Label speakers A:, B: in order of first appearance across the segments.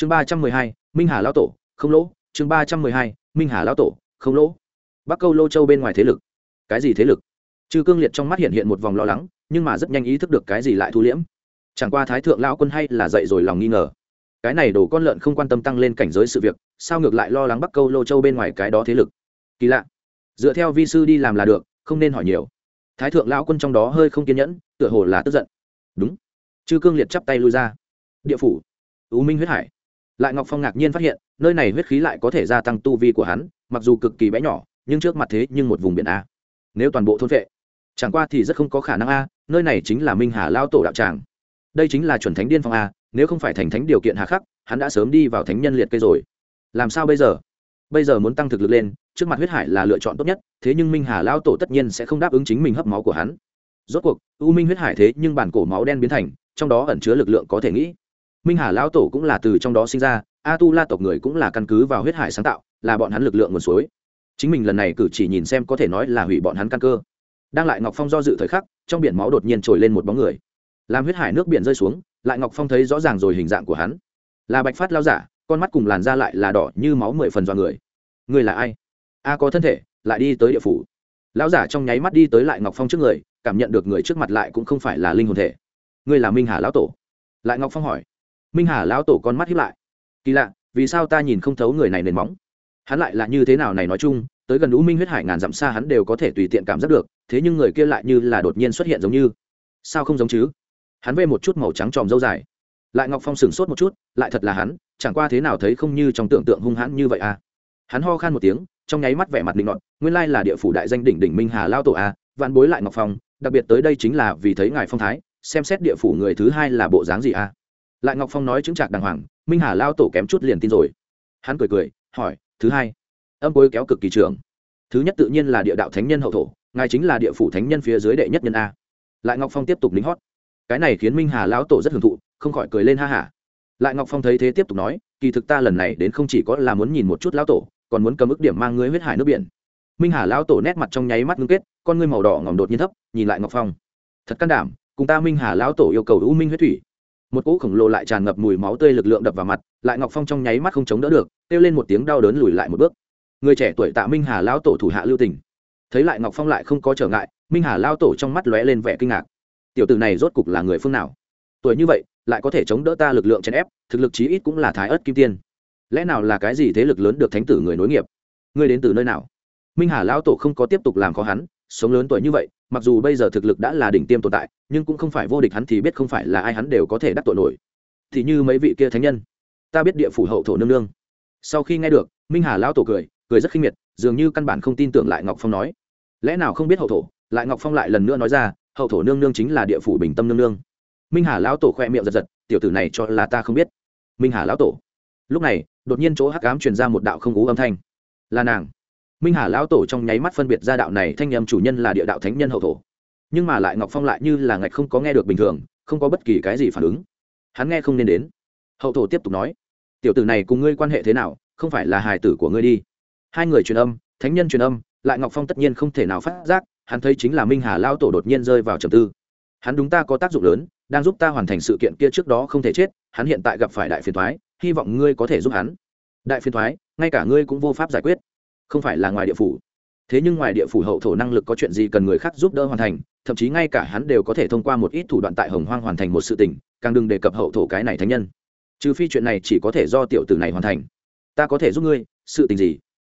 A: chương ba trăm mười hai, minh hà lão tổ, không lỗ. Chương ba trăm mười hai, minh hà lão tổ, không lỗ. Bắc câu lô châu bên ngoài thế lực. Cái gì thế lực? Chư cương liệt trong mắt hiện hiện một vòng lo lắng, nhưng mà rất nhanh ý thức được cái gì lại thu liễm. Chẳng qua thái thượng lão quân hay là dậy rồi lòng nghi ngờ. Cái này đổ con lợn không quan tâm tăng lên cảnh giới sự việc, sao ngược lại lo lắng bắc câu lô châu bên ngoài cái đó thế lực? Kỳ lạ. Dựa theo vi sư đi làm là được, không nên hỏi nhiều. Thái thượng lão quân trong đó hơi không kiên nhẫn, tựa hồ là tức giận. Đúng. Chư cương liệt chắp tay lui ra. Địa phủ. Ưu minh huyết hải lại ngọc phong ngạc nhiên phát hiện, nơi này huyết khí lại có thể gia tăng tu vi của hắn, mặc dù cực kỳ bé nhỏ, nhưng trước mặt thế nhưng một vùng biển a. Nếu toàn bộ thôn vệ, chẳng qua thì rất không có khả năng a, nơi này chính là minh hà lao tổ đạo tràng. Đây chính là chuẩn thánh điên phong a, nếu không phải thành thánh điều kiện hà khắc, hắn đã sớm đi vào thánh nhân liệt cây rồi. Làm sao bây giờ? Bây giờ muốn tăng thực lực lên, trước mặt huyết hải là lựa chọn tốt nhất, thế nhưng minh hà lao tổ tất nhiên sẽ không đáp ứng chính mình hấp máu của hắn. Rốt cuộc, u minh huyết hải thế nhưng bản cổ máu đen biến thành, trong đó ẩn chứa lực lượng có thể nghĩ minh hà Lão tổ cũng là từ trong đó sinh ra, a tu la tộc người cũng là căn cứ vào huyết hải sáng tạo, là bọn hắn lực lượng nguồn suối. Chính mình lần này cử chỉ nhìn xem có thể nói là hủy bọn hắn căn cơ. Đang lại ngọc phong do dự thời khắc, trong biển máu đột nhiên trồi lên một bóng người. Làm huyết hải nước biển rơi xuống, lại ngọc phong thấy rõ ràng rồi hình dạng của hắn. Là bạch phát lao giả, con mắt cùng làn da lại là đỏ như máu mười phần do người. Người là ai? A có thân thể, lại đi tới địa phủ. Lão giả trong nháy mắt đi tới lại ngọc phong trước người, cảm nhận được người trước mặt lại cũng không phải là linh hồn thể. Ngươi là minh hà lão tổ. Lại ngọc phong hỏi minh hà lão tổ con mắt hiếp lại. Kỳ lạ vì sao ta nhìn không thấu người này nền móng? Hắn lại là như thế nào này nói chung tới gần u minh huyết hải ngàn dặm xa hắn đều có thể tùy tiện cảm giác được thế nhưng người kia lại như là đột nhiên xuất hiện giống như. Sao không giống chứ? Hắn vê một chút màu trắng tròm dâu dài. Lại ngọc phong sửng sốt một chút lại thật là hắn chẳng qua thế nào thấy không như trong tưởng tượng hung hãn như vậy à? Hắn ho khan một tiếng trong nháy mắt vẻ mặt định ngọn nguyên lai là địa phủ đại danh đỉnh đỉnh minh hà lao tổ à, vạn bối lại ngọc phong đặc biệt tới đây chính là vì thấy ngài phong thái xem xét địa phủ người thứ hai là bộ dáng gì à? Lại ngọc phong nói chứng trạc đàng hoàng, minh hà lao tổ kém chút liền tin rồi. Hắn cười cười, hỏi, thứ hai, âm cuối kéo cực kỳ trường thứ nhất tự nhiên là địa đạo thánh nhân hậu thổ, ngài chính là địa phủ thánh nhân phía dưới đệ nhất nhân a. Lại ngọc phong tiếp tục lính hót. Cái này khiến minh hà lão tổ rất hưởng thụ, không khỏi cười lên ha hả. Lại ngọc phong thấy thế tiếp tục nói, kỳ thực ta lần này đến không chỉ có là muốn nhìn một chút lão tổ, còn muốn cầm ức điểm mang ngươi huyết hải nước biển. Minh hà lão tổ nét mặt trong nháy mắt ngưng kết, con ngươi màu đỏ ngỏm đột nhiên thấp, nhìn lại ngọc phong. Thật can đảm, cùng ta minh hà lão tổ yêu cầu u minh huyết thủy một cỗ khổng lồ lại tràn ngập mùi máu tươi lực lượng đập vào mặt, lại ngọc phong trong nháy mắt không chống đỡ được, kêu lên một tiếng đau đớn lùi lại một bước. Người trẻ tuổi tạ minh hà lao tổ thủ hạ lưu tình. Thấy lại ngọc phong lại không có trở ngại, minh hà lao tổ trong mắt lóe lên vẻ kinh ngạc. Tiểu tử này rốt cục là người phương nào? Tuổi như vậy, lại có thể chống đỡ ta lực lượng chèn ép, thực lực chí ít cũng là thái ớt kim tiên. Lẽ nào là cái gì thế lực lớn được thánh tử người nối nghiệp? Ngươi đến từ nơi nào? Minh hà lao tổ không có tiếp tục làm khó hắn, sống lớn tuổi như vậy mặc dù bây giờ thực lực đã là đỉnh tiêm tồn tại, nhưng cũng không phải vô địch hắn thì biết không phải là ai hắn đều có thể đắc tội nổi. Thì như mấy vị kia thánh nhân, ta biết địa phủ hậu thổ nương nương. Sau khi nghe được, minh hà lão tổ cười cười rất khinh miệt, dường như căn bản không tin tưởng lại ngọc phong nói. Lẽ nào không biết hậu thổ? Lại ngọc phong lại lần nữa nói ra, hậu thổ nương nương chính là địa phủ bình tâm nương nương. Minh hà lão tổ khoe miệng giật giật, tiểu tử này cho là ta không biết. Minh hà lão tổ. Lúc này, đột nhiên chỗ hắc ám truyền ra một đạo không ú âm thanh. Là nàng minh hà lão tổ trong nháy mắt phân biệt ra đạo này thanh nhầm chủ nhân là địa đạo thánh nhân hậu thổ. Nhưng mà lại ngọc phong lại như là ngạch không có nghe được bình thường, không có bất kỳ cái gì phản ứng. Hắn nghe không nên đến. Hậu thổ tiếp tục nói, tiểu tử này cùng ngươi quan hệ thế nào, không phải là hài tử của ngươi đi. Hai người truyền âm, thánh nhân truyền âm, lại ngọc phong tất nhiên không thể nào phát giác, hắn thấy chính là minh hà lao tổ đột nhiên rơi vào trầm tư. Hắn đúng ta có tác dụng lớn, đang giúp ta hoàn thành sự kiện kia trước đó không thể chết, hắn hiện tại gặp phải đại phiền thoái hy vọng ngươi có thể giúp hắn. Đại phiền thoái ngay cả ngươi cũng vô pháp giải quyết không phải là ngoài địa phủ. Thế nhưng ngoài địa phủ hậu thổ năng lực có chuyện gì cần người khác giúp đỡ hoàn thành, thậm chí ngay cả hắn đều có thể thông qua một ít thủ đoạn tại hồng hoang hoàn thành một sự tình, càng đừng đề cập hậu thổ cái này thánh nhân. Trừ phi chuyện này chỉ có thể do tiểu tử này hoàn thành. Ta có thể giúp ngươi, sự tình gì?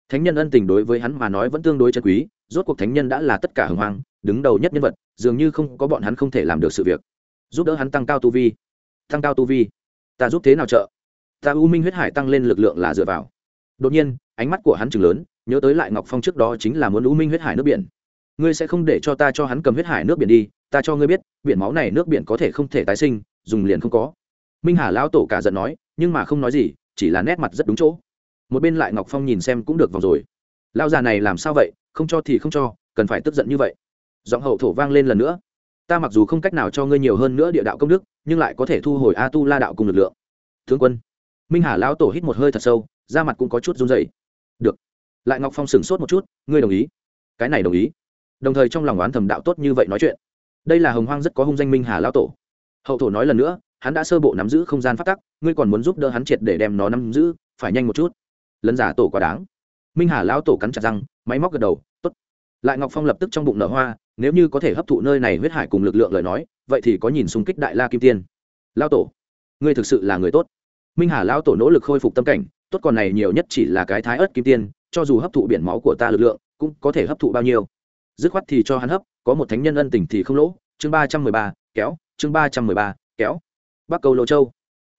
A: Thánh nhân ân tình đối với hắn mà nói vẫn tương đối chân quý, rốt cuộc thánh nhân đã là tất cả hồng hoang, đứng đầu nhất nhân vật, dường như không có bọn hắn không thể làm được sự việc. Giúp đỡ hắn tăng cao tu vi. Tăng cao tu vi. Ta giúp thế nào trợ? Ta u minh huyết hải tăng lên lực lượng là dựa vào. Đột nhiên, ánh mắt của hắn chừng lớn nhớ tới lại ngọc phong trước đó chính là muốn u minh huyết hải nước biển. Ngươi sẽ không để cho ta cho hắn cầm huyết hải nước biển đi, ta cho ngươi biết, biển máu này nước biển có thể không thể tái sinh, dùng liền không có. Minh hà lão tổ cả giận nói, nhưng mà không nói gì, chỉ là nét mặt rất đúng chỗ. Một bên lại ngọc phong nhìn xem cũng được vòng rồi. Lão già này làm sao vậy, không cho thì không cho, cần phải tức giận như vậy. Giọng hậu thổ vang lên lần nữa. Ta mặc dù không cách nào cho ngươi nhiều hơn nữa địa đạo công đức, nhưng lại có thể thu hồi a tu la đạo cùng lực lượng. Tướng quân. Minh hà lão tổ hít một hơi thật sâu, da mặt cũng có chút run dày được lại ngọc phong sửng sốt một chút ngươi đồng ý cái này đồng ý đồng thời trong lòng oán thầm đạo tốt như vậy nói chuyện đây là hồng hoang rất có hung danh minh hà lão tổ hậu thổ nói lần nữa hắn đã sơ bộ nắm giữ không gian phát tắc ngươi còn muốn giúp đỡ hắn triệt để đem nó nắm giữ phải nhanh một chút lấn giả tổ quá đáng minh hà lão tổ cắn chặt răng máy móc gật đầu tốt lại ngọc phong lập tức trong bụng nở hoa nếu như có thể hấp thụ nơi này huyết hải cùng lực lượng lời nói vậy thì có nhìn xung kích đại la kim tiên lao tổ ngươi thực sự là người tốt minh hà lao tổ nỗ lực khôi phục tâm cảnh tốt còn này nhiều nhất chỉ là cái thái ớt kim tiên cho dù hấp thụ biển máu của ta lực lượng, cũng có thể hấp thụ bao nhiêu. Dứt khoát thì cho hắn hấp, có một thánh nhân ân tình thì không lỗ. Chương ba trăm mười ba, kéo, chương ba trăm mười ba, kéo. Bắc câu lô châu.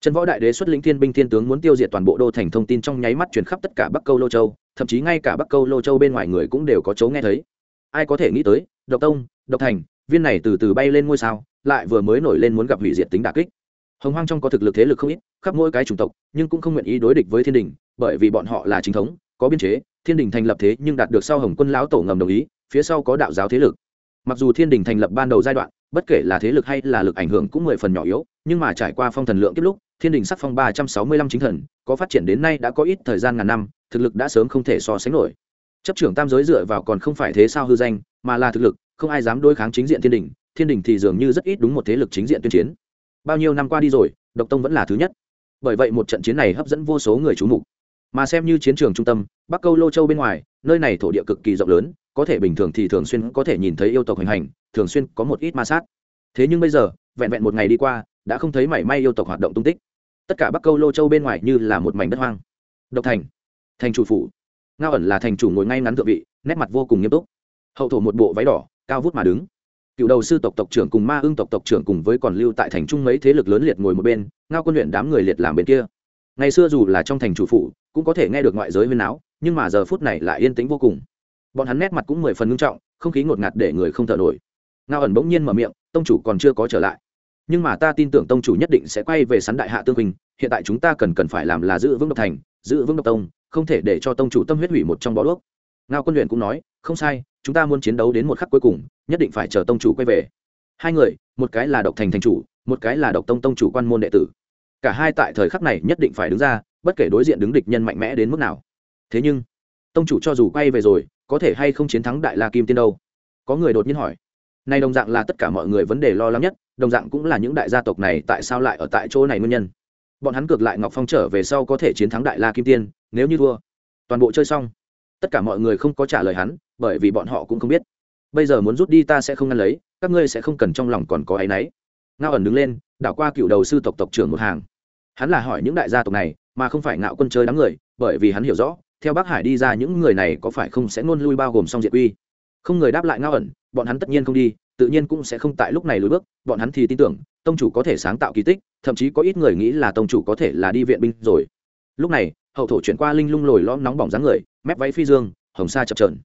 A: Trần võ đại đế xuất lĩnh thiên binh thiên tướng muốn tiêu diệt toàn bộ đô thành thông tin trong nháy mắt truyền khắp tất cả bắc câu lô châu, thậm chí ngay cả bắc câu lô châu bên ngoài người cũng đều có chấu nghe thấy. Ai có thể nghĩ tới, độc tông, độc thành, viên này từ từ bay lên ngôi sao, lại vừa mới nổi lên muốn gặp hủy diệt tính đà kích. Hồng hoang trong có thực lực thế lực không ít, khắp mỗi cái chủng tộc, nhưng cũng không nguyện ý đối địch với thiên đình, bởi vì bọn họ là chính thống có biên chế, thiên đình thành lập thế nhưng đạt được sau hồng quân lão tổ ngầm đồng ý, phía sau có đạo giáo thế lực. Mặc dù thiên đình thành lập ban đầu giai đoạn, bất kể là thế lực hay là lực ảnh hưởng cũng mười phần nhỏ yếu, nhưng mà trải qua phong thần lượng tiếp lúc, thiên đình sắc phong ba trăm sáu mươi lăm chính thần, có phát triển đến nay đã có ít thời gian ngàn năm, thực lực đã sớm không thể so sánh nổi. Chấp trưởng tam giới dựa vào còn không phải thế sao hư danh, mà là thực lực, không ai dám đối kháng chính diện thiên đình thiên đình thì dường như rất ít đúng một thế lực chính diện tuyên chiến. Bao nhiêu năm qua đi rồi, độc tông vẫn là thứ nhất. Bởi vậy một trận chiến này hấp dẫn vô số người chú mục mà xem như chiến trường trung tâm, bắc câu lô châu bên ngoài, nơi này thổ địa cực kỳ rộng lớn, có thể bình thường thì thường xuyên có thể nhìn thấy yêu tộc hành hành, thường xuyên có một ít ma sát. Thế nhưng bây giờ, vẹn vẹn một ngày đi qua, đã không thấy mảy may yêu tộc hoạt động tung tích. Tất cả bắc câu lô châu bên ngoài như là một mảnh đất hoang. Độc thành thành chủ phủ. Ngao ẩn là thành chủ ngồi ngay ngắn thượng vị, nét mặt vô cùng nghiêm túc. Hậu thổ một bộ váy đỏ, cao vút mà đứng. Cựu đầu sư tộc tộc trưởng cùng ma ưng tộc tộc trưởng cùng với còn lưu tại thành trung mấy thế lực lớn liệt ngồi một bên, ngao quân luyện đám người liệt làm bên kia ngày xưa dù là trong thành chủ phụ cũng có thể nghe được ngoại giới huyên náo, nhưng mà giờ phút này lại yên tĩnh vô cùng. Bọn hắn nét mặt cũng mười phần ngưng trọng, không khí ngột ngạt để người không thở nổi. Ngao ẩn bỗng nhiên mở miệng, tông chủ còn chưa có trở lại. Nhưng mà ta tin tưởng tông chủ nhất định sẽ quay về sắn đại hạ tương hình hiện tại chúng ta cần cần phải làm là giữ vững độc thành, giữ vững độc tông, không thể để cho tông chủ tâm huyết hủy một trong bó đuốc. Ngao quân luyện cũng nói, không sai, chúng ta muốn chiến đấu đến một khắc cuối cùng, nhất định phải chờ tông chủ quay về. Hai người, một cái là độc thành thành chủ, một cái là độc tông tông chủ quan môn đệ tử cả hai tại thời khắc này nhất định phải đứng ra, bất kể đối diện đứng địch nhân mạnh mẽ đến mức nào. Thế nhưng, tông chủ cho dù quay về rồi, có thể hay không chiến thắng đại la kim tiên đâu? Có người đột nhiên hỏi. Nay đồng dạng là tất cả mọi người vấn đề lo lắng nhất, đồng dạng cũng là những đại gia tộc này tại sao lại ở tại chỗ này nguyên nhân. Bọn hắn cược lại ngọc phong trở về sau có thể chiến thắng đại la kim tiên, nếu như thua. Toàn bộ chơi xong. Tất cả mọi người không có trả lời hắn, bởi vì bọn họ cũng không biết. Bây giờ muốn rút đi ta sẽ không ngăn lấy, các ngươi sẽ không cần trong lòng còn có áy náy. Ngao ẩn đứng lên đảo qua cựu đầu sư tộc tộc trưởng một hàng. Hắn là hỏi những đại gia tộc này, mà không phải ngạo quân chơi đám người, bởi vì hắn hiểu rõ, theo bác hải đi ra những người này có phải không sẽ luôn lui bao gồm song diệt uy. Không người đáp lại ngao ẩn, bọn hắn tất nhiên không đi, tự nhiên cũng sẽ không tại lúc này lùi bước, bọn hắn thì tin tưởng, tông chủ có thể sáng tạo kỳ tích, thậm chí có ít người nghĩ là tông chủ có thể là đi viện binh rồi. Lúc này, hậu thổ chuyển qua linh lung lồi lom nóng bỏng dáng người, mép váy phi dương, hồng sa chập trờn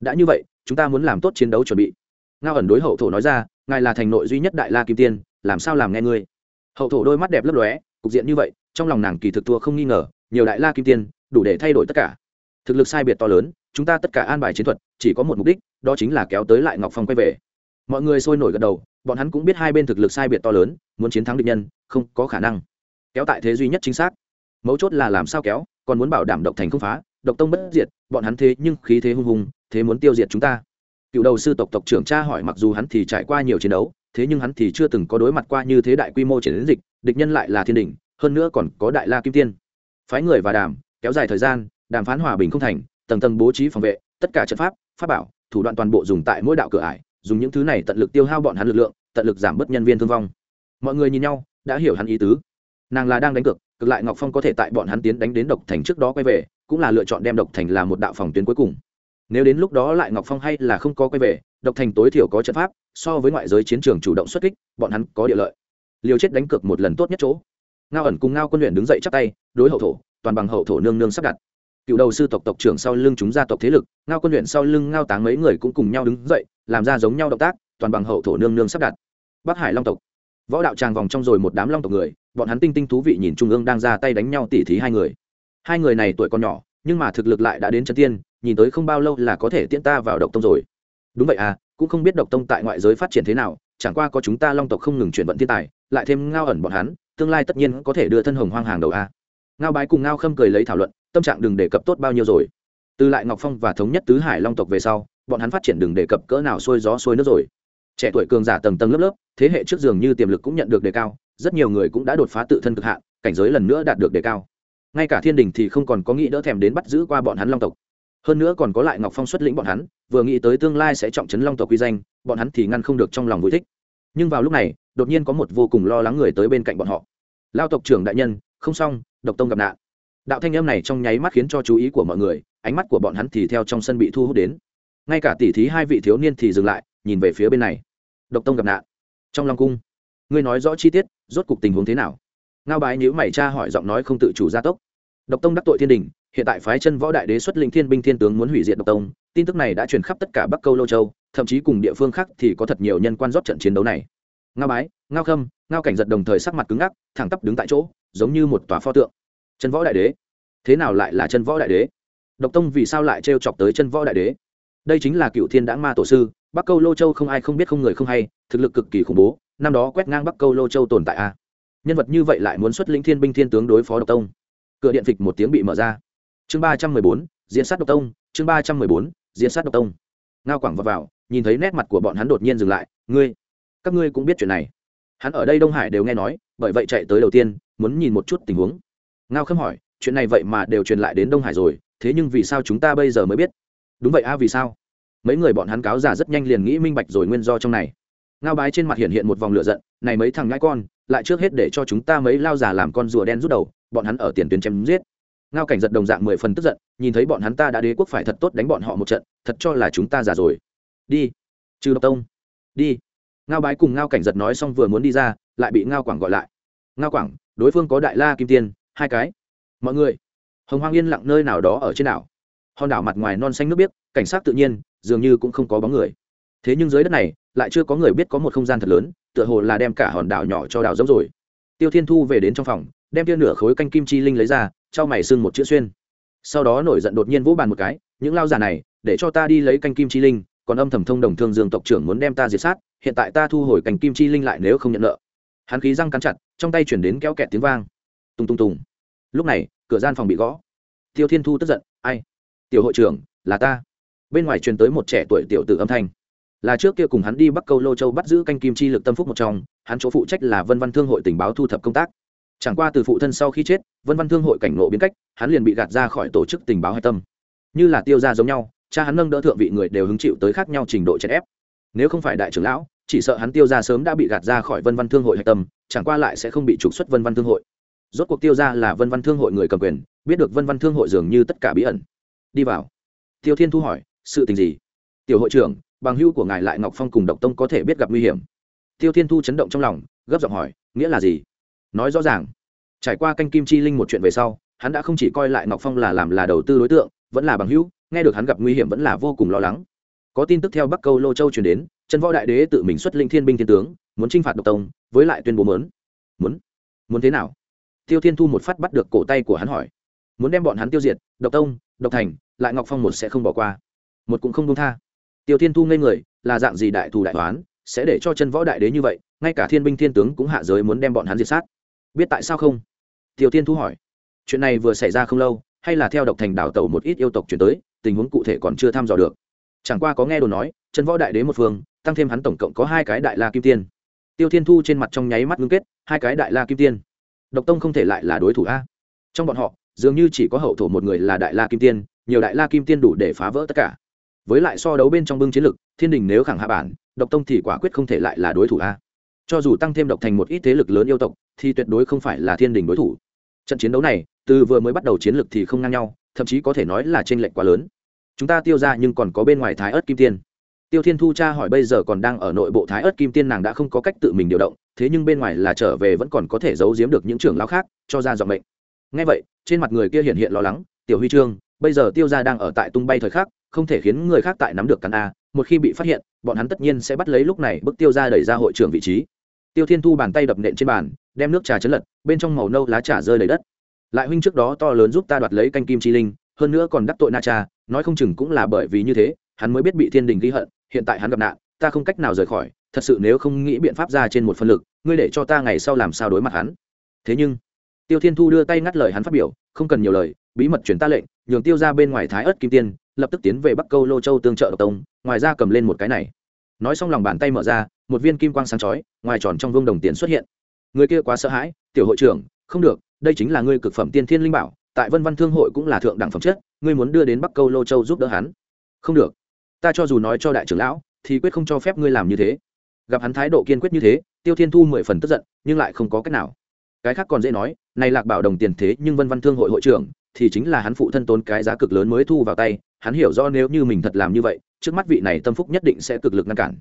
A: đã như vậy, chúng ta muốn làm tốt chiến đấu chuẩn bị. Ngao ẩn đối hậu thổ nói ra, ngài là thành nội duy nhất đại la kim tiên làm sao làm nghe ngươi? Hậu thổ đôi mắt đẹp lấp lóe, cục diện như vậy, trong lòng nàng kỳ thực thua không nghi ngờ, nhiều đại la kim tiên, đủ để thay đổi tất cả. Thực lực sai biệt to lớn, chúng ta tất cả an bài chiến thuật, chỉ có một mục đích, đó chính là kéo tới lại ngọc phong quay về. Mọi người sôi nổi gật đầu, bọn hắn cũng biết hai bên thực lực sai biệt to lớn, muốn chiến thắng địch nhân, không có khả năng. Kéo tại thế duy nhất chính xác. Mấu chốt là làm sao kéo, còn muốn bảo đảm độc thành không phá, độc tông bất diệt, bọn hắn thế nhưng khí thế hung hùng, thế muốn tiêu diệt chúng ta. Cựu đầu sư tộc tộc trưởng cha hỏi mặc dù hắn thì trải qua nhiều chiến đấu thế nhưng hắn thì chưa từng có đối mặt qua như thế đại quy mô chiến dịch, địch nhân lại là thiên đình hơn nữa còn có đại la kim tiên. Phái người và đàm, kéo dài thời gian, đàm phán hòa bình không thành, tầng tầng bố trí phòng vệ, tất cả trận pháp pháp bảo, thủ đoạn toàn bộ dùng tại mỗi đạo cửa ải, dùng những thứ này tận lực tiêu hao bọn hắn lực lượng, tận lực giảm bớt nhân viên thương vong. Mọi người nhìn nhau, đã hiểu hắn ý tứ. Nàng là đang đánh cược, cực lại ngọc phong có thể tại bọn hắn tiến đánh đến độc thành trước đó quay về, cũng là lựa chọn đem độc thành là một đạo phòng tuyến cuối cùng. Nếu đến lúc đó lại ngọc phong hay là không có quay về độc thành tối thiểu có trận pháp, so với ngoại giới chiến trường chủ động xuất kích, bọn hắn có địa lợi. Liều chết đánh cược một lần tốt nhất chỗ. Ngao ẩn cùng ngao quân luyện đứng dậy chắp tay, đối hậu thổ, toàn bằng hậu thổ nương nương sắp đặt. Cựu đầu sư tộc tộc trưởng sau lưng chúng gia tộc thế lực, ngao quân luyện sau lưng ngao táng mấy người cũng cùng nhau đứng dậy, làm ra giống nhau động tác, toàn bằng hậu thổ nương nương sắp đặt. Bắc hải long tộc. Võ đạo tràng vòng trong rồi một đám long tộc người, bọn hắn tinh tinh thú vị nhìn trung ương đang ra tay đánh nhau tỉ thí hai người. Hai người này tuổi còn nhỏ, nhưng mà thực lực lại đã đến chân tiên, nhìn tới không bao lâu là có thể tiễn ta vào độc tông rồi đúng vậy à cũng không biết độc tông tại ngoại giới phát triển thế nào, chẳng qua có chúng ta long tộc không ngừng chuyển vận thiên tài, lại thêm ngao ẩn bọn hắn, tương lai tất nhiên có thể đưa thân hồng hoang hàng đầu a. Ngao bái cùng ngao khâm cười lấy thảo luận, tâm trạng đừng đề cập tốt bao nhiêu rồi. Từ lại ngọc phong và thống nhất tứ hải long tộc về sau, bọn hắn phát triển đừng đề cập cỡ nào sôi gió sôi nước rồi. Trẻ tuổi cường giả tầng tầng lớp lớp, thế hệ trước giường như tiềm lực cũng nhận được đề cao, rất nhiều người cũng đã đột phá tự thân cực hạn, cảnh giới lần nữa đạt được đề cao. Ngay cả thiên đình thì không còn có nghĩ đỡ thèm đến bắt giữ qua bọn hắn long tộc hơn nữa còn có lại ngọc phong xuất lĩnh bọn hắn, vừa nghĩ tới tương lai sẽ trọng trấn long tộc quy danh, bọn hắn thì ngăn không được trong lòng vui thích. Nhưng vào lúc này, đột nhiên có một vô cùng lo lắng người tới bên cạnh bọn họ. Lao tộc trưởng đại nhân, không xong, độc tông gặp nạn. Đạo thanh âm này trong nháy mắt khiến cho chú ý của mọi người, ánh mắt của bọn hắn thì theo trong sân bị thu hút đến. Ngay cả tỉ thí hai vị thiếu niên thì dừng lại, nhìn về phía bên này. Độc tông gặp nạn. Trong long cung, ngươi nói rõ chi tiết, rốt cục tình huống thế nào? Ngao bái nhữ mày cha hỏi giọng nói không tự chủ gia tốc. Độc tông đắc tội thiên đình hiện tại phái chân võ đại đế xuất linh thiên binh thiên tướng muốn hủy diệt độc tông, tin tức này đã truyền khắp tất cả bắc câu lô châu, thậm chí cùng địa phương khác thì có thật nhiều nhân quan rót trận chiến đấu này. Ngao bái, ngao khâm, ngao cảnh giật đồng thời sắc mặt cứng ngắc, thẳng tắp đứng tại chỗ, giống như một tòa pho tượng. Chân võ đại đế? Thế nào lại là chân võ đại đế? Độc tông vì sao lại trêu chọc tới chân võ đại đế? Đây chính là cựu thiên đãng ma tổ sư, bắc câu lô châu không ai không biết không người không hay, thực lực cực kỳ khủng bố, năm đó quét ngang bắc câu lô châu tồn tại a. Nhân vật như vậy lại muốn xuất lĩnh thiên binh thiên tướng đối phó độc tông. Cửa điện phịch một tiếng bị mở ra chương ba trăm mười bốn diễn sát độc tông chương ba trăm mười bốn diễn sát độc tông. Ngao quảng vào, vào nhìn thấy nét mặt của bọn hắn đột nhiên dừng lại ngươi các ngươi cũng biết chuyện này. Hắn ở đây đông hải đều nghe nói bởi vậy chạy tới đầu tiên muốn nhìn một chút tình huống. Ngao khâm hỏi chuyện này vậy mà đều truyền lại đến đông hải rồi thế nhưng vì sao chúng ta bây giờ mới biết? Đúng vậy a vì sao? Mấy người bọn hắn cáo già rất nhanh liền nghĩ minh bạch rồi nguyên do trong này. Ngao bái trên mặt hiện hiện một vòng lửa giận này mấy thằng ngãi con lại trước hết để cho chúng ta mấy lao già làm con rùa đen rút đầu bọn hắn ở tiền tuyến chém giết ngao cảnh giật đồng dạng mười phần tức giận, nhìn thấy bọn hắn ta đã đế quốc phải thật tốt đánh bọn họ một trận, thật cho là chúng ta già rồi. Đi, trừ độc tông. Đi. Ngao bái cùng ngao cảnh giật nói xong vừa muốn đi ra, lại bị ngao quảng gọi lại. Ngao quảng, đối phương có đại la kim tiên, hai cái. Mọi người, hồng hoang yên lặng nơi nào đó ở trên đảo. Hòn đảo mặt ngoài non xanh nước biếc, cảnh sát tự nhiên, dường như cũng không có bóng người. Thế nhưng dưới đất này, lại chưa có người biết có một không gian thật lớn, tựa hồ là đem cả hòn đảo nhỏ cho đảo giống rồi. Tiêu thiên thu về đến trong phòng đem tia nửa khối canh kim chi linh lấy ra, trao mày xưng một chữ xuyên. Sau đó nổi giận đột nhiên vỗ bàn một cái, những lao giả này, để cho ta đi lấy canh kim chi linh, còn âm thầm thông đồng thương dương tộc trưởng muốn đem ta diệt sát, hiện tại ta thu hồi canh kim chi linh lại nếu không nhận nợ. Hắn khí răng cắn chặt, trong tay chuyển đến kéo kẹt tiếng vang. Tung tung tùng. Lúc này, cửa gian phòng bị gõ. Tiêu thiên thu tức giận, ai? Tiểu hội trưởng, là ta. Bên ngoài truyền tới một trẻ tuổi tiểu tử âm thanh. Là trước kia cùng hắn đi bắc câu lô châu bắt giữ canh kim chi lực tâm phúc một trong, hắn chỗ phụ trách là vân văn thương hội tình báo thu thập công tác chẳng qua từ phụ thân sau khi chết, vân văn thương hội cảnh ngộ biến cách, hắn liền bị gạt ra khỏi tổ chức tình báo hạch tâm. Như là tiêu ra giống nhau, cha hắn nâng đỡ thượng vị người đều hứng chịu tới khác nhau trình độ chèn ép. Nếu không phải đại trưởng lão, chỉ sợ hắn tiêu ra sớm đã bị gạt ra khỏi vân văn thương hội hạch tâm, chẳng qua lại sẽ không bị trục xuất vân văn thương hội. Rốt cuộc tiêu ra là vân văn thương hội người cầm quyền, biết được vân văn thương hội dường như tất cả bí ẩn. Đi vào. Tiêu thiên thu hỏi, sự tình gì? Tiểu hội trưởng, bằng hưu của ngài lại ngọc phong cùng độc tông có thể biết gặp nguy hiểm. Tiêu thiên thu chấn động trong lòng, gấp giọng hỏi, nghĩa là gì? Nói rõ ràng. Trải qua canh kim chi linh một chuyện về sau, hắn đã không chỉ coi lại ngọc phong là làm là đầu tư đối tượng, vẫn là bằng hữu, nghe được hắn gặp nguy hiểm vẫn là vô cùng lo lắng. Có tin tức theo bắc câu lô châu truyền đến chân võ đại đế tự mình xuất linh thiên binh thiên tướng, muốn chinh phạt độc tông, với lại tuyên bố mớn muốn? Muốn thế nào? Tiêu thiên thu một phát bắt được cổ tay của hắn hỏi. Muốn đem bọn hắn tiêu diệt, độc tông, độc thành, lại ngọc phong một sẽ không bỏ qua. Một cũng không công tha. Tiêu thiên thu ngây người, là dạng gì đại thù đại toán sẽ để cho chân võ đại đế như vậy, ngay cả thiên binh thiên tướng cũng hạ giới muốn đem bọn hắn diệt sát biết tại sao không? Tiêu thiên thu hỏi. Chuyện này vừa xảy ra không lâu, hay là theo độc thành đảo tàu một ít yêu tộc chuyển tới, tình huống cụ thể còn chưa thăm dò được. Chẳng qua có nghe đồn nói chân võ đại đế một phương, tăng thêm hắn tổng cộng có hai cái đại la kim tiên. Tiêu thiên thu trên mặt trong nháy mắt ngưng kết, hai cái đại la kim tiên. Độc tông không thể lại là đối thủ a. Trong bọn họ, dường như chỉ có hậu thổ một người là đại la kim tiên, nhiều đại la kim tiên đủ để phá vỡ tất cả. Với lại so đấu bên trong bưng chiến lực, thiên đình nếu khẳng hạ bản, độc tông thì quả quyết không thể lại là đối thủ a cho dù tăng thêm độc thành một ít thế lực lớn yêu tộc, thì tuyệt đối không phải là thiên đình đối thủ. Trận chiến đấu này, từ vừa mới bắt đầu chiến lực thì không ngang nhau, thậm chí có thể nói là t r ê n lệch quá lớn. Chúng ta tiêu ra nhưng còn có bên ngoài thái ớt kim tiên. Tiêu thiên thu cha hỏi bây giờ còn đang ở nội bộ thái ớt kim tiên nàng đã không có cách tự mình điều động, thế nhưng bên ngoài là trở về vẫn còn có thể giấu giếm được những trưởng lão khác, cho ra dọn mệnh. Ngay vậy, trên mặt người kia hiện hiện lo lắng, tiểu huy chương bây giờ tiêu ra đang ở tại tung bay thời khắc, không thể khiến người khác tại nắm được cắn a, một khi bị phát hiện, bọn hắn tất nhiên sẽ bắt lấy lúc này bức tiêu ra đẩy ra hội trưởng vị trí tiêu thiên thu bàn tay đập nện trên bàn, đem nước trà chấn lật, bên trong màu nâu lá trà rơi đầy đất. Lại huynh trước đó to lớn giúp ta đoạt lấy canh kim chi linh, hơn nữa còn đắc tội na cha, nói không chừng cũng là bởi vì như thế, hắn mới biết bị thiên đình ghi hận, hiện tại hắn gặp nạn, ta không cách nào rời khỏi, thật sự nếu không nghĩ biện pháp ra trên một phân lực, ngươi để cho ta ngày sau làm sao đối mặt hắn. Thế nhưng, tiêu thiên thu đưa tay ngắt lời hắn phát biểu, không cần nhiều lời, bí mật chuyển ta lệnh, nhường tiêu ra bên ngoài thái ớt kim tiên, lập tức tiến về bắc câu lô châu tương trợ độc tông, ngoài ra cầm lên một cái này. Nói xong lòng bàn tay mở ra một viên kim quang sáng chói, ngoài tròn trong vương đồng tiền xuất hiện. Người kia quá sợ hãi, tiểu hội trưởng, không được, đây chính là ngươi cực phẩm tiên thiên linh bảo, tại vân văn thương hội cũng là thượng đẳng phẩm chất, ngươi muốn đưa đến bắc câu lô châu giúp đỡ hắn. Không được. Ta cho dù nói cho đại trưởng lão, thì quyết không cho phép ngươi làm như thế. Gặp hắn thái độ kiên quyết như thế, tiêu thiên thu mười phần tức giận, nhưng lại không có cách nào. Cái khác còn dễ nói, này lạc bảo đồng tiền thế nhưng vân văn thương hội hội trưởng, thì chính là hắn phụ thân tốn cái giá cực lớn mới thu vào tay, hắn hiểu do nếu như mình thật làm như vậy, trước mắt vị này tâm phúc nhất định sẽ cực lực ngăn cản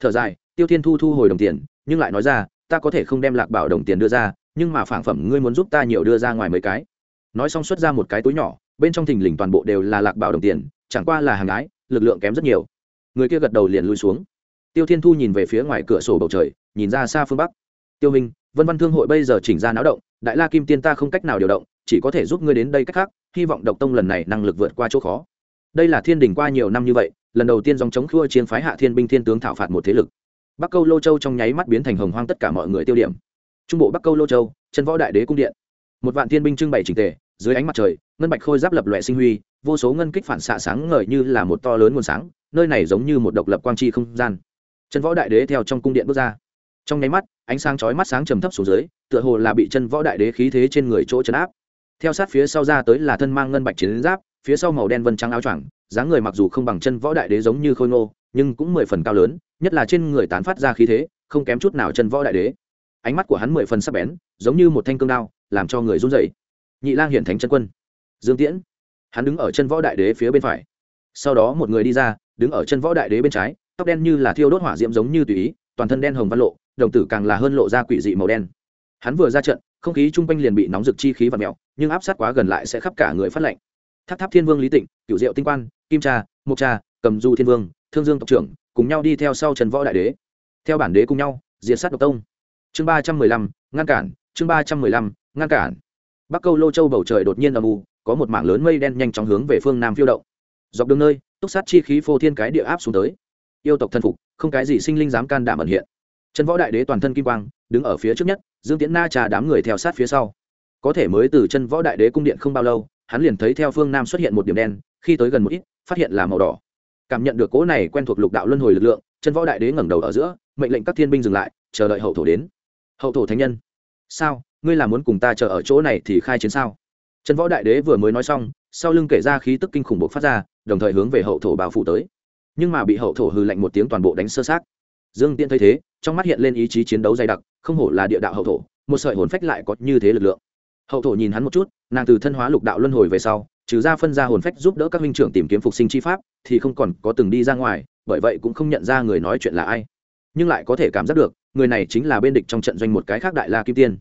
A: thở dài, tiêu thiên thu thu hồi đồng tiền, nhưng lại nói ra, ta có thể không đem lạc bảo đồng tiền đưa ra, nhưng mà phản phẩm ngươi muốn giúp ta nhiều đưa ra ngoài mấy cái. Nói xong xuất ra một cái túi nhỏ, bên trong thình lình toàn bộ đều là lạc bảo đồng tiền, chẳng qua là hàng ái lực lượng kém rất nhiều. Người kia gật đầu liền lui xuống. Tiêu thiên thu nhìn về phía ngoài cửa sổ bầu trời, nhìn ra xa phương bắc. Tiêu minh vân văn thương hội bây giờ chỉnh ra náo động, đại la kim tiên ta không cách nào điều động, chỉ có thể giúp ngươi đến đây cách khác, hy vọng độc tông lần này năng lực vượt qua chỗ khó. Đây là thiên đình qua nhiều năm như vậy lần đầu tiên dòng chống khua chiến phái hạ thiên binh thiên tướng thảo phạt một thế lực. Bắc câu lô châu trong nháy mắt biến thành hồng hoang tất cả mọi người tiêu điểm. Trung bộ bắc câu lô châu, chân võ đại đế cung điện. Một vạn thiên binh trưng bày trình tề, dưới ánh mặt trời, ngân bạch khôi giáp lập loại sinh huy, vô số ngân kích phản xạ sáng ngời như là một to lớn nguồn sáng, nơi này giống như một độc lập quang tri không gian. Chân võ đại đế theo trong cung điện bước ra. Trong nháy mắt, ánh sáng chói mắt sáng trầm thấp xuống dưới, tựa hồ là bị chân võ đại đế khí thế trên người chỗ chấn áp. Theo sát phía sau ra tới là thân mang ngân bạch chiến giáp phía sau màu đen vân trắng áo choàng, dáng người mặc dù không bằng chân võ đại đế giống như khôi ngô, nhưng cũng mười phần cao lớn, nhất là trên người tán phát ra khí thế, không kém chút nào chân võ đại đế. Ánh mắt của hắn mười phần sắc bén, giống như một thanh cương đao, làm cho người run dậy nhị lang hiện thánh chân quân. Dương tiễn. Hắn đứng ở chân võ đại đế phía bên phải. Sau đó một người đi ra, đứng ở chân võ đại đế bên trái, tóc đen như là thiêu đốt hỏa diễm giống như tùy ý, toàn thân đen hồng văn lộ, đồng tử càng là hơn lộ ra quỷ dị màu đen. Hắn vừa ra trận, không khí chung quanh liền bị nóng rực chi khí và mèo, nhưng áp sát quá gần lại sẽ khắp cả người phát lạnh tháp tháp thiên vương lý tịnh cựu diệu tinh quan, kim cha mộc cha cầm du thiên vương, thương dương tộc trưởng, cùng nhau đi theo sau trần võ đại đế. Theo bản đế cùng nhau, diệt sát độc tông. Chương ba trăm mười lăm, ngăn cản, chương ba trăm mười lăm, ngăn cản. Bắc câu lô châu bầu trời đột nhiên âm u, có một mảng lớn mây đen nhanh chóng hướng về phương nam phiêu động. Dọc đường nơi, túc sát chi khí phô thiên cái địa áp xuống tới. Yêu tộc thân phục, không cái gì sinh linh dám can đảm ẩn hiện. Trần võ đại đế toàn thân kim quang, đứng ở phía trước nhất, dương tiễn na trà đám người theo sát phía sau có thể mới từ chân võ đại đế cung điện không bao lâu, hắn liền thấy theo phương nam xuất hiện một điểm đen, khi tới gần một ít, phát hiện là màu đỏ. Cảm nhận được cỗ này quen thuộc lục đạo luân hồi lực lượng, chân võ đại đế ngẩng đầu ở giữa, mệnh lệnh các thiên binh dừng lại, chờ đợi hậu thổ đến. Hậu thổ thánh nhân. Sao? Ngươi là muốn cùng ta chờ ở chỗ này thì khai chiến sao? Chân võ đại đế vừa mới nói xong, sau lưng kể ra khí tức kinh khủng bộc phát ra, đồng thời hướng về hậu thổ bao phủ tới. Nhưng mà bị hậu thổ hư lạnh một tiếng toàn bộ đánh sơ sát dương tiễn thấy thế, trong mắt hiện lên ý chí chiến đấu dày đặc, không hổ là địa đạo hậu thổ, một sợi hồn phách lại có như thế lực lượng hậu thổ nhìn hắn một chút nàng từ thân hóa lục đạo luân hồi về sau trừ ra phân ra hồn phách giúp đỡ các huynh trưởng tìm kiếm phục sinh chi pháp thì không còn có từng đi ra ngoài bởi vậy cũng không nhận ra người nói chuyện là ai nhưng lại có thể cảm giác được người này chính là bên địch trong trận doanh một cái khác đại la kim tiên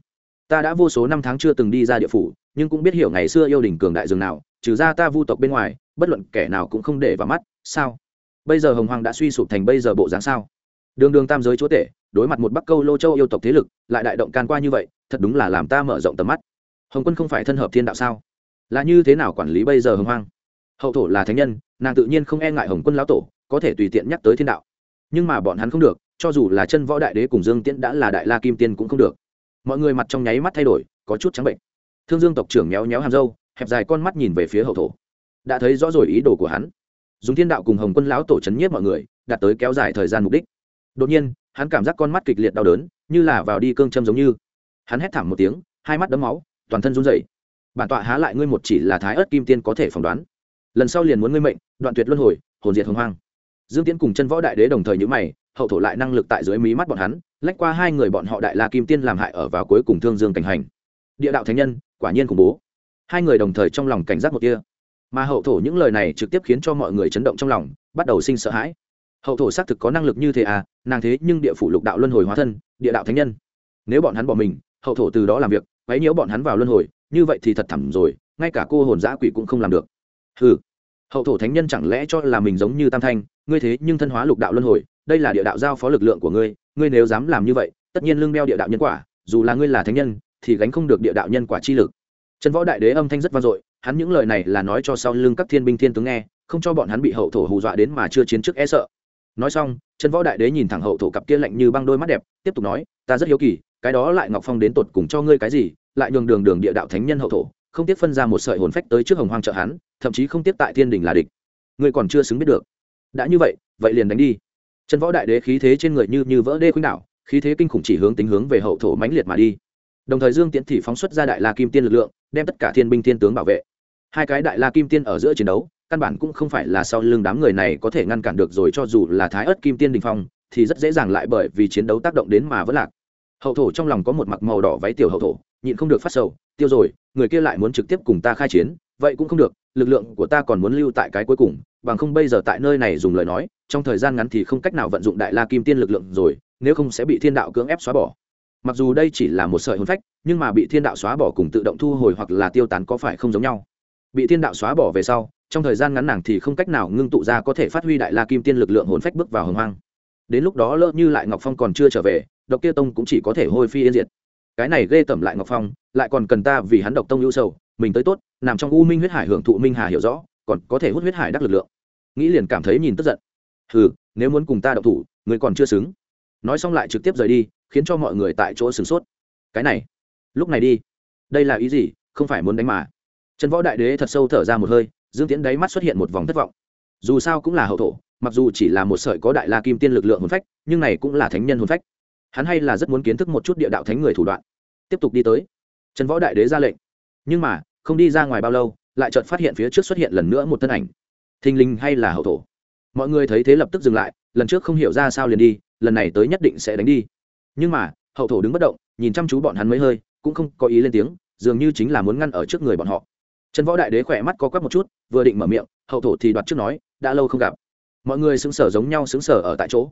A: ta đã vô số năm tháng chưa từng đi ra địa phủ nhưng cũng biết hiểu ngày xưa yêu đình cường đại dường nào trừ ra ta vu tộc bên ngoài bất luận kẻ nào cũng không để vào mắt sao bây giờ hồng hoàng đã suy sụp thành bây giờ bộ dáng sao đường đường tam giới chúa tể đối mặt một bắc câu lô châu yêu tộc thế lực lại đại động can qua như vậy thật đúng là làm ta mở rộng tầm mắt hồng quân không phải thân hợp thiên đạo sao? Là như thế nào quản lý bây giờ hồng hoang? Hậu thổ là thánh nhân, nàng tự nhiên không e ngại hồng quân lão tổ, có thể tùy tiện nhắc tới thiên đạo. Nhưng mà bọn hắn không được, cho dù là chân võ đại đế cùng dương tiễn đã là đại la kim tiên cũng không được. Mọi người mặt trong nháy mắt thay đổi, có chút trắng bệnh. Thương dương tộc trưởng méo méo hàm râu, hẹp dài con mắt nhìn về phía hậu thổ. Đã thấy rõ rồi ý đồ của hắn. Dùng thiên đạo cùng hồng quân lão tổ c h ấ n nhiếp mọi người, đạt tới kéo dài thời gian mục đích. Đột nhiên, hắn cảm giác con mắt kịch liệt đau đớn, như là vào đi cương châm giống như. Hắn hét thảm một tiếng, hai mắt đấm máu toàn thân run rẩy. Bản tọa há lại ngươi một chỉ là thái ớt kim tiên có thể phỏng đoán. Lần sau liền muốn ngươi mệnh, đoạn tuyệt luân hồi, hồn diệt hồng hoang. Dương tiễn cùng chân võ đại đế đồng thời nhữ mày, hậu thổ lại năng lực tại dưới mí mắt bọn hắn, lách qua hai người bọn họ đại la kim tiên làm hại ở vào cuối cùng thương dương cảnh hành. Địa đạo thánh nhân, quả nhiên khủng bố. Hai người đồng thời trong lòng cảnh giác một kia mà hậu thổ những lời này trực tiếp khiến cho mọi người chấn động trong lòng, bắt đầu sinh sợ hãi. Hậu thổ xác thực có năng lực như thế à nàng thế nhưng địa phủ lục đạo luân hồi hóa thân, địa đạo thánh nhân. Nếu bọn hắn bỏ mình, hậu thổ từ đó làm việc quấy nhiễu bọn hắn vào luân hồi, như vậy thì thật thẳm rồi, ngay cả cô hồn giã quỷ cũng không làm được. Ừ hậu thổ thánh nhân chẳng lẽ cho là mình giống như tam thanh, ngươi thế nhưng thân hóa lục đạo luân hồi, đây là địa đạo giao phó lực lượng của ngươi ngươi nếu dám làm như vậy, tất nhiên lương đeo địa đạo nhân quả, dù là ngươi là thánh nhân, thì gánh không được địa đạo nhân quả chi lực. Trần võ đại đế âm thanh rất vang dội, hắn những lời này là nói cho sau lưng các thiên binh thiên tướng nghe, không cho bọn hắn bị hậu thổ hù dọa đến mà chưa chiến trước e sợ. Nói xong, trần võ đại đế nhìn thẳng hậu thổ cặp kia lạnh như băng đôi mắt đẹp, tiếp tục nói, ta rất hiếu kỳ cái đó lại ngọc phong đến tột cùng cho ngươi cái gì, lại nhường đường đường địa đạo thánh nhân hậu thổ, không tiếc phân ra một sợi hồn phách tới trước hồng hoang trợ hắn, thậm chí không tiếc tại thiên đình là địch. Ngươi còn chưa xứng biết được. Đã như vậy vậy liền đánh đi. Trần võ đại đế khí thế trên người như như vỡ đê khuynh đảo, khí thế kinh khủng chỉ hướng tính hướng về hậu thổ mãnh liệt mà đi. Đồng thời dương tiễn thì phóng xuất ra đại la kim tiên lực lượng, đem tất cả thiên binh thiên tướng bảo vệ. Hai cái đại la kim tiên ở giữa chiến đấu, căn bản cũng không phải là sau lưng đám người này có thể ngăn cản được rồi cho dù là thái ớt kim tiên đình phong, thì rất dễ dàng lại bởi vì chiến đấu tác động đến mà vẫn lạc hậu thổ trong lòng có một mặc màu đỏ váy tiểu hậu thổ, nhịn không được phát sầu, tiêu rồi, người kia lại muốn trực tiếp cùng ta khai chiến, vậy cũng không được, lực lượng của ta còn muốn lưu tại cái cuối cùng, bằng không bây giờ tại nơi này dùng lời nói, trong thời gian ngắn thì không cách nào vận dụng đại la kim tiên lực lượng rồi, nếu không sẽ bị thiên đạo cưỡng ép xóa bỏ. Mặc dù đây chỉ là một sợi hồn phách, nhưng mà bị thiên đạo xóa bỏ cùng tự động thu hồi hoặc là tiêu tán có phải không giống nhau? Bị thiên đạo xóa bỏ về sau, trong thời gian ngắn nàng thì không cách nào ngưng tụ ra có thể phát huy đại la kim tiên lực lượng hồn phách bước vào hồng hoang. Đến lúc đó lỡ như lại ngọc phong còn chưa trở về độc kia tông cũng chỉ có thể hôi phi yên diệt. Cái này ghê tẩm lại ngọc phong, lại còn cần ta vì hắn độc tông ưu sầu, mình tới tốt, nằm trong u minh huyết hải hưởng thụ minh hà hiểu rõ, còn có thể hút huyết hải đắc lực lượng. Nghĩ liền cảm thấy nhìn tức giận. Hừ, nếu muốn cùng ta độc thủ, người còn chưa xứng. Nói xong lại trực tiếp rời đi, khiến cho mọi người tại chỗ sửng sốt. Cái này, lúc này đi. Đây là ý gì, không phải muốn đánh mà. Trần võ đại đế thật sâu thở ra một hơi, dương tiễn đáy mắt xuất hiện một vòng thất vọng. Dù sao cũng là hậu thổ, mặc dù chỉ là một sợi có đại la kim tiên lực lượng hồn phách, nhưng này cũng là thánh nhân hồn phách hắn hay là rất muốn kiến thức một chút địa đạo thánh người thủ đoạn. Tiếp tục đi tới. Trần võ đại đế ra lệnh. Nhưng mà, không đi ra ngoài bao lâu, lại chợt phát hiện phía trước xuất hiện lần nữa một thân ảnh. Thình linh hay là hậu thổ? Mọi người thấy thế lập tức dừng lại, lần trước không hiểu ra sao liền đi, lần này tới nhất định sẽ đánh đi. Nhưng mà, hậu thổ đứng bất động, nhìn chăm chú bọn hắn mấy hơi, cũng không có ý lên tiếng, dường như chính là muốn ngăn ở trước người bọn họ. Trần võ đại đế khỏe mắt có quắc một chút, vừa định mở miệng, hậu thổ thì đoạt trước nói, đã lâu không gặp. Mọi người xứng sở giống nhau xứng sở ở tại chỗ.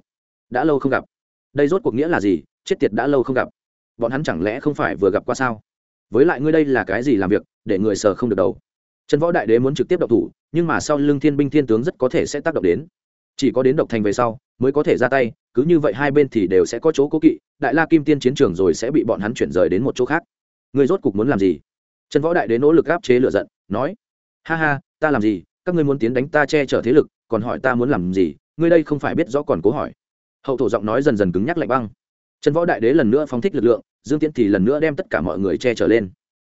A: Đã lâu không gặp đây rốt cuộc nghĩa là gì? Chết tiệt đã lâu không gặp. Bọn hắn chẳng lẽ không phải vừa gặp qua sao? Với lại ngươi đây là cái gì làm việc, để người sờ không được đầu? Trần võ đại đế muốn trực tiếp độc thủ, nhưng mà sau lưng thiên binh thiên tướng rất có thể sẽ tác động đến. Chỉ có đến độc thành về sau, mới có thể ra tay, cứ như vậy hai bên thì đều sẽ có chỗ cố kỵ, đại la kim tiên chiến trường rồi sẽ bị bọn hắn chuyển rời đến một chỗ khác. Ngươi rốt cục muốn làm gì? Trần võ đại đế nỗ lực áp chế lựa giận, nói, ha ha, ta làm gì? Các ngươi muốn tiến đánh ta che chở thế lực, còn hỏi ta muốn làm gì? Ngươi đây không phải biết rõ còn cố hỏi hậu thổ giọng nói dần dần cứng nhắc lạnh băng. Trần võ đại đế lần nữa phóng thích lực lượng, dương tiễn thì lần nữa đem tất cả mọi người che chở lên.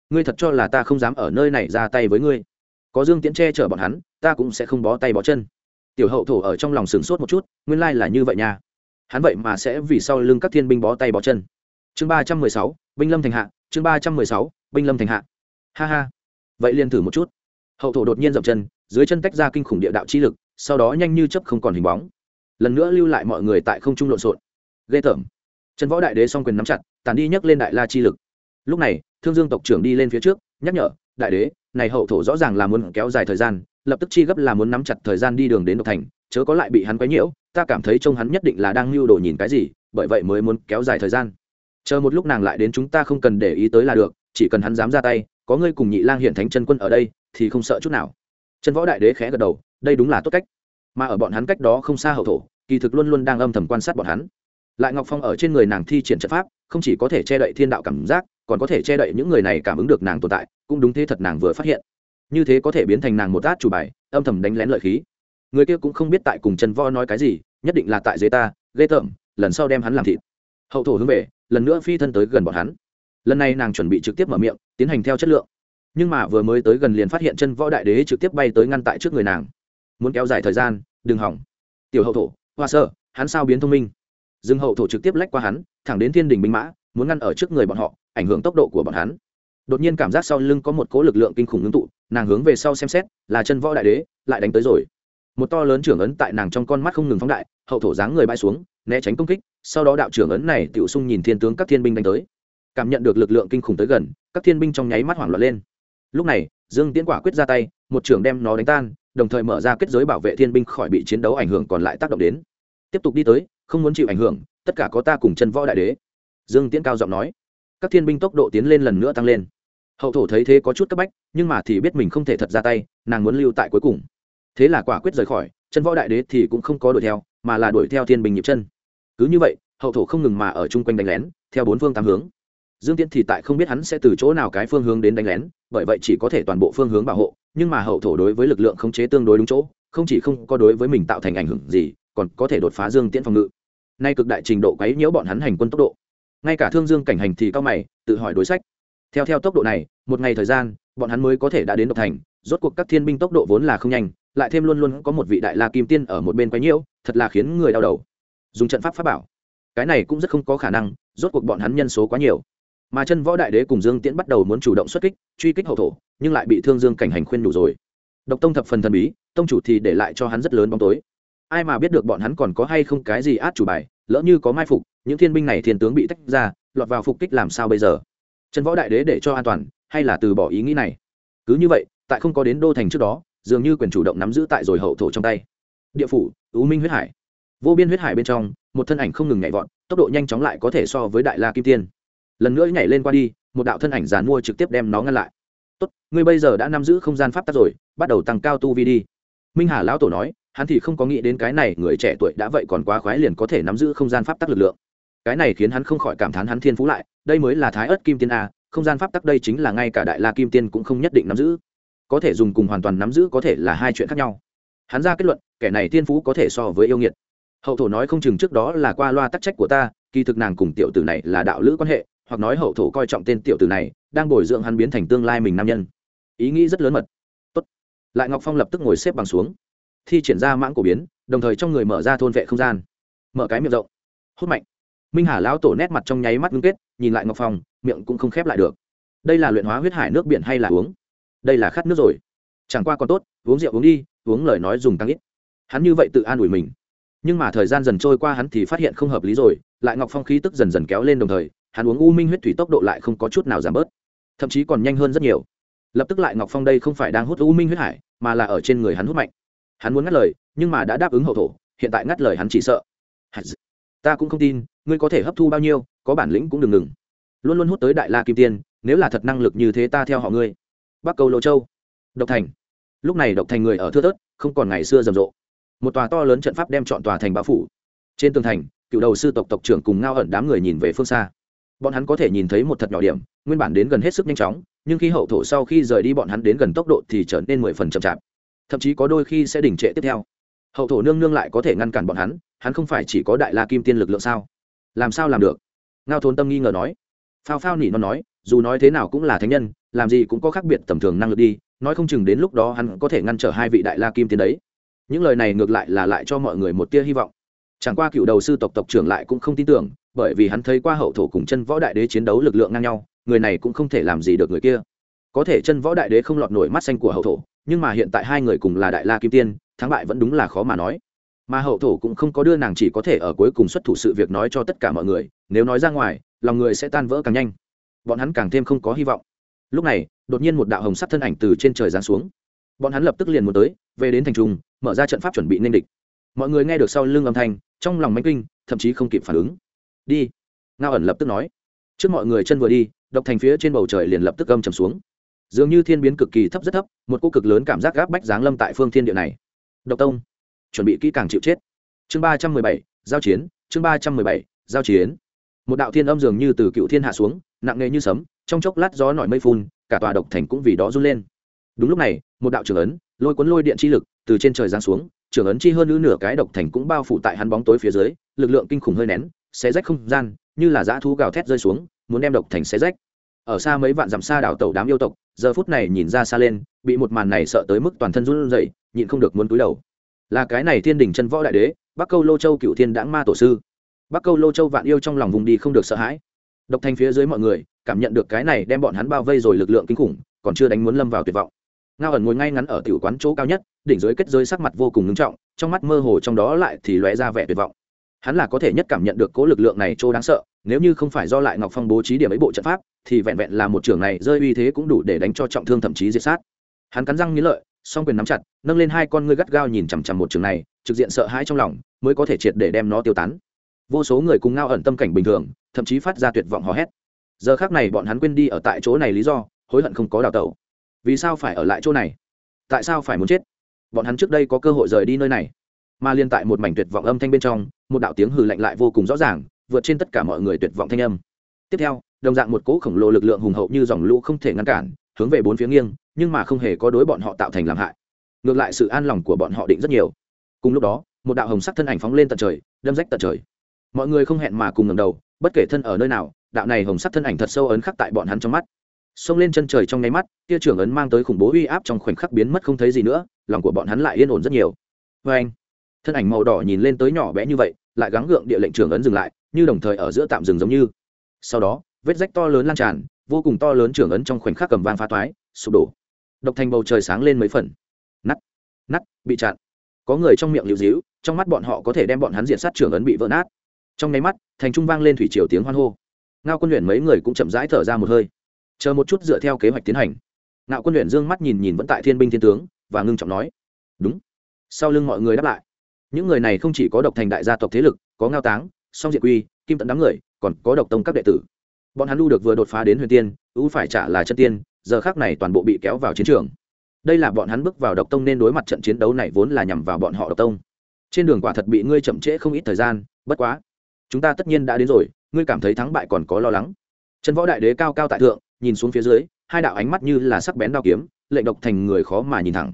A: Ngươi thật cho là ta không dám ở nơi này ra tay với ngươi. Có dương tiễn che chở bọn hắn, ta cũng sẽ không bó tay bó chân. Tiểu hậu thổ ở trong lòng sửng sốt một chút, nguyên lai là như vậy nha. Hắn vậy mà sẽ vì sau lưng các thiên binh bó tay bó chân. Chương ba trăm mười sáu, binh lâm thành hạ, chương ba trăm mười sáu, binh lâm thành hạ. Ha ha. Vậy liền thử một chút. Hậu thổ đột nhiên dậm chân, dưới chân tách ra kinh khủng địa đạo chi lực, sau đó nhanh như chấp không còn hình bóng lần nữa lưu lại mọi người tại không trung lộn xộn. Ghê tởm. Trần võ đại đế s o n g quyền nắm chặt tàn đi nhấc lên đại la chi lực. Lúc này, thương dương tộc trưởng đi lên phía trước, nhắc nhở, đại đế, này hậu thổ rõ ràng là muốn kéo dài thời gian, lập tức chi gấp là muốn nắm chặt thời gian đi đường đến độc thành, chớ có lại bị hắn quấy nhiễu, ta cảm thấy trông hắn nhất định là đang lưu đồ nhìn cái gì, bởi vậy mới muốn kéo dài thời gian. Chờ một lúc nàng lại đến chúng ta không cần để ý tới là được, chỉ cần hắn dám ra tay, có ngươi cùng nhị lang hiện thánh chân quân ở đây, thì không sợ chút nào. Trần võ đại đế khẽ gật đầu, đây đúng là tốt cách. Mà ở bọn hắn cách đó không xa hậu thổ kỳ thực luôn luôn đang âm thầm quan sát bọn hắn. Lại ngọc phong ở trên người nàng thi triển trận pháp, không chỉ có thể che đậy thiên đạo cảm giác, còn có thể che đậy những người này cảm ứng được nàng tồn tại, cũng đúng thế thật nàng vừa phát hiện. Như thế có thể biến thành nàng một át chủ bài, âm thầm đánh lén lợi khí. Người kia cũng không biết tại cùng chân vo nói cái gì, nhất định là tại dưới ta ghê tởm, lần sau đem hắn làm thịt. Hậu thổ hướng về, lần nữa phi thân tới gần bọn hắn. Lần này nàng chuẩn bị trực tiếp mở miệng, tiến hành theo chất lượng. Nhưng mà vừa mới tới gần liền phát hiện chân võ đại đế trực tiếp bay tới ngăn tại trước người nàng. Muốn kéo dài thời gian, đừng hỏng. Tiểu hậu thổ hoa sơ, hắn sao biến thông minh? Dương hậu thổ trực tiếp lách qua hắn, thẳng đến thiên đình binh mã, muốn ngăn ở trước người bọn họ, ảnh hưởng tốc độ của bọn hắn. Đột nhiên cảm giác sau lưng có một cố lực lượng kinh khủng ngưng tụ, nàng hướng về sau xem xét, là chân võ đại đế, lại đánh tới rồi. Một to lớn trưởng ấn tại nàng trong con mắt không ngừng phóng đại, hậu thổ dáng người bay xuống, né tránh công kích, sau đó đạo trưởng ấn này tiểu sung nhìn thiên tướng các thiên binh đánh tới. Cảm nhận được lực lượng kinh khủng tới gần, các thiên binh trong nháy mắt hoảng loạn lên. Lúc này, dương tiễn quả quyết ra tay, một trưởng đem nó đánh tan, đồng thời mở ra kết giới bảo vệ thiên binh khỏi bị chiến đấu ảnh hưởng còn lại tác động đến tiếp tục đi tới, không muốn chịu ảnh hưởng, tất cả có ta cùng chân võ đại đế. Dương tiễn cao giọng nói. Các thiên binh tốc độ tiến lên lần nữa tăng lên. Hậu thổ thấy thế có chút cấp bách, nhưng mà thì biết mình không thể thật ra tay, nàng muốn lưu tại cuối cùng. Thế là quả quyết rời khỏi, chân võ đại đế thì cũng không có đuổi theo, mà là đuổi theo thiên binh nhịp chân. Cứ như vậy, hậu thổ không ngừng mà ở chung quanh đánh lén, theo bốn phương tám hướng. Dương tiễn thì tại không biết hắn sẽ từ chỗ nào cái phương hướng đến đánh lén, bởi vậy chỉ có thể toàn bộ phương hướng bảo hộ, nhưng mà hậu thổ đối với lực lượng khống chế tương đối đúng chỗ không chỉ không có đối với mình tạo thành ảnh hưởng gì, còn có thể đột phá dương tiễn phòng ngự. Nay cực đại trình độ quấy nhiễu bọn hắn hành quân tốc độ. Ngay cả thương dương cảnh hành thì cao mày, tự hỏi đối sách. Theo theo tốc độ này, một ngày thời gian, bọn hắn mới có thể đã đến độc thành, rốt cuộc các thiên binh tốc độ vốn là không nhanh, lại thêm luôn luôn có một vị đại la kim tiên ở một bên quấy nhiễu, thật là khiến người đau đầu. Dùng trận pháp pháp bảo. Cái này cũng rất không có khả năng, rốt cuộc bọn hắn nhân số quá nhiều. Mà chân võ đại đế cùng dương tiễn bắt đầu muốn chủ động xuất kích, truy kích hậu thổ, nhưng lại bị thương dương cảnh hành khuyên đủ rồi độc tông thập phần thần bí, tông chủ thì để lại cho hắn rất lớn bóng tối. Ai mà biết được bọn hắn còn có hay không cái gì át chủ bài, lỡ như có mai phục, những thiên binh này thiên tướng bị tách ra, lọt vào phục kích làm sao bây giờ? Trần võ đại đế để cho an toàn, hay là từ bỏ ý nghĩ này? Cứ như vậy, tại không có đến đô thành trước đó, dường như quyền chủ động nắm giữ tại rồi hậu thổ trong tay. Địa phủ ưu minh huyết hải. Vô biên huyết hải bên trong, một thân ảnh không ngừng nhảy vọt, tốc độ nhanh chóng lại có thể so với đại la kim tiên. Lần nữa nhảy lên qua đi, một đạo thân ảnh giàn mua trực tiếp đem nó ngăn lại tốt, ngươi bây giờ đã nắm giữ không gian pháp tắc rồi, bắt đầu tăng cao tu vi đi. Minh hà lão tổ nói, hắn thì không có nghĩ đến cái này người trẻ tuổi đã vậy còn quá khoái liền có thể nắm giữ không gian pháp tắc lực lượng. Cái này khiến hắn không khỏi cảm thán hắn thiên phú lại, đây mới là thái ớt kim tiên a, không gian pháp tắc đây chính là ngay cả đại la kim tiên cũng không nhất định nắm giữ. Có thể dùng cùng hoàn toàn nắm giữ có thể là hai chuyện khác nhau. Hắn ra kết luận, kẻ này thiên phú có thể so với yêu nghiệt. Hậu thổ nói không chừng trước đó là qua loa tắc trách của ta, kỳ thực nàng cùng tiểu tử này là đạo lữ quan hệ hoặc nói hậu thổ coi trọng tên tiểu tử này, đang bồi dưỡng hắn biến thành tương lai mình nam nhân. Ý nghĩ rất lớn mật. Tốt. lại ngọc phong lập tức ngồi xếp bằng xuống. Thi triển ra mãng cổ biến, đồng thời trong người mở ra thôn vệ không gian. Mở cái miệng rộng. Hút mạnh. Minh hà lão tổ nét mặt trong nháy mắt ngưng kết, nhìn lại ngọc phong, miệng cũng không khép lại được. Đây là luyện hóa huyết hải nước biển hay là uống? Đây là khát nước rồi. Chẳng qua còn tốt, uống rượu uống đi, uống lời nói dùng tăng ít. Hắn như vậy tự an ủi mình. Nhưng mà thời gian dần trôi qua hắn thì phát hiện không hợp lý rồi, lại ngọc phong khí tức dần dần kéo lên đồng thời hắn uống u minh huyết thủy tốc độ lại không có chút nào giảm bớt, thậm chí còn nhanh hơn rất nhiều. Lập tức lại ngọc phong đây không phải đang hút u minh huyết hải, mà là ở trên người hắn hút mạnh. Hắn muốn ngắt lời, nhưng mà đã đáp ứng hậu thổ, hiện tại ngắt lời hắn chỉ sợ. Ta cũng không tin, ngươi có thể hấp thu bao nhiêu, có bản lĩnh cũng đừng ngừng. Luôn luôn hút tới đại la kim tiên, nếu là thật năng lực như thế ta theo họ ngươi. Bắc cầu lô châu. Độc thành. Lúc này độc thành người ở thưa thớt, không còn ngày xưa rầm rộ. Một tòa to lớn trận pháp đem chọn tòa thành bao phủ. Trên tường thành, cựu đầu sư tộc tộc trưởng cùng ngao ẩn đám người nhìn về phương xa bọn hắn có thể nhìn thấy một thật nhỏ điểm, nguyên bản đến gần hết sức nhanh chóng, nhưng khi hậu thổ sau khi rời đi bọn hắn đến gần tốc độ thì trở nên mười phần chậm chạp. Thậm chí có đôi khi sẽ đình trệ tiếp theo. Hậu thổ nương nương lại có thể ngăn cản bọn hắn hắn không phải chỉ có đại la kim tiên lực lượng sao? Làm sao làm được? Ngao thôn tâm nghi ngờ nói. Phao phao nỉ nó nói, dù nói thế nào cũng là thánh nhân, làm gì cũng có khác biệt tầm thường năng lực đi, nói không chừng đến lúc đó hắn có thể ngăn trở hai vị đại la kim tiên đấy. Những lời này ngược lại là lại cho mọi người một tia hy vọng chẳng qua cựu đầu sư tộc tộc trưởng lại cũng không tin tưởng, bởi vì hắn thấy qua hậu thổ cùng chân võ đại đế chiến đấu lực lượng ngang nhau, người này cũng không thể làm gì được người kia. Có thể chân võ đại đế không lọt nổi mắt xanh của hậu thổ, nhưng mà hiện tại hai người cùng là đại la kim tiên, thắng bại vẫn đúng là khó mà nói. Mà hậu thổ cũng không có đưa nàng chỉ có thể ở cuối cùng xuất thủ sự việc nói cho tất cả mọi người, nếu nói ra ngoài, lòng người sẽ tan vỡ càng nhanh. Bọn hắn càng thêm không có hy vọng. Lúc này, đột nhiên một đạo hồng sắc thân ảnh từ trên trời giáng xuống. Bọn hắn lập tức liền muốn tới, về đến thành trung, mở ra trận pháp chuẩn bị nên địch. Mọi người nghe được sau lưng âm thanh trong lòng mánh kinh, thậm chí không kịp phản ứng. Đi. Ngao ẩn lập tức nói. Trước mọi người chân vừa đi, độc thành phía trên bầu trời liền lập tức âm trầm xuống. Dường như thiên biến cực kỳ thấp rất thấp, một cô cực lớn cảm giác gáp bách giáng lâm tại phương thiên địa này. Độc tông, chuẩn bị kỹ càng chịu chết. Chương ba trăm mười bảy, giao chiến. Chương ba trăm mười bảy, giao chiến. Một đạo thiên âm dường như từ cựu thiên hạ xuống, nặng nề như sấm, trong chốc lát gió nổi mây phun, cả tòa độc thành cũng vì đó run lên. Đúng lúc này, một đạo trưởng ấn, lôi cuốn lôi điện chi lực từ trên trời giáng xuống trưởng ấn chi hơn nữ nửa cái độc thành cũng bao phủ tại hắn bóng tối phía dưới, lực lượng kinh khủng hơi nén, xé rách không gian, như là dã thú gào thét rơi xuống, muốn đem độc thành xé rách. Ở xa mấy vạn dặm xa đảo tàu đám yêu tộc, giờ phút này nhìn ra xa lên, bị một màn này sợ tới mức toàn thân run rẩy, nhịn không được muốn túi đầu. Là cái này thiên đình chân võ đại đế, bắc câu lô châu cựu thiên đãng ma tổ sư. Bắc câu lô châu vạn yêu trong lòng vùng đi không được sợ hãi. Độc thành phía dưới mọi người cảm nhận được cái này đem bọn hắn bao vây rồi lực lượng kinh khủng, còn chưa đánh muốn lâm vào tuyệt vọng ngao ẩn ngồi ngay ngắn ở tiểu quán chỗ cao nhất, đỉnh dưới kết giới sắc mặt vô cùng ngưng trọng, trong mắt mơ hồ trong đó lại thì lóe ra vẻ tuyệt vọng. Hắn là có thể nhất cảm nhận được cố lực lượng này chỗ đáng sợ, nếu như không phải do lại ngọc phong bố trí điểm ấy bộ trận pháp, thì vẹn vẹn là một trường này rơi uy thế cũng đủ để đánh cho trọng thương thậm chí diệt sát. Hắn cắn răng nghĩ lợi, song quyền nắm chặt, nâng lên hai con ngươi gắt gao nhìn chằm chằm một trường này, trực diện sợ hãi trong lòng, mới có thể triệt để đem nó tiêu tán. Vô số người cùng ngao ẩn tâm cảnh bình thường, thậm chí phát ra tuyệt vọng hò hét. Giờ khác này bọn hắn quên đi ở tại chỗ này lý do, hối hận không có đào tẩu vì sao phải ở lại chỗ này? Tại sao phải muốn chết? Bọn hắn trước đây có cơ hội rời đi nơi này. Mà liên tại một mảnh tuyệt vọng âm thanh bên trong, một đạo tiếng hừ lạnh lại vô cùng rõ ràng, vượt trên tất cả mọi người tuyệt vọng thanh âm. Tiếp theo, đồng dạng một cỗ khổng lồ lực lượng hùng hậu như dòng lũ không thể ngăn cản, hướng về bốn phía nghiêng, nhưng mà không hề có đối bọn họ tạo thành làm hại. Ngược lại sự an lòng của bọn họ định rất nhiều. Cùng lúc đó, một đạo hồng sắc thân ảnh phóng lên tận trời, đâm rách tận trời. Mọi người không hẹn mà cùng ngầm đầu, bất kể thân ở nơi nào, đạo này hồng sắc thân ảnh thật sâu ấn khắc tại bọn hắn trong mắt xông lên chân trời trong nháy mắt, tia trưởng ấn mang tới khủng bố uy áp trong khoảnh khắc biến mất không thấy gì nữa, lòng của bọn hắn lại yên ổn rất nhiều. Vê anh, thân ảnh màu đỏ nhìn lên tới nhỏ bé như vậy, lại gắng gượng địa lệnh trưởng ấn dừng lại, như đồng thời ở giữa tạm dừng giống như. Sau đó, vết rách to lớn lan tràn, vô cùng to lớn trưởng ấn trong khoảnh khắc cầm vang phá toái sụp đổ. Độc thành bầu trời sáng lên mấy phần. Nắt nắt bị chặn. Có người trong miệng liều díu trong mắt bọn họ có thể đem bọn hắn diện sát trưởng ấn bị vỡ nát. Trong nháy mắt, thành trung vang lên thủy triều tiếng hoan hô. Ngao quân luyện mấy người cũng chậm rãi thở ra một hơi chờ một chút dựa theo kế hoạch tiến hành. Ngạo quân luyện dương mắt nhìn nhìn vẫn tại thiên binh thiên tướng và ngưng trọng nói, đúng. Sau lưng mọi người đáp lại, những người này không chỉ có độc thành đại gia tộc thế lực, có ngao táng, song diệt quy, kim tận đám người, còn có độc tông các đệ tử. Bọn hắn lưu được vừa đột phá đến huyền tiên, ưu phải trả là chân tiên, giờ khác này toàn bộ bị kéo vào chiến trường. Đây là bọn hắn bước vào độc tông nên đối mặt trận chiến đấu này vốn là nhằm vào bọn họ độc tông. Trên đường quả thật bị ngươi chậm trễ không ít thời gian, bất quá, chúng ta tất nhiên đã đến rồi, ngươi cảm thấy thắng bại còn có lo lắng. Trần võ đại đế cao cao tại thượng nhìn xuống phía dưới, hai đạo ánh mắt như là sắc bén đao kiếm, lệnh độc thành người khó mà nhìn thẳng.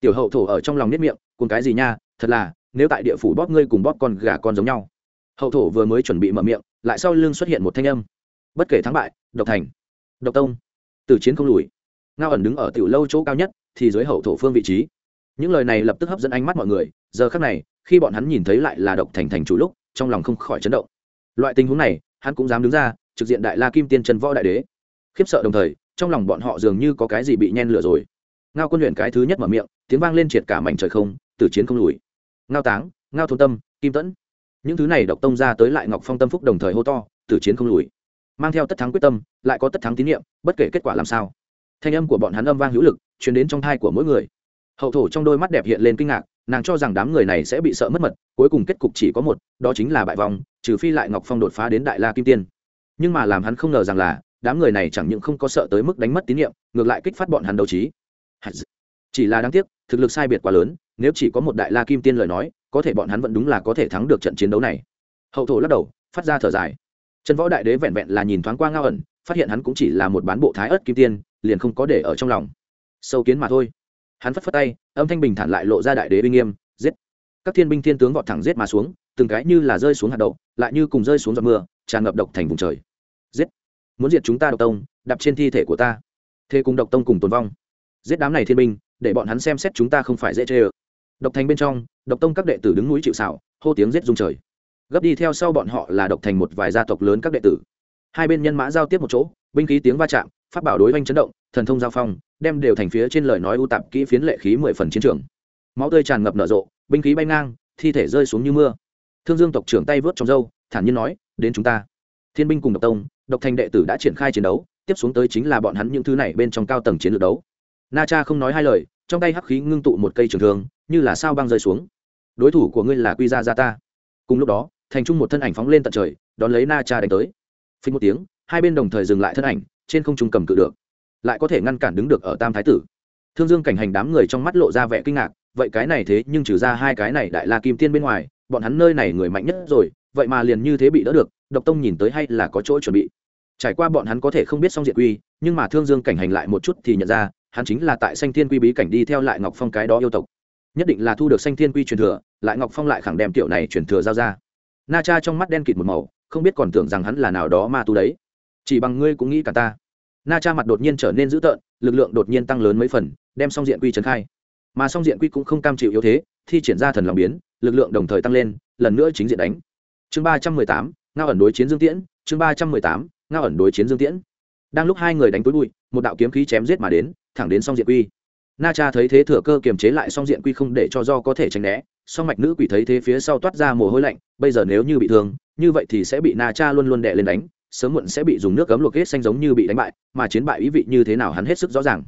A: Tiểu hậu thổ ở trong lòng nếp miệng, cùng cái gì nha, thật là, nếu tại địa phủ bóp ngươi cùng bóp con gà con giống nhau. Hậu thổ vừa mới chuẩn bị mở miệng, lại sau lưng xuất hiện một thanh âm. Bất kể thắng bại, độc thành, độc tông. Từ chiến không lùi. Ngao ẩn đứng ở tiểu lâu chỗ cao nhất, thì dưới hậu thổ phương vị trí. Những lời này lập tức hấp dẫn ánh mắt mọi người, giờ khác này, khi bọn hắn nhìn thấy lại là độc thành thành chủ lúc, trong lòng không khỏi chấn động. Loại tình huống này, hắn cũng dám đứng ra, trực diện đại la kim tiên trần võ đại đế khiếp sợ đồng thời, trong lòng bọn họ dường như có cái gì bị nhen lửa rồi. Ngao quân luyện cái thứ nhất mở miệng, tiếng vang lên triệt cả mảnh trời không, tử chiến không lùi. Ngao táng, ngao thôn tâm, kim tẫn. Những thứ này độc tông ra tới lại ngọc phong tâm phúc đồng thời hô to, tử chiến không lùi. Mang theo tất thắng quyết tâm, lại có tất thắng tín nhiệm, bất kể kết quả làm sao. Thanh âm của bọn hắn âm vang hữu lực chuyển đến trong thai của mỗi người. Hậu thổ trong đôi mắt đẹp hiện lên kinh ngạc, nàng cho rằng đám người này sẽ bị sợ mất mật, cuối cùng kết cục chỉ có một, đó chính là bại vòng trừ phi lại ngọc phong đột phá đến đại la kim tiên. Nhưng mà làm hắn không ngờ rằng là đám người này chẳng những không có sợ tới mức đánh mất tín nhiệm, ngược lại kích phát bọn hắn đấu trí. Chỉ là đáng tiếc, thực lực sai biệt quá lớn, nếu chỉ có một đại la kim tiên lời nói, có thể bọn hắn vẫn đúng là có thể thắng được trận chiến đấu này. Hậu thổ lắc đầu, phát ra thở dài. Trần võ đại đế vẹn vẹn là nhìn thoáng qua ngao ẩn, phát hiện hắn cũng chỉ là một bán bộ thái ớt kim tiên, liền không có để ở trong lòng. Sâu kiến mà thôi. Hắn phất phất tay, âm thanh bình thản lại lộ ra đại đế uy nghiêm, giết. Các thiên binh thiên tướng vọt thẳng giết mà xuống, từng cái như là rơi xuống hạt đậu, lại như cùng rơi xuống giọt mưa, tràn ngập độc thành vùng trời. Giết muốn diệt chúng ta độc tông đập trên thi thể của ta. Thế cùng độc tông cùng tồn vong. Giết đám này thiên binh để bọn hắn xem xét chúng ta không phải dễ chê ơ. Độc thành bên trong độc tông các đệ tử đứng núi chịu xảo hô tiếng giết dung trời. Gấp đi theo sau bọn họ là độc thành một vài gia tộc lớn các đệ tử. Hai bên nhân mã giao tiếp một chỗ binh khí tiếng va chạm phát bảo đối oanh chấn động thần thông giao phong đem đều thành phía trên lời nói ưu tạp kỹ phiến lệ khí mười phần chiến trường. Máu tươi tràn ngập nở rộ binh khí bay ngang thi thể rơi xuống như mưa. Thương dương tộc trưởng tay vớt trong râu, thản nhiên nói đến chúng ta thiên binh cùng độc tông, độc thành đệ tử đã triển khai chiến đấu, tiếp xuống tới chính là bọn hắn những thứ này bên trong cao tầng chiến lược đấu. Na cha không nói hai lời, trong tay hắc khí ngưng tụ một cây trường thương, như là sao băng rơi xuống. Đối thủ của ngươi là quy gia gia ta. Cùng lúc đó, thành trung một thân ảnh phóng lên tận trời, đón lấy na cha đánh tới. Phí một tiếng, hai bên đồng thời dừng lại thân ảnh, trên không trung cầm cự được. Lại có thể ngăn cản đứng được ở tam thái tử. Thương dương cảnh hành đám người trong mắt lộ ra vẻ kinh ngạc, vậy cái này thế nhưng trừ ra hai cái này đại la kim tiên bên ngoài, bọn hắn nơi này người mạnh nhất rồi vậy mà liền như thế bị đỡ được, độc tông nhìn tới hay là có chỗ chuẩn bị. Trải qua bọn hắn có thể không biết xong diện quy, nhưng mà thương dương cảnh hành lại một chút thì nhận ra, hắn chính là tại sanh thiên quy bí cảnh đi theo lại ngọc phong cái đó yêu tộc. Nhất định là thu được sanh thiên quy truyền thừa, lại ngọc phong lại khẳng đem tiểu này truyền thừa giao ra. Na cha trong mắt đen kịt một màu, không biết còn tưởng rằng hắn là nào đó ma tu đấy. Chỉ bằng ngươi cũng nghĩ cả ta. Na cha mặt đột nhiên trở nên dữ tợn, lực lượng đột nhiên tăng lớn mấy phần, đem xong diện quy trấn khai. Mà song diện quy cũng không cam chịu yếu thế, thi triển ra thần lòng biến, lực lượng đồng thời tăng lên, lần nữa chính diện đánh chương ba trăm mười tám, ngao ẩn đối chiến dương tiễn, chương ba trăm mười tám, ngao ẩn đối chiến dương tiễn. Đang lúc hai người đánh túi bụi, một đạo kiếm khí chém giết mà đến, thẳng đến song diện quy. Na cha thấy thế thừa cơ kiềm chế lại song diện quy không để cho do có thể tránh né, song mạch nữ quỷ thấy thế phía sau toát ra mồ hôi lạnh, bây giờ nếu như bị thương, như vậy thì sẽ bị na cha luôn luôn đè lên đánh, sớm muộn sẽ bị dùng nước cấm luộc hết xanh giống như bị đánh bại, mà chiến bại ý vị như thế nào hắn hết sức rõ ràng.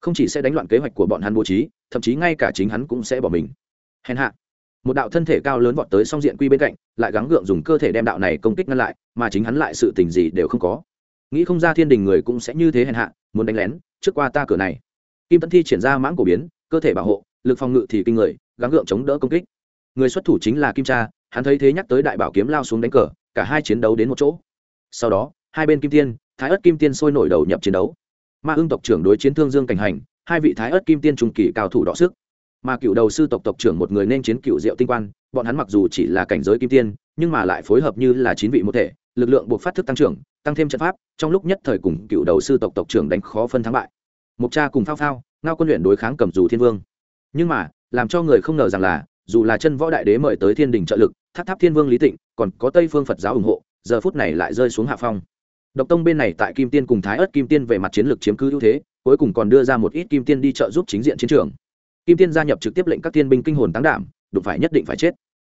A: Không chỉ sẽ đánh loạn kế hoạch của bọn hắn bố trí, thậm chí ngay cả chính hắn cũng sẽ bỏ mình. Hèn hạ một đạo thân thể cao lớn vọt tới song diện quy bên cạnh, lại gắng gượng dùng cơ thể đem đạo này công kích ngăn lại, mà chính hắn lại sự tình gì đều không có. Nghĩ không ra thiên đình người cũng sẽ như thế hèn hạ, muốn đánh lén, trước qua ta cửa này. Kim tấn thi triển ra mãng cổ biến, cơ thể bảo hộ, lực phòng ngự thì kinh người, gắng gượng chống đỡ công kích. Người xuất thủ chính là kim cha, hắn thấy thế nhắc tới đại bảo kiếm lao xuống đánh cờ, cả hai chiến đấu đến một chỗ. Sau đó, hai bên kim tiên, thái ớt kim tiên sôi nổi đầu nhập chiến đấu. Ma ương tộc trưởng đối chiến thương dương cảnh hành, hai vị thái ớt kim tiên trung kỳ cao thủ đọ sức mà cựu đầu sư tộc tộc trưởng một người nên chiến cựu diệu tinh quan, bọn hắn mặc dù chỉ là cảnh giới kim tiên, nhưng mà lại phối hợp như là chín vị một thể, lực lượng buộc phát thức tăng trưởng, tăng thêm trận pháp, trong lúc nhất thời cùng cựu đầu sư tộc tộc trưởng đánh khó phân thắng bại. Mục cha cùng phao phao, ngao quân luyện đối kháng cầm dù thiên vương. Nhưng mà, làm cho người không ngờ rằng là, dù là chân võ đại đế mời tới thiên đình trợ lực, tháp tháp thiên vương lý tịnh, còn có tây phương phật giáo ủng hộ, giờ phút này lại rơi xuống hạ phong. Độc tông bên này tại kim tiên cùng thái ớt kim tiên về mặt chiến lược chiếm cứ ưu thế, cuối cùng còn đưa ra một ít kim tiên đi trợ giúp chính diện chiến trường kim tiên gia nhập trực tiếp lệnh các tiên binh kinh hồn táng đảm, đụng phải nhất định phải chết.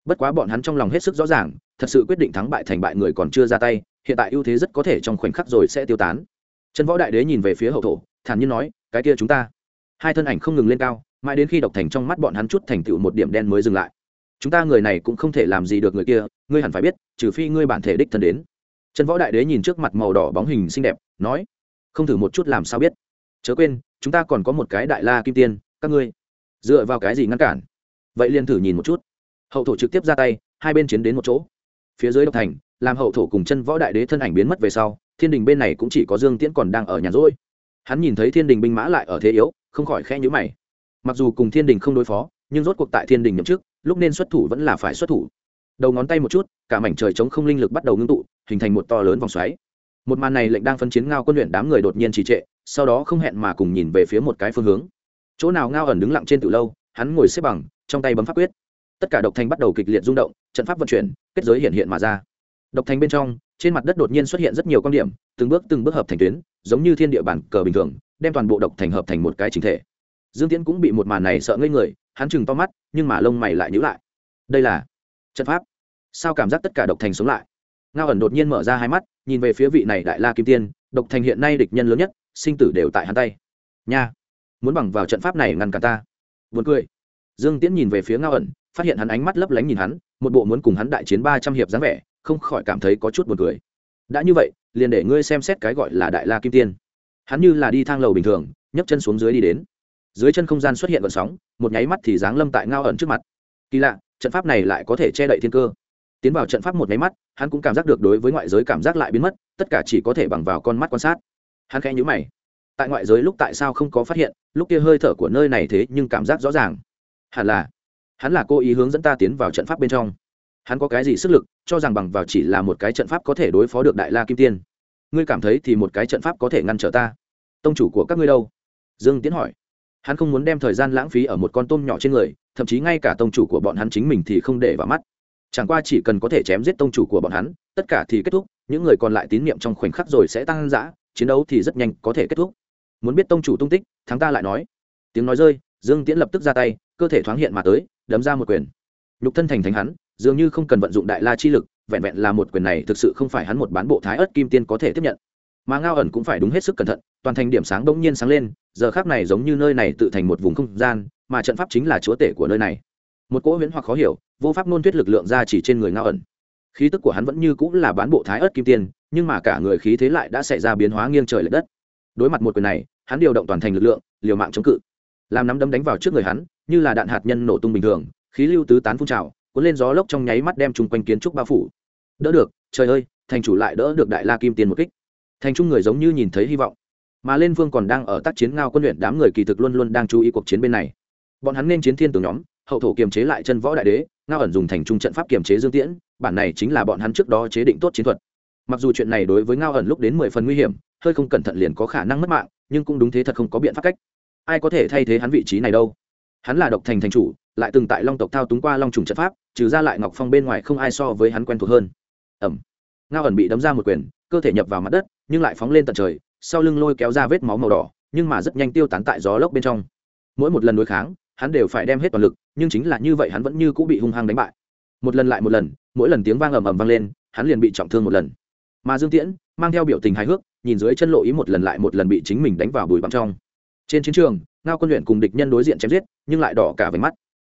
A: Bất quá bọn hắn trong lòng hết sức rõ ràng, thật sự quyết định thắng bại thành bại người còn chưa ra tay, hiện tại ưu thế rất có thể trong khoảnh khắc rồi sẽ tiêu tán. Trần võ đại đế nhìn về phía hậu thổ, thản nhiên nói, cái kia chúng ta. Hai thân ảnh không ngừng lên cao, mãi đến khi độc thành trong mắt bọn hắn chút thành tựu một điểm đen mới dừng lại. Chúng ta người này cũng không thể làm gì được người kia, ngươi hẳn phải biết, trừ phi ngươi bản thể đích thân đến. Trần võ đại đế nhìn trước mặt màu đỏ bóng hình xinh đẹp, nói, không thử một chút làm sao biết. Chớ quên, chúng ta còn có một cái đại la kim tiên, các ngươi dựa vào cái gì ngăn cản? Vậy liền thử nhìn một chút. Hậu thổ trực tiếp ra tay, hai bên chiến đến một chỗ. Phía dưới độc thành, làm hậu thổ cùng chân võ đại đế thân ảnh biến mất về sau, thiên đình bên này cũng chỉ có dương tiễn còn đang ở nhà rỗi. Hắn nhìn thấy thiên đình binh mã lại ở thế yếu, không khỏi khẽ nhữ mày. Mặc dù cùng thiên đình không đối phó, nhưng rốt cuộc tại thiên đình nhậm chức, lúc nên xuất thủ vẫn là phải xuất thủ. Đầu ngón tay một chút, cả mảnh trời chống không linh lực bắt đầu ngưng tụ, hình thành một to lớn vòng xoáy. Một màn này lệnh đang phân chiến ngao quân luyện đám người đột nhiên trì trệ, sau đó không hẹn mà cùng nhìn về phía một cái phương hướng chỗ nào ngao ẩn đứng lặng trên từ lâu, hắn ngồi xếp bằng, trong tay bấm pháp quyết. Tất cả độc thành bắt đầu kịch liệt rung động, trận pháp vận chuyển, kết giới hiện hiện mà ra. Độc thành bên trong, trên mặt đất đột nhiên xuất hiện rất nhiều quan điểm, từng bước từng bước hợp thành tuyến, giống như thiên địa bản cờ bình thường, đem toàn bộ độc thành hợp thành một cái chính thể. Dương tiễn cũng bị một màn này sợ ngây người, hắn chừng to mắt, nhưng mà lông mày lại nhữ lại. Đây là trận pháp. Sao cảm giác tất cả độc thành sống lại? Ngao ẩn đột nhiên mở ra hai mắt, nhìn về phía vị này đại la kim tiên, độc thành hiện nay địch nhân lớn nhất, sinh tử đều tại hắn tay. Nha! Muốn bằng vào trận pháp này ngăn cả ta. Vượt cười. Dương tiễn nhìn về phía ngao ẩn, phát hiện hắn ánh mắt lấp lánh nhìn hắn, một bộ muốn cùng hắn đại chiến ba trăm hiệp dáng vẻ, không khỏi cảm thấy có chút buồn cười. Đã như vậy, liền để ngươi xem xét cái gọi là đại la kim tiên. Hắn như là đi thang lầu bình thường, nhấc chân xuống dưới đi đến. Dưới chân không gian xuất hiện vận sóng, một nháy mắt thì giáng lâm tại ngao ẩn trước mặt. Kỳ lạ, trận pháp này lại có thể che đậy thiên cơ. Tiến vào trận pháp một nháy mắt, hắn cũng cảm giác được đối với ngoại giới cảm giác lại biến mất, tất cả chỉ có thể bằng vào con mắt quan sát. Hắn khẽ nhữ mày tại ngoại giới lúc tại sao không có phát hiện, lúc kia hơi thở của nơi này thế nhưng cảm giác rõ ràng. Hẳn là, hắn là cố ý hướng dẫn ta tiến vào trận pháp bên trong. Hắn có cái gì sức lực, cho rằng bằng vào chỉ là một cái trận pháp có thể đối phó được đại la kim tiên. Ngươi cảm thấy thì một cái trận pháp có thể ngăn trở ta? Tông chủ của các ngươi đâu? Dương tiến hỏi. Hắn không muốn đem thời gian lãng phí ở một con tôm nhỏ trên người, thậm chí ngay cả tông chủ của bọn hắn chính mình thì không để vào mắt. Chẳng qua chỉ cần có thể chém giết tông chủ của bọn hắn, tất cả thì kết thúc, những người còn lại tín nhiệm trong khoảnh khắc rồi sẽ tăng giã chiến đấu thì rất nhanh có thể kết thúc muốn biết tông chủ tung tích, thắng ta lại nói. Tiếng nói rơi, dương tiễn lập tức ra tay, cơ thể thoáng hiện mà tới, đấm ra một quyền. Nhục thân thành thánh hắn, dường như không cần vận dụng đại la chi lực, vẹn vẹn là một quyền này thực sự không phải hắn một bán bộ thái ớt kim tiên có thể tiếp nhận. Mà ngao ẩn cũng phải đúng hết sức cẩn thận, toàn thành điểm sáng bỗng nhiên sáng lên, giờ khác này giống như nơi này tự thành một vùng không gian, mà trận pháp chính là chúa tể của nơi này. Một cỗ huyễn hoặc khó hiểu, vô pháp nôn thuyết lực lượng ra chỉ trên người ngao ẩn. Khí tức của hắn vẫn như cũng là bán bộ thái ớt kim tiên, nhưng mà cả người khí thế lại đã xảy ra biến hóa nghiêng trời l ệ đất đối mặt một quyền này, hắn điều động toàn thành lực lượng, liều mạng chống cự. Làm nắm đấm đánh vào trước người hắn, như là đạn hạt nhân nổ tung bình thường, khí lưu tứ tán phun trào, cuốn lên gió lốc trong nháy mắt đem chung quanh kiến trúc bao phủ. Đỡ được, trời ơi, thành chủ lại đỡ được đại la kim tiền một kích. Thành trung người giống như nhìn thấy hy vọng. Mà lên vương còn đang ở tác chiến ngao quân luyện, đám người kỳ thực luôn luôn đang chú ý cuộc chiến bên này. Bọn hắn nên chiến thiên từ nhóm, hậu thổ kiềm chế lại chân võ đại đế, ngao ẩn dùng thành trung trận pháp kiềm chế dương tiễn, bản này chính là bọn hắn trước đó chế định tốt chiến thuật. Mặc dù chuyện này đối với ngao ẩn lúc đến mười phần nguy hiểm hơi không cẩn thận liền có khả năng mất mạng, nhưng cũng đúng thế thật không có biện pháp cách. Ai có thể thay thế hắn vị trí này đâu? Hắn là độc thành thành chủ, lại từng tại long tộc thao túng qua long trùng trận pháp, trừ ra lại ngọc phong bên ngoài không ai so với hắn quen thuộc hơn. Ẩm. Ngao ẩn bị đấm ra một quyền, cơ thể nhập vào mặt đất, nhưng lại phóng lên tận trời, sau lưng lôi kéo ra vết máu màu đỏ, nhưng mà rất nhanh tiêu tán tại gió lốc bên trong. Mỗi một lần đối kháng, hắn đều phải đem hết toàn lực, nhưng chính là như vậy hắn vẫn như cũng bị hung hăng đánh bại. Một lần lại một lần, mỗi lần tiếng vang ầm ầm vang lên, hắn liền bị trọng thương một lần. Mà dương tiễn, mang theo biểu tình hài hước nhìn dưới chân lộ ý một lần lại một lần bị chính mình đánh vào bùi bằng trong. Trên chiến trường, ngao quân luyện cùng địch nhân đối diện chém giết, nhưng lại đỏ cả về mắt.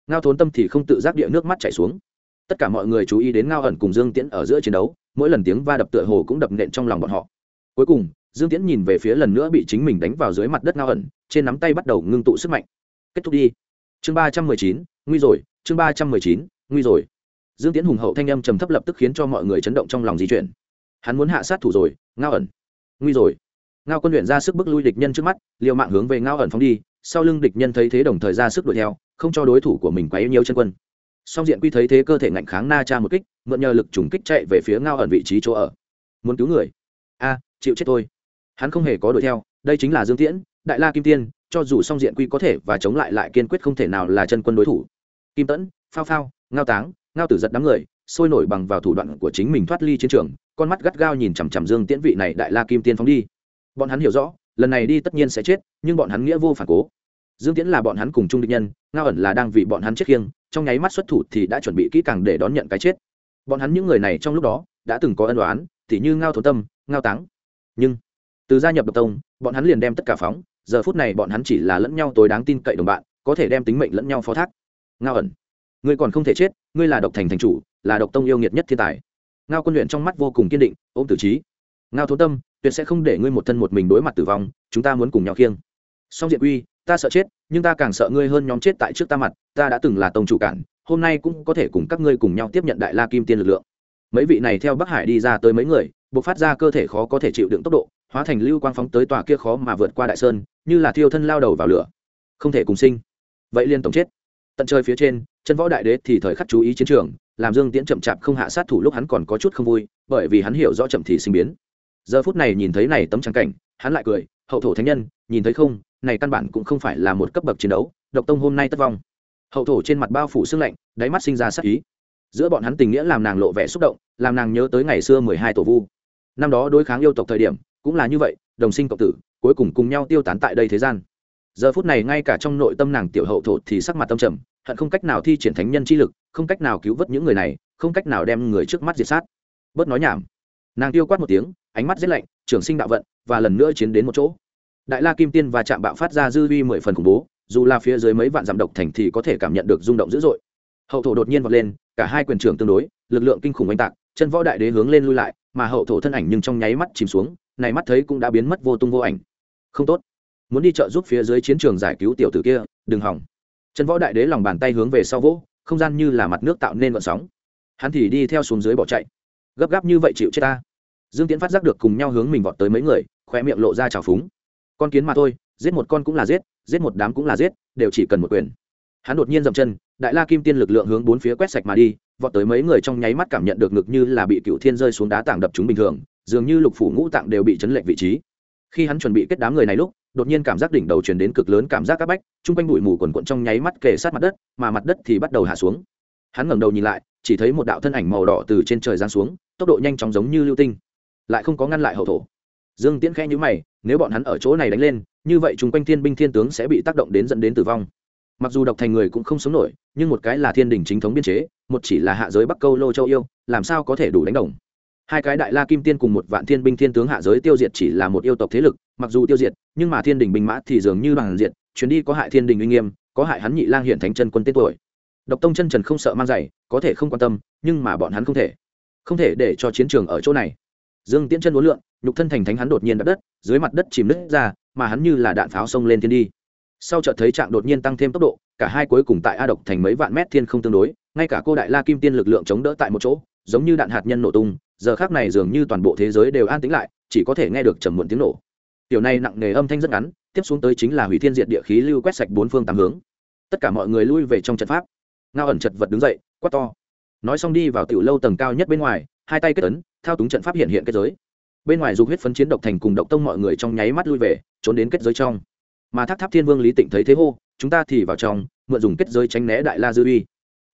A: Ngao thốn tâm thì không tự giác địa nước mắt chảy xuống. Tất cả mọi người chú ý đến ngao ẩn cùng dương tiễn ở giữa chiến đấu, mỗi lần tiếng va đập tựa hồ cũng đập nện trong lòng bọn họ. Cuối cùng, dương tiễn nhìn về phía lần nữa bị chính mình đánh vào dưới mặt đất ngao ẩn, trên nắm tay bắt đầu ngưng tụ sức mạnh. Kết thúc đi. Chương ba trăm mười chín, nguy rồi, chương ba trăm mười chín, nguy rồi. Dương tiễn hùng hậu thanh âm trầm thấp lập tức khiến cho mọi người chấn động trong lòng di chuyển. Hắn muốn hạ sát thủ rồi, ngao ẩn nguy rồi. Ngao quân luyện ra sức bức lui địch nhân trước mắt, liều mạng hướng về ngao ẩn phóng đi, sau lưng địch nhân thấy thế đồng thời ra sức đuổi theo, không cho đối thủ của mình quá yêu nhiều chân quân. Song diện quy thấy thế cơ thể ngạnh kháng na cha một kích, mượn nhờ lực trùng kích chạy về phía ngao ẩn vị trí chỗ ở. Muốn cứu người? A, chịu chết thôi. hắn không hề có đuổi theo, đây chính là dương tiễn, đại la kim tiên, cho dù song diện quy có thể và chống lại lại kiên quyết không thể nào là chân quân đối thủ. Kim tẫn, phao phao, ngao táng, ngao tử giật đám người sôi nổi bằng vào thủ đoạn của chính mình thoát ly chiến trường, con mắt gắt gao nhìn chằm chằm dương tiễn vị này đại la kim tiên phóng đi. Bọn hắn hiểu rõ, lần này đi tất nhiên sẽ chết, nhưng bọn hắn nghĩa vô phản cố. Dương tiễn là bọn hắn cùng chung địch nhân, ngao ẩn là đang vì bọn hắn chết khiêng, trong nháy mắt xuất thủ thì đã chuẩn bị kỹ càng để đón nhận cái chết. Bọn hắn những người này trong lúc đó, đã từng có ân đoán thì như ngao thổ tâm, ngao táng. Nhưng, từ gia nhập độc tông, bọn hắn liền đem tất cả phóng, giờ phút này bọn hắn chỉ là lẫn nhau tối đáng tin cậy đồng bạn, có thể đem tính mệnh lẫn nhau phó thác. Ngao ẩn ngươi còn không thể chết, ngươi là độc thành thành chủ, là độc tông yêu nghiệt nhất thiên tài. Ngao quân luyện trong mắt vô cùng kiên định, ôm tử trí. Ngao thố tâm, tuyệt sẽ không để ngươi một thân một mình đối mặt tử vong, chúng ta muốn cùng nhau khiêng. Song diện uy ta sợ chết, nhưng ta càng sợ ngươi hơn nhóm chết tại trước ta mặt, ta đã từng là tông chủ cản, hôm nay cũng có thể cùng các ngươi cùng nhau tiếp nhận đại la kim tiên lực lượng. Mấy vị này theo bắc hải đi ra tới mấy người buộc phát ra cơ thể khó có thể chịu đựng tốc độ, hóa thành lưu quang phóng tới tòa kia khó mà vượt qua đại sơn, như là thiêu thân lao đầu vào lửa. Không thể cùng sinh. Vậy liên tổng chết tận trời phía trên, chân võ đại đế thì thời khắc chú ý chiến trường, làm dương tiễn chậm chạp không hạ sát thủ lúc hắn còn có chút không vui, bởi vì hắn hiểu rõ chậm thì sinh biến. Giờ phút này nhìn thấy này tấm trắng cảnh, hắn lại cười, hậu thổ thánh nhân, nhìn thấy không, này căn bản cũng không phải là một cấp bậc chiến đấu, độc tông hôm nay tất vong. Hậu thổ trên mặt bao phủ sương lạnh, đáy mắt sinh ra sắc ý. Giữa bọn hắn tình nghĩa làm nàng lộ vẻ xúc động, làm nàng nhớ tới ngày xưa mười hai tổ vu. Năm đó đối kháng yêu tộc thời điểm, cũng là như vậy, đồng sinh cộng tử, cuối cùng cùng nhau tiêu tán tại đây thế gian giờ phút này ngay cả trong nội tâm nàng tiểu hậu thổ thì sắc mặt tâm trầm, hận không cách nào thi triển thánh nhân chi lực, không cách nào cứu vớt những người này, không cách nào đem người trước mắt diệt sát. Bớt nói nhảm. Nàng tiêu quát một tiếng, ánh mắt rét lạnh trường sinh đạo vận, và lần nữa chiến đến một chỗ. Đại la kim tiên và chạm bạo phát ra dư vi mười phần khủng bố, dù là phía dưới mấy vạn dặm độc thành thì có thể cảm nhận được rung động dữ dội. Hậu thổ đột nhiên vọt lên, cả hai quyền trưởng tương đối, lực lượng kinh khủng oanh tạc, chân võ đại đế hướng lên lui lại, mà hậu thổ thân ảnh nhưng trong nháy mắt chìm xuống, này mắt thấy cũng đã biến mất vô tung vô ảnh. Không tốt muốn đi chợ giúp phía dưới chiến trường giải cứu tiểu tử kia, đừng hỏng. Chân võ đại đế lòng bàn tay hướng về sau vỗ, không gian như là mặt nước tạo nên vận sóng. Hắn thì đi theo xuống dưới bỏ chạy. Gấp gáp như vậy chịu chết ta. Dương tiễn phát giác được cùng nhau hướng mình vọt tới mấy người khoe miệng lộ ra trào phúng. Con kiến mà thôi, giết một con cũng là giết giết một đám cũng là giết, đều chỉ cần một quyền. Hắn đột nhiên dậm chân, đại la kim tiên lực lượng hướng bốn phía quét sạch mà đi, vọt tới mấy người trong nháy mắt cảm nhận được ngực như là bị cựu thiên rơi xuống đá tảng đập chúng bình thường, dường như lục phủ ngũ tạng đều bị chấn lệch vị trí. Khi hắn chuẩn bị kết đám người này lúc đột nhiên cảm giác đỉnh đầu truyền đến cực lớn cảm giác áp bách, chung quanh bụi mù quần quận trong nháy mắt kề sát mặt đất, mà mặt đất thì bắt đầu hạ xuống. Hắn ngẩng đầu nhìn lại, chỉ thấy một đạo thân ảnh màu đỏ từ trên trời giáng xuống, tốc độ nhanh chóng giống như lưu tinh, lại không có ngăn lại hậu thổ. Dương tiễn khẽ nhữ mày, nếu bọn hắn ở chỗ này đánh lên, như vậy chung quanh thiên binh thiên tướng sẽ bị tác động đến dẫn đến tử vong. Mặc dù độc thành người cũng không sống nổi, nhưng một cái là thiên đình chính thống biên chế, một chỉ là hạ giới bắc câu lô châu yêu, làm sao có thể đủ đánh đồng? Hai cái đại la kim tiên cùng một vạn thiên binh thiên tướng hạ giới tiêu diệt chỉ là một yêu tộc thế lực, mặc dù tiêu diệt, nhưng mà thiên đình binh mã thì dường như bằng diệt, chuyến đi có hại thiên đình uy nghiêm, có hại hắn nhị lang hiện thánh chân quân tên tuổi. Độc tông chân trần không sợ mang giày, có thể không quan tâm, nhưng mà bọn hắn không thể. Không thể để cho chiến trường ở chỗ này. Dương tiễn chân uốn lượn, nhục thân thành thánh hắn đột nhiên đập đất, dưới mặt đất chìm nứt ra, mà hắn như là đạn pháo xông lên thiên đi. Sau chợt thấy trạng đột nhiên tăng thêm tốc độ, cả hai cuối cùng tại a độc thành mấy vạn mét thiên không tương đối, ngay cả cô đại la kim tiên lực lượng chống đỡ tại một chỗ, giống như đạn hạt nhân nổ tung giờ khác này dường như toàn bộ thế giới đều an tĩnh lại, chỉ có thể nghe được trầm muộn tiếng nổ. Tiểu này nặng nề âm thanh rất ngắn, tiếp xuống tới chính là hủy thiên diệt địa khí lưu quét sạch bốn phương tám hướng. Tất cả mọi người lui về trong trận pháp. Ngao ẩn chật vật đứng dậy, quát to. Nói xong đi vào tiểu lâu tầng cao nhất bên ngoài, hai tay kết ấn, thao túng trận pháp hiện hiện kết giới. Bên ngoài dục huyết phấn chiến độc thành cùng độc tông mọi người trong nháy mắt lui về, trốn đến kết giới trong. Mà tháp tháp thiên vương lý tịnh thấy thế hô, chúng ta thì vào trong, mượn dùng kết giới tránh né đại la dư uy.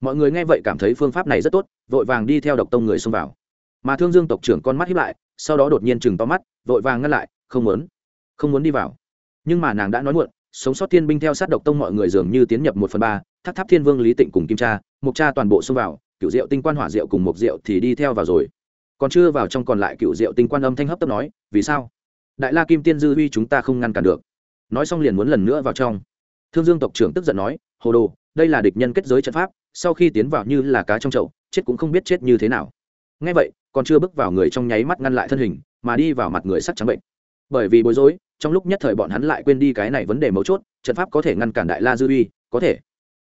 A: Mọi người nghe vậy cảm thấy phương pháp này rất tốt, vội vàng đi theo độc tông người xông vào mà thương dương tộc trưởng con mắt hiếp lại, sau đó đột nhiên chừng to mắt, vội vàng ngăn lại, không muốn không muốn đi vào. Nhưng mà nàng đã nói muộn, sống sót thiên binh theo sát độc tông mọi người dường như tiến nhập một phần ba tháp tháp thiên vương, lý tịnh cùng kim cha mục cha toàn bộ xông vào cựu diệu tinh quan hỏa diệu cùng mục diệu thì đi theo vào rồi. Còn chưa vào trong còn lại cựu diệu tinh quan âm thanh hấp tấp nói, vì sao? Đại la kim tiên dư huy chúng ta không ngăn cản được. Nói xong liền muốn lần nữa vào trong. Thương dương tộc trưởng tức giận nói, hồ đồ, đây là địch nhân kết giới trận pháp, sau khi tiến vào như là cá trong chậu, chết cũng không biết chết như thế nào ngay vậy, còn chưa bước vào người trong nháy mắt ngăn lại thân hình, mà đi vào mặt người sắc trắng bệnh. Bởi vì bối rối, trong lúc nhất thời bọn hắn lại quên đi cái này vấn đề mấu chốt, trận pháp có thể ngăn cản đại la dư uy, có thể.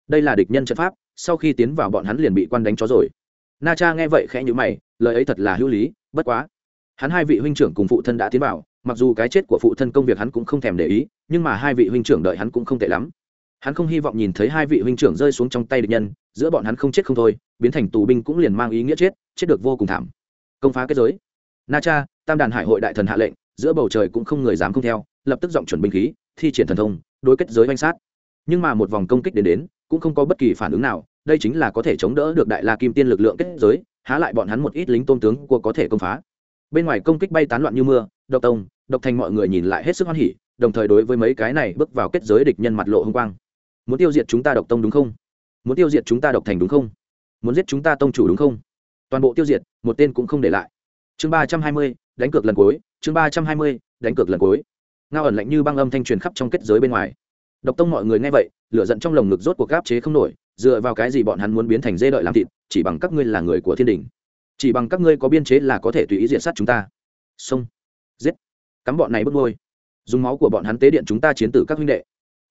A: Đây là địch nhân trận pháp, sau khi tiến vào bọn hắn liền bị quan đánh chó rồi. Na cha nghe vậy khẽ nhữ mày, lời ấy thật là hữu lý, bất quá. Hắn hai vị huynh trưởng cùng phụ thân đã tiến vào, mặc dù cái chết của phụ thân công việc hắn cũng không thèm để ý, nhưng mà hai vị huynh trưởng đợi hắn cũng không tệ lắm hắn không hy vọng nhìn thấy hai vị huynh trưởng rơi xuống trong tay địch nhân, giữa bọn hắn không chết không thôi, biến thành tù binh cũng liền mang ý nghĩa chết chết được vô cùng thảm. Công phá kết giới. Na cha, tam đàn hải hội đại thần hạ lệnh, giữa bầu trời cũng không người dám không theo, lập tức giọng chuẩn binh khí, thi triển thần thông, đối kết giới oanh sát. Nhưng mà một vòng công kích đến đến, cũng không có bất kỳ phản ứng nào, đây chính là có thể chống đỡ được đại la kim tiên lực lượng kết giới, há lại bọn hắn một ít lính tôn tướng của có thể công phá. Bên ngoài công kích bay tán loạn như mưa, độc tông, độc thành mọi người nhìn lại hết sức hoan hỉ, đồng thời đối với mấy cái này bước vào kết giới địch nhân mặt lộ hung quang muốn tiêu diệt chúng ta độc tông đúng không? Muốn tiêu diệt chúng ta độc thành đúng không? Muốn giết chúng ta tông chủ đúng không? Toàn bộ tiêu diệt, một tên cũng không để lại. Chương ba trăm hai mươi, đánh cược lần cuối, chương ba trăm hai mươi, đánh cược lần cuối. Ngao ẩn lạnh như băng âm thanh truyền khắp trong kết giới bên ngoài. Độc tông mọi người nghe vậy, lửa giận trong lồng ngực rốt cuộc gáp chế không nổi, dựa vào cái gì bọn hắn muốn biến thành dê đợi làm thịt, chỉ bằng các ngươi là người của thiên đình. Chỉ bằng các ngươi có biên chế là có thể tùy ý diện sát chúng ta. Xông giết. Cắm bọn này bức ngôi. Dùng máu của bọn hắn tế điện chúng ta chiến tử các huynh đệ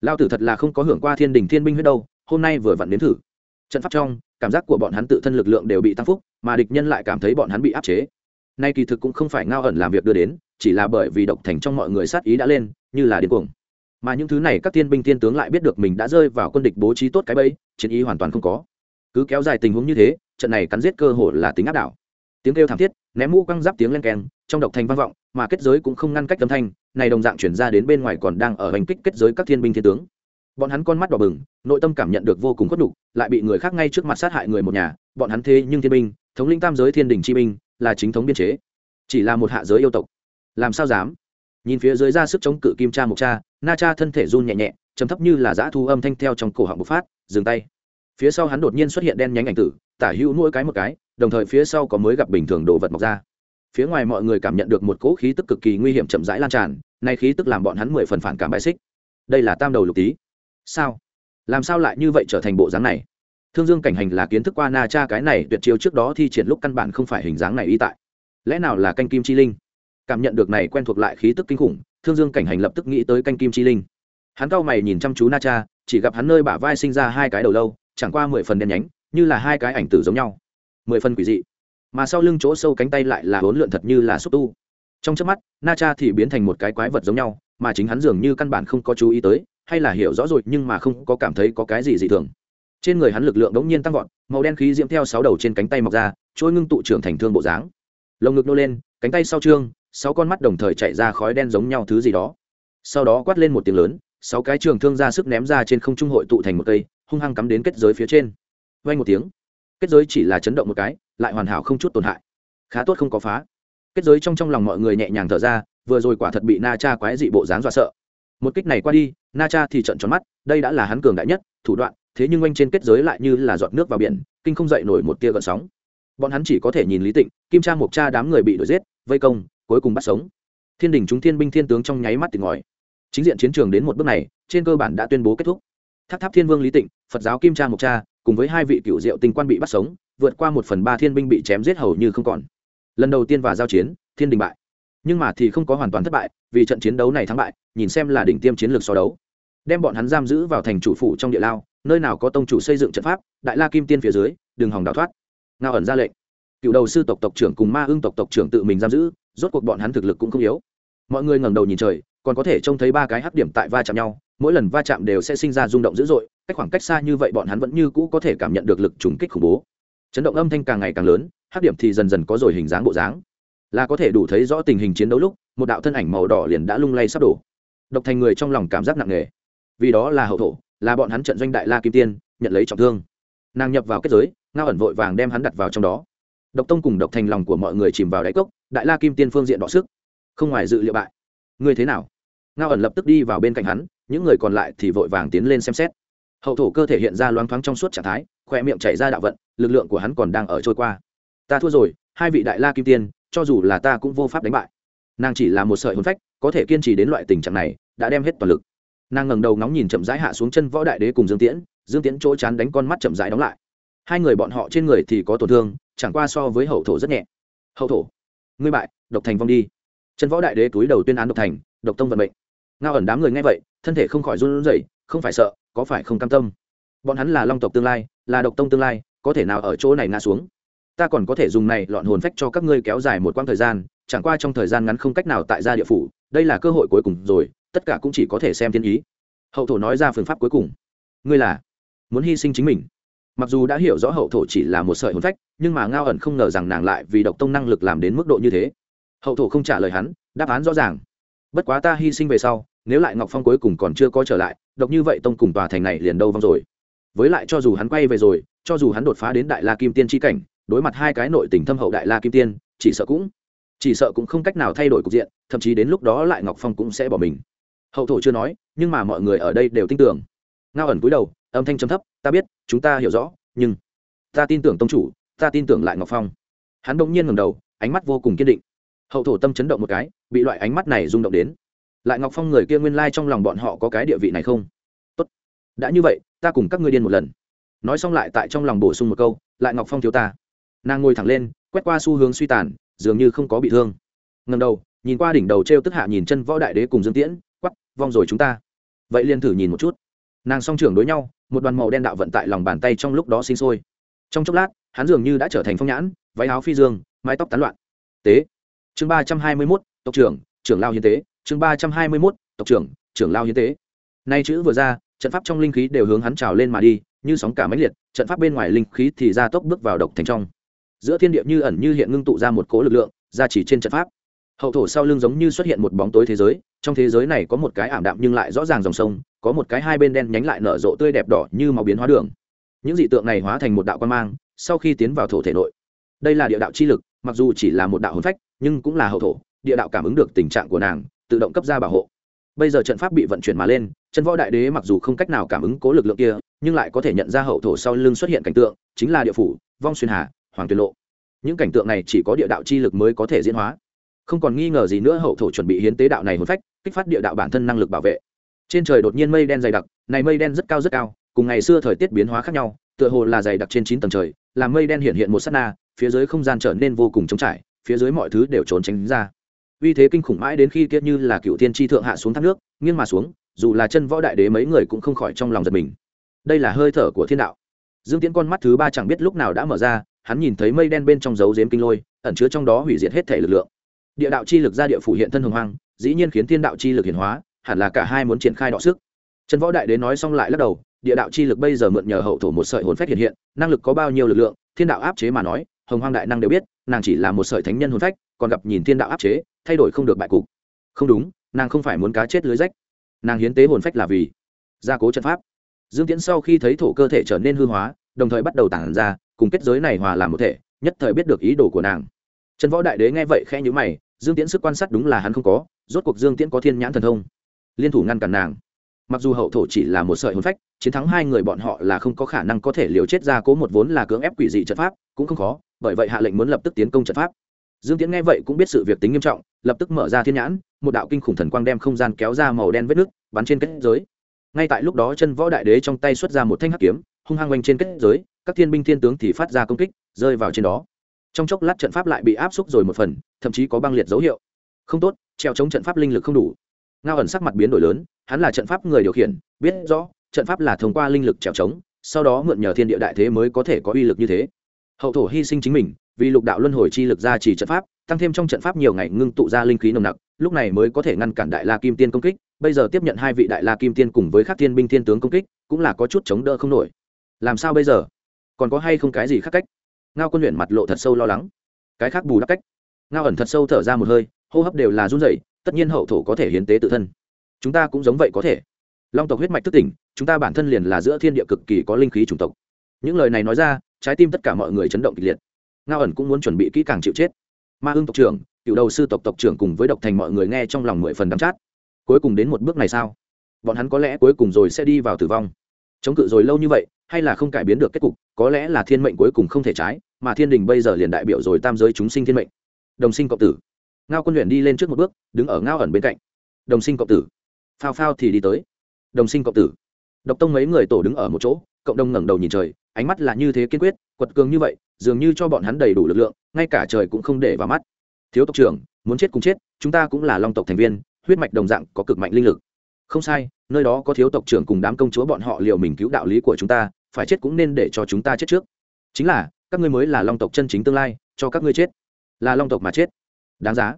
A: lao tử thật là không có hưởng qua thiên đình thiên binh huyết đâu, hôm nay vừa vặn đến thử. Trận pháp trong, cảm giác của bọn hắn tự thân lực lượng đều bị tăng phúc, mà địch nhân lại cảm thấy bọn hắn bị áp chế. Nay kỳ thực cũng không phải ngao ẩn làm việc đưa đến, chỉ là bởi vì độc thành trong mọi người sát ý đã lên, như là điên cuồng. Mà những thứ này các thiên binh thiên tướng lại biết được mình đã rơi vào quân địch bố trí tốt cái bẫy, chiến ý hoàn toàn không có. Cứ kéo dài tình huống như thế, trận này cắn giết cơ hội là tính áp đảo. Tiếng kêu thảm thiết, ném mũ quăng giáp tiếng len keng trong độc thành vang vọng, mà kết giới cũng không ngăn cách âm thanh, này đồng dạng chuyển ra đến bên ngoài còn đang ở hành kích kết giới các thiên binh thiên tướng. Bọn hắn con mắt đỏ bừng, nội tâm cảm nhận được vô cùng khuất đục lại bị người khác ngay trước mặt sát hại người một nhà, bọn hắn thế nhưng thiên binh, thống linh tam giới thiên đình chi binh, là chính thống biên chế. Chỉ là một hạ giới yêu tộc. Làm sao dám? Nhìn phía dưới ra sức chống cự kim cha mục cha, na cha thân thể run nhẹ nhẹ chấm thấp như là dã thu âm thanh theo trong cổ họng bộc phát, dừng tay. Phía sau hắn đột nhiên xuất hiện đen nhánh ảnh tử, tả hữu nuôi cái một cái, đồng thời phía sau có mới gặp bình thường đồ vật mọc ra phía ngoài mọi người cảm nhận được một cỗ khí tức cực kỳ nguy hiểm chậm rãi lan tràn, nay khí tức làm bọn hắn mười phần phản cảm bại xích. Đây là tam đầu lục tý. Sao? Làm sao lại như vậy trở thành bộ dáng này? Thương dương cảnh hành là kiến thức qua na cha cái này tuyệt chiêu trước đó thi triển lúc căn bản không phải hình dáng này y tại. Lẽ nào là canh kim chi linh? Cảm nhận được này quen thuộc lại khí tức kinh khủng, thương dương cảnh hành lập tức nghĩ tới canh kim chi linh. Hắn cau mày nhìn chăm chú na cha, chỉ gặp hắn nơi bả vai sinh ra hai cái đầu lâu, chẳng qua mười phần đen nhánh, như là hai cái ảnh tử giống nhau. Mười phần quỷ dị mà sau lưng chỗ sâu cánh tay lại là hỗn lượn thật như là xúc tu. Trong trước mắt, na cha thì biến thành một cái quái vật giống nhau, mà chính hắn dường như căn bản không có chú ý tới, hay là hiểu rõ rồi nhưng mà không có cảm thấy có cái gì dị thường. Trên người hắn lực lượng đống nhiên tăng vọt, màu đen khí diễm theo sáu đầu trên cánh tay mọc ra trôi ngưng tụ trưởng thành thương bộ dáng. Lồng ngực nô lên, cánh tay sau trương, sáu con mắt đồng thời chạy ra khói đen giống nhau thứ gì đó. Sau đó quát lên một tiếng lớn, sáu cái trường thương ra sức ném ra trên không trung hội tụ thành một cây, hung hăng cắm đến kết giới phía trên. Vay một tiếng kết giới chỉ là chấn động một cái, lại hoàn hảo không chút tổn hại. Khá tốt không có phá. Kết giới trong trong lòng mọi người nhẹ nhàng thở ra, vừa rồi quả thật bị na cha quái dị bộ dáng dọa sợ. Một kích này qua đi, na cha thì trận tròn mắt, đây đã là hắn cường đại nhất, thủ đoạn, thế nhưng oanh trên kết giới lại như là giọt nước vào biển, kinh không dậy nổi một tia gợn sóng. Bọn hắn chỉ có thể nhìn lý tịnh, kim cha mộc cha đám người bị đuổi giết, vây công, cuối cùng bắt sống. Thiên đình chúng thiên binh thiên tướng trong nháy mắt tỉnh ngòi chính diện chiến trường đến một bước này, trên cơ bản đã tuyên bố kết thúc. Tháp tháp thiên vương lý tịnh, phật giáo kim cha mộc cha cùng với hai vị cựu diệu tinh quan bị bắt sống, vượt qua một phần ba thiên binh bị chém giết hầu như không còn. Lần đầu tiên và giao chiến, thiên đình bại. Nhưng mà thì không có hoàn toàn thất bại, vì trận chiến đấu này thắng bại, nhìn xem là đỉnh tiêm chiến lược so đấu. Đem bọn hắn giam giữ vào thành chủ phủ trong địa lao, nơi nào có tông chủ xây dựng trận pháp, đại la kim tiên phía dưới đường hòng đào thoát. Ngao ẩn ra lệnh. Cựu đầu sư tộc tộc trưởng cùng ma ưng tộc tộc trưởng tự mình giam giữ, rốt cuộc bọn hắn thực lực cũng không yếu. Mọi người ngẩng đầu nhìn trời, còn có thể trông thấy ba cái hắc điểm tại va chạm nhau, mỗi lần va chạm đều sẽ sinh ra rung động dữ dội cách khoảng cách xa như vậy bọn hắn vẫn như cũ có thể cảm nhận được lực trùng kích khủng bố. Chấn động âm thanh càng ngày càng lớn, hắc điểm thì dần dần có rồi hình dáng bộ dáng. Là có thể đủ thấy rõ tình hình chiến đấu lúc, một đạo thân ảnh màu đỏ liền đã lung lay sắp đổ. Độc thành người trong lòng cảm giác nặng nề. Vì đó là hậu thổ, là bọn hắn trận doanh đại la kim tiên, nhận lấy trọng thương. Nàng nhập vào kết giới, ngao ẩn vội vàng đem hắn đặt vào trong đó. Độc tông cùng độc thành lòng của mọi người chìm vào đáy cốc, đại la kim tiên phương diện đọ sức. Không ngoài dự liệu bại. Người thế nào? Ngao ẩn lập tức đi vào bên cạnh hắn, những người còn lại thì vội vàng tiến lên xem xét hậu thổ cơ thể hiện ra loáng thoáng trong suốt trạng thái khoe miệng chảy ra đạo vận, lực lượng của hắn còn đang ở trôi qua. Ta thua rồi, hai vị đại la kim tiên, cho dù là ta cũng vô pháp đánh bại. Nàng chỉ là một sợi hồn phách, có thể kiên trì đến loại tình trạng này, đã đem hết toàn lực. Nàng ngẩng đầu ngóng nhìn chậm rãi hạ xuống chân võ đại đế cùng dương tiễn dương tiễn chỗ chán đánh con mắt chậm rãi đóng lại. Hai người bọn họ trên người thì có tổn thương, chẳng qua so với hậu thổ rất nhẹ. Hậu thổ, ngươi bại, độc thành vong đi. Chân võ đại đế túi đầu tuyên án độc thành, độc tông vận mệnh. Ngao ẩn đám người nghe vậy, thân thể không khỏi run rẩy, không phải sợ có phải không cam tâm? Bọn hắn là long tộc tương lai, là độc tông tương lai, có thể nào ở chỗ này ngã xuống? Ta còn có thể dùng này lọn hồn phách cho các ngươi kéo dài một quãng thời gian, chẳng qua trong thời gian ngắn không cách nào tại gia địa phủ, đây là cơ hội cuối cùng rồi, tất cả cũng chỉ có thể xem thiên ý. Hậu thổ nói ra phương pháp cuối cùng. Ngươi là muốn hy sinh chính mình. Mặc dù đã hiểu rõ hậu thổ chỉ là một sợi hồn phách, nhưng mà ngao ẩn không ngờ rằng nàng lại vì độc tông năng lực làm đến mức độ như thế. Hậu thổ không trả lời hắn, đáp án rõ ràng. Bất quá ta hy sinh về sau, nếu lại ngọc phong cuối cùng còn chưa có trở lại độc như vậy tông cùng tòa thành này liền đâu vong rồi. Với lại cho dù hắn quay về rồi, cho dù hắn đột phá đến đại la kim tiên tri cảnh, đối mặt hai cái nội tình thâm hậu đại la kim tiên, chỉ sợ cũng, chỉ sợ cũng không cách nào thay đổi cục diện, thậm chí đến lúc đó lại ngọc phong cũng sẽ bỏ mình. Hậu thổ chưa nói, nhưng mà mọi người ở đây đều tin tưởng. Ngao ẩn cúi đầu, âm thanh chấm thấp, ta biết, chúng ta hiểu rõ, nhưng ta tin tưởng tông chủ, ta tin tưởng lại ngọc phong. Hắn bỗng nhiên ngầm đầu, ánh mắt vô cùng kiên định. Hậu thổ tâm chấn động một cái, bị loại ánh mắt này rung động đến lại ngọc phong người kia nguyên lai trong lòng bọn họ có cái địa vị này không? Tốt. Đã như vậy, ta cùng các ngươi điên một lần. Nói xong lại tại trong lòng bổ sung một câu, lại ngọc phong thiếu ta. Nàng ngồi thẳng lên, quét qua xu hướng suy tàn, dường như không có bị thương. Ngầm đầu, nhìn qua đỉnh đầu t r e o tức hạ nhìn chân võ đại đế cùng dương tiễn quắp vong rồi chúng ta. Vậy liền thử nhìn một chút. Nàng song trưởng đối nhau, một đoàn màu đen đạo vận tại lòng bàn tay trong lúc đó sinh sôi. Trong chốc lát, hắn dường như đã trở thành phong nhãn, váy áo phi dương, mái tóc tán loạn. Tế. Chương ba trăm hai mươi mốt, tộc trưởng trưởng lao hiến tế chương ba trăm hai mươi mốt, tộc trưởng trưởng lao hiến tế. Nay chữ vừa ra, trận pháp trong linh khí đều hướng hắn trào lên mà đi, như sóng cả máy liệt, trận pháp bên ngoài linh khí thì ra tốc bước vào độc thành trong. Giữa thiên địa như ẩn như hiện ngưng tụ ra một cỗ lực lượng, ra chỉ trên trận pháp. Hậu thổ sau lưng giống như xuất hiện một bóng tối thế giới, trong thế giới này có một cái ảm đạm nhưng lại rõ ràng dòng sông, có một cái hai bên đen nhánh lại nở rộ tươi đẹp đỏ như màu biến hóa đường. Những dị tượng này hóa thành một đạo quan mang, sau khi tiến vào thổ thể nội. Đây là địa đạo chi lực, mặc dù chỉ là một đạo hồn phách, nhưng cũng là hậu thổ, địa đạo cảm ứng được tình trạng của nàng tự động cấp ra bảo hộ. Bây giờ trận pháp bị vận chuyển mà lên, chân võ đại đế mặc dù không cách nào cảm ứng cố lực lượng kia, nhưng lại có thể nhận ra hậu thổ sau lưng xuất hiện cảnh tượng, chính là địa phủ, vong xuyên hà, hoàng tuyên lộ. Những cảnh tượng này chỉ có địa đạo chi lực mới có thể diễn hóa. Không còn nghi ngờ gì nữa, hậu thổ chuẩn bị hiến tế đạo này hôn phách, kích phát địa đạo bản thân năng lực bảo vệ. Trên trời đột nhiên mây đen dày đặc, này mây đen rất cao rất cao, cùng ngày xưa thời tiết biến hóa khác nhau, tựa hồ là dày đặc trên chín tầng trời làm mây đen hiện hiện một s á t na, phía dưới không gian trở nên vô cùng trống trải, phía dưới mọi thứ đều trốn tránh ra uy thế kinh khủng mãi đến khi kiết như là cựu tiên tri thượng hạ xuống thác nước, nghiêng mà xuống, dù là chân võ đại đế mấy người cũng không khỏi trong lòng giật mình. Đây là hơi thở của thiên đạo. Dương tiễn con mắt thứ ba chẳng biết lúc nào đã mở ra, hắn nhìn thấy mây đen bên trong dấu dếm kinh lôi, ẩn chứa trong đó hủy diệt hết thể lực lượng. Địa đạo chi lực ra địa phủ hiện thân hồng hoang, dĩ nhiên khiến thiên đạo chi lực hiển hóa, hẳn là cả hai muốn triển khai đọ sức. Trần võ đại đế nói xong lại lắc đầu, địa đạo chi lực bây giờ mượn nhờ hậu thổ một sợi hồn phách hiện hiện, năng lực có bao nhiêu lực lượng, thiên đạo áp chế mà nói hồng hoang đại năng đều biết, nàng chỉ là một sợi thánh nhân hồn phách, còn gặp nhìn thiên đạo áp chế, thay đổi không được bại cục. Không đúng, nàng không phải muốn cá chết lưới rách. Nàng hiến tế hồn phách là vì gia cố trận pháp. Dương tiễn sau khi thấy thổ cơ thể trở nên hư hóa, đồng thời bắt đầu tản ra, cùng kết giới này hòa làm một thể, nhất thời biết được ý đồ của nàng. Trần võ đại đế nghe vậy khẽ nhữ mày, dương tiễn sức quan sát đúng là hắn không có, rốt cuộc dương tiễn có thiên nhãn thần thông. Liên thủ ngăn cản nàng. Mặc dù hậu thổ chỉ là một sợi hồn phách, chiến thắng hai người bọn họ là không có khả năng có thể liều chết ra cố một vốn là cưỡng ép quỷ dị trận pháp, cũng không khó bởi vậy hạ lệnh muốn lập tức tiến công trận pháp. Dương tiễn nghe vậy cũng biết sự việc tính nghiêm trọng, lập tức mở ra thiên nhãn, một đạo kinh khủng thần quang đem không gian kéo ra màu đen vết nước, bắn trên kết giới. Ngay tại lúc đó chân võ đại đế trong tay xuất ra một thanh hắc kiếm, hung hăng quanh trên kết giới, các thiên binh thiên tướng thì phát ra công kích, rơi vào trên đó. Trong chốc lát trận pháp lại bị áp xúc rồi một phần, thậm chí có băng liệt dấu hiệu. Không tốt, treo chống trận pháp linh lực không đủ. Ngao ẩn sắc mặt biến đổi lớn, hắn là trận pháp người điều khiển, biết rõ, trận pháp là thông qua linh lực trèo trống sau đó mượn nhờ thiên địa đại thế mới có thể có uy lực như thế hậu thổ hy sinh chính mình, vì lục đạo luân hồi chi lực ra chỉ trận pháp, tăng thêm trong trận pháp nhiều ngày ngưng tụ ra linh khí nồng nặc, lúc này mới có thể ngăn cản đại la kim tiên công kích, bây giờ tiếp nhận hai vị đại la kim tiên cùng với các thiên binh thiên tướng công kích, cũng là có chút chống đỡ không nổi. Làm sao bây giờ? Còn có hay không cái gì khác cách? Ngao quân luyện mặt lộ thật sâu lo lắng. Cái khác bù đắp cách. Ngao ẩn thật sâu thở ra một hơi, hô hấp đều là run rẩy, tất nhiên hậu thổ có thể hiến tế tự thân. Chúng ta cũng giống vậy có thể. Long tộc huyết mạch thức tỉnh, chúng ta bản thân liền là giữa thiên địa cực kỳ có linh khí chủng tộc. Những lời này nói ra trái tim tất cả mọi người chấn động kịch liệt. Ngao ẩn cũng muốn chuẩn bị kỹ càng chịu chết. Ma hưng tộc trưởng, cựu đầu sư tộc tộc trưởng cùng với độc thành mọi người nghe trong lòng mười phần đắm chát. Cuối cùng đến một bước này sao? Bọn hắn có lẽ cuối cùng rồi sẽ đi vào tử vong. Chống cự rồi lâu như vậy, hay là không cải biến được kết cục, có lẽ là thiên mệnh cuối cùng không thể trái, mà thiên đình bây giờ liền đại biểu rồi tam giới chúng sinh thiên mệnh. Đồng sinh cộng tử. Ngao quân luyện đi lên trước một bước, đứng ở ngao ẩn bên cạnh. Đồng sinh cộng tử. Phao phao thì đi tới. Đồng sinh cộng tử. Độc tông mấy người tổ đứng ở một chỗ, cộng đồng ngẩng đầu nhìn trời ánh mắt là như thế kiên quyết, quật cường như vậy, dường như cho bọn hắn đầy đủ lực lượng, ngay cả trời cũng không để vào mắt. Thiếu tộc trưởng, muốn chết cùng chết, chúng ta cũng là long tộc thành viên, huyết mạch đồng dạng có cực mạnh linh lực. Không sai, nơi đó có thiếu tộc trưởng cùng đám công chúa bọn họ liều mình cứu đạo lý của chúng ta, phải chết cũng nên để cho chúng ta chết trước. Chính là, các ngươi mới là long tộc chân chính tương lai, cho các ngươi chết. Là long tộc mà chết. Đáng giá.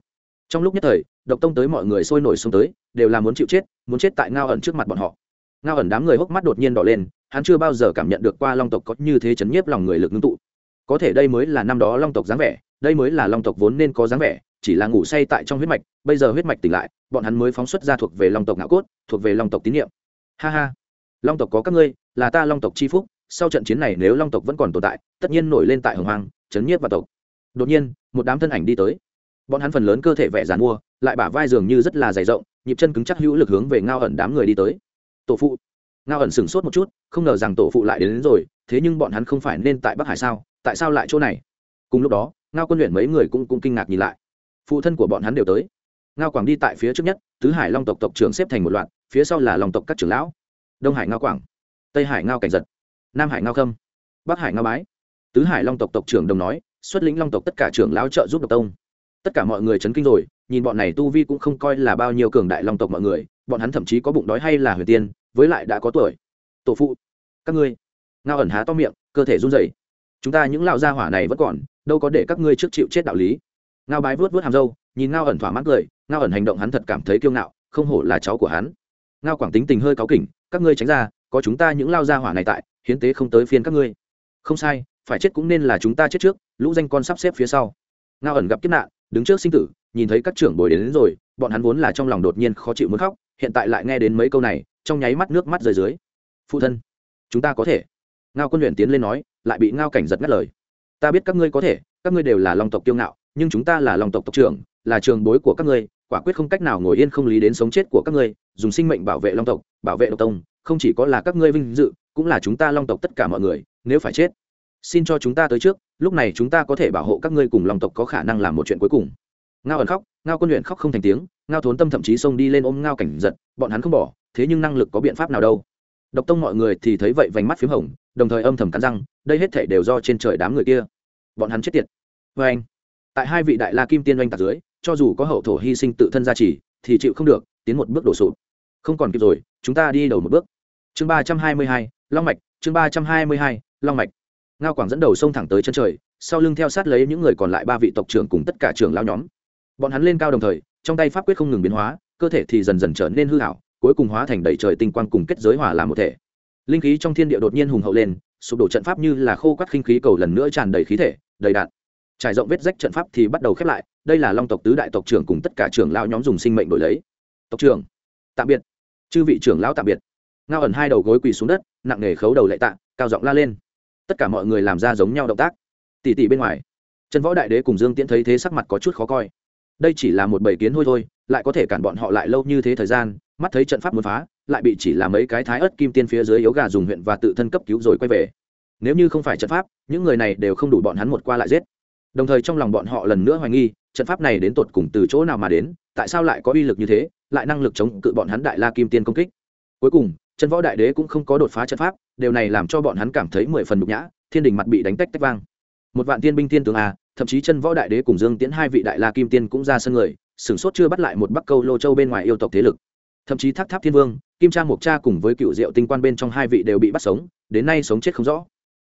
A: Trong lúc nhất thời, độc tông tới mọi người sôi nổi xuống tới, đều là muốn chịu chết, muốn chết tại ngao ẩn trước mặt bọn họ. Ngao ẩn đám người hốc mắt đột nhiên đỏ lên hắn chưa bao giờ cảm nhận được qua long tộc có như thế chấn nhiếp lòng người lực ngưng tụ. Có thể đây mới là năm đó long tộc dáng vẻ, đây mới là long tộc vốn nên có dáng vẻ, chỉ là ngủ say tại trong huyết mạch, bây giờ huyết mạch tỉnh lại, bọn hắn mới phóng xuất ra thuộc về long tộc ngạo cốt, thuộc về long tộc tín nhiệm ha ha. Long tộc có các ngươi, là ta long tộc c h i phúc, sau trận chiến này nếu long tộc vẫn còn tồn tại, tất nhiên nổi lên tại hồng hoang, chấn nhiếp và tộc. Đột nhiên, một đám thân ảnh đi tới. Bọn hắn phần lớn cơ thể vẻ dàn mua, lại bả vai dường như rất là dày rộng, nhịp chân cứng chắc hữu lực hướng về ngao ẩn đám người đi tới. Tổ phụ ngao ẩn sửng sốt một chút không ngờ rằng tổ phụ lại đến, đến rồi thế nhưng bọn hắn không phải nên tại bắc hải sao? Tại sao lại chỗ này? Cùng lúc đó ngao quân luyện mấy người cũng cũng kinh ngạc nhìn lại. Phụ thân của bọn hắn đều tới. Ngao quảng đi tại phía trước nhất tứ hải long tộc tộc trưởng xếp thành một loạt phía sau là long tộc các trưởng lão. Đông hải ngao quảng tây hải ngao cảnh giật nam hải ngao khâm bắc hải ngao bái. Tứ hải long tộc tộc trưởng đồng nói xuất lĩnh long tộc tất cả trưởng lão trợ giúp độc tông. Tất cả mọi người chấn kinh rồi nhìn bọn này tu vi cũng không coi là bao nhiêu cường đại long tộc mọi người bọn hắn thậm chí có bụng đói hay là huyền tiên với lại đã có tuổi. Tổ phụ các ngươi. Ngao ẩn há to miệng cơ thể run rẩy. Chúng ta những lão gia hỏa này vẫn còn đâu có để các ngươi trước chịu chết đạo lý. Ngao bái vớt vớt hàm râu nhìn ngao ẩn thỏa mãn cười ngao ẩn hành động hắn thật cảm thấy kiêu ngạo không hổ là cháu của hắn. Ngao quảng tính tình hơi cáu kỉnh các ngươi tránh ra có chúng ta những lao gia hỏa này tại hiến tế không tới phiên các ngươi. Không sai phải chết cũng nên là chúng ta chết trước lũ danh con sắp xếp phía sau. Ngao ẩn gặp kiếp nạn đứng trước sinh tử nhìn thấy các trưởng bồi đến, đến rồi bọn hắn vốn là trong lòng đột nhiên khó chịu muốn khóc hiện tại lại nghe đến mấy câu này trong nháy mắt nước mắt rơi dưới. Phụ thân, chúng ta có thể. Ngao quân luyện tiến lên nói, lại bị ngao cảnh giật ngắt lời. Ta biết các ngươi có thể, các ngươi đều là lòng tộc kiêu ngạo, nhưng chúng ta là lòng tộc tộc trưởng, là trường bối của các ngươi, quả quyết không cách nào ngồi yên không lý đến sống chết của các ngươi, dùng sinh mệnh bảo vệ long tộc, bảo vệ độc tông, không chỉ có là các ngươi vinh dự, cũng là chúng ta long tộc tất cả mọi người, nếu phải chết, xin cho chúng ta tới trước, lúc này chúng ta có thể bảo hộ các ngươi cùng long tộc có khả năng làm một chuyện cuối cùng. Ngao ẩn khóc, ngao quân luyện khóc không thành tiếng, ngao thốn tâm thậm chí xông đi lên ôm ngao cảnh giật, bọn hắn không bỏ thế nhưng năng lực có biện pháp nào đâu. Độc tông mọi người thì thấy vậy vành mắt p h í m hồng, đồng thời âm thầm cắn răng, đây hết thể đều do trên trời đám người kia. Bọn hắn chết tiệt. Vê anh, tại hai vị đại la kim tiên oanh tạc dưới, cho dù có hậu thổ hy sinh tự thân gia trì, thì chịu không được, tiến một bước đổ sụp. Không còn kịp rồi, chúng ta đi đầu một bước. Chương ba trăm hai mươi hai, long mạch, chương ba trăm hai mươi hai, long mạch. Ngao quảng dẫn đầu sông thẳng tới chân trời, sau lưng theo sát lấy những người còn lại ba vị tộc trưởng cùng tất cả trưởng lao nhóm. Bọn hắn lên cao đồng thời, trong tay pháp quyết không ngừng biến hóa, cơ thể thì dần dần trở nên hư hảo cuối cùng hóa thành đầy trời tinh quang cùng kết giới hòa làm một thể. Linh khí trong thiên địa đột nhiên hùng hậu lên, sụp đổ trận pháp như là khô quắt khinh khí cầu lần nữa tràn đầy khí thể, đầy đạn. Trải rộng vết rách trận pháp thì bắt đầu khép lại, đây là long tộc tứ đại tộc trưởng cùng tất cả trưởng lao nhóm dùng sinh mệnh đổi lấy. Tộc trưởng, tạm biệt. Chư vị trưởng lão tạm biệt. Ngao ẩn hai đầu gối quỳ xuống đất, nặng nề khấu đầu lệ tạ, cao giọng la lên. Tất cả mọi người làm ra giống nhau động tác. Tỉ tỉ bên ngoài, trần võ đại đế cùng dương tiễn thấy thế sắc mặt có chút khó coi đây chỉ là một bầy kiến hôi thôi, lại có thể cản bọn họ lại lâu như thế thời gian, mắt thấy trận pháp muốn phá, lại bị chỉ là mấy cái thái ớt kim tiên phía dưới yếu gà dùng huyện và tự thân cấp cứu rồi quay về. Nếu như không phải trận pháp, những người này đều không đủ bọn hắn một qua lại giết. Đồng thời trong lòng bọn họ lần nữa hoài nghi, trận pháp này đến tột cùng từ chỗ nào mà đến, tại sao lại có uy lực như thế, lại năng lực chống cự bọn hắn đại la kim tiên công kích. Cuối cùng, chân võ đại đế cũng không có đột phá trận pháp, điều này làm cho bọn hắn cảm thấy mười phần nhục nhã, thiên đình mặt bị đánh tách tách vang. Một vạn tiên binh tiên tướng à thậm chí chân võ đại đế cùng dương tiễn hai vị đại la kim tiên cũng ra sân người, sửng sốt chưa bắt lại một bắc câu lô châu bên ngoài yêu tộc thế lực. Thậm chí thác tháp thiên vương, kim trang mộc cha cùng với cựu diệu tinh quan bên trong hai vị đều bị bắt sống, đến nay sống chết không rõ.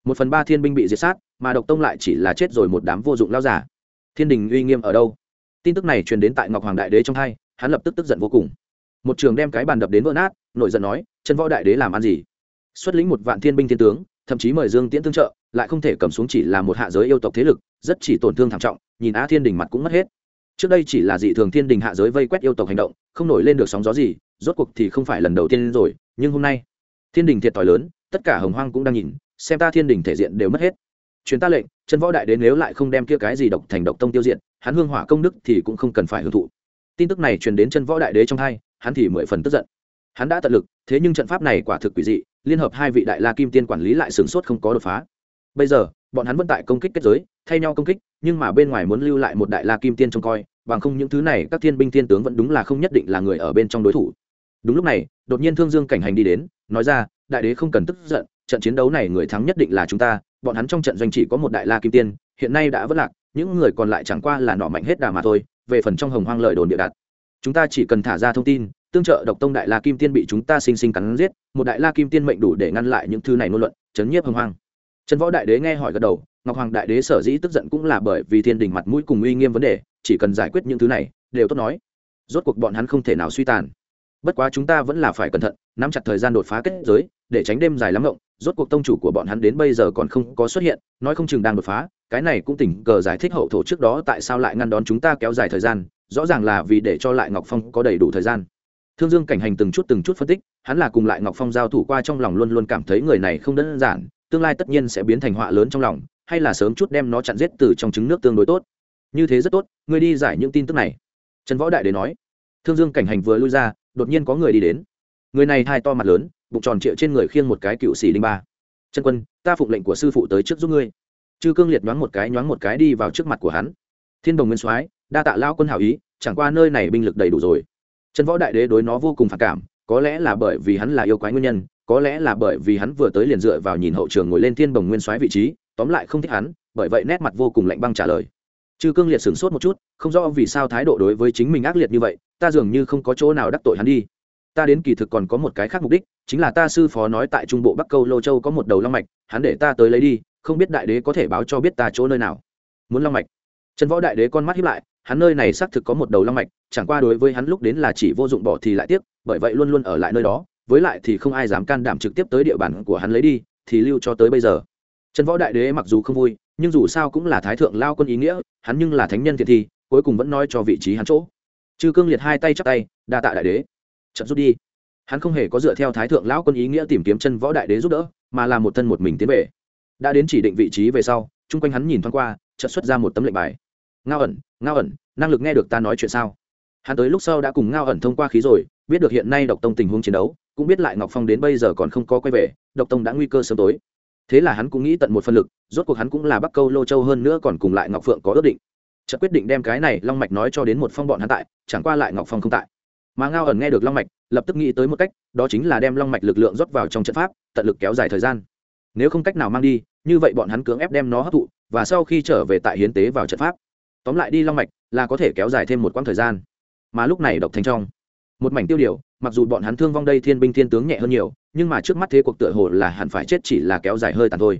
A: Một phần ba thiên binh bị diệt sát, mà độc tông lại chỉ là chết rồi một đám vô dụng lao giả thiên đình uy nghiêm ở đâu? Tin tức này truyền đến tại ngọc hoàng đại đế trong hai, hắn lập tức tức giận vô cùng. Một trường đem cái bàn đập đến vỡ nát nội giận nói, chân võ đại đế làm ăn gì? Xuất lĩnh một vạn thiên binh thiên tướng, thậm chí mời dương tiễn tương trợ lại không thể cầm xuống chỉ là một hạ giới yêu tộc thế lực, rất chỉ tổn thương thảm trọng, nhìn á thiên đình mặt cũng mất hết. Trước đây chỉ là dị thường thiên đình hạ giới vây quét yêu tộc hành động, không nổi lên được sóng gió gì, rốt cuộc thì không phải lần đầu tiên rồi, nhưng hôm nay, thiên đình thiệt thòi lớn, tất cả hồng hoang cũng đang nhìn, xem ta thiên đình thể diện đều mất hết. Chuyến ta lệnh chân võ đại đến nếu lại không đem kia cái gì độc thành độc tông tiêu diện hắn hương hỏa công đức thì cũng không cần phải hưởng thụ. Tin tức này truyền đến chân võ đại đế trong hai, hắn thì mười phần tức giận. Hắn đã tận lực, thế nhưng trận pháp này quả thực quỷ dị, liên hợp hai vị đại la kim tiên quản lý lại sửng sốt không có đột phá bây giờ, bọn hắn vẫn tại công kích kết giới, thay nhau công kích, nhưng mà bên ngoài muốn lưu lại một đại la kim tiên trông coi, bằng không những thứ này, các thiên binh thiên tướng vẫn đúng là không nhất định là người ở bên trong đối thủ. Đúng lúc này, đột nhiên thương dương cảnh hành đi đến, nói ra, đại đế không cần tức giận, trận chiến đấu này người thắng nhất định là chúng ta, bọn hắn trong trận doanh chỉ có một đại la kim tiên, hiện nay đã vất lạc, những người còn lại chẳng qua là nọ mạnh hết đà mà thôi, về phần trong hồng hoang lợi đồn địa đặt. Chúng ta chỉ cần thả ra thông tin, tương trợ độc tông đại la kim tiên bị chúng ta sinh sinh cắn giết, một đại la kim tiên mệnh đủ để ngăn lại những thứ này ngôn luận, chấn nhiếp hồng hoang trần võ đại đế nghe hỏi gật đầu, ngọc hoàng đại đế sở dĩ tức giận cũng là bởi vì thiên đình mặt mũi cùng uy nghiêm vấn đề, chỉ cần giải quyết những thứ này, đều tốt nói. Rốt cuộc bọn hắn không thể nào suy tàn. Bất quá chúng ta vẫn là phải cẩn thận, nắm chặt thời gian đột phá kết giới, để tránh đêm dài lắm rộng rốt cuộc tông chủ của bọn hắn đến bây giờ còn không có xuất hiện, nói không chừng đang đột phá, cái này cũng tình cờ giải thích hậu thổ trước đó tại sao lại ngăn đón chúng ta kéo dài thời gian, rõ ràng là vì để cho lại ngọc phong có đầy đủ thời gian. Thương dương cảnh hành từng chút từng chút phân tích, hắn là cùng lại ngọc phong giao thủ qua trong lòng luôn luôn cảm thấy người này không đơn giản tương lai tất nhiên sẽ biến thành họa lớn trong lòng, hay là sớm chút đem nó chặn giết từ trong trứng nước tương đối tốt. Như thế rất tốt, ngươi đi giải những tin tức này. Trần võ đại đế nói. Thương dương cảnh hành vừa lui ra, đột nhiên có người đi đến. Người này hai to mặt lớn, bụng tròn trịa trên người khiêng một cái cựu xì linh ba. Trần quân, ta phụng lệnh của sư phụ tới trước giúp ngươi. Chư cương liệt nhoáng một cái, nhoáng một cái đi vào trước mặt của hắn. Thiên đồng nguyên soái, đa tạ lao quân hảo ý, chẳng qua nơi này binh lực đầy đủ rồi. Trần võ đại đế đối nó vô cùng phản cảm, có lẽ là bởi vì hắn là yêu quái nguyên nhân có lẽ là bởi vì hắn vừa tới liền dựa vào nhìn hậu trường ngồi lên thiên bồng nguyên soái vị trí, tóm lại không thích hắn, bởi vậy nét mặt vô cùng lạnh băng trả lời. Chư cương liệt sửng sốt một chút, không rõ vì sao thái độ đối với chính mình ác liệt như vậy, ta dường như không có chỗ nào đắc tội hắn đi. Ta đến kỳ thực còn có một cái khác mục đích, chính là ta sư phó nói tại trung bộ bắc câu lô châu có một đầu long mạch, hắn để ta tới lấy đi, không biết đại đế có thể báo cho biết ta chỗ nơi nào. Muốn long mạch? Trần võ đại đế con mắt hiếp lại, hắn nơi này xác thực có một đầu long mạch, chẳng qua đối với hắn lúc đến là chỉ vô dụng bỏ thì lại tiếc, bởi vậy luôn luôn ở lại nơi đó với lại thì không ai dám can đảm trực tiếp tới địa bàn của hắn lấy đi, thì lưu cho tới bây giờ. Trần võ đại đế mặc dù không vui, nhưng dù sao cũng là thái thượng lao quân ý nghĩa, hắn nhưng là thánh nhân thiệt thi, cuối cùng vẫn nói cho vị trí hắn chỗ. Chư cương liệt hai tay chắp tay, đa tạ đại đế. Trận rút đi. Hắn không hề có dựa theo thái thượng lão quân ý nghĩa tìm kiếm chân võ đại đế giúp đỡ, mà là một thân một mình tiến về. Đã đến chỉ định vị trí về sau, chung quanh hắn nhìn thoáng qua, chợt xuất ra một tấm lệnh bài. Ngao ẩn ngao ẩn, năng lực nghe được ta nói chuyện sao? Hắn tới lúc sau đã cùng ngao ẩn thông qua khí rồi, biết được hiện nay độc tông tình huống chiến đấu cũng biết lại ngọc phong đến bây giờ còn không có quay về, độc tông đã nguy cơ sớm tối. Thế là hắn cũng nghĩ tận một phân lực, rốt cuộc hắn cũng là bắc câu lô châu hơn nữa còn cùng lại ngọc phượng có ước định. Chợt quyết định đem cái này long mạch nói cho đến một phong bọn hắn tại, chẳng qua lại ngọc phong không tại. Mà ngao ẩn nghe được long mạch, lập tức nghĩ tới một cách, đó chính là đem long mạch lực lượng rót vào trong trận pháp, tận lực kéo dài thời gian. Nếu không cách nào mang đi, như vậy bọn hắn cưỡng ép đem nó hấp thụ, và sau khi trở về tại hiến tế vào trận pháp. Tóm lại đi long mạch là có thể kéo dài thêm một quãng thời gian. Mà lúc này độc thành trong, một mảnh tiêu điều mặc dù bọn hắn thương vong đây thiên binh thiên tướng nhẹ hơn nhiều, nhưng mà trước mắt thế cuộc tựa hồ là hẳn phải chết chỉ là kéo dài hơi tàn thôi.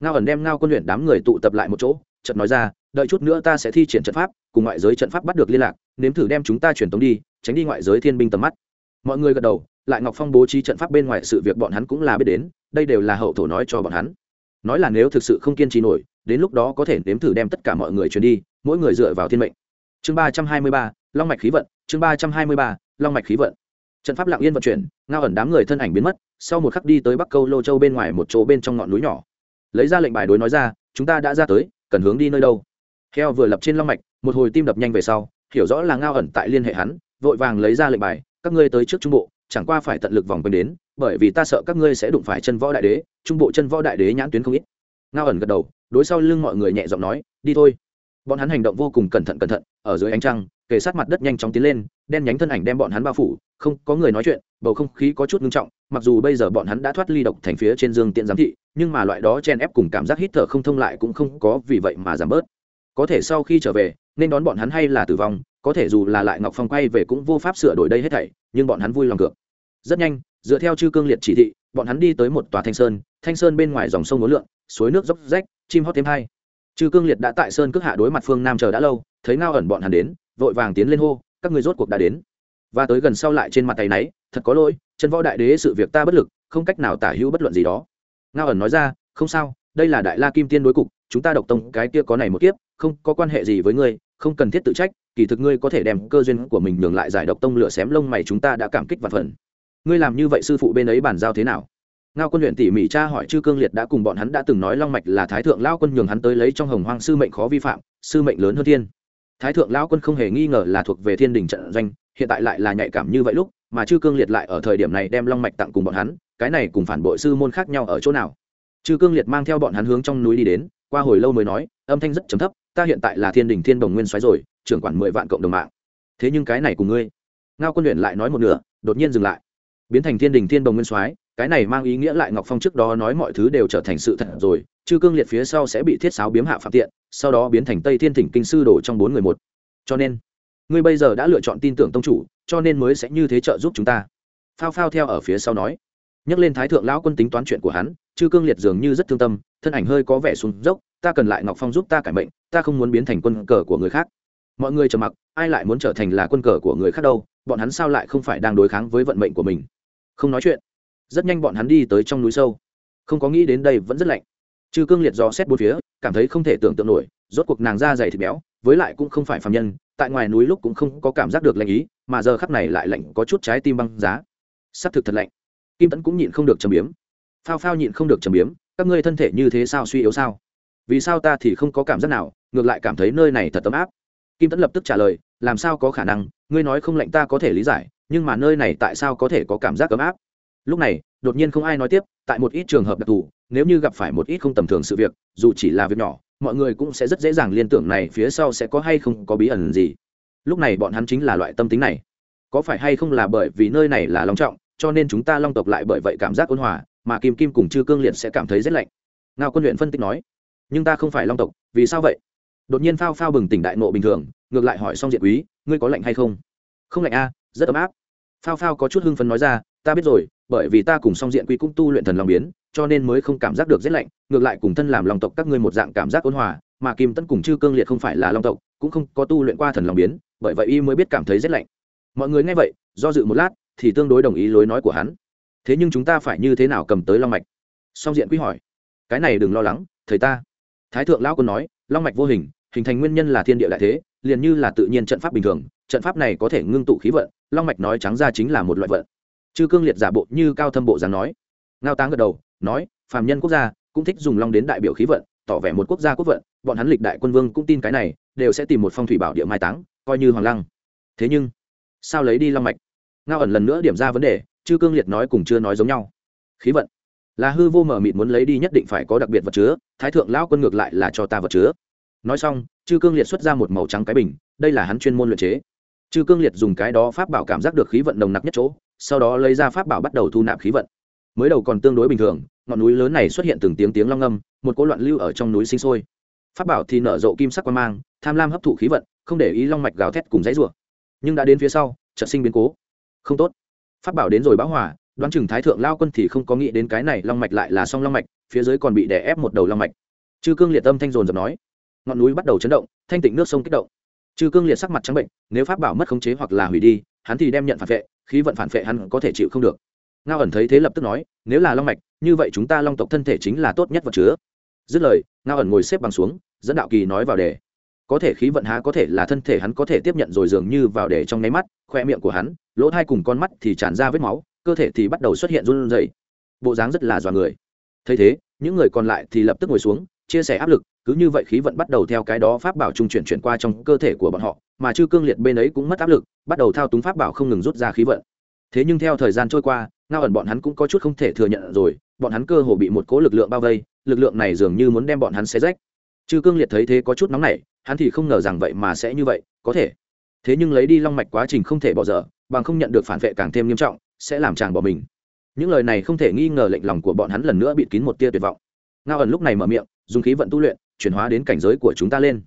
A: Ngao ẩn đem ngao quân luyện đám người tụ tập lại một chỗ trận nói ra, đợi chút nữa ta sẽ thi triển trận pháp, cùng ngoại giới trận pháp bắt được liên lạc, nếm thử đem chúng ta truyền tống đi, tránh đi ngoại giới thiên binh tầm mắt. Mọi người gật đầu, lại ngọc phong bố trí trận pháp bên ngoài sự việc bọn hắn cũng là biết đến, đây đều là hậu thổ nói cho bọn hắn. Nói là nếu thực sự không kiên trì nổi, đến lúc đó có thể nếm thử đem tất cả mọi người truyền đi, mỗi người dựa vào thiên mệnh. Chương ba trăm hai mươi ba, long mạch khí vận, chương ba trăm hai mươi ba, long mạch khí vận trận pháp lặng yên vận chuyển, ngao ẩn đám người thân ảnh biến mất, sau một khắc đi tới bắc câu lô châu bên ngoài một chỗ bên trong ngọn núi nhỏ. Lấy ra lệnh bài đối nói ra, chúng ta đã ra tới, cần hướng đi nơi đâu? Heo vừa lập trên long mạch, một hồi tim đập nhanh về sau, hiểu rõ là ngao ẩn tại liên hệ hắn, vội vàng lấy ra lệnh bài, các ngươi tới trước trung bộ, chẳng qua phải tận lực vòng quanh đến, bởi vì ta sợ các ngươi sẽ đụng phải chân võ đại đế, trung bộ chân võ đại đế nhãn tuyến không ít. Ngao ẩn gật đầu, đối sau lưng mọi người nhẹ giọng nói, đi thôi. Bọn hắn hành động vô cùng cẩn thận cẩn thận, ở dưới ánh trăng, kề sát mặt đất nhanh chóng tiến lên, đen nhánh thân ảnh đem bọn hắn bao phủ không có người nói chuyện, bầu không khí có chút ngưng trọng, mặc dù bây giờ bọn hắn đã thoát ly độc thành phía trên dương tiện giám thị, nhưng mà loại đó chen ép cùng cảm giác hít thở không thông lại cũng không có vì vậy mà giảm bớt. Có thể sau khi trở về, nên đón bọn hắn hay là tử vong, có thể dù là lại ngọc phong quay về cũng vô pháp sửa đổi đây hết thảy, nhưng bọn hắn vui lòng cược. Rất nhanh, dựa theo chư cương liệt chỉ thị, bọn hắn đi tới một tòa thanh sơn thanh sơn bên ngoài dòng sông ngốn lượn, suối nước dốc rách, chim hót thêm hai. Chư cương liệt đã tại sơn cước hạ đối mặt phương nam chờ đã lâu, thấy ngao ẩn bọn hắn đến, vội vàng tiến lên hô, các người rốt cuộc đã đến và tới gần sau lại trên mặt tay náy, thật có lỗi, chân võ đại đế sự việc ta bất lực, không cách nào tả hữu bất luận gì đó. Ngao ẩn nói ra, không sao, đây là đại la kim tiên đối cục, chúng ta độc tông cái kia có này một kiếp, không có quan hệ gì với ngươi, không cần thiết tự trách, kỳ thực ngươi có thể đem cơ duyên của mình nhường lại giải độc tông lửa xém lông mày chúng ta đã cảm kích và phần. Ngươi làm như vậy sư phụ bên ấy bàn giao thế nào? Ngao quân luyện tỉ mỉ cha hỏi chư cương liệt đã cùng bọn hắn đã từng nói long mạch là thái thượng lao quân nhường hắn tới lấy trong hồng hoang sư mệnh khó vi phạm, sư mệnh lớn hơn thiên. Thái thượng lão quân không hề nghi ngờ là thuộc về thiên đình trận doanh hiện tại lại là nhạy cảm như vậy lúc, mà chư cương liệt lại ở thời điểm này đem long mạch tặng cùng bọn hắn, cái này cùng phản bội sư môn khác nhau ở chỗ nào? Chư cương liệt mang theo bọn hắn hướng trong núi đi đến, qua hồi lâu mới nói, âm thanh rất trầm thấp, ta hiện tại là thiên đình thiên đồng nguyên xoáy rồi, trưởng quản mười vạn cộng đồng mạng. Thế nhưng cái này cùng ngươi. Ngao quân luyện lại nói một nửa, đột nhiên dừng lại. Biến thành thiên đình thiên đồng nguyên soái, cái này mang ý nghĩa lại ngọc phong trước đó nói mọi thứ đều trở thành sự thật rồi, chư cương liệt phía sau sẽ bị thiết sáo biếm hạ phạm tiện, sau đó biến thành tây thiên thỉnh kinh sư đổ trong bốn người một. Cho nên ngươi bây giờ đã lựa chọn tin tưởng tông chủ, cho nên mới sẽ như thế trợ giúp chúng ta. Phao phao theo ở phía sau nói. Nhắc lên thái thượng lão quân tính toán chuyện của hắn, chư cương liệt dường như rất thương tâm, thân ảnh hơi có vẻ xuống dốc, ta cần lại ngọc phong giúp ta cải mệnh, ta không muốn biến thành quân cờ của người khác. Mọi người trầm mặc, ai lại muốn trở thành là quân cờ của người khác đâu, bọn hắn sao lại không phải đang đối kháng với vận mệnh của mình? Không nói chuyện. Rất nhanh bọn hắn đi tới trong núi sâu. Không có nghĩ đến đây vẫn rất lạnh. Chư cương liệt do xét bốn phía, cảm thấy không thể tưởng tượng nổi, rốt cuộc nàng da dày thịt béo, với lại cũng không phải phạm nhân tại ngoài núi lúc cũng không có cảm giác được lạnh ý, mà giờ khắp này lại lạnh có chút trái tim băng giá. S ắ c thực thật lạnh. Kim tẫn cũng nhịn không được trầm biếm. Phao phao nhịn không được trầm biếm, các ngươi thân thể như thế sao suy yếu sao? Vì sao ta thì không có cảm giác nào, ngược lại cảm thấy nơi này thật ấm áp? Kim tẫn lập tức trả lời, làm sao có khả năng, ngươi nói không lạnh ta có thể lý giải, nhưng mà nơi này tại sao có thể có cảm giác ấm áp? Lúc này, đột nhiên không ai nói tiếp, tại một ít trường hợp đặc thù, nếu như gặp phải một ít không tầm thường sự việc, dù chỉ là việc nhỏ mọi người cũng sẽ rất dễ dàng liên tưởng này phía sau sẽ có hay không có bí ẩn gì. Lúc này bọn hắn chính là loại tâm tính này. Có phải hay không là bởi vì nơi này là long trọng, cho nên chúng ta long tộc lại bởi vậy cảm giác ôn hòa, mà kim kim cùng chư cương liệt sẽ cảm thấy rét lạnh. Ngao quân luyện phân tích nói, nhưng ta không phải long tộc, vì sao vậy? Đột nhiên phao phao bừng tỉnh đại nộ bình thường, ngược lại hỏi xong diện quý, ngươi có lạnh hay không? Không lạnh a, rất ấm áp. Phao phao có chút hưng phấn nói ra, ta biết rồi bởi vì ta cùng song diện quý cũng tu luyện thần long biến, cho nên mới không cảm giác được rét lạnh, ngược lại cùng thân làm long tộc các ngươi một dạng cảm giác ôn hòa, mà kim tân cùng chư cương liệt không phải là long tộc, cũng không có tu luyện qua thần long biến, bởi vậy y mới biết cảm thấy rét lạnh. Mọi người nghe vậy, do dự một lát, thì tương đối đồng ý lối nói của hắn. Thế nhưng chúng ta phải như thế nào cầm tới long mạch? Song diện quý hỏi. Cái này đừng lo lắng, thầy ta. Thái thượng lão quân nói, long mạch vô hình hình thành nguyên nhân là thiên địa đại thế, liền như là tự nhiên trận pháp bình thường, trận pháp này có thể ngưng tụ khí vận, long mạch nói trắng ra chính là một loại vận chư cương liệt giả bộ như cao thâm bộ dáng nói. Ngao táng gật đầu, nói, phàm nhân quốc gia cũng thích dùng long đến đại biểu khí vận, tỏ vẻ một quốc gia quốc vận, bọn hắn lịch đại quân vương cũng tin cái này, đều sẽ tìm một phong thủy bảo địa mai táng, coi như hoàng lăng. Thế nhưng, sao lấy đi long mạch? Ngao ẩn lần nữa điểm ra vấn đề, chư cương liệt nói cùng chưa nói giống nhau. Khí vận. Là hư vô mở mịt muốn lấy đi nhất định phải có đặc biệt vật chứa, thái thượng lão quân ngược lại là cho ta vật chứa. Nói xong, chư cương liệt xuất ra một màu trắng cái bình, đây là hắn chuyên môn luyện chế. Chư cương liệt dùng cái đó pháp bảo cảm giác được khí vận nồng nặc nhất chỗ sau đó lấy ra pháp bảo bắt đầu thu nạp khí vận. Mới đầu còn tương đối bình thường, ngọn núi lớn này xuất hiện từng tiếng tiếng long âm, một cỗ loạn lưu ở trong núi sinh sôi. Pháp bảo thì nở rộ kim sắc quan mang, tham lam hấp thụ khí vận, không để ý long mạch gào thét cùng dãy rủa. Nhưng đã đến phía sau, chợt sinh biến cố. Không tốt. Pháp bảo đến rồi bão hỏa đoán chừng thái thượng lao quân thì không có nghĩ đến cái này long mạch lại là song long mạch, phía dưới còn bị đè ép một đầu long mạch. Chư cương liệt tâm thanh dồn dập nói. Ngọn núi bắt đầu chấn động, thanh tịnh nước sông kích động. Chư cương liệt sắc mặt trắng bệnh, nếu pháp bảo mất khống chế hoặc là hủy đi, hắn thì đem nhận phản vệ khí vận phản phệ hắn có thể chịu không được. Ngao ẩn thấy thế lập tức nói, nếu là long mạch, như vậy chúng ta long tộc thân thể chính là tốt nhất vật chứa. Dứt lời, ngao ẩn ngồi xếp bằng xuống, dẫn đạo kỳ nói vào đề. Có thể khí vận há có thể là thân thể hắn có thể tiếp nhận rồi dường như vào đề trong nháy mắt, khoe miệng của hắn, lỗ thai cùng con mắt thì tràn ra vết máu, cơ thể thì bắt đầu xuất hiện run rẩy. Bộ dáng rất là dọa người. Thấy thế, những người còn lại thì lập tức ngồi xuống, chia sẻ áp lực, cứ như vậy khí vận bắt đầu theo cái đó pháp bảo trung chuyển chuyển qua trong cơ thể của bọn họ mà chư cương liệt bên ấy cũng mất áp lực, bắt đầu thao túng pháp bảo không ngừng rút ra khí vận. Thế nhưng theo thời gian trôi qua, ngao ẩn bọn hắn cũng có chút không thể thừa nhận rồi, bọn hắn cơ hồ bị một cố lực lượng bao vây, lực lượng này dường như muốn đem bọn hắn xé rách. Chư cương liệt thấy thế có chút nóng nảy, hắn thì không ngờ rằng vậy mà sẽ như vậy, có thể. Thế nhưng lấy đi long mạch quá trình không thể bỏ dở, bằng không nhận được phản vệ càng thêm nghiêm trọng, sẽ làm chàng bỏ mình. Những lời này không thể nghi ngờ lệnh lòng của bọn hắn lần nữa bịt kín một tia tuyệt vọng. Ngao ẩn lúc này mở miệng, dùng khí vận tu luyện, chuyển hóa đến cảnh giới của chúng ta lên.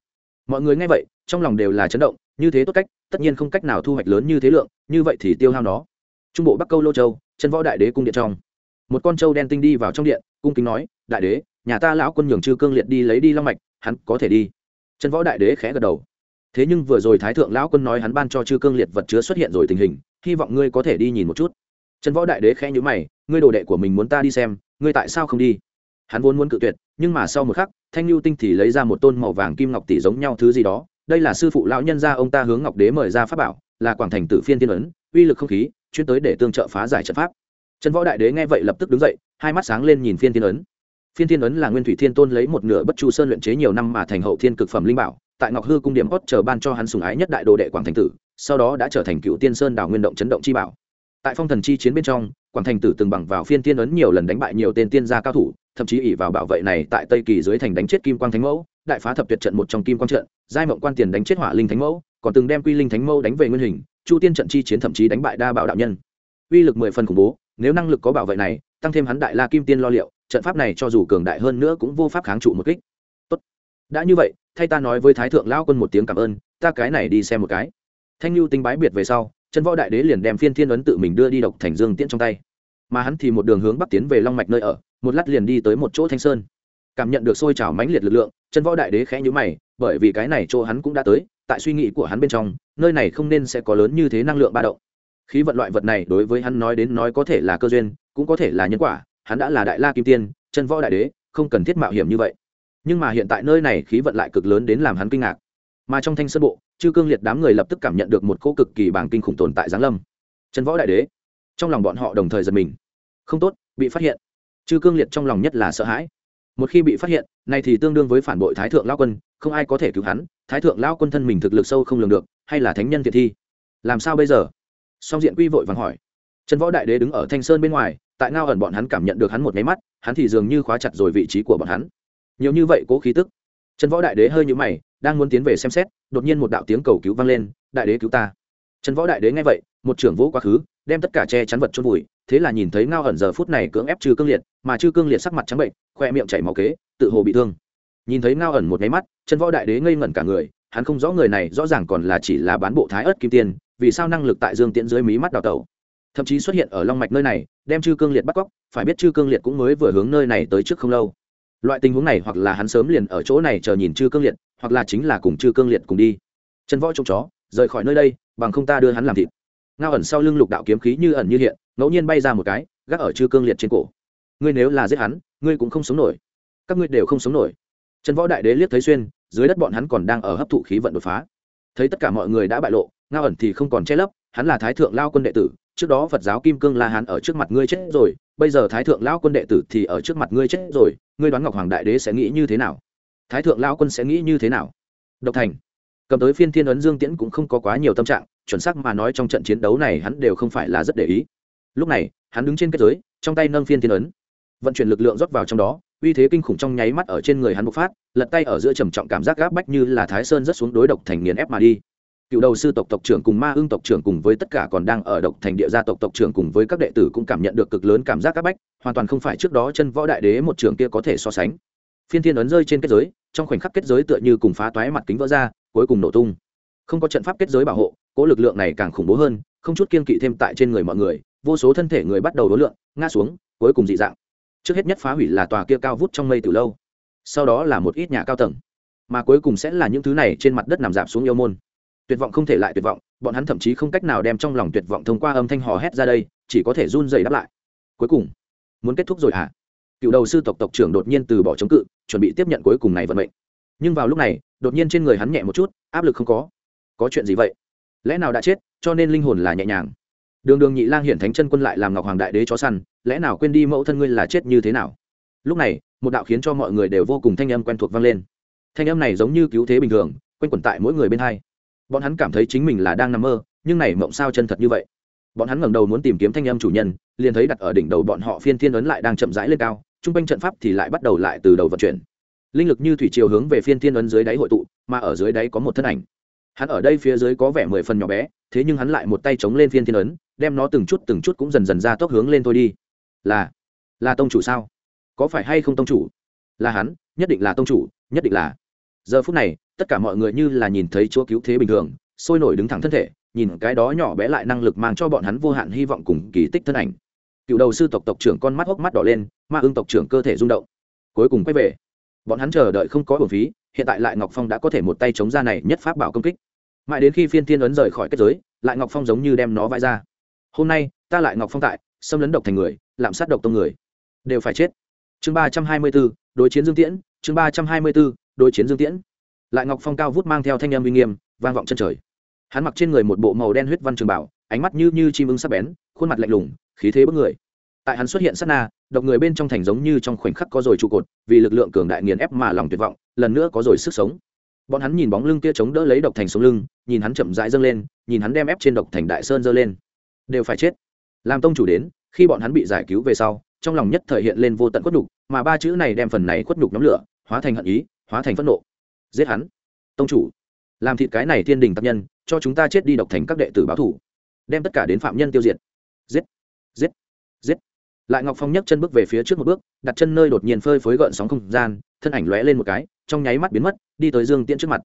A: Mọi người nghe vậy, trong lòng đều là chấn động như thế tốt cách, tất nhiên không cách nào thu hoạch lớn như thế lượng, như vậy thì tiêu hao nó. Trung bộ bắc câu lô châu, chân võ đại đế cung điện trong. Một con trâu đen tinh đi vào trong điện, cung kính nói, đại đế, nhà ta lão quân nhường chư cương liệt đi lấy đi long mạch, hắn có thể đi. Chân võ đại đế khẽ gật đầu. Thế nhưng vừa rồi thái thượng lão quân nói hắn ban cho chư cương liệt vật chứa xuất hiện rồi tình hình, hy vọng ngươi có thể đi nhìn một chút. Chân võ đại đế khẽ nhữ mày, ngươi đồ đệ của mình muốn ta đi xem, ngươi tại sao không đi? Hắn vốn muốn cự tuyệt, nhưng mà sau một khắc, thanh lưu tinh thì lấy ra một tôn màu vàng kim ngọc tỷ giống nhau thứ gì đó đây là sư phụ lão nhân gia ông ta hướng ngọc đế mời ra pháp bảo, là quảng thành tử phiên tiên ấn, uy lực không khí, chuyên tới để tương trợ phá giải trận pháp. Trần võ đại đế nghe vậy lập tức đứng dậy, hai mắt sáng lên nhìn phiên tiên ấn. Phiên tiên ấn là nguyên thủy thiên tôn lấy một nửa bất chu sơn luyện chế nhiều năm mà thành hậu thiên cực phẩm linh bảo, tại ngọc hư cung điểm ốt chờ ban cho hắn sùng ái nhất đại đồ đệ quảng thành tử, sau đó đã trở thành cựu tiên sơn đảo nguyên động chấn động chi bảo. Tại phong thần chi chiến bên trong, quảng thành tử từng bằng vào phiên tiên ấn nhiều lần đánh bại nhiều tên tiên gia cao thủ, thậm chí ỉ vào bảo vệ này tại tây kỳ dưới thành đánh chết kim quang thánh mẫu, đại phá thập tuyệt trận một trong kim quang trận giai mộng quan tiền đánh chết hỏa linh thánh mẫu, còn từng đem quy linh thánh mẫu đánh về nguyên hình, chu tiên trận chi chiến thậm chí đánh bại đa bảo đạo nhân. Uy lực mười phần khủng bố, nếu năng lực có bảo vệ này, tăng thêm hắn đại la kim tiên lo liệu, trận pháp này cho dù cường đại hơn nữa cũng vô pháp kháng trụ một kích. Tốt. Đã như vậy, thay ta nói với thái thượng lao quân một tiếng cảm ơn, ta cái này đi xem một cái. Thanh lưu tinh bái biệt về sau, chân võ đại đế liền đem phiên thiên ấn tự mình đưa đi độc thành dương tiễn trong tay. Mà hắn thì một đường hướng bắc tiến về long mạch nơi ở, một lát liền đi tới một chỗ thanh sơn. Cảm nhận được sôi trào mãnh liệt lực lượng, chân võ đại đế khẽ nhíu mày bởi vì cái này chỗ hắn cũng đã tới, tại suy nghĩ của hắn bên trong, nơi này không nên sẽ có lớn như thế năng lượng ba động. Khí vận loại vật này đối với hắn nói đến nói có thể là cơ duyên, cũng có thể là nhân quả, hắn đã là đại la kim tiên, chân võ đại đế, không cần thiết mạo hiểm như vậy. Nhưng mà hiện tại nơi này khí vận lại cực lớn đến làm hắn kinh ngạc. Mà trong thanh sơn bộ, chư cương liệt đám người lập tức cảm nhận được một cỗ cực kỳ bảng kinh khủng tồn tại giáng lâm. Chân võ đại đế. Trong lòng bọn họ đồng thời giật mình. Không tốt, bị phát hiện. Chư cương liệt trong lòng nhất là sợ hãi. Một khi bị phát hiện này thì tương đương với phản bội thái thượng lao quân, không ai có thể cứu hắn, thái thượng lao quân thân mình thực lực sâu không lường được, hay là thánh nhân thiệt thi? Làm sao bây giờ? Song diện quy vội vàng hỏi. Trần võ đại đế đứng ở thanh sơn bên ngoài, tại ngao ẩn bọn hắn cảm nhận được hắn một máy mắt, hắn thì dường như khóa chặt rồi vị trí của bọn hắn. Nhiều như vậy cố khí tức. Trần võ đại đế hơi nhũ mày, đang muốn tiến về xem xét, đột nhiên một đạo tiếng cầu cứu vang lên, đại đế cứu ta. Trần võ đại đế nghe vậy, một trưởng vũ quá khứ, đem tất cả che chắn vật chôn vùi thế là nhìn thấy ngao ẩn giờ phút này cưỡng ép trừ cương liệt, mà trừ cương liệt sắc mặt trắng bệnh, khoe miệng chảy máu kế, tự hồ bị thương. Nhìn thấy ngao ẩn một nháy mắt trần võ đại đế ngây ngẩn cả người, hắn không rõ người này rõ ràng còn là chỉ là bán bộ thái ớt kim tiên, vì sao năng lực tại dương tiễn dưới mí mắt đào tẩu. Thậm chí xuất hiện ở long mạch nơi này, đem chư cương liệt bắt cóc, phải biết chư cương liệt cũng mới vừa hướng nơi này tới trước không lâu. Loại tình huống này hoặc là hắn sớm liền ở chỗ này chờ nhìn chư cương liệt, hoặc là chính là cùng chư cương liệt cùng đi. Chân võ trông chó, rời khỏi nơi đây, bằng không ta đưa hắn làm thịt ngao ẩn sau lưng lục đạo kiếm khí như ẩn như hiện, ngẫu nhiên bay ra một cái, gác ở chư cương liệt trên cổ. Ngươi nếu là giết hắn, ngươi cũng không sống nổi. Các ngươi đều không sống nổi. Trần võ đại đế liếc thấy xuyên, dưới đất bọn hắn còn đang ở hấp thụ khí vận đột phá. Thấy tất cả mọi người đã bại lộ, ngao ẩn thì không còn che lấp, hắn là thái thượng lao quân đệ tử, trước đó phật giáo kim cương la hắn ở trước mặt ngươi chết rồi, bây giờ thái thượng lao quân đệ tử thì ở trước mặt ngươi chết rồi, ngươi đoán ngọc hoàng đại đế sẽ nghĩ như thế nào? Thái thượng lao quân sẽ nghĩ như thế nào? Độc thành, cầm tới phiên thiên ấn dương tiễn cũng không có quá nhiều tâm trạng chuẩn xác mà nói trong trận chiến đấu này hắn đều không phải là rất để ý. Lúc này, hắn đứng trên kết giới, trong tay nâng phiên thiên ấn. Vận chuyển lực lượng rót vào trong đó, uy thế kinh khủng trong nháy mắt ở trên người hắn bộc phát, lật tay ở giữa trầm trọng cảm giác gáp bách như là thái sơn rất xuống đối độc thành nghiền ép mà đi. Cựu đầu sư tộc tộc trưởng cùng ma ưng tộc trưởng cùng với tất cả còn đang ở độc thành địa gia tộc tộc trưởng cùng với các đệ tử cũng cảm nhận được cực lớn cảm giác áp bách, hoàn toàn không phải trước đó chân võ đại đế một trường kia có thể so sánh. Phiên thiên ấn rơi trên kết giới, trong khoảnh khắc kết giới tựa như cùng phá toái mặt kính vỡ ra, cuối cùng nổ tung. Không có trận pháp kết giới bảo hộ cỗ lực lượng này càng khủng bố hơn, không chút kiên kỵ thêm tại trên người mọi người, vô số thân thể người bắt đầu đối lượng ngã xuống, cuối cùng dị dạng. Trước hết nhất phá hủy là tòa kia cao vút trong mây từ lâu, sau đó là một ít nhà cao tầng, mà cuối cùng sẽ là những thứ này trên mặt đất nằm giảm xuống yêu môn. Tuyệt vọng không thể lại tuyệt vọng, bọn hắn thậm chí không cách nào đem trong lòng tuyệt vọng thông qua âm thanh hò hét ra đây, chỉ có thể run dày đáp lại. Cuối cùng, muốn kết thúc rồi hả? Cựu đầu sư tộc tộc trưởng đột nhiên từ bỏ chống cự, chuẩn bị tiếp nhận cuối cùng này vận mệnh. Nhưng vào lúc này, đột nhiên trên người hắn nhẹ một chút, áp lực không có. Có chuyện gì vậy? Lẽ nào đã chết, cho nên linh hồn là nhẹ nhàng? Đường đường nhị lang hiển thánh chân quân lại làm ngọc hoàng đại đế chó săn, lẽ nào quên đi mẫu thân ngươi là chết như thế nào? Lúc này, một đạo khiến cho mọi người đều vô cùng thanh âm quen thuộc vang lên. Thanh âm này giống như cứu thế bình thường q u a n quẩn tại mỗi người bên hai. Bọn hắn cảm thấy chính mình là đang nằm mơ, nhưng này mộng sao chân thật như vậy? Bọn hắn ngẩng đầu muốn tìm kiếm thanh âm chủ nhân, liền thấy đặt ở đỉnh đầu bọn họ phiên thiên ấn lại đang chậm rãi lên cao t r u n g quanh trận pháp thì lại bắt đầu lại từ đầu vận chuyển. Linh lực như thủy chiều hướng về phiên thiên ấn dưới đáy hội tụ, mà ở dưới đáy có một thân ảnh hắn ở đây phía dưới có vẻ mười phần nhỏ bé, thế nhưng hắn lại một tay chống lên phiên thiên ấn, đem nó từng chút từng chút cũng dần dần ra tốc hướng lên thôi đi. Là là tông chủ sao? Có phải hay không tông chủ? Là hắn, nhất định là tông chủ, nhất định là. Giờ phút này, tất cả mọi người như là nhìn thấy chúa cứu thế bình thường, sôi nổi đứng thẳng thân thể, nhìn cái đó nhỏ bé lại năng lực mang cho bọn hắn vô hạn hy vọng cùng kỳ tích thân ảnh. Cựu đầu sư tộc tộc trưởng con mắt hốc mắt đỏ lên, ma ưng tộc trưởng cơ thể rung động. Cuối cùng quay về bọn hắn chờ đợi không có bổn phí, hiện tại lại ngọc phong đã có thể một tay chống ra này nhất pháp bảo công kích. Mãi đến khi phiên thiên ấn rời khỏi kết giới, lại ngọc phong giống như đem nó vãi ra. Hôm nay, ta lại ngọc phong tại, xâm lấn độc thành người, lạm sát độc tông người. Đều phải chết. Chương ba trăm hai mươi b ố đối chiến dương tiễn, chương ba trăm hai mươi b ố đối chiến dương tiễn. Lại ngọc phong cao vút mang theo thanh âm uy nghiêm, vang vọng chân trời. Hắn mặc trên người một bộ màu đen huyết văn trường bảo, ánh mắt như như chim ưng sắc bén, khuôn mặt lạnh lùng, khí thế bất người. Tại hắn xuất hiện sát na độc người bên trong thành giống như trong khoảnh khắc có rồi trụ cột, vì lực lượng cường đại nghiền ép mà lòng tuyệt vọng, lần nữa có rồi sức sống. Bọn hắn nhìn bóng lưng kia chống đỡ lấy độc thành sống lưng, nhìn hắn chậm rãi dâng lên, nhìn hắn đem ép trên độc thành đại sơn dơ lên. Đều phải chết. Làm tông chủ đến, khi bọn hắn bị giải cứu về sau, trong lòng nhất thời hiện lên vô tận khuất nhục, mà ba chữ này đem phần này khuất nhục nhóm lửa, hóa thành hận ý, hóa thành phẫn nộ. Giết hắn. Tông chủ, làm thịt cái này thiên đình tập nhân, cho chúng ta chết đi độc thành các đệ tử báo thủ. Đem tất cả đến phạm nhân tiêu diệt. Giết. Giết. Giết lại ngọc phong nhấc chân bước về phía trước một bước, đặt chân nơi đột nhiên phơi phới gợn sóng không gian, thân ảnh lóe lên một cái, trong nháy mắt biến mất, đi tới dương tiễn trước mặt.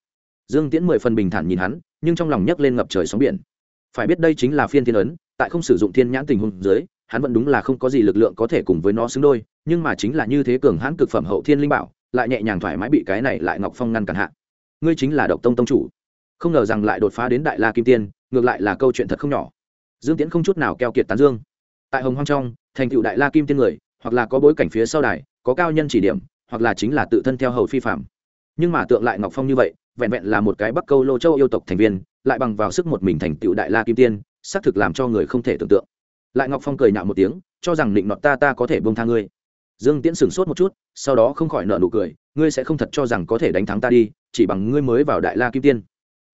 A: Dương tiễn mười phần bình thản nhìn hắn, nhưng trong lòng nhấc lên ngập trời sóng biển. Phải biết đây chính là phiên thiên ấn, tại không sử dụng thiên nhãn tình huống dưới, hắn vẫn đúng là không có gì lực lượng có thể cùng với nó xứng đôi, nhưng mà chính là như thế cường hãn cực phẩm hậu thiên linh bảo, lại nhẹ nhàng thoải mái bị cái này lại ngọc phong ngăn cản hạ. Ngươi chính là độc tông tông chủ. Không ngờ rằng lại đột phá đến đại la kim tiên, ngược lại là câu chuyện thật không nhỏ. Dương tiễn không chút nào keo kiệt tán dương. Tại hồng hoang trong thành tựu đại la kim tiên người, hoặc là có bối cảnh phía sau đài, có cao nhân chỉ điểm, hoặc là chính là tự thân theo hầu phi phạm. Nhưng mà tượng lại ngọc phong như vậy, vẹn vẹn là một cái bắc câu lô châu yêu tộc thành viên, lại bằng vào sức một mình thành tựu đại la kim tiên, xác thực làm cho người không thể tưởng tượng. Lại ngọc phong cười nhạo một tiếng, cho rằng định nọt ta ta có thể bông tha ngươi. Dương tiễn sửng sốt một chút, sau đó không khỏi nợ nụ cười, ngươi sẽ không thật cho rằng có thể đánh thắng ta đi, chỉ bằng ngươi mới vào đại la kim tiên.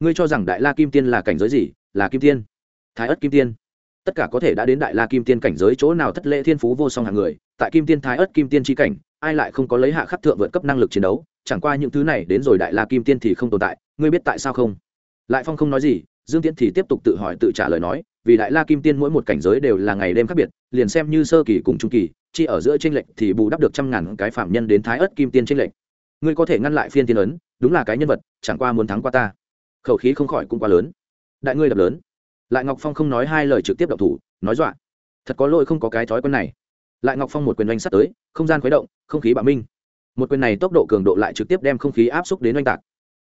A: Ngươi cho rằng đại la kim tiên là cảnh giới gì? Là kim tiên. Thái ất kim tiên tất cả có thể đã đến đại la kim tiên cảnh giới chỗ nào thất lễ thiên phú vô song hàng người, tại kim tiên thái ớt kim tiên tri cảnh, ai lại không có lấy hạ khắc thượng vượt cấp năng lực chiến đấu, chẳng qua những thứ này đến rồi đại la kim tiên thì không tồn tại, ngươi biết tại sao không? Lại phong không nói gì, dương tiễn thì tiếp tục tự hỏi tự trả lời nói, vì đại la kim tiên mỗi một cảnh giới đều là ngày đêm khác biệt, liền xem như sơ kỳ cùng trung kỳ, chi ở giữa tranh lệch thì bù đắp được trăm ngàn cái phạm nhân đến thái ớt kim tiên tranh lệch. Ngươi có thể ngăn lại phiên tiên ấn, đúng là cái nhân vật, chẳng qua muốn thắng qua ta. Khẩu khí không khỏi cũng quá lớn. Đại ngươi đập lớn lại ngọc phong không nói hai lời trực tiếp động thủ, nói dọa. Thật có lỗi không có cái thói quen này. Lại ngọc phong một quyền oanh sắt tới, không gian khuấy động, không khí bạo minh. Một quyền này tốc độ cường độ lại trực tiếp đem không khí áp xúc đến oanh tạc.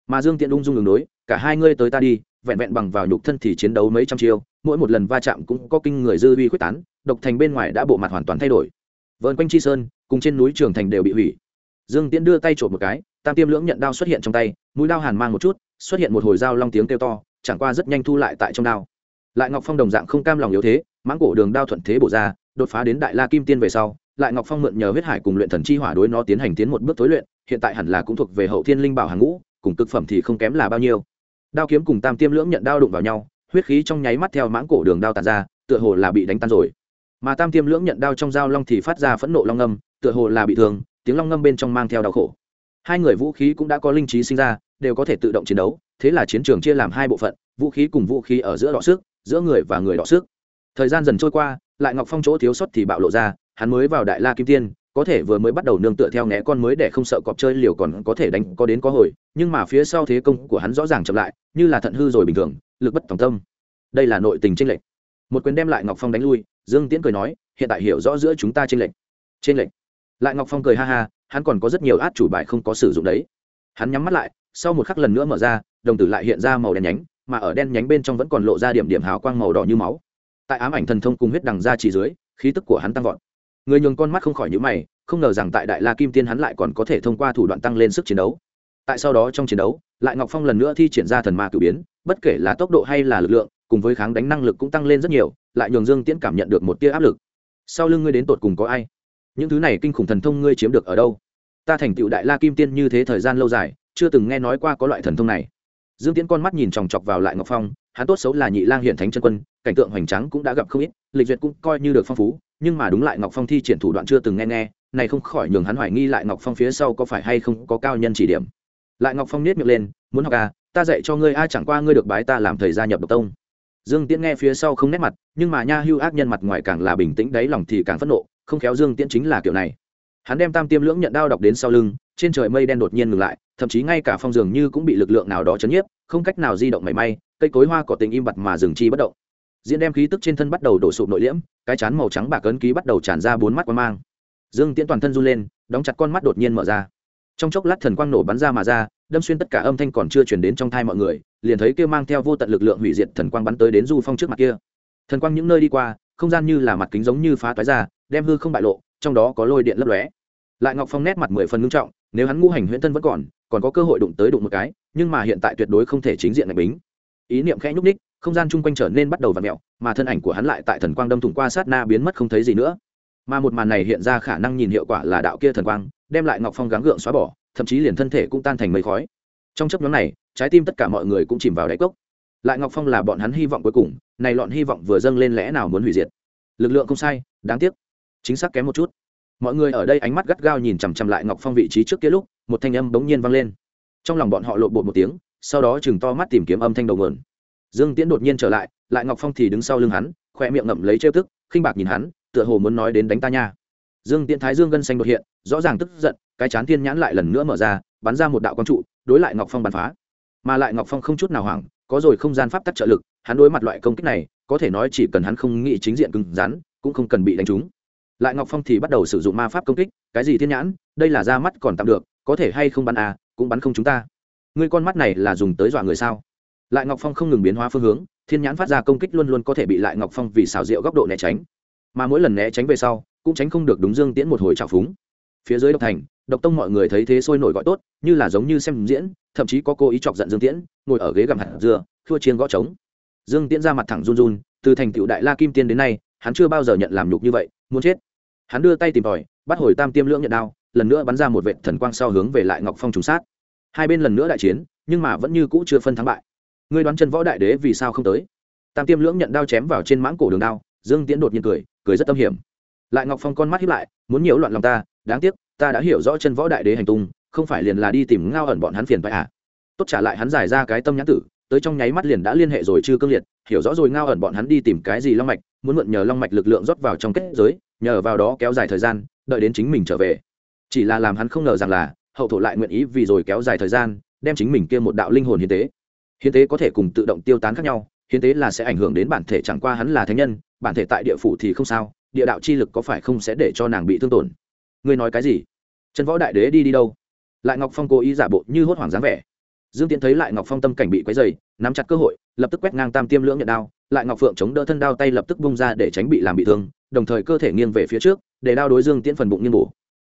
A: Mà dương tiện ung dung đường đối, cả hai ngươi tới ta đi, vẹn vẹn bằng vào nhục thân thì chiến đấu mấy trăm chiêu, mỗi một lần va chạm cũng có kinh người dư uy quyết tán, độc thành bên ngoài đã bộ mặt hoàn toàn thay đổi. Vợn quanh chi sơn, cùng trên núi trường thành đều bị hủy. Dương tiễn đưa tay trộm một cái, tam tiêm lưỡng nhận đao xuất hiện trong tay, mũi đao hàn mang một chút, xuất hiện một hồi dao long tiếng kêu to, chẳng qua rất nhanh thu lại tại trong đao lại ngọc phong đồng dạng không cam lòng yếu thế, mãng cổ đường đao thuận thế bổ ra, đột phá đến đại la kim tiên về sau, lại ngọc phong mượn nhờ huyết hải cùng luyện thần chi hỏa đối nó tiến hành tiến một bước tối luyện, hiện tại hẳn là cũng thuộc về hậu thiên linh bảo hàng ngũ, cùng cực phẩm thì không kém là bao nhiêu. Đao kiếm cùng tam tiêm lưỡng nhận đao đụng vào nhau, huyết khí trong nháy mắt theo mãng cổ đường đao tàn ra, tựa hồ là bị đánh tan rồi. Mà tam tiêm lưỡng nhận đao trong dao long thì phát ra phẫn nộ long ngâm tựa hồ là bị thương, tiếng long ngâm bên trong mang theo đau khổ. Hai người vũ khí cũng đã có linh trí sinh ra, đều có thể tự động chiến đấu, thế là chiến trường chia làm hai bộ phận, vũ khí cùng vũ khí ở giữa đọ sức giữa người và người đọ sức. Thời gian dần trôi qua, lại ngọc phong chỗ thiếu sót thì bạo lộ ra, hắn mới vào đại la kim tiên, có thể vừa mới bắt đầu nương tựa theo né con mới để không sợ cọp chơi liều còn có thể đánh, có đến có hồi, nhưng mà phía sau thế công của hắn rõ ràng chậm lại, như là thận hư rồi bình thường, lực bất tòng tâm. Đây là nội tình tranh lệch. Một quyền đem lại ngọc phong đánh lui, dương tiễn cười nói, hiện tại hiểu rõ giữa chúng ta tranh lệch. Trên lệch. Lại ngọc phong cười ha ha, hắn còn có rất nhiều át chủ bài không có sử dụng đấy. Hắn nhắm mắt lại, sau một khắc lần nữa mở ra, đồng tử lại hiện ra màu đen nhánh mà ở đen nhánh bên trong vẫn còn lộ ra điểm điểm hào quang màu đỏ như máu. Tại ám ảnh thần thông cùng huyết đằng ra chỉ dưới, khí tức của hắn tăng vọt. Người nhường con mắt không khỏi nhữ mày, không ngờ rằng tại đại la kim tiên hắn lại còn có thể thông qua thủ đoạn tăng lên sức chiến đấu. Tại sau đó trong chiến đấu, lại ngọc phong lần nữa thi triển ra thần ma cử biến, bất kể là tốc độ hay là lực lượng, cùng với kháng đánh năng lực cũng tăng lên rất nhiều, lại nhường dương tiễn cảm nhận được một tia áp lực. Sau lưng ngươi đến tột cùng có ai? Những thứ này kinh khủng thần thông ngươi chiếm được ở đâu? Ta thành tựu đại la kim tiên như thế thời gian lâu dài, chưa từng nghe nói qua có loại thần thông này dương tiễn con mắt nhìn chòng chọc vào lại ngọc phong, hắn tốt xấu là nhị lang hiện thánh chân quân, cảnh tượng hoành tráng cũng đã gặp không ít, lịch duyệt cũng coi như được phong phú, nhưng mà đúng lại ngọc phong thi triển thủ đoạn chưa từng nghe nghe, này không khỏi nhường hắn hoài nghi lại ngọc phong phía sau có phải hay không có cao nhân chỉ điểm. Lại ngọc phong nết miệng lên, muốn học à ta dạy cho ngươi ai chẳng qua ngươi được bái ta làm thầy gia nhập độc tông. Dương tiễn nghe phía sau không nét mặt, nhưng mà nha hưu ác nhân mặt ngoài càng là bình tĩnh, đáy lòng thì càng phẫn nộ, không khéo dương tiễn chính là kiểu này hắn đem tam tiêm lưỡng nhận đao đọc đến sau lưng, trên trời mây đen đột nhiên ngừng lại, thậm chí ngay cả phong dường như cũng bị lực lượng nào đó chấn nhiếp, không cách nào di động mảy may, cây cối hoa có tình im bặt mà dừng chi bất động. Diễn đem khí tức trên thân bắt đầu đổ sụp nội liễm, cái chán màu trắng bạc ấn ký bắt đầu tràn ra bốn mắt quang mang. Dương tiễn toàn thân run lên, đóng chặt con mắt đột nhiên mở ra. Trong chốc lát thần quang nổ bắn ra mà ra, đâm xuyên tất cả âm thanh còn chưa chuyển đến trong thai mọi người, liền thấy kêu mang theo vô tận lực lượng hủy diệt thần quang bắn tới đến du phong trước mặt kia. Thần quang những nơi đi qua, không gian như là mặt kính giống như phá toái ra, đem hư không bại lộ, trong đó có lôi điện lấp lóe lại ngọc phong nét mặt mười phần ngưng trọng, nếu hắn ngũ hành huyễn thân vẫn còn còn có cơ hội đụng tới đụng một cái, nhưng mà hiện tại tuyệt đối không thể chính diện ngạch bính. Ý niệm khẽ nhúc ních không gian chung quanh trở nên bắt đầu v ặ mẹo mà thân ảnh của hắn lại tại thần quang đâm thủng qua sát na biến mất không thấy gì nữa. Mà một màn này hiện ra khả năng nhìn hiệu quả là đạo kia thần quang, đem lại ngọc phong gắng gượng xóa bỏ, thậm chí liền thân thể cũng tan thành mây khói. Trong chấp nhóm này, trái tim tất cả mọi người cũng chìm vào đáy cốc. Lại ngọc phong là bọn hắn hy vọng cuối cùng, này lọn hy vọng vừa dâng lên lẽ nào muốn hủy diệt. Lực lượng không sai, đáng tiếc. Chính xác kém một chút mọi người ở đây ánh mắt gắt gao nhìn chằm chằm lại ngọc phong vị trí trước kia lúc, một thanh âm bỗng nhiên vang lên. Trong lòng bọn họ lộn bột một tiếng, sau đó chừng to mắt tìm kiếm âm thanh đầu nguồn. Dương tiễn đột nhiên trở lại lại ngọc phong thì đứng sau lưng hắn khoe miệng ngậm lấy trêu tức, khinh bạc nhìn hắn, tựa hồ muốn nói đến đánh ta nha. Dương tiễn thái dương gân xanh đột hiện, rõ ràng tức giận, cái chán thiên nhãn lại lần nữa mở ra, bắn ra một đạo quang trụ, đối lại ngọc phong bắn phá. Mà lại ngọc phong không chút nào hoảng, có rồi không gian pháp tắc trợ lực, hắn đối mặt loại công kích này, có thể nói chỉ cần hắn không nghĩ chính diện cứng rắn, cũng không cần bị đánh trúng lại ngọc phong thì bắt đầu sử dụng ma pháp công kích, cái gì thiên nhãn, đây là ra mắt còn tạm được, có thể hay không bắn à cũng bắn không chúng ta. Ngươi con mắt này là dùng tới dọa người sao? Lại ngọc phong không ngừng biến hóa phương hướng, thiên nhãn phát ra công kích luôn luôn có thể bị lại ngọc phong vì xào rượu góc độ né tránh. Mà mỗi lần né tránh về sau, cũng tránh không được đúng dương tiễn một hồi trào phúng. Phía dưới độc thành, độc tông mọi người thấy thế sôi nổi gọi tốt, như là giống như xem diễn, thậm chí có cô ý chọc giận dương tiễn, ngồi ở ghế gặm hạt dưa, thua chiên gõ trống. Dương tiễn ra mặt thẳng run run, từ thành tựu đại la kim tiên đến nay, hắn chưa bao giờ nhận làm nhục như vậy, muốn chết hắn đưa tay tìm tòi, bắt hồi tam tiêm lưỡng nhận đao, lần nữa bắn ra một vệ thần quang sau hướng về lại ngọc phong trùng sát. Hai bên lần nữa đại chiến, nhưng mà vẫn như cũ chưa phân thắng bại. Ngươi đoán chân võ đại đế vì sao không tới? Tam tiêm lưỡng nhận đao chém vào trên mãng cổ đường đao, dương tiễn đột nhiên cười cười rất tâm hiểm. Lại ngọc phong con mắt hiếp lại, muốn nhiễu loạn lòng ta, đáng tiếc, ta đã hiểu rõ chân võ đại đế hành tung, không phải liền là đi tìm ngao ẩn bọn hắn phiền phải à? Tốt trả lại hắn giải ra cái tâm nhãn tử tới trong nháy mắt liền đã liên hệ rồi chưa cương liệt, hiểu rõ rồi ngao ẩn bọn hắn đi tìm cái gì long mạch, muốn mượn nhờ long mạch lực lượng rót vào trong kết giới, nhờ vào đó kéo dài thời gian, đợi đến chính mình trở về. Chỉ là làm hắn không ngờ rằng là, hậu thổ lại nguyện ý vì rồi kéo dài thời gian, đem chính mình kia một đạo linh hồn hiến tế. Hiến tế có thể cùng tự động tiêu tán khác nhau, hiến tế là sẽ ảnh hưởng đến bản thể chẳng qua hắn là thánh nhân, bản thể tại địa phủ thì không sao, địa đạo chi lực có phải không sẽ để cho nàng bị thương tổn? Ngươi nói cái gì? Trần võ đại đế đi đi đâu? Lại ngọc phong cố ý giả bộ như hốt hoảng dáng vẻ dương tiễn thấy lại ngọc phong tâm cảnh bị quấy dày nắm chặt cơ hội, lập tức quét ngang tam tiêm lưỡng nhận đao. Lại ngọc phượng chống đỡ thân đao tay lập tức bung ra để tránh bị làm bị thương, đồng thời cơ thể nghiêng về phía trước, để đao đối dương tiễn phần bụng nghiêng bổ.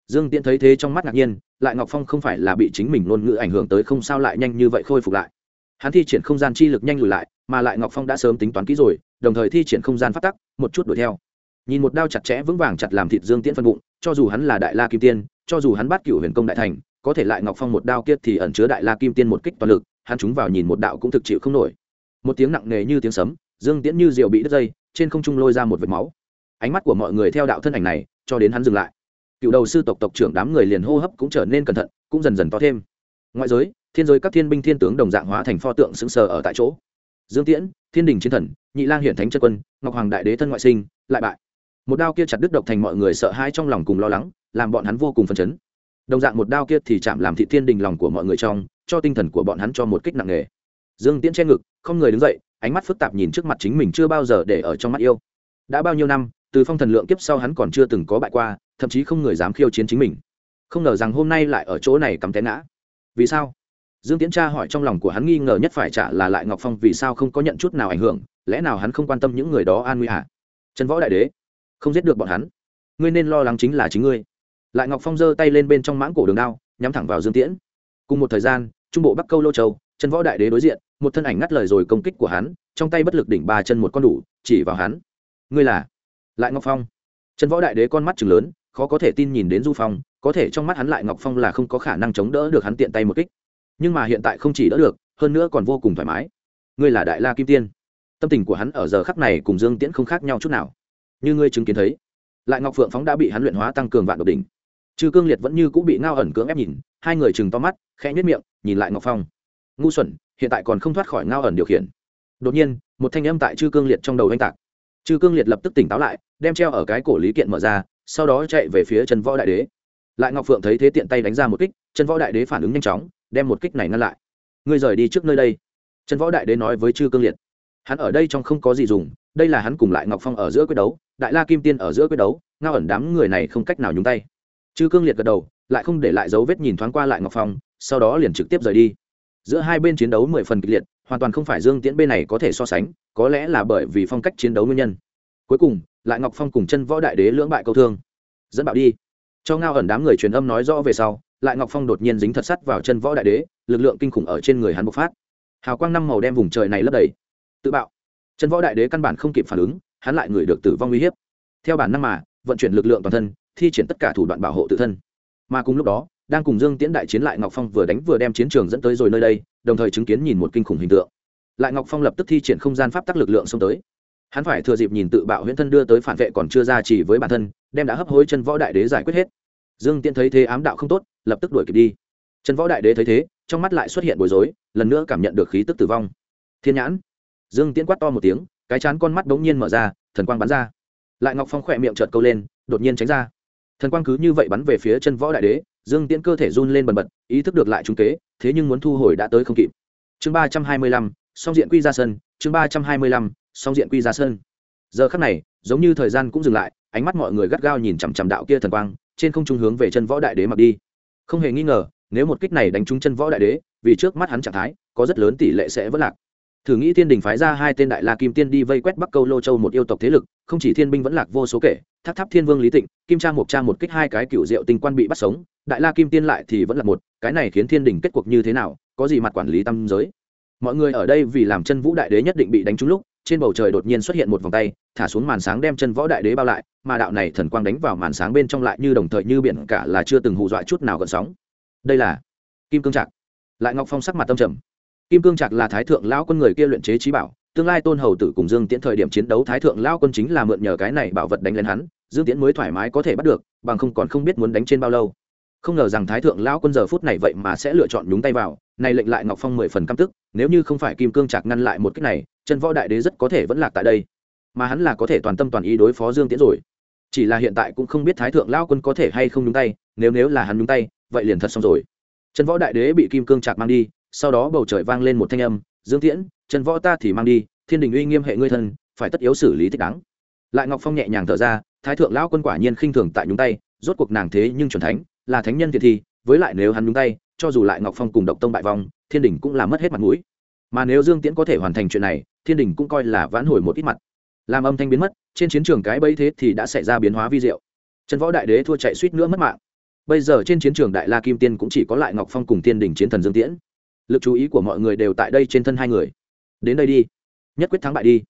A: Dương tiễn thấy thế trong mắt ngạc nhiên, lại ngọc phong không phải là bị chính mình ngôn ngữ ảnh hưởng tới không sao lại nhanh như vậy khôi phục lại. Hắn thi triển không gian chi lực nhanh lùi lại, mà lại ngọc phong đã sớm tính toán kỹ rồi, đồng thời thi triển không gian phát tắc, một chút đuổi theo. Nhìn một đao chặt chẽ vững vàng chặt làm thịt dương tiễn phân bụng, cho dù hắn là đại la kim tiên, cho dù hắn bắt cựu huyền công đại thành có thể lại ngọc phong một đao kia thì ẩn chứa đại la kim tiên một kích toàn lực, hắn chúng vào nhìn một đạo cũng thực chịu không nổi. Một tiếng nặng nề như tiếng sấm, dương tiễn như rượu bị đứt dây, trên không trung lôi ra một vệt máu. Ánh mắt của mọi người theo đạo thân ảnh này, cho đến hắn dừng lại. Cựu đầu sư tộc tộc trưởng đám người liền hô hấp cũng trở nên cẩn thận, cũng dần dần to thêm. Ngoại giới, thiên giới các thiên binh thiên tướng đồng dạng hóa thành pho tượng sững sờ ở tại chỗ. Dương tiễn, thiên đình chiến thần, nhị lang hiển thánh chân quân, ngọc hoàng đại đế thân ngoại sinh, lại bại. Một đao kia chặt đứt độc thành mọi người sợ hãi trong lòng cùng lo lắng, làm bọn hắn vô cùng phấn chấn đồng dạng một đao kia thì chạm làm thị thiên đình lòng của mọi người trong, cho tinh thần của bọn hắn cho một kích nặng nề. Dương tiễn che ngực, không người đứng dậy, ánh mắt phức tạp nhìn trước mặt chính mình chưa bao giờ để ở trong mắt yêu. Đã bao nhiêu năm, từ phong thần lượng kiếp sau hắn còn chưa từng có bại qua, thậm chí không người dám khiêu chiến chính mình. Không ngờ rằng hôm nay lại ở chỗ này cắm té ngã. Vì sao? Dương tiễn tra hỏi trong lòng của hắn nghi ngờ nhất phải trả là lại ngọc phong vì sao không có nhận chút nào ảnh hưởng, lẽ nào hắn không quan tâm những người đó an nguy hả? Trần võ đại đế, không giết được bọn hắn. Ngươi nên lo lắng chính là chính ngươi lại ngọc phong giơ tay lên bên trong mãng cổ đường đao, nhắm thẳng vào dương tiễn. Cùng một thời gian, trung bộ bắc câu lô châu trần võ đại đế đối diện, một thân ảnh ngắt lời rồi công kích của hắn, trong tay bất lực đỉnh ba chân một con đủ, chỉ vào hắn. Ngươi là? Lại ngọc phong. Trần võ đại đế con mắt chừng lớn, khó có thể tin nhìn đến du phong, có thể trong mắt hắn lại ngọc phong là không có khả năng chống đỡ được hắn tiện tay một kích. Nhưng mà hiện tại không chỉ đỡ được, hơn nữa còn vô cùng thoải mái. Ngươi là đại la kim tiên. Tâm tình của hắn ở giờ khắc này cùng dương tiễn không khác nhau chút nào. Như ngươi chứng kiến thấy, lại ngọc phượng phóng đã bị hắn luyện hóa tăng cường vạn độc đỉnh chư cương liệt vẫn như cũng bị ngao ẩn cưỡng ép nhìn, hai người chừng to mắt, khẽ nhất miệng, nhìn lại ngọc phong. Ngu xuẩn, hiện tại còn không thoát khỏi ngao ẩn điều khiển. Đột nhiên, một thanh âm tại chư cương liệt trong đầu oanh tạc. Chư cương liệt lập tức tỉnh táo lại, đem treo ở cái cổ lý kiện mở ra, sau đó chạy về phía trần võ đại đế. Lại ngọc phượng thấy thế tiện tay đánh ra một kích, trần võ đại đế phản ứng nhanh chóng, đem một kích này ngăn lại. Ngươi rời đi trước nơi đây. Trần võ đại đế nói với chư cương liệt. Hắn ở đây trong không có gì dùng, đây là hắn cùng lại ngọc phong ở giữa quyết đấu, đại la kim tiên ở giữa quyết đấu, ngao ẩn đám người này không cách nào nhúng tay chư cương liệt gật đầu, lại không để lại dấu vết nhìn thoáng qua lại ngọc phong, sau đó liền trực tiếp rời đi. Giữa hai bên chiến đấu mười phần kịch liệt, hoàn toàn không phải dương tiễn bên này có thể so sánh, có lẽ là bởi vì phong cách chiến đấu nguyên nhân. Cuối cùng, lại ngọc phong cùng chân võ đại đế lưỡng bại câu thương. Dẫn bạo đi. Cho ngao ẩn đám người truyền âm nói rõ về sau, lại ngọc phong đột nhiên dính thật sắt vào chân võ đại đế, lực lượng kinh khủng ở trên người hắn bộc phát. Hào quang năm màu đem vùng trời này lấp đầy. Tự bạo. Chân võ đại đế căn bản không kịp phản ứng, hắn lại người được tử vong uy hiếp. Theo bản năng mà, vận chuyển lực lượng toàn thân thi triển tất cả thủ đoạn bảo hộ tự thân. Mà cùng lúc đó, đang cùng dương tiễn đại chiến lại ngọc phong vừa đánh vừa đem chiến trường dẫn tới rồi nơi đây, đồng thời chứng kiến nhìn một kinh khủng hình tượng. Lại ngọc phong lập tức thi triển không gian pháp tắc lực lượng xông tới. Hắn phải thừa dịp nhìn tự bạo huyễn thân đưa tới phản vệ còn chưa ra chỉ với bản thân, đem đã hấp hối chân võ đại đế giải quyết hết. Dương tiễn thấy thế ám đạo không tốt, lập tức đuổi kịp đi. Chân võ đại đế thấy thế, trong mắt lại xuất hiện bối rối, lần nữa cảm nhận được khí tức tử vong. Thiên nhãn. Dương tiễn quát to một tiếng, cái chán con mắt bỗng nhiên mở ra, thần quang bắn ra. Lại ngọc phong khỏe miệng trợt câu lên, đột nhiên tránh ra thần quang cứ như vậy bắn về phía chân võ đại đế, dương tiễn cơ thể run lên bần bật, ý thức được lại trung kế, thế nhưng muốn thu hồi đã tới không kịp. Chương ba trăm hai mươi lăm, song diện quy ra sân, chương ba trăm hai mươi lăm, song diện quy ra sân. Giờ khắc này, giống như thời gian cũng dừng lại, ánh mắt mọi người gắt gao nhìn chằm chằm đạo kia thần quang, trên không trung hướng về chân võ đại đế mặc đi. Không hề nghi ngờ, nếu một kích này đánh trúng chân võ đại đế, vì trước mắt hắn trạng thái, có rất lớn tỷ lệ sẽ vất lạc thử nghĩ thiên đình phái ra hai tên đại la kim tiên đi vây quét bắc câu lô châu một yêu tộc thế lực, không chỉ thiên binh vẫn lạc vô số kể, tháp tháp thiên vương lý tịnh, kim trang mộc trang một kích hai cái cựu diệu tinh quan bị bắt sống, đại la kim tiên lại thì vẫn là một, cái này khiến thiên đình kết cuộc như thế nào, có gì mặt quản lý tâm giới? Mọi người ở đây vì làm chân vũ đại đế nhất định bị đánh trúng lúc, trên bầu trời đột nhiên xuất hiện một vòng tay, thả xuống màn sáng đem chân võ đại đế bao lại, mà đạo này thần quang đánh vào màn sáng bên trong lại như đồng thời như biển cả là chưa từng hù dọa chút nào gợn sóng. Đây là kim cương trạc. Lại ngọc phong sắc mặt tâm trầm kim cương trạc là thái thượng lão quân người kia luyện chế trí bảo, tương lai tôn hầu tử cùng dương tiễn thời điểm chiến đấu thái thượng lão quân chính là mượn nhờ cái này bảo vật đánh lên hắn, dương tiễn mới thoải mái có thể bắt được, bằng không còn không biết muốn đánh trên bao lâu. Không ngờ rằng thái thượng lão quân giờ phút này vậy mà sẽ lựa chọn nhúng tay vào, này lệnh lại ngọc phong mười phần căm tức, nếu như không phải kim cương trạc ngăn lại một cách này, chân võ đại đế rất có thể vẫn lạc tại đây. Mà hắn là có thể toàn tâm toàn ý đối phó dương tiễn rồi. Chỉ là hiện tại cũng không biết thái thượng lão quân có thể hay không nhúng tay, nếu nếu là hắn nhúng tay, vậy liền thật xong rồi. Chân võ đại đế bị kim cương trạc mang đi sau đó bầu trời vang lên một thanh âm, dương tiễn, Trần võ ta thì mang đi, thiên đình uy nghiêm hệ ngươi thân, phải tất yếu xử lý thích đáng. Lại ngọc phong nhẹ nhàng thở ra, thái thượng lão quân quả nhiên khinh thường tại nhúng tay, rốt cuộc nàng thế nhưng chuẩn thánh, là thánh nhân thiệt thi với lại nếu hắn nhúng tay, cho dù lại ngọc phong cùng độc tông bại vong, thiên đình cũng làm mất hết mặt mũi. Mà nếu dương tiễn có thể hoàn thành chuyện này, thiên đình cũng coi là vãn hồi một ít mặt. Làm âm thanh biến mất, trên chiến trường cái bấy thế thì đã xảy ra biến hóa vi diệu. Trần võ đại đế thua chạy suýt nữa mất mạng. Bây giờ trên chiến trường đại la kim tiên cũng chỉ có lại ngọc phong cùng thiên đình chiến thần dương tiễn lực chú ý của mọi người đều tại đây trên thân hai người. Đến đây đi. Nhất quyết thắng bại đi.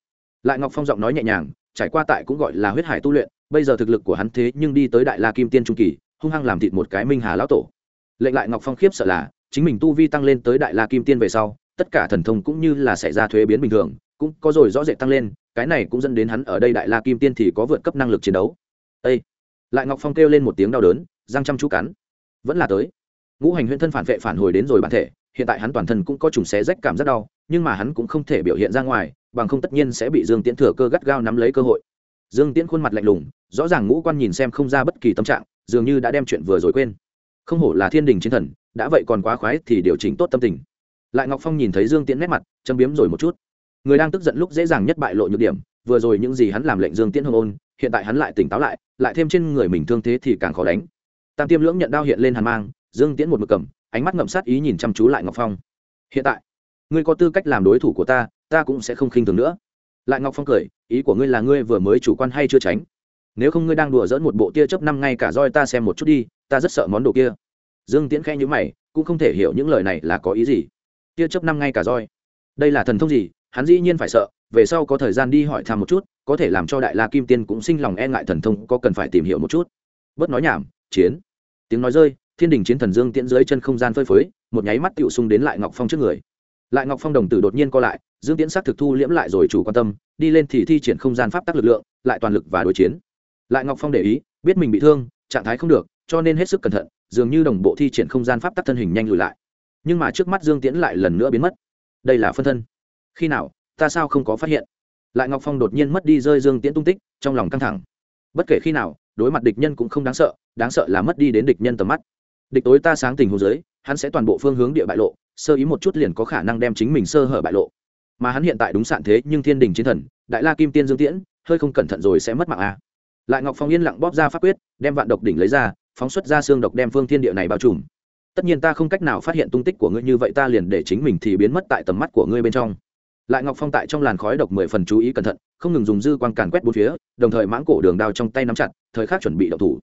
A: Lại ngọc phong giọng nói nhẹ nhàng, trải qua tại cũng gọi là huyết hải tu luyện, bây giờ thực lực của hắn thế nhưng đi tới đại la kim tiên trung kỳ, hung hăng làm thịt một cái minh hà lão tổ. Lệnh lại ngọc phong khiếp sợ là, chính mình tu vi tăng lên tới đại la kim tiên về sau, tất cả thần thông cũng như là xảy ra thuế biến bình thường, cũng có rồi rõ rệt tăng lên, cái này cũng dẫn đến hắn ở đây đại la kim tiên thì có vượt cấp năng lực chiến đấu. Ê! lại ngọc phong kêu lên một tiếng đau đớn, răng chăm chú cắn. Vẫn là tới. Ngũ hành huyễn thân phản vệ phản hồi đến rồi bản thể hiện tại hắn toàn thân cũng có trùng xé rách cảm rất đau, nhưng mà hắn cũng không thể biểu hiện ra ngoài, bằng không tất nhiên sẽ bị dương tiễn thừa cơ gắt gao nắm lấy cơ hội. Dương tiễn khuôn mặt lạnh lùng, rõ ràng ngũ quan nhìn xem không ra bất kỳ tâm trạng, dường như đã đem chuyện vừa rồi quên. Không hổ là thiên đình chiến thần, đã vậy còn quá khoái thì điều chỉnh tốt tâm tình. Lại ngọc phong nhìn thấy dương tiễn nét mặt, châm biếm rồi một chút. Người đang tức giận lúc dễ dàng nhất bại lộ nhược điểm, vừa rồi những gì hắn làm lệnh dương tiễn hôn ôn, hiện tại hắn lại tỉnh táo lại lại thêm trên người mình thương thế thì càng khó đánh. Tam tiêm lưỡng nhận đao hiện lên hàn mang, dương tiễn một mực cầm ánh mắt ngậm sát ý nhìn chăm chú lại ngọc phong. Hiện tại, ngươi có tư cách làm đối thủ của ta ta cũng sẽ không khinh thường nữa. Lại ngọc phong cười, ý của ngươi là ngươi vừa mới chủ quan hay chưa tránh? Nếu không ngươi đang đùa dỡn một bộ tia chớp năm ngay cả roi ta xem một chút đi, ta rất sợ món đồ kia. Dương tiễn khẽ nhữ mày, cũng không thể hiểu những lời này là có ý gì. Tia chớp năm ngay cả roi? Đây là thần thông gì? Hắn dĩ nhiên phải sợ, về sau có thời gian đi hỏi thăm một chút, có thể làm cho đại la kim tiên cũng sinh lòng e ngại thần thông, có cần phải tìm hiểu một chút? Bớt nói nhảm, chiến. Tiếng nói rơi thiên đình chiến thần dương tiễn dưới chân không gian phơi phới, một nháy mắt tựu xung đến lại ngọc phong trước người. Lại ngọc phong đồng tử đột nhiên co lại, dương tiễn sắc thực thu liễm lại rồi chủ quan tâm, đi lên thì thi triển không gian pháp tắc lực lượng, lại toàn lực và đối chiến. Lại ngọc phong để ý, biết mình bị thương, trạng thái không được, cho nên hết sức cẩn thận, dường như đồng bộ thi triển không gian pháp tắc thân hình nhanh lùi lại. Nhưng mà trước mắt dương tiễn lại lần nữa biến mất. Đây là phân thân. Khi nào, ta sao không có phát hiện? Lại ngọc phong đột nhiên mất đi rơi dương tiễn tung tích, trong lòng căng thẳng. Bất kể khi nào, đối mặt địch nhân cũng không đáng sợ đáng sợ là mất đi đến địch nhân tầm mắt địch tối ta sáng tình hồ dưới, hắn sẽ toàn bộ phương hướng địa bại lộ, sơ ý một chút liền có khả năng đem chính mình sơ hở bại lộ. Mà hắn hiện tại đúng sạn thế, nhưng thiên đình chiến thần, đại la kim tiên dương tiễn, hơi không cẩn thận rồi sẽ mất mạng a à. lại ngọc phong yên lặng bóp ra pháp quyết, đem vạn độc đỉnh lấy ra, phóng xuất ra xương độc đem phương thiên địa này bao trùm. Tất nhiên ta không cách nào phát hiện tung tích của ngươi như vậy, ta liền để chính mình thì biến mất tại tầm mắt của ngươi bên trong. Lại ngọc phong tại trong làn khói độc mười phần chú ý cẩn thận, không ngừng dùng dư quang càn quét bốn phía, đồng thời mãng cổ đường đao trong tay nắm chặt, thời khắc chuẩn bị đậu thủ.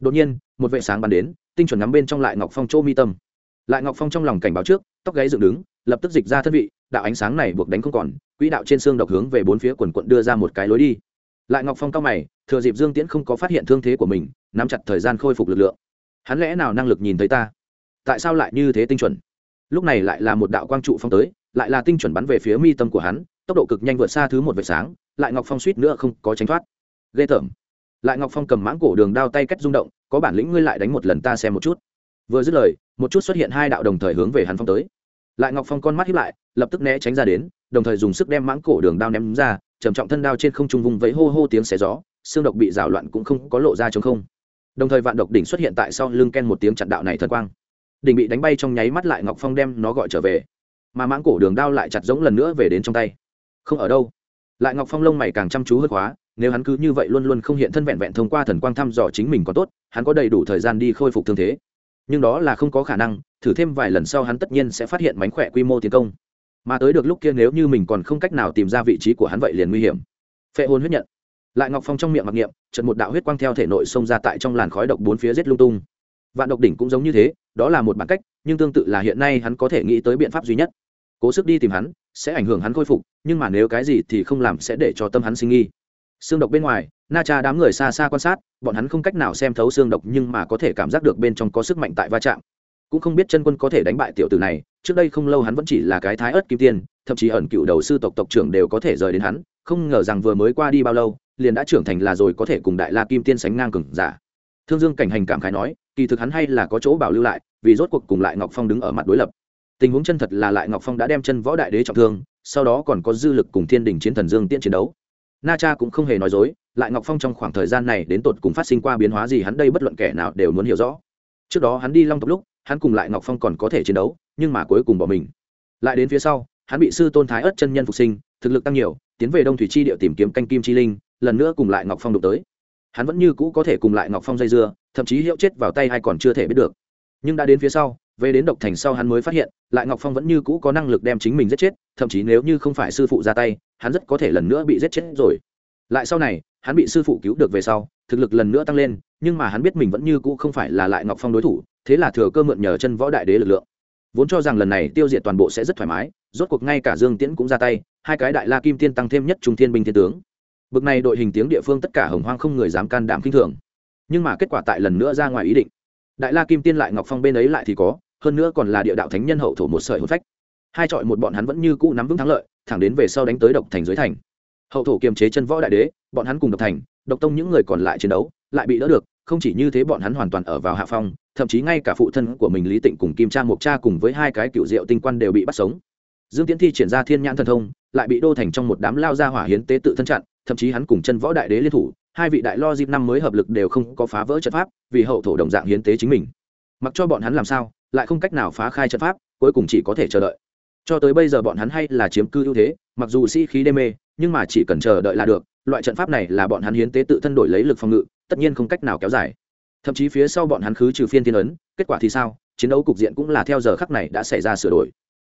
A: Đột nhiên, một vệ sáng bắn đến tinh chuẩn ngắm bên trong lại ngọc phong chỗ mi tâm. Lại ngọc phong trong lòng cảnh báo trước, tóc gáy dựng đứng, lập tức dịch ra thân vị, đạo ánh sáng này buộc đánh không còn, quỹ đạo trên xương độc hướng về bốn phía quần quận đưa ra một cái lối đi. Lại ngọc phong cao mày, thừa dịp dương tiễn không có phát hiện thương thế của mình, nắm chặt thời gian khôi phục lực lượng. Hắn lẽ nào năng lực nhìn thấy ta? Tại sao lại như thế tinh chuẩn? Lúc này lại là một đạo quang trụ phong tới, lại là tinh chuẩn bắn về phía mi tâm của hắn, tốc độ cực nhanh vượt xa thứ một vệt sáng, lại ngọc phong suýt nữa không có tránh thoát. Ghê tởm lại ngọc phong cầm mãng cổ đường đao tay cách rung động, có bản lĩnh ngươi lại đánh một lần ta xem một chút. Vừa dứt lời, một chút xuất hiện hai đạo đồng thời hướng về hắn phong tới. Lại ngọc phong con mắt hiếp lại, lập tức né tránh ra đến, đồng thời dùng sức đem mãng cổ đường đao ném ra, trầm trọng thân đao trên không trung vùng vẫy hô hô tiếng xé gió, xương độc bị rào loạn cũng không có lộ ra chống không. Đồng thời vạn độc đỉnh xuất hiện tại sau lưng ken một tiếng chặn đạo này thần quang. Đỉnh bị đánh bay trong nháy mắt lại ngọc phong đem nó gọi trở về. Mà mãng cổ đường đao lại chặt giống lần nữa về đến trong tay. Không ở đâu. Lại ngọc phong lông mày càng chăm chú hơn khóa nếu hắn cứ như vậy luôn luôn không hiện thân vẹn vẹn thông qua thần quang thăm dò chính mình có tốt, hắn có đầy đủ thời gian đi khôi phục thương thế. Nhưng đó là không có khả năng, thử thêm vài lần sau hắn tất nhiên sẽ phát hiện mánh khỏe quy mô tiến công. Mà tới được lúc kia nếu như mình còn không cách nào tìm ra vị trí của hắn vậy liền nguy hiểm. Phệ hồn huyết nhận. Lại ngọc phong trong miệng mặc niệm trận một đạo huyết quang theo thể nội xông ra tại trong làn khói độc bốn phía giết lung tung. Vạn độc đỉnh cũng giống như thế, đó là một bản cách, nhưng tương tự là hiện nay hắn có thể nghĩ tới biện pháp duy nhất. Cố sức đi tìm hắn, sẽ ảnh hưởng hắn khôi phục, nhưng mà nếu cái gì thì không làm sẽ để cho tâm hắn sinh nghi xương độc bên ngoài, na cha đám người xa xa quan sát, bọn hắn không cách nào xem thấu xương độc nhưng mà có thể cảm giác được bên trong có sức mạnh tại va chạm. Cũng không biết chân quân có thể đánh bại tiểu tử này, trước đây không lâu hắn vẫn chỉ là cái thái ớt kim tiên, thậm chí ẩn cựu đầu sư tộc tộc trưởng đều có thể rời đến hắn, không ngờ rằng vừa mới qua đi bao lâu, liền đã trưởng thành là rồi có thể cùng đại la kim tiên sánh ngang cường giả. Thương dương cảnh hành cảm khái nói, kỳ thực hắn hay là có chỗ bảo lưu lại, vì rốt cuộc cùng lại ngọc phong đứng ở mặt đối lập. Tình huống chân thật là lại ngọc phong đã đem chân võ đại đế trọng thương, sau đó còn có dư lực cùng thiên đình chiến thần dương tiễn chiến đấu na cha cũng không hề nói dối, lại ngọc phong trong khoảng thời gian này đến tột cùng phát sinh qua biến hóa gì hắn đây bất luận kẻ nào đều muốn hiểu rõ. Trước đó hắn đi long tộc lúc, hắn cùng lại ngọc phong còn có thể chiến đấu, nhưng mà cuối cùng bỏ mình. Lại đến phía sau, hắn bị sư tôn thái ất chân nhân phục sinh, thực lực tăng nhiều, tiến về đông thủy chi địa tìm kiếm canh kim chi linh, lần nữa cùng lại ngọc phong đụng tới. Hắn vẫn như cũ có thể cùng lại ngọc phong dây dưa, thậm chí hiệu chết vào tay hay còn chưa thể biết được. Nhưng đã đến phía sau, về đến độc thành sau hắn mới phát hiện, lại ngọc phong vẫn như cũ có năng lực đem chính mình giết chết, thậm chí nếu như không phải sư phụ ra tay hắn rất có thể lần nữa bị giết chết rồi. Lại sau này, hắn bị sư phụ cứu được về sau, thực lực lần nữa tăng lên, nhưng mà hắn biết mình vẫn như cũ không phải là lại ngọc phong đối thủ, thế là thừa cơ mượn nhờ chân võ đại đế lực lượng. Vốn cho rằng lần này tiêu diệt toàn bộ sẽ rất thoải mái, rốt cuộc ngay cả dương tiễn cũng ra tay, hai cái đại la kim tiên tăng thêm nhất trung thiên binh thiên tướng. Bực này đội hình tiếng địa phương tất cả hồng hoang không người dám can đảm kinh thường. Nhưng mà kết quả tại lần nữa ra ngoài ý định. Đại la kim tiên lại ngọc phong bên ấy lại thì có, hơn nữa còn là địa đạo thánh nhân hậu thổ một sợi hồn phách. Hai chọi một bọn hắn vẫn như cũ nắm vững thắng lợi thẳng đến về sau đánh tới độc thành dưới thành. Hậu thổ kiềm chế chân võ đại đế, bọn hắn cùng độc thành, độc tông những người còn lại chiến đấu, lại bị đỡ được, không chỉ như thế bọn hắn hoàn toàn ở vào hạ phong, thậm chí ngay cả phụ thân của mình lý tịnh cùng kim cha mộc cha cùng với hai cái cựu diệu tinh quan đều bị bắt sống. Dương tiến thi triển ra thiên nhãn thần thông, lại bị đô thành trong một đám lao ra hỏa hiến tế tự thân chặn, thậm chí hắn cùng chân võ đại đế liên thủ, hai vị đại lo dịp năm mới hợp lực đều không có phá vỡ trận pháp, vì hậu thổ đồng dạng hiến tế chính mình. Mặc cho bọn hắn làm sao, lại không cách nào phá khai trận pháp, cuối cùng chỉ có thể chờ đợi cho tới bây giờ bọn hắn hay là chiếm cư ưu thế, mặc dù sĩ khí đê mê, nhưng mà chỉ cần chờ đợi là được, loại trận pháp này là bọn hắn hiến tế tự thân đổi lấy lực phòng ngự, tất nhiên không cách nào kéo dài. Thậm chí phía sau bọn hắn khứ trừ phiên thiên ấn, kết quả thì sao? Chiến đấu cục diện cũng là theo giờ khắc này đã xảy ra sửa đổi.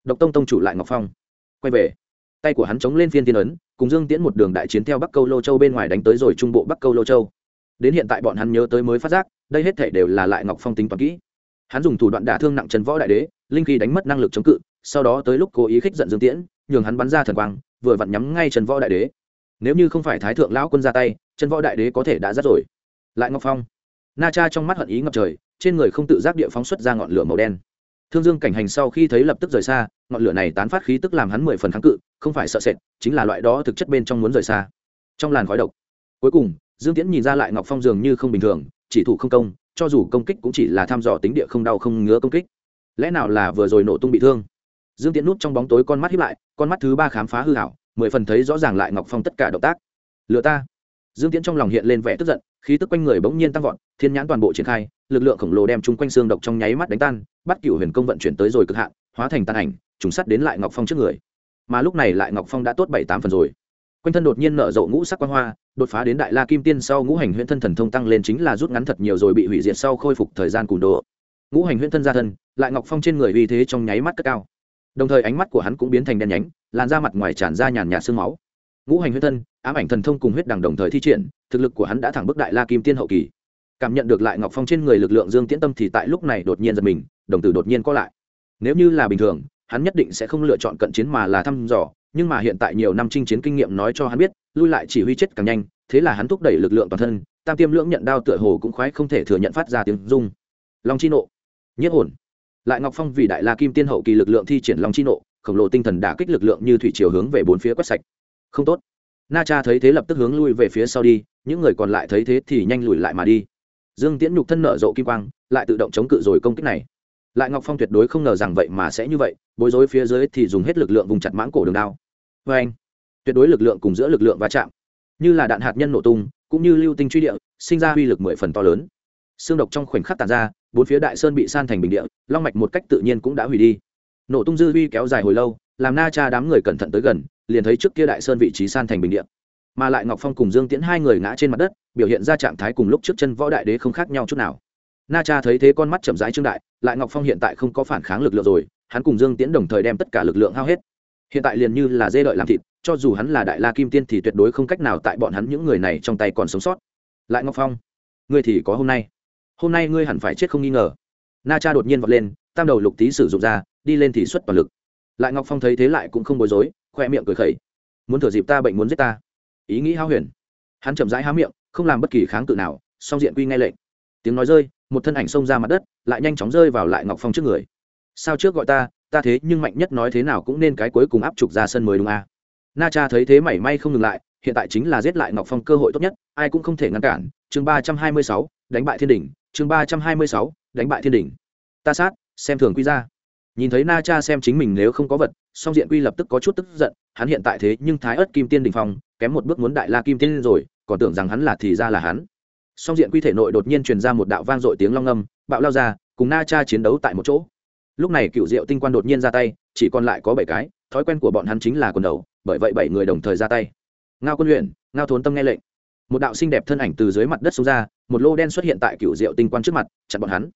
A: Độc tông tông chủ lại ngọc phong. Quay về. Tay của hắn chống lên phiên thiên ấn, cùng dương tiễn một đường đại chiến theo bắc câu lô châu bên ngoài đánh tới rồi trung bộ bắc câu lô châu. Đến hiện tại bọn hắn nhớ tới mới phát giác, đây hết thể đều là lại ngọc phong tính toán kỹ. Hắn dùng thủ đoạn đả thương nặng trần võ đại đế, linh khí đánh mất năng lực chống cự sau đó tới lúc cố ý khích giận dương tiễn, nhường hắn bắn ra thần quang, vừa vặn nhắm ngay trần võ đại đế. Nếu như không phải thái thượng lão quân ra tay, trần võ đại đế có thể đã rất rồi. Lại ngọc phong. Na cha trong mắt hận ý ngập trời, trên người không tự giác địa phóng xuất ra ngọn lửa màu đen. Thương dương cảnh hành sau khi thấy lập tức rời xa, ngọn lửa này tán phát khí tức làm hắn mười phần kháng cự, không phải sợ sệt, chính là loại đó thực chất bên trong muốn rời xa. Trong làn khói độc. Cuối cùng, dương tiễn nhìn ra lại ngọc phong dường như không bình thường, chỉ thủ không công, cho dù công kích cũng chỉ là thăm dò tính địa không đau không ngứa công kích. Lẽ nào là vừa rồi nổ tung bị thương? Dương tiễn nút trong bóng tối con mắt hiếp lại, con mắt thứ ba khám phá hư hảo mười phần thấy rõ ràng lại ngọc phong tất cả động tác. Lừa ta. Dương tiễn trong lòng hiện lên vẻ tức giận, khí tức quanh người bỗng nhiên tăng vọt, thiên nhãn toàn bộ triển khai, lực lượng khổng lồ đem chung quanh xương độc trong nháy mắt đánh tan, bắt cựu huyền công vận chuyển tới rồi cực hạn, hóa thành tàn ảnh, trùng sắt đến lại ngọc phong trước người. Mà lúc này lại ngọc phong đã tốt bảy tám phần rồi. Quanh thân đột nhiên nở rộ ngũ sắc quan hoa, đột phá đến đại la kim tiên sau ngũ hành huyễn thân thần thông tăng lên chính là rút ngắn thật nhiều rồi bị hủy diệt sau khôi phục thời gian cùn độ ngũ hành huyễn thân ra thân, lại ngọc phong trên người uy thế trong nháy mắt cất cao đồng thời ánh mắt của hắn cũng biến thành đen nhánh, làn da mặt ngoài tràn ra nhàn nhạt sương máu. Ngũ hành huyết thân, ám ảnh thần thông cùng huyết đằng đồng thời thi triển, thực lực của hắn đã thẳng bức đại la kim tiên hậu kỳ. Cảm nhận được lại ngọc phong trên người lực lượng dương tiễn tâm thì tại lúc này đột nhiên giật mình, đồng tử đột nhiên có lại. Nếu như là bình thường, hắn nhất định sẽ không lựa chọn cận chiến mà là thăm dò, nhưng mà hiện tại nhiều năm chinh chiến kinh nghiệm nói cho hắn biết, lui lại chỉ huy chết càng nhanh, thế là hắn thúc đẩy lực lượng toàn thân, tam tiêm lưỡng nhận đao tựa hồ cũng khoái không thể thừa nhận phát ra tiếng rung. Long chi nộ nhất hồn lại ngọc phong vì đại la kim tiên hậu kỳ lực lượng thi triển long chi nộ, khổng lồ tinh thần đả kích lực lượng như thủy chiều hướng về bốn phía quét sạch. Không tốt. Na cha thấy thế lập tức hướng lui về phía sau đi, những người còn lại thấy thế thì nhanh lùi lại mà đi. Dương tiễn nhục thân nở rộ kim quang, lại tự động chống cự rồi công kích này. Lại ngọc phong tuyệt đối không ngờ rằng vậy mà sẽ như vậy, bối rối phía dưới thì dùng hết lực lượng vùng chặt mãng cổ đường đao. Vê anh, tuyệt đối lực lượng cùng giữa lực lượng va chạm. Như là đạn hạt nhân nổ tung, cũng như lưu tinh truy địa, sinh ra uy lực mười phần to lớn xương độc trong khoảnh khắc tàn ra, bốn phía đại sơn bị san thành bình địa, long mạch một cách tự nhiên cũng đã hủy đi. Nổ tung dư vi kéo dài hồi lâu, làm na cha đám người cẩn thận tới gần, liền thấy trước kia đại sơn vị trí san thành bình địa. Mà lại ngọc phong cùng dương tiễn hai người ngã trên mặt đất, biểu hiện ra trạng thái cùng lúc trước chân võ đại đế không khác nhau chút nào. Na cha thấy thế con mắt chậm rãi trương đại, lại ngọc phong hiện tại không có phản kháng lực lượng rồi, hắn cùng dương tiễn đồng thời đem tất cả lực lượng hao hết. Hiện tại liền như là dê đợi làm thịt, cho dù hắn là đại la kim tiên thì tuyệt đối không cách nào tại bọn hắn những người này trong tay còn sống sót. Lại ngọc phong, ngươi thì có hôm nay hôm nay ngươi hẳn phải chết không nghi ngờ. Na cha đột nhiên vọt lên, tam đầu lục tý sử dụng ra, đi lên thì xuất toàn lực. Lại ngọc phong thấy thế lại cũng không bối rối khoe miệng cười khẩy. Muốn thừa dịp ta bệnh muốn giết ta. Ý nghĩ hao huyền. Hắn chậm rãi há miệng, không làm bất kỳ kháng cự nào, song diện quy nghe lệnh. Tiếng nói rơi, một thân ảnh xông ra mặt đất, lại nhanh chóng rơi vào lại ngọc phong trước người. Sao trước gọi ta ta thế nhưng mạnh nhất nói thế nào cũng nên cái cuối cùng áp trục ra sân mới đúng à. na cha thấy thế mảy may không ngừng lại, hiện tại chính là giết lại ngọc phong cơ hội tốt nhất, ai cũng không thể ngăn cản. Chương ba trăm hai mươi sáu, đánh bại thiên đình chương ba trăm hai mươi sáu, đánh bại thiên đình ta sát, xem thường quy ra nhìn thấy na cha xem chính mình nếu không có vật, song diện quy lập tức có chút tức giận, hắn hiện tại thế nhưng thái ớt kim tiên đình phong, kém một bước muốn đại la kim tiên rồi, còn tưởng rằng hắn là thì ra là hắn. Song diện quy thể nội đột nhiên truyền ra một đạo vang dội tiếng long ngâm, bạo lao ra, cùng na cha chiến đấu tại một chỗ. Lúc này cựu diệu tinh quan đột nhiên ra tay, chỉ còn lại có bảy cái, thói quen của bọn hắn chính là quần đầu, bởi vậy bảy người đồng thời ra tay. Ngao quân luyện, ngao thốn tâm nghe lệnh một đạo xinh đẹp thân ảnh từ dưới mặt đất xuống ra, một lô đen xuất hiện tại cựu diệu tinh quan trước mặt, chặn bọn hắn.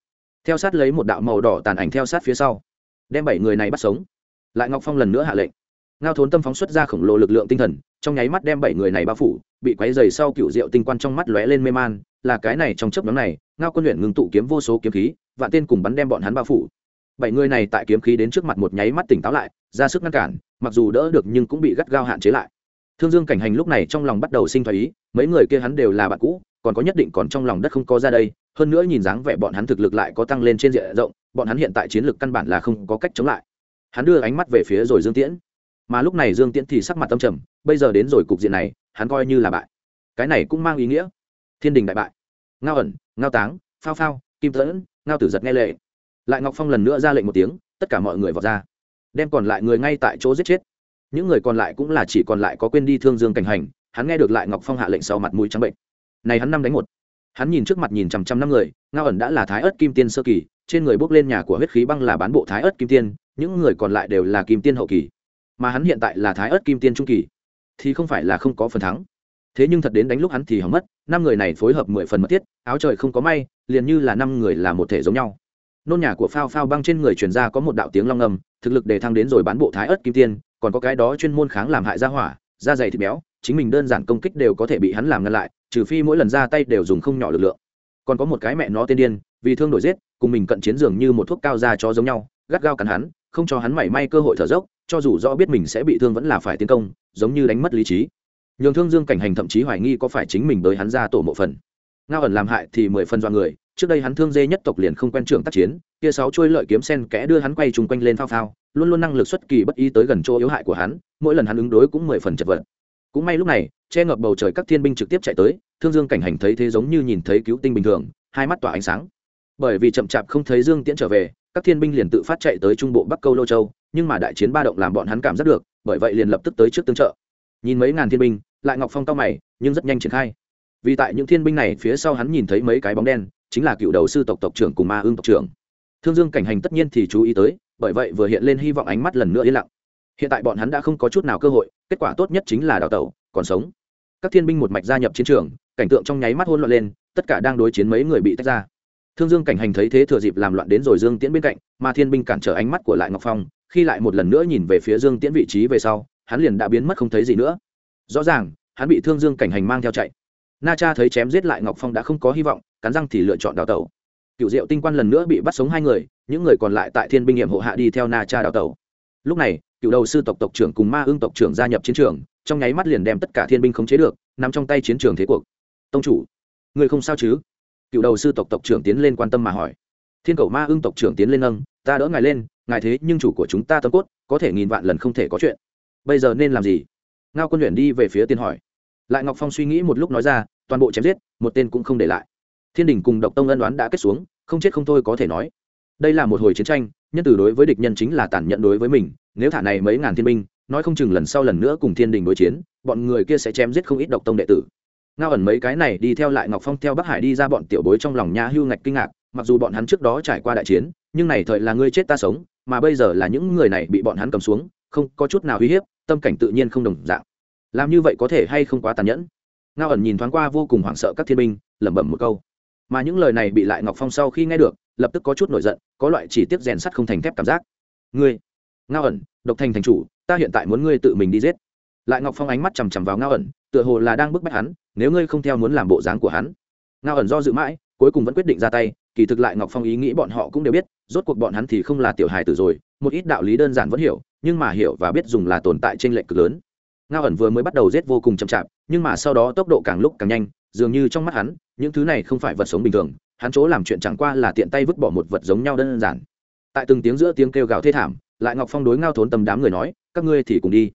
A: Theo sát lấy một đạo màu đỏ tàn ảnh theo sát phía sau, đem bảy người này bắt sống. Lại ngọc phong lần nữa hạ lệnh. Ngao thốn tâm phóng xuất ra khổng lồ lực lượng tinh thần, trong nháy mắt đem bảy người này bao phủ, bị quấy dày sau cựu diệu tinh quan trong mắt lóe lên mê man. Là cái này trong chấp nhóm này, ngao quân luyện ngừng tụ kiếm vô số kiếm khí, vạn tên cùng bắn đem bọn hắn bao phủ. Bảy người này tại kiếm khí đến trước mặt một nháy mắt tỉnh táo lại, ra sức ngăn cản, mặc dù đỡ được nhưng cũng bị gắt gao hạn chế lại thương dương cảnh hành lúc này trong lòng bắt đầu sinh thoái ý, mấy người kia hắn đều là bạn cũ, còn có nhất định còn trong lòng đất không có ra đây, hơn nữa nhìn dáng vẻ bọn hắn thực lực lại có tăng lên trên diện rộng, bọn hắn hiện tại chiến lược căn bản là không có cách chống lại. Hắn đưa ánh mắt về phía rồi dương tiễn, mà lúc này dương tiễn thì sắc mặt tâm trầm, bây giờ đến rồi cục diện này, hắn coi như là bại. Cái này cũng mang ý nghĩa. Thiên đình đại bại. Ngao ẩn, ngao táng, phao phao, kim tẫn, ngao tử giật nghe lệ. Lại ngọc phong lần nữa ra lệnh một tiếng, tất cả mọi người vào ra. Đem còn lại người ngay tại chỗ giết chết những người còn lại cũng là chỉ còn lại có quên đi thương dương cảnh hành, hắn nghe được lại ngọc phong hạ lệnh sau mặt mũi trắng bệnh. Này hắn năm đánh một. Hắn nhìn trước mặt nhìn chằm chằm năm người, ngao ẩn đã là thái ớt kim tiên sơ kỳ, trên người bốc lên nhà của huyết khí băng là bán bộ thái ớt kim tiên, những người còn lại đều là kim tiên hậu kỳ. Mà hắn hiện tại là thái ớt kim tiên trung kỳ, thì không phải là không có phần thắng. Thế nhưng thật đến đánh lúc hắn thì hỏng mất, năm người này phối hợp mười phần mất tiết áo trời không có may, liền như là năm người là một thể giống nhau. Nôn nhà của phao phao băng trên người truyền ra có một đạo tiếng long ngầm thực lực để thăng đến rồi bán bộ thái ớt kim tiên còn có cái đó chuyên môn kháng làm hại ra hỏa, da dày thịt béo, chính mình đơn giản công kích đều có thể bị hắn làm ngăn lại, trừ phi mỗi lần ra tay đều dùng không nhỏ lực lượng. Còn có một cái mẹ nó tên điên, vì thương đổi giết, cùng mình cận chiến dường như một thuốc cao ra cho giống nhau, gắt gao cắn hắn, không cho hắn mảy may cơ hội thở dốc, cho dù rõ biết mình sẽ bị thương vẫn là phải tiến công, giống như đánh mất lý trí. Nhường thương dương cảnh hành thậm chí hoài nghi có phải chính mình tới hắn ra tổ mộ phần. Ngao ẩn làm hại thì mười phần do người, trước đây hắn thương dê nhất tộc liền không quen trưởng tác chiến, kia sáu chuôi lợi kiếm sen kẽ đưa hắn quay trùng quanh lên phao phao luôn luôn năng lực xuất kỳ bất ý tới gần chỗ yếu hại của hắn, mỗi lần hắn ứng đối cũng mười phần chật vật. Cũng may lúc này, che ngập bầu trời các thiên binh trực tiếp chạy tới, thương dương cảnh hành thấy thế giống như nhìn thấy cứu tinh bình thường, hai mắt tỏa ánh sáng. Bởi vì chậm chạp không thấy dương tiễn trở về, các thiên binh liền tự phát chạy tới trung bộ bắc câu lô châu, nhưng mà đại chiến ba động làm bọn hắn cảm giác được, bởi vậy liền lập tức tới trước tương trợ. Nhìn mấy ngàn thiên binh, lại ngọc phong cao mày, nhưng rất nhanh triển khai. Vì tại những thiên binh này phía sau hắn nhìn thấy mấy cái bóng đen, chính là cựu đầu sư tộc tộc trưởng cùng ma ương tộc trưởng thương dương cảnh hành tất nhiên thì chú ý tới, bởi vậy vừa hiện lên hy vọng ánh mắt lần nữa yên lặng. Hiện tại bọn hắn đã không có chút nào cơ hội, kết quả tốt nhất chính là đào tẩu, còn sống. Các thiên binh một mạch gia nhập chiến trường, cảnh tượng trong nháy mắt hôn loạn lên, tất cả đang đối chiến mấy người bị tách ra. Thương dương cảnh hành thấy thế thừa dịp làm loạn đến rồi dương tiễn bên cạnh, mà thiên binh cản trở ánh mắt của lại ngọc phong, khi lại một lần nữa nhìn về phía dương tiễn vị trí về sau, hắn liền đã biến mất không thấy gì nữa. Rõ ràng, hắn bị thương dương cảnh hành mang theo chạy. Na cha thấy chém giết lại ngọc phong đã không có hy vọng, cắn răng thì lựa chọn đào tẩu cựu diệu tinh quan lần nữa bị bắt sống hai người, những người còn lại tại thiên binh nghiệm hộ hạ đi theo na cha đào tẩu. Lúc này, cựu đầu sư tộc tộc trưởng cùng ma ương tộc trưởng gia nhập chiến trường, trong nháy mắt liền đem tất cả thiên binh khống chế được nằm trong tay chiến trường thế cuộc. Tông chủ, người không sao chứ? Cựu đầu sư tộc tộc trưởng tiến lên quan tâm mà hỏi. Thiên cầu ma ương tộc trưởng tiến lên nâng, ta đỡ ngài lên, ngài thế nhưng chủ của chúng ta tâm cốt, có thể nghìn vạn lần không thể có chuyện. Bây giờ nên làm gì? Ngao quân luyện đi về phía tiên hỏi. Lại ngọc phong suy nghĩ một lúc nói ra, toàn bộ chém giết, một tên cũng không để lại. Thiên đình cùng độc tông ân đoán đã kết xuống không chết không thôi có thể nói. Đây là một hồi chiến tranh, nhân từ đối với địch nhân chính là tàn nhẫn đối với mình, nếu thả này mấy ngàn thiên binh, nói không chừng lần sau lần nữa cùng thiên đình đối chiến, bọn người kia sẽ chém giết không ít độc tông đệ tử. Ngao ẩn mấy cái này đi theo lại ngọc phong theo bắc hải đi ra bọn tiểu bối trong lòng nha hưu ngạch kinh ngạc, mặc dù bọn hắn trước đó trải qua đại chiến, nhưng này thời là ngươi chết ta sống, mà bây giờ là những người này bị bọn hắn cầm xuống, không có chút nào uy hiếp, tâm cảnh tự nhiên không đồng dạng. Làm như vậy có thể hay không quá tàn nhẫn? Ngao ẩn nhìn thoáng qua vô cùng hoảng sợ các thiên binh, lẩm bẩm một câu mà những lời này bị lại ngọc phong sau khi nghe được, lập tức có chút nổi giận, có loại chỉ tiếp rèn sắt không thành thép cảm giác. Ngươi, ngao ẩn, độc thành thành chủ, ta hiện tại muốn ngươi tự mình đi giết. Lại ngọc phong ánh mắt chằm chằm vào ngao ẩn, tựa hồ là đang bức bách hắn, nếu ngươi không theo muốn làm bộ dáng của hắn. Ngao ẩn do dự mãi, cuối cùng vẫn quyết định ra tay, kỳ thực lại ngọc phong ý nghĩ bọn họ cũng đều biết, rốt cuộc bọn hắn thì không là tiểu hài tử rồi, một ít đạo lý đơn giản vẫn hiểu, nhưng mà hiểu và biết dùng là tồn tại trên lệnh cực lớn. Ngao ẩn vừa mới bắt đầu giết vô cùng chậm chạp, nhưng mà sau đó tốc độ càng lúc càng nhanh dường như trong mắt hắn, những thứ này không phải vật sống bình thường, hắn chỗ làm chuyện chẳng qua là tiện tay vứt bỏ một vật giống nhau đơn giản. Tại từng tiếng giữa tiếng kêu gào thê thảm, lại ngọc phong đối ngao thốn tầm đám người nói, các ngươi thì cùng đi.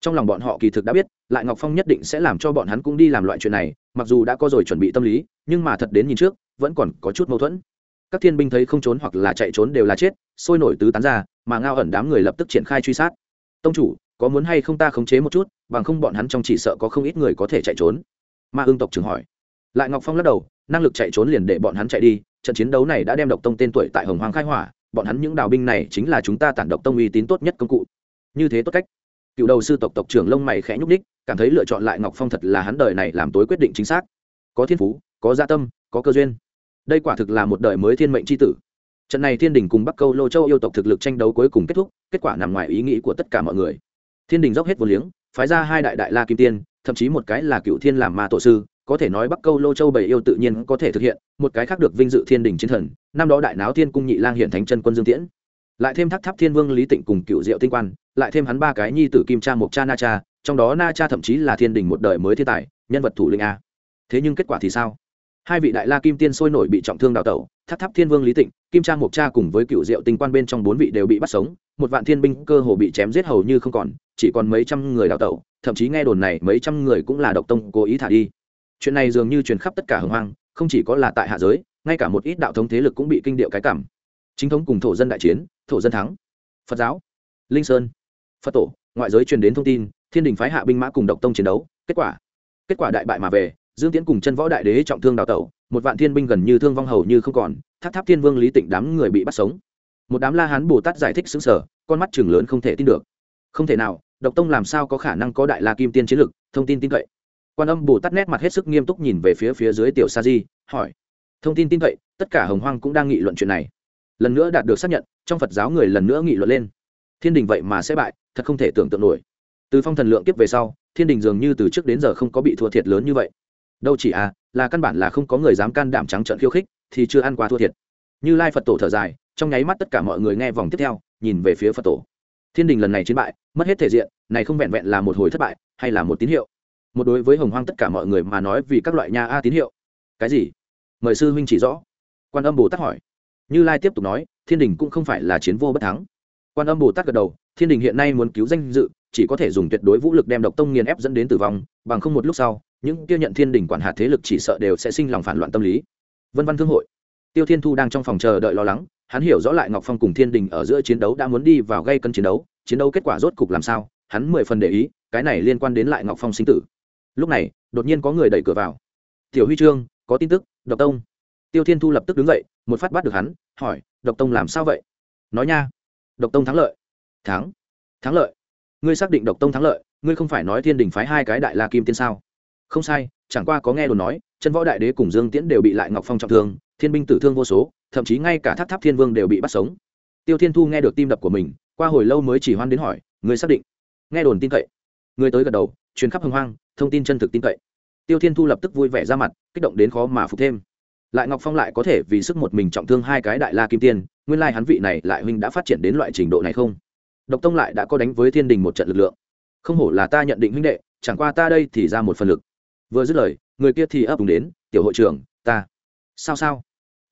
A: Trong lòng bọn họ kỳ thực đã biết, lại ngọc phong nhất định sẽ làm cho bọn hắn cũng đi làm loại chuyện này, mặc dù đã có rồi chuẩn bị tâm lý, nhưng mà thật đến nhìn trước, vẫn còn có chút mâu thuẫn. Các thiên binh thấy không trốn hoặc là chạy trốn đều là chết, sôi nổi tứ tán ra, mà ngao ẩn đám người lập tức triển khai truy sát. Tông chủ, có muốn hay không ta khống chế một chút, bằng không bọn hắn trong chỉ sợ có không ít người có thể chạy trốn ma ương tộc trưởng hỏi. Lại ngọc phong lắc đầu, năng lực chạy trốn liền để bọn hắn chạy đi, trận chiến đấu này đã đem độc tông tên tuổi tại hồng hoàng khai hỏa, bọn hắn những đào binh này chính là chúng ta tản độc tông uy tín tốt nhất công cụ. Như thế tốt cách. Cựu đầu sư tộc tộc trưởng lông mày khẽ nhúc ních cảm thấy lựa chọn lại ngọc phong thật là hắn đời này làm tối quyết định chính xác. Có thiên phú, có gia tâm, có cơ duyên. Đây quả thực là một đời mới thiên mệnh c h i tử. Trận này thiên đình cùng bắc câu lô châu yêu tộc thực lực tranh đấu cuối cùng kết thúc, kết quả nằm ngoài ý nghĩ của tất cả mọi người. Thiên đình dốc hết vô liếng, phái ra hai đại đại la kim tiên thậm chí một cái là cựu thiên làm ma tổ sư, có thể nói bắc câu lô châu bảy yêu tự nhiên có thể thực hiện, một cái khác được vinh dự thiên đình chiến thần, năm đó đại náo thiên cung nhị lang hiện thánh chân quân dương tiễn. Lại thêm thác tháp thiên vương lý tịnh cùng cựu diệu tinh quan, lại thêm hắn ba cái nhi tử kim cha, mộc cha, na cha, trong đó na cha thậm chí là thiên đình một đời mới thiên tài, nhân vật thủ linh a. Thế nhưng kết quả thì sao? Hai vị đại la kim tiên sôi nổi bị trọng thương đào tẩu tháp tháp thiên vương lý tịnh, kim trang mộc cha cùng với cựu diệu tinh quan bên trong bốn vị đều bị bắt sống, một vạn thiên binh cơ hồ bị chém giết hầu như không còn, chỉ còn mấy trăm người đào tẩu thậm chí nghe đồn này mấy trăm người cũng là độc tông, cố ý thả đi. Chuyện này dường như truyền khắp tất cả hồng hoang, không chỉ có là tại hạ giới, ngay cả một ít đạo thống thế lực cũng bị kinh điệu cái cảm. Chính thống cùng thổ dân đại chiến, thổ dân thắng. Phật giáo, linh sơn, phật tổ, ngoại giới truyền đến thông tin, thiên đình phái hạ binh mã cùng độc tông chiến đấu, kết quả. Kết quả đại bại mà về, dương tiễn cùng chân võ đại đế trọng thương đào tẩu, một vạn thiên binh gần như thương vong hầu như không còn, tháp tháp thiên vương lý tịnh đám người bị bắt sống. Một đám la hán bồ tát giải thích xứng sở con mắt chừng lớn không thể tin được. Không thể nào độc tông làm sao có khả năng có đại la kim tiên chiến lực, thông tin tin cậy. Quan âm bồ tát nét mặt hết sức nghiêm túc nhìn về phía phía dưới tiểu sa di, hỏi. Thông tin tin cậy, tất cả hồng hoang cũng đang nghị luận chuyện này. Lần nữa đạt được xác nhận, trong phật giáo người lần nữa nghị luận lên. Thiên đình vậy mà sẽ bại, thật không thể tưởng tượng nổi. Từ phong thần lượng kiếp về sau, thiên đình dường như từ trước đến giờ không có bị thua thiệt lớn như vậy. Đâu chỉ à là căn bản là không có người dám can đảm trắng trợn khiêu khích, thì chưa ăn qua thua thiệt. Như lai phật tổ thở dài, trong nháy mắt tất cả mọi người nghe vòng tiếp theo, nhìn về phía phật tổ thiên đình lần này chiến bại, mất hết thể diện, này không vẹn vẹn là một hồi thất bại, hay là một tín hiệu? Một đối với hồng hoang tất cả mọi người mà nói vì các loại nhà a tín hiệu. Cái gì? Mời sư huynh chỉ rõ. Quan âm bồ tát hỏi. Như lai tiếp tục nói, thiên đình cũng không phải là chiến vô bất thắng. Quan âm bồ tát gật đầu, thiên đình hiện nay muốn cứu danh dự, chỉ có thể dùng tuyệt đối vũ lực đem độc tông nghiền ép dẫn đến tử vong, bằng không một lúc sau, những kia nhận thiên đình quản hạt thế lực chỉ sợ đều sẽ sinh lòng phản loạn tâm lý. Vân văn thương hội. Tiêu thiên thu đang trong phòng chờ đợi lo lắng hắn hiểu rõ lại ngọc phong cùng thiên đình ở giữa chiến đấu đã muốn đi vào gây cân chiến đấu chiến đấu kết quả rốt cục làm sao, hắn mười phần để ý, cái này liên quan đến lại ngọc phong sinh tử. Lúc này, đột nhiên có người đẩy cửa vào. Tiểu huy chương có tin tức, độc tông. Tiêu thiên thu lập tức đứng dậy, một phát bắt được hắn, hỏi, độc tông làm sao vậy? Nói nha, độc tông thắng lợi. Thắng thắng lợi? Ngươi xác định độc tông thắng lợi, ngươi không phải nói thiên đình phái hai cái đại la kim tiên sao? Không sai, chẳng qua có nghe đồn nói, chân võ đại đế cùng dương tiễn đều bị lại ngọc phong trọng thương, thiên binh tử thương vô số thậm chí ngay cả tháp tháp thiên vương đều bị bắt sống. Tiêu thiên thu nghe được tim đập của mình, qua hồi lâu mới chỉ hoan đến hỏi người xác định? Nghe đồn tin cậy. Người tới gật đầu chuyến khắp hưng hoang, thông tin chân thực tin cậy. Tiêu thiên thu lập tức vui vẻ ra mặt, kích động đến khó mà phục thêm. Lại ngọc phong lại có thể vì sức một mình trọng thương hai cái đại la kim tiên, nguyên lai hắn vị này lại huynh đã phát triển đến loại trình độ này không? Độc tông lại đã có đánh với thiên đình một trận lực lượng. Không hổ là ta nhận định huynh đệ, chẳng qua ta đây thì ra một phần lực. Vừa dứt lời, người kia thì ấp úng đến, tiểu hội trưởng, ta. Sao sao?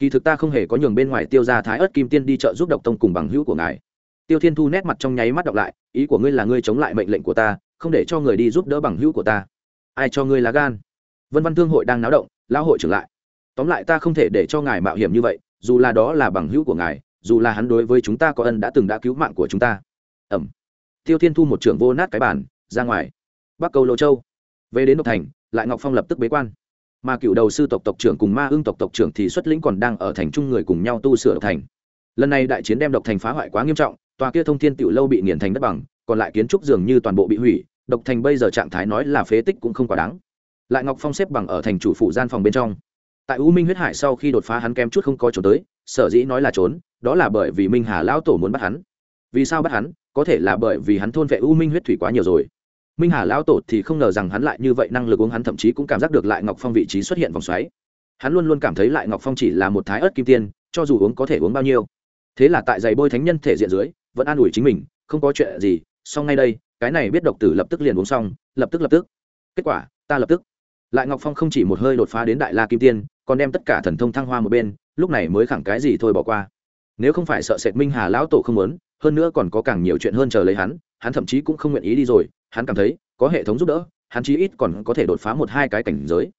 A: Kỳ thực ta không hề có nhường bên ngoài tiêu ra thái ớt kim tiên đi chợ giúp độc tông cùng bằng hữu của ngài. Tiêu thiên thu nét mặt trong nháy mắt đọc lại, ý của ngươi là ngươi chống lại mệnh lệnh của ta, không để cho người đi giúp đỡ bằng hữu của ta. Ai cho ngươi lá gan? Vân văn thương hội đang náo động, lão hội trưởng lại. Tóm lại ta không thể để cho ngài mạo hiểm như vậy, dù là đó là bằng hữu của ngài, dù là hắn đối với chúng ta có ân đã từng đã cứu mạng của chúng ta. Ẩm. Tiêu thiên thu một trưởng vô nát cái bản ra ngoài. Bắc cầu lô châu. Về đến độc thành, lại ngọc phong lập tức bế quan mà cựu đầu sư tộc tộc trưởng cùng ma ưng tộc tộc trưởng thì xuất lĩnh còn đang ở thành chung người cùng nhau tu sửa độc thành. Lần này đại chiến đem độc thành phá hoại quá nghiêm trọng, tòa kia thông thiên tiểu lâu bị nghiền thành đất bằng, còn lại kiến trúc dường như toàn bộ bị hủy, độc thành bây giờ trạng thái nói là phế tích cũng không quá đáng. Lại ngọc phong xếp bằng ở thành chủ phủ gian phòng bên trong. Tại u minh huyết hải sau khi đột phá hắn kém chút không có trốn tới, sở dĩ nói là trốn, đó là bởi vì minh hà lão tổ muốn bắt hắn. Vì sao bắt hắn? Có thể là bởi vì hắn thôn vệ u minh huyết thủy quá nhiều rồi minh hà lão tổ thì không ngờ rằng hắn lại như vậy năng lực uống, hắn thậm chí cũng cảm giác được lại ngọc phong vị trí xuất hiện vòng xoáy. Hắn luôn luôn cảm thấy lại ngọc phong chỉ là một thái ớt kim tiên, cho dù uống có thể uống bao nhiêu. Thế là tại giày bôi thánh nhân thể diện dưới, vẫn an ủi chính mình, không có chuyện gì, xong ngay đây, cái này biết độc tử lập tức liền uống xong, lập tức lập tức. Kết quả, ta lập tức. Lại ngọc phong không chỉ một hơi đột phá đến đại la kim tiên, còn đem tất cả thần thông thăng hoa một bên, lúc này mới khẳng cái gì thôi bỏ qua. Nếu không phải sợ sệt minh hà lão tổ không muốn, hơn nữa còn có càng nhiều chuyện hơn chờ lấy hắn hắn thậm chí cũng không nguyện ý đi rồi hắn cảm thấy có hệ thống giúp đỡ, hắn chí ít còn có thể đột phá một hai cái cảnh giới.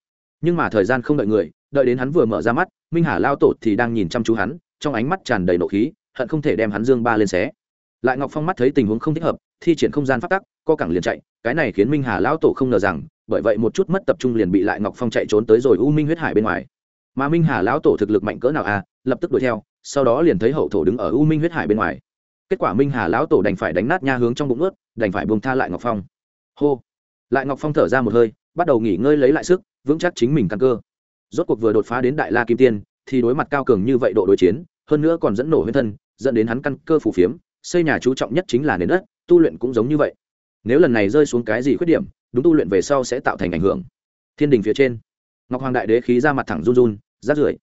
A: Nhưng mà thời gian không đợi người, đợi đến hắn vừa mở ra mắt, minh hà lao tổ thì đang nhìn chăm chú hắn, trong ánh mắt tràn đầy nộ khí, hận không thể đem hắn dương ba lên xé. Lại ngọc phong mắt thấy tình huống không thích hợp, thi triển không gian phát tắc, co cẳng liền chạy, cái này khiến minh hà lão tổ không ngờ rằng, bởi vậy một chút mất tập trung liền bị lại ngọc phong chạy trốn tới rồi u minh huyết hải bên ngoài. Mà minh hà lão tổ thực lực mạnh cỡ nào à lập tức đuổi theo, sau đó liền thấy hậu thổ đứng ở u minh huyết hải bên ngoài kết quả minh hà lão tổ đành phải đánh nát nha hướng trong bụng ướt đành phải buông tha lại ngọc phong. Hô. Lại ngọc phong thở ra một hơi, bắt đầu nghỉ ngơi lấy lại sức, vững chắc chính mình căn cơ. Rốt cuộc vừa đột phá đến đại la kim tiên, thì đối mặt cao cường như vậy độ đối chiến, hơn nữa còn dẫn nổ huyết thân, dẫn đến hắn căn cơ phủ phiếm, xây nhà chú trọng nhất chính là nền đất, tu luyện cũng giống như vậy. Nếu lần này rơi xuống cái gì khuyết điểm, đúng tu luyện về sau sẽ tạo thành ảnh hưởng. Thiên đình phía trên, ngọc hoàng đại đế khí ra mặt thẳng run run, rát rưởi.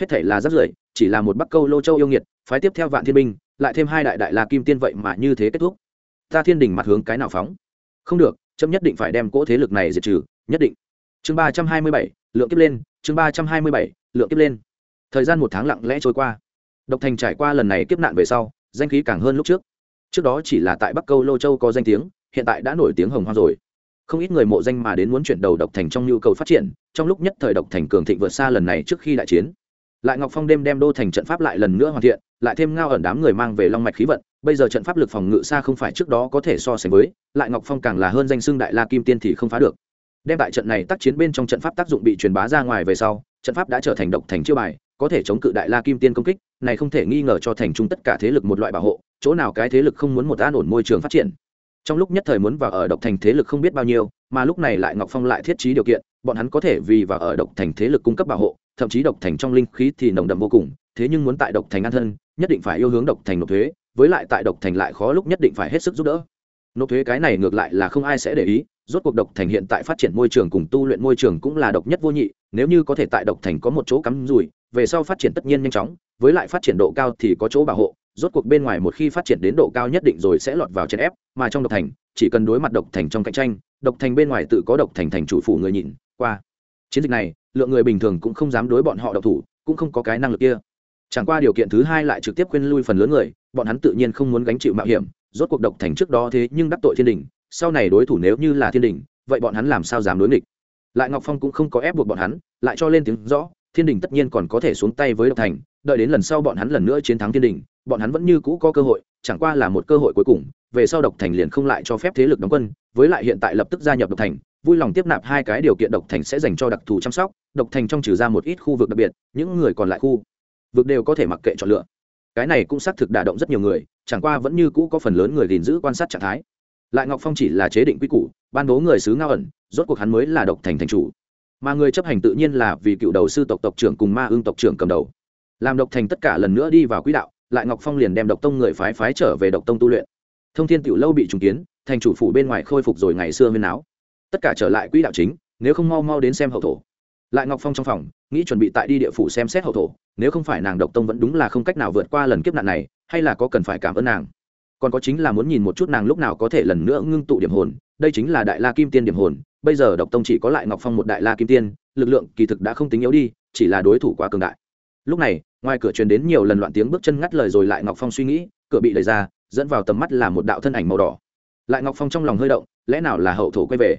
A: Hết thể là rát rưởi, chỉ là một bắc câu lô châu yêu nghiệt, phái tiếp theo vạn thiên binh lại thêm hai đại đại la kim tiên vậy mà như thế kết thúc. Ta thiên đình mặt hướng cái nào phóng? Không được, chấm nhất định phải đem cỗ thế lực này diệt trừ, nhất định. Chương ba trăm hai mươi bảy, lượng kiếp lên, chương ba trăm hai mươi bảy, lượng kiếp lên. Thời gian một tháng lặng lẽ trôi qua. Độc thành trải qua lần này kiếp nạn về sau, danh khí càng hơn lúc trước. Trước đó chỉ là tại bắc câu lô châu có danh tiếng, hiện tại đã nổi tiếng hồng hoa rồi. Không ít người mộ danh mà đến muốn chuyển đầu độc thành trong nhu cầu phát triển, trong lúc nhất thời độc thành cường thịnh vượt xa lần này trước khi đại chiến lại ngọc phong đêm đem đô thành trận pháp lại lần nữa hoàn thiện, lại thêm ngao ẩn đám người mang về long mạch khí vận. Bây giờ trận pháp lực phòng ngự xa không phải trước đó có thể so sánh với, lại ngọc phong càng là hơn danh xưng đại la kim tiên thì không phá được. Đem tại trận này tác chiến bên trong trận pháp tác dụng bị truyền bá ra ngoài về sau, trận pháp đã trở thành độc thành chiêu bài, có thể chống cự đại la kim tiên công kích, này không thể nghi ngờ cho thành trung tất cả thế lực một loại bảo hộ, chỗ nào cái thế lực không muốn một an ổn môi trường phát triển. Trong lúc nhất thời muốn vào ở độc thành thế lực không biết bao nhiêu, mà lúc này lại ngọc phong lại thiết trí điều kiện, bọn hắn có thể vì vào ở độc thành thế lực cung cấp bảo hộ thậm chí độc thành trong linh khí thì nồng đậm vô cùng, thế nhưng muốn tại độc thành an thân, nhất định phải yêu hướng độc thành nộp thuế, với lại tại độc thành lại khó lúc nhất định phải hết sức giúp đỡ. Nộp thuế cái này ngược lại là không ai sẽ để ý, rốt cuộc độc thành hiện tại phát triển môi trường cùng tu luyện môi trường cũng là độc nhất vô nhị, nếu như có thể tại độc thành có một chỗ cắm rùi về sau phát triển tất nhiên nhanh chóng, với lại phát triển độ cao thì có chỗ bảo hộ, rốt cuộc bên ngoài một khi phát triển đến độ cao nhất định rồi sẽ lọt vào chèn ép, mà trong độc thành, chỉ cần đối mặt độc thành trong cạnh tranh, độc thành bên ngoài tự có độc thành thành chủ phủ người nhìn, qua. Chiến dịch này lượng người bình thường cũng không dám đối bọn họ độc thủ, cũng không có cái năng lực kia. Chẳng qua điều kiện thứ hai lại trực tiếp quên lui phần lớn người, bọn hắn tự nhiên không muốn gánh chịu mạo hiểm, rốt cuộc độc thành trước đó thế nhưng đắc tội thiên đình, sau này đối thủ nếu như là thiên đình, vậy bọn hắn làm sao dám đối nghịch? Lại ngọc phong cũng không có ép buộc bọn hắn, lại cho lên tiếng rõ, thiên đình tất nhiên còn có thể xuống tay với độc thành, đợi đến lần sau bọn hắn lần nữa chiến thắng thiên đình, bọn hắn vẫn như cũ có cơ hội, chẳng qua là một cơ hội cuối cùng, về sau độc thành liền không lại cho phép thế lực đóng quân, với lại hiện tại lập tức gia nhập độc thành vui lòng tiếp nạp hai cái điều kiện độc thành sẽ dành cho đặc thù chăm sóc, độc thành trong trừ ra một ít khu vực đặc biệt, những người còn lại khu vực đều có thể mặc kệ chọn lựa. Cái này cũng xác thực đả động rất nhiều người, chẳng qua vẫn như cũ có phần lớn người gìn giữ quan sát trạng thái. Lại ngọc phong chỉ là chế định quy củ, ban bố người xứ ngao ẩn, rốt cuộc hắn mới là độc thành thành chủ. Mà người chấp hành tự nhiên là vì cựu đầu sư tộc tộc trưởng cùng ma ương tộc trưởng cầm đầu. Làm độc thành tất cả lần nữa đi vào quỹ đạo, lại ngọc phong liền đem độc tông người phái phái trở về độc tông tu luyện. Thông thiên tiểu lâu bị trùng kiến, thành chủ phủ bên ngoài khôi phục rồi ngày xưa huyên áo tất cả trở lại quỹ đạo chính, nếu không mau mau đến xem hậu thổ. Lại ngọc phong trong phòng, nghĩ chuẩn bị tại đi địa phủ xem xét hậu thổ, nếu không phải nàng độc tông vẫn đúng là không cách nào vượt qua lần kiếp nạn này, hay là có cần phải cảm ơn nàng. Còn có chính là muốn nhìn một chút nàng lúc nào có thể lần nữa ngưng tụ điểm hồn, đây chính là đại la kim tiên điểm hồn, bây giờ độc tông chỉ có lại ngọc phong một đại la kim tiên, lực lượng kỳ thực đã không tính yếu đi, chỉ là đối thủ quá cường đại. Lúc này, ngoài cửa truyền đến nhiều lần loạn tiếng bước chân ngắt lời rồi lại ngọc phong suy nghĩ, cửa bị đẩy ra, dẫn vào tầm mắt là một đạo thân ảnh màu đỏ. Lại ngọc phong trong lòng hơi động, lẽ nào là hậu thổ quay về?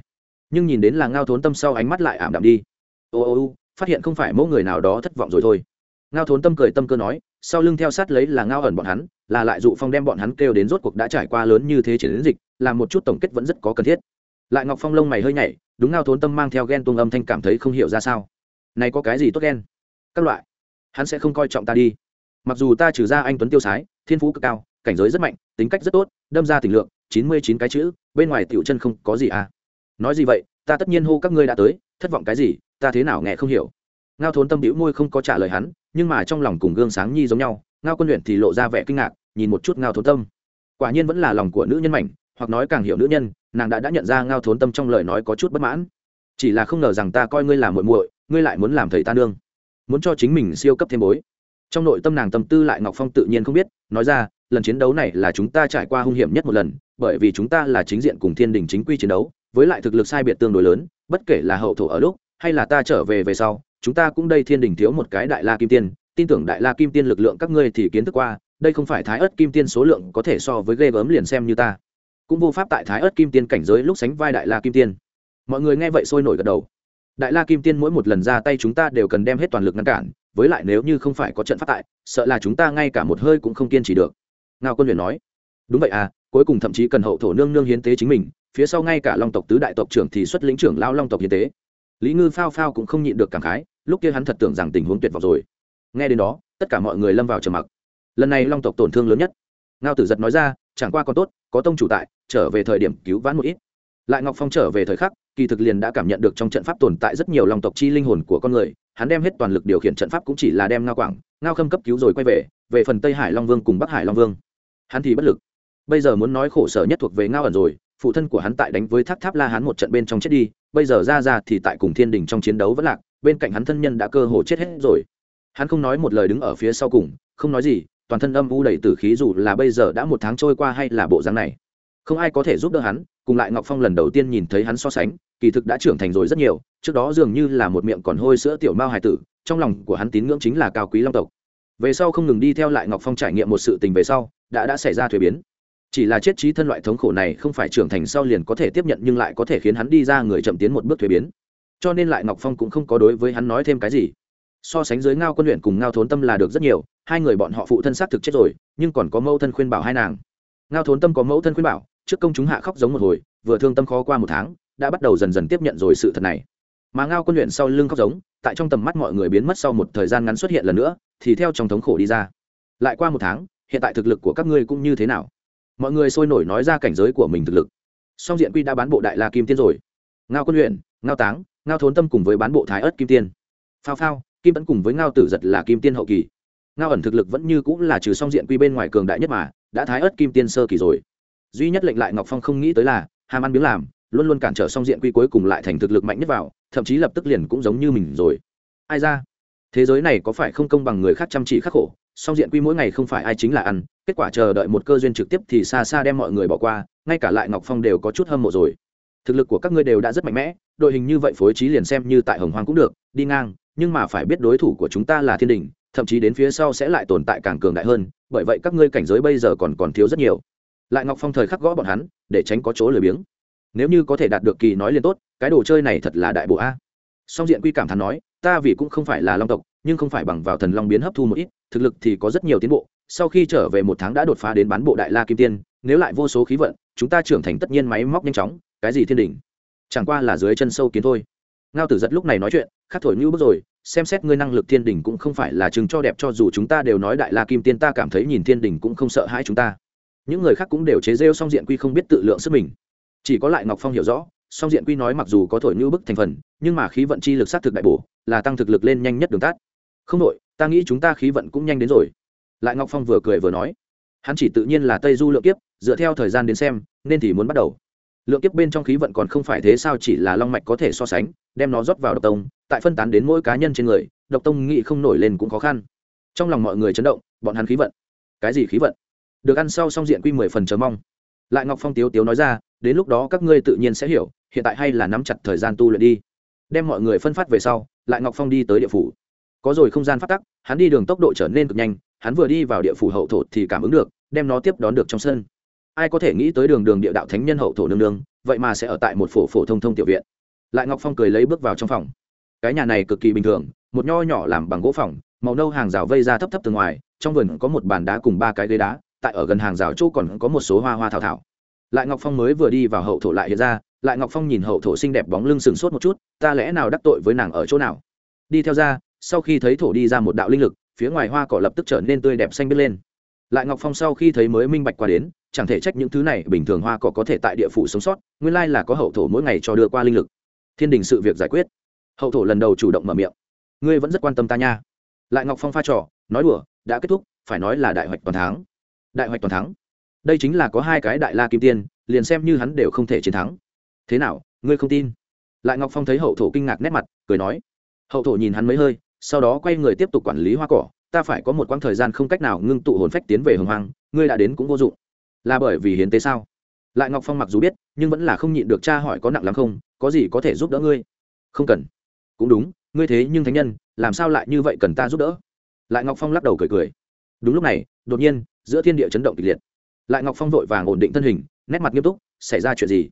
A: Nhưng nhìn đến là ngao thốn tâm sau ánh mắt lại ảm đạm đi. Ô ô ô, phát hiện không phải mẫu người nào đó thất vọng rồi thôi. Ngao thốn tâm cười tâm cơ nói, sau lưng theo sát lấy là ngao ẩn bọn hắn, là lại dụ phong đem bọn hắn kêu đến rốt cuộc đã trải qua lớn như thế chiến dịch làm một chút tổng kết vẫn rất có cần thiết. Lại ngọc phong lông mày hơi nhảy, đúng ngao thốn tâm mang theo ghen tuông âm thanh cảm thấy không hiểu ra sao. Này có cái gì tốt ghen? Các loại, hắn sẽ không coi trọng ta đi. Mặc dù ta trừ ra anh tuấn tiêu sái, thiên phú cực cao, cảnh giới rất mạnh, tính cách rất tốt, đâm ra tình lượng, chín mươi chín cái chữ, bên ngoài tiểu chân không có gì à nói gì vậy, ta tất nhiên hô các ngươi đã tới, thất vọng cái gì, ta thế nào nghe không hiểu. Ngao thốn tâm đĩu môi không có trả lời hắn, nhưng mà trong lòng cùng gương sáng nhi giống nhau, ngao quân luyện thì lộ ra vẻ kinh ngạc, nhìn một chút ngao thốn tâm. Quả nhiên vẫn là lòng của nữ nhân mảnh, hoặc nói càng hiểu nữ nhân, nàng đã đã nhận ra ngao thốn tâm trong lời nói có chút bất mãn. Chỉ là không ngờ rằng ta coi ngươi là muội muội, ngươi lại muốn làm thầy ta nương, muốn cho chính mình siêu cấp thêm bối. Trong nội tâm nàng tâm tư lại ngọc phong tự nhiên không biết, nói ra, lần chiến đấu này là chúng ta trải qua hung hiểm nhất một lần, bởi vì chúng ta là chính diện cùng thiên đình chính quy chiến đấu với lại thực lực sai biệt tương đối lớn, bất kể là hậu thổ ở lúc, hay là ta trở về về sau, chúng ta cũng đây thiên đình thiếu một cái đại la kim tiên, tin tưởng đại la kim tiên lực lượng các ngươi thì kiến thức qua, đây không phải thái ớt kim tiên số lượng có thể so với ghê gớm liền xem như ta. Cũng vô pháp tại thái ớt kim tiên cảnh giới lúc sánh vai đại la kim tiên. Mọi người nghe vậy sôi nổi gật đầu. Đại la kim tiên mỗi một lần ra tay chúng ta đều cần đem hết toàn lực ngăn cản, với lại nếu như không phải có trận phát tại, sợ là chúng ta ngay cả một hơi cũng không kiên trì được. Ngao quân luyện nói, đúng vậy à cuối cùng thậm chí cần hậu thổ nương nương hiến tế chính mình phía sau ngay cả long tộc tứ đại tộc trưởng thì xuất lĩnh trưởng lao long tộc như thế lý ngư phao phao cũng không nhịn được cảm khái, lúc kia hắn thật tưởng rằng tình huống tuyệt vọng rồi. Nghe đến đó, tất cả mọi người lâm vào trầm mặc. Lần này long tộc tổn thương lớn nhất. Ngao tử giật nói ra, chẳng qua còn tốt, có tông chủ tại, trở về thời điểm cứu vãn một ít. Lại ngọc phong trở về thời khắc, kỳ thực liền đã cảm nhận được trong trận pháp tồn tại rất nhiều long tộc chi linh hồn của con người, hắn đem hết toàn lực điều khiển trận pháp cũng chỉ là đem ngao quảng, ngao khâm cấp cứu rồi quay về về phần tây hải long vương cùng bắc hải long vương. Hắn thì bất lực. Bây giờ muốn nói khổ sở nhất thuộc về ngao ẩn rồi phụ thân của hắn tại đánh với tháp tháp la hắn một trận bên trong chết đi, bây giờ ra ra thì tại cùng thiên đình trong chiến đấu vẫn lạc, bên cạnh hắn thân nhân đã cơ hồ chết hết rồi. Hắn không nói một lời đứng ở phía sau cùng, không nói gì, toàn thân âm u đầy tử khí dù là bây giờ đã một tháng trôi qua hay là bộ dáng này. Không ai có thể giúp đỡ hắn, cùng lại ngọc phong lần đầu tiên nhìn thấy hắn so sánh, kỳ thực đã trưởng thành rồi rất nhiều, trước đó dường như là một miệng còn hôi sữa tiểu mao hài tử, trong lòng của hắn tín ngưỡng chính là cao quý long tộc. Về sau không ngừng đi theo lại ngọc phong trải nghiệm một sự tình về sau, đã đã xảy ra thuế biến chỉ là chết trí thân loại thống khổ này không phải trưởng thành sau liền có thể tiếp nhận nhưng lại có thể khiến hắn đi ra người chậm tiến một bước thuế biến. Cho nên lại ngọc phong cũng không có đối với hắn nói thêm cái gì. So sánh dưới ngao quân luyện cùng ngao thốn tâm là được rất nhiều, hai người bọn họ phụ thân xác thực chết rồi, nhưng còn có mẫu thân khuyên bảo hai nàng. Ngao thốn tâm có mẫu thân khuyên bảo, trước công chúng hạ khóc giống một hồi, vừa thương tâm khó qua một tháng, đã bắt đầu dần dần tiếp nhận rồi sự thật này. Mà ngao quân luyện sau lưng khóc giống, tại trong tầm mắt mọi người biến mất sau một thời gian ngắn xuất hiện lần nữa, thì theo trong thống khổ đi ra. Lại qua một tháng, hiện tại thực lực của các ngươi cũng như thế nào? Mọi người sôi nổi nói ra cảnh giới của mình thực lực. Song diện quy đã bán bộ đại la kim tiên rồi. Ngao quân luyện ngao táng, ngao thốn tâm cùng với bán bộ thái ớt kim tiên. Phao phao, kim vẫn cùng với ngao tử giật là kim tiên hậu kỳ. Ngao ẩn thực lực vẫn như cũng là trừ song diện quy bên ngoài cường đại nhất mà, đã thái ớt kim tiên sơ kỳ rồi. Duy nhất lệnh lại ngọc phong không nghĩ tới là, hàm ăn biếng làm, luôn luôn cản trở song diện quy cuối cùng lại thành thực lực mạnh nhất vào, thậm chí lập tức liền cũng giống như mình rồi. Ai ra? Thế giới này có phải không công bằng người khác chăm chỉ khắc khổ, song diện quy mỗi ngày không phải ai chính là ăn kết quả chờ đợi một cơ duyên trực tiếp thì xa xa đem mọi người bỏ qua, ngay cả lại ngọc phong đều có chút hâm mộ rồi. Thực lực của các ngươi đều đã rất mạnh mẽ, đội hình như vậy phối trí liền xem như tại hồng hoàng cũng được, đi ngang, nhưng mà phải biết đối thủ của chúng ta là thiên đình, thậm chí đến phía sau sẽ lại tồn tại càng cường đại hơn, bởi vậy các ngươi cảnh giới bây giờ còn còn thiếu rất nhiều. Lại ngọc phong thời khắc gõ bọn hắn, để tránh có chỗ lười biếng. Nếu như có thể đạt được kỳ nói liền tốt, cái đồ chơi này thật là đại bộ a. Song diện quy cảm thán nói, ta vì cũng không phải là long tộc nhưng không phải bằng vào thần long biến hấp thu một ít, thực lực thì có rất nhiều tiến bộ, sau khi trở về một tháng đã đột phá đến bán bộ đại la kim tiên, nếu lại vô số khí vận, chúng ta trưởng thành tất nhiên máy móc nhanh chóng, cái gì thiên đình chẳng qua là dưới chân sâu kiến thôi. Ngao tử giật lúc này nói chuyện, khắc thổi như bước rồi, xem xét ngươi năng lực thiên đình cũng không phải là chừng cho đẹp cho dù chúng ta đều nói đại la kim tiên ta cảm thấy nhìn thiên đình cũng không sợ hãi chúng ta. Những người khác cũng đều chế rêu song diện quy không biết tự lượng sức mình. Chỉ có lại ngọc phong hiểu rõ, song diện quy nói mặc dù có thổi như bức thành phần, nhưng mà khí vận chi lực sát thực đại bổ, là tăng thực lực lên nhanh nhất đường tắt không đội, ta nghĩ chúng ta khí vận cũng nhanh đến rồi. Lại ngọc phong vừa cười vừa nói. Hắn chỉ tự nhiên là tây du lượng kiếp, dựa theo thời gian đến xem, nên thì muốn bắt đầu. Lượng kiếp bên trong khí vận còn không phải thế sao chỉ là long mạch có thể so sánh, đem nó rót vào độc tông, tại phân tán đến mỗi cá nhân trên người, độc tông nghĩ không nổi lên cũng khó khăn. Trong lòng mọi người chấn động, bọn hắn khí vận. Cái gì khí vận? Được ăn sau song diện quy mười phần chờ mong. Lại ngọc phong tiếu tiếu nói ra, đến lúc đó các ngươi tự nhiên sẽ hiểu, hiện tại hay là nắm chặt thời gian tu luyện đi. Đem mọi người phân phát về sau, lại ngọc phong đi tới địa phủ có rồi không gian phát tắc, hắn đi đường tốc độ trở nên cực nhanh, hắn vừa đi vào địa phủ hậu thổ thì cảm ứng được, đem nó tiếp đón được trong sân. Ai có thể nghĩ tới đường đường địa đạo thánh nhân hậu thổ nương nương, vậy mà sẽ ở tại một phổ phổ thông thông tiểu viện. Lại ngọc phong cười lấy bước vào trong phòng. Cái nhà này cực kỳ bình thường, một nho nhỏ làm bằng gỗ phòng, màu nâu hàng rào vây ra thấp thấp từ ngoài, trong vườn có một bàn đá cùng ba cái ghế đá, tại ở gần hàng rào chỗ còn có một số hoa hoa thảo thảo. Lại ngọc phong mới vừa đi vào hậu thổ lại hiện ra, lại ngọc phong nhìn hậu thổ xinh đẹp bóng lưng sừng sốt một chút, ta lẽ nào đắc tội với nàng ở chỗ nào? Đi theo ra sau khi thấy thổ đi ra một đạo linh lực, phía ngoài hoa cỏ lập tức trở nên tươi đẹp xanh biết lên. Lại ngọc phong sau khi thấy mới minh bạch qua đến, chẳng thể trách những thứ này, bình thường hoa cỏ có thể tại địa phủ sống sót, nguyên lai là có hậu thổ mỗi ngày cho đưa qua linh lực. Thiên đình sự việc giải quyết. Hậu thổ lần đầu chủ động mở miệng. Ngươi vẫn rất quan tâm ta nha. Lại ngọc phong pha trò, nói đùa, đã kết thúc, phải nói là đại hoạch toàn thắng. Đại hoạch toàn thắng. Đây chính là có hai cái đại la kim tiên, liền xem như hắn đều không thể chiến thắng. Thế nào, ngươi không tin? Lại ngọc phong thấy hậu thổ kinh ngạc nét mặt, cười nói. Hậu thổ nhìn hắn mấy hơi sau đó quay người tiếp tục quản lý hoa cỏ, ta phải có một quãng thời gian không cách nào ngưng tụ hồn phách tiến về hồng hoang, ngươi đã đến cũng vô dụng. Là bởi vì hiến tế sao? Lại ngọc phong mặc dù biết, nhưng vẫn là không nhịn được cha hỏi có nặng lắm không, có gì có thể giúp đỡ ngươi? Không cần. Cũng đúng, ngươi thế nhưng thánh nhân, làm sao lại như vậy cần ta giúp đỡ? Lại ngọc phong lắc đầu cười cười. Đúng lúc này, đột nhiên, giữa thiên địa chấn động kịch liệt. Lại ngọc phong vội vàng ổn định thân hình, nét mặt nghiêm túc, xảy ra chuyện gì?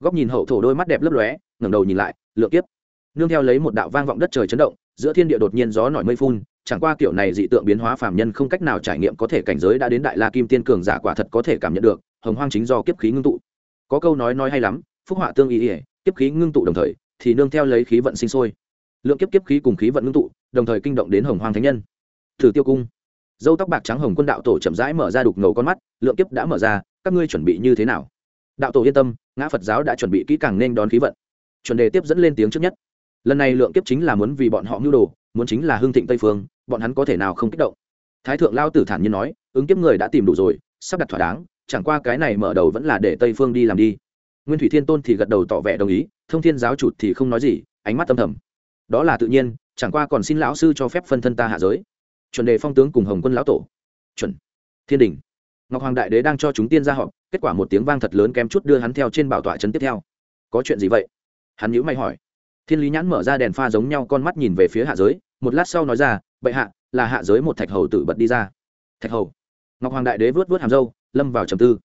A: Góc nhìn hậu thổ đôi mắt đẹp lấp lóe, ngẩng đầu nhìn lại lựa kiếp. Nương theo lấy một đạo vang vọng đất trời chấn động giữa thiên địa đột nhiên gió nổi mây phun, chẳng qua kiểu này dị tượng biến hóa phàm nhân không cách nào trải nghiệm có thể cảnh giới đã đến đại la kim tiên cường giả quả thật có thể cảm nhận được, hồng hoang chính do kiếp khí ngưng tụ. Có câu nói nói hay lắm, phúc họa tương ý ỉa kiếp khí ngưng tụ đồng thời, thì nương theo lấy khí vận sinh sôi. Lượng kiếp kiếp khí cùng khí vận ngưng tụ, đồng thời kinh động đến hồng hoang thánh nhân. Thử tiêu cung. Dâu tóc bạc trắng hồng quân đạo tổ chậm rãi mở ra đục ngầu con mắt, lượng kiếp đã mở ra, các ngươi chuẩn bị như thế nào? Đạo tổ yên tâm, ngã phật giáo đã chuẩn bị kỹ càng nên đón khí vận. Chuẩn đề tiếp dẫn lên tiếng trước nhất lần này lượng kiếp chính là muốn vì bọn họ mưu đồ, muốn chính là hương thịnh tây phương, bọn hắn có thể nào không kích động? Thái thượng lao tử thản nhiên nói, ứng kiếp người đã tìm đủ rồi, sắp đặt thỏa đáng, chẳng qua cái này mở đầu vẫn là để tây phương đi làm đi. Nguyên thủy thiên tôn thì gật đầu tỏ vẻ đồng ý, thông thiên giáo chủ thì không nói gì, ánh mắt tâm thầm. Đó là tự nhiên, chẳng qua còn xin lão sư cho phép phân thân ta hạ giới. Chuẩn đề phong tướng cùng hồng quân lão tổ. Chuẩn. Thiên đình. Ngọc hoàng đại đế đang cho chúng tiên ra họp, kết quả một tiếng vang thật lớn kém chút đưa hắn theo trên bảo tọa trấn tiếp theo. Có chuyện gì vậy? Hắn nhữ mày hỏi thiên lý nhãn mở ra đèn pha giống nhau con mắt nhìn về phía hạ giới, một lát sau nói ra, bệ hạ, là hạ giới một thạch hầu tự bật đi ra. Thạch hầu. Ngọc hoàng đại đế vớt vớt hàm râu, lâm vào trầm tư.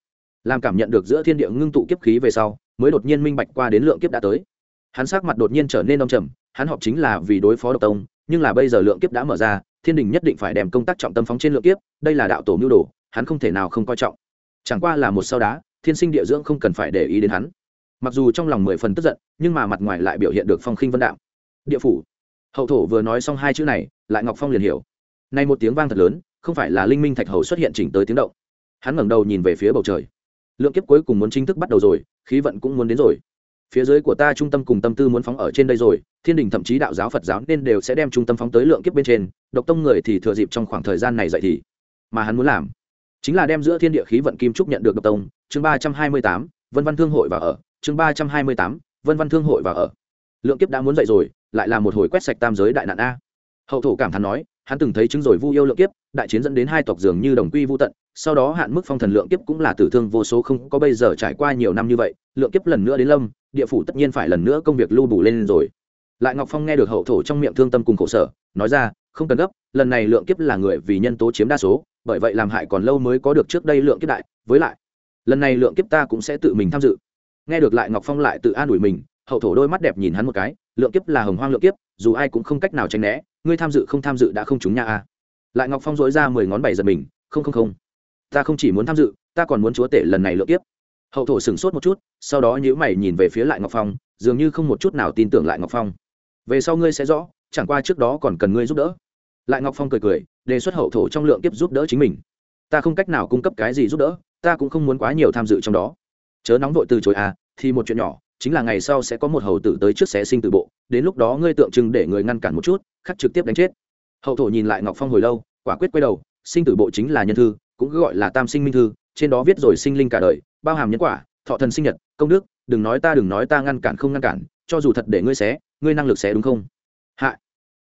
A: Làm cảm nhận được giữa thiên địa ngưng tụ kiếp khí về sau, mới đột nhiên minh bạch qua đến lượng kiếp đã tới. Hắn sắc mặt đột nhiên trở nên đông trầm, hắn họp chính là vì đối phó độc tông, nhưng là bây giờ lượng kiếp đã mở ra, thiên đình nhất định phải đem công tác trọng tâm phóng trên lượng kiếp, đây là đạo tổ mưu đồ, hắn không thể nào không coi trọng. Chẳng qua là một sau đá, thiên sinh địa dưỡng không cần phải để ý đến hắn mặc dù trong lòng mười phần tức giận, nhưng mà mặt ngoài lại biểu hiện được phong khinh vân đạo địa phủ. Hậu thổ vừa nói xong hai chữ này, lại ngọc phong liền hiểu. Nay một tiếng vang thật lớn, không phải là linh minh thạch hầu xuất hiện chỉnh tới tiếng động. Hắn ngẩng đầu nhìn về phía bầu trời. Lượng kiếp cuối cùng muốn chính thức bắt đầu rồi, khí vận cũng muốn đến rồi. Phía dưới của ta trung tâm cùng tâm tư muốn phóng ở trên đây rồi, thiên đình thậm chí đạo giáo phật giáo nên đều sẽ đem trung tâm phóng tới lượng kiếp bên trên, độc tông người thì thừa dịp trong khoảng thời gian này dậy thì. Mà hắn muốn làm, chính là đem giữa thiên địa khí vận kim trúc nhận được độc tông, chương ba trăm hai mươi tám, vân văn thương hội và ở chương ba trăm hai mươi tám, vân văn thương hội và ở. Lượng kiếp đã muốn dậy rồi, lại là một hồi quét sạch tam giới đại nạn a. Hậu thổ cảm thán nói, hắn từng thấy chứng rồi vu yêu lượng kiếp, đại chiến dẫn đến hai tộc dường như đồng quy vô tận, sau đó hạn mức phong thần lượng kiếp cũng là tử thương vô số không có bây giờ trải qua nhiều năm như vậy, lượng kiếp lần nữa đến lâm, địa phủ tất nhiên phải lần nữa công việc lưu bù lên rồi. Lại ngọc phong nghe được hậu thổ trong miệng thương tâm cùng khổ sở, nói ra, không cần gấp, lần này lượng kiếp là người vì nhân tố chiếm đa số, bởi vậy làm hại còn lâu mới có được trước đây lượng kiếp đại, với lại, lần này lượng kiếp ta cũng sẽ tự mình tham dự nghe được lại ngọc phong lại tự an ủi mình, hậu thổ đôi mắt đẹp nhìn hắn một cái, lượng kiếp là hồng hoang lượng kiếp, dù ai cũng không cách nào tránh né, ngươi tham dự không tham dự đã không trúng nha a à. lại ngọc phong dối ra mười ngón bảy giật mình, không không không. Ta không chỉ muốn tham dự, ta còn muốn chúa tể lần này lượng kiếp. Hậu thổ sửng sốt một chút, sau đó nhữ mày nhìn về phía lại ngọc phong, dường như không một chút nào tin tưởng lại ngọc phong. Về sau ngươi sẽ rõ, chẳng qua trước đó còn cần ngươi giúp đỡ. Lại ngọc phong cười cười, đề xuất hậu thổ trong lượng kiếp giúp đỡ chính mình. Ta không cách nào cung cấp cái gì giúp đỡ, ta cũng không muốn quá nhiều tham dự trong đó chớ nóng vội từ chối à thì một chuyện nhỏ, chính là ngày sau sẽ có một hầu tử tới trước xé sinh từ bộ, đến lúc đó ngươi tượng trưng để người ngăn cản một chút, khắc trực tiếp đánh chết. Hậu thổ nhìn lại ngọc phong hồi lâu, quả quyết quay đầu, sinh tử bộ chính là nhân thư, cũng gọi là tam sinh minh thư, trên đó viết rồi sinh linh cả đời, bao hàm nhân quả, thọ thần sinh nhật, công đức, đừng nói ta đừng nói ta ngăn cản không ngăn cản, cho dù thật để ngươi xé, ngươi năng lực xé đúng không? Hạ,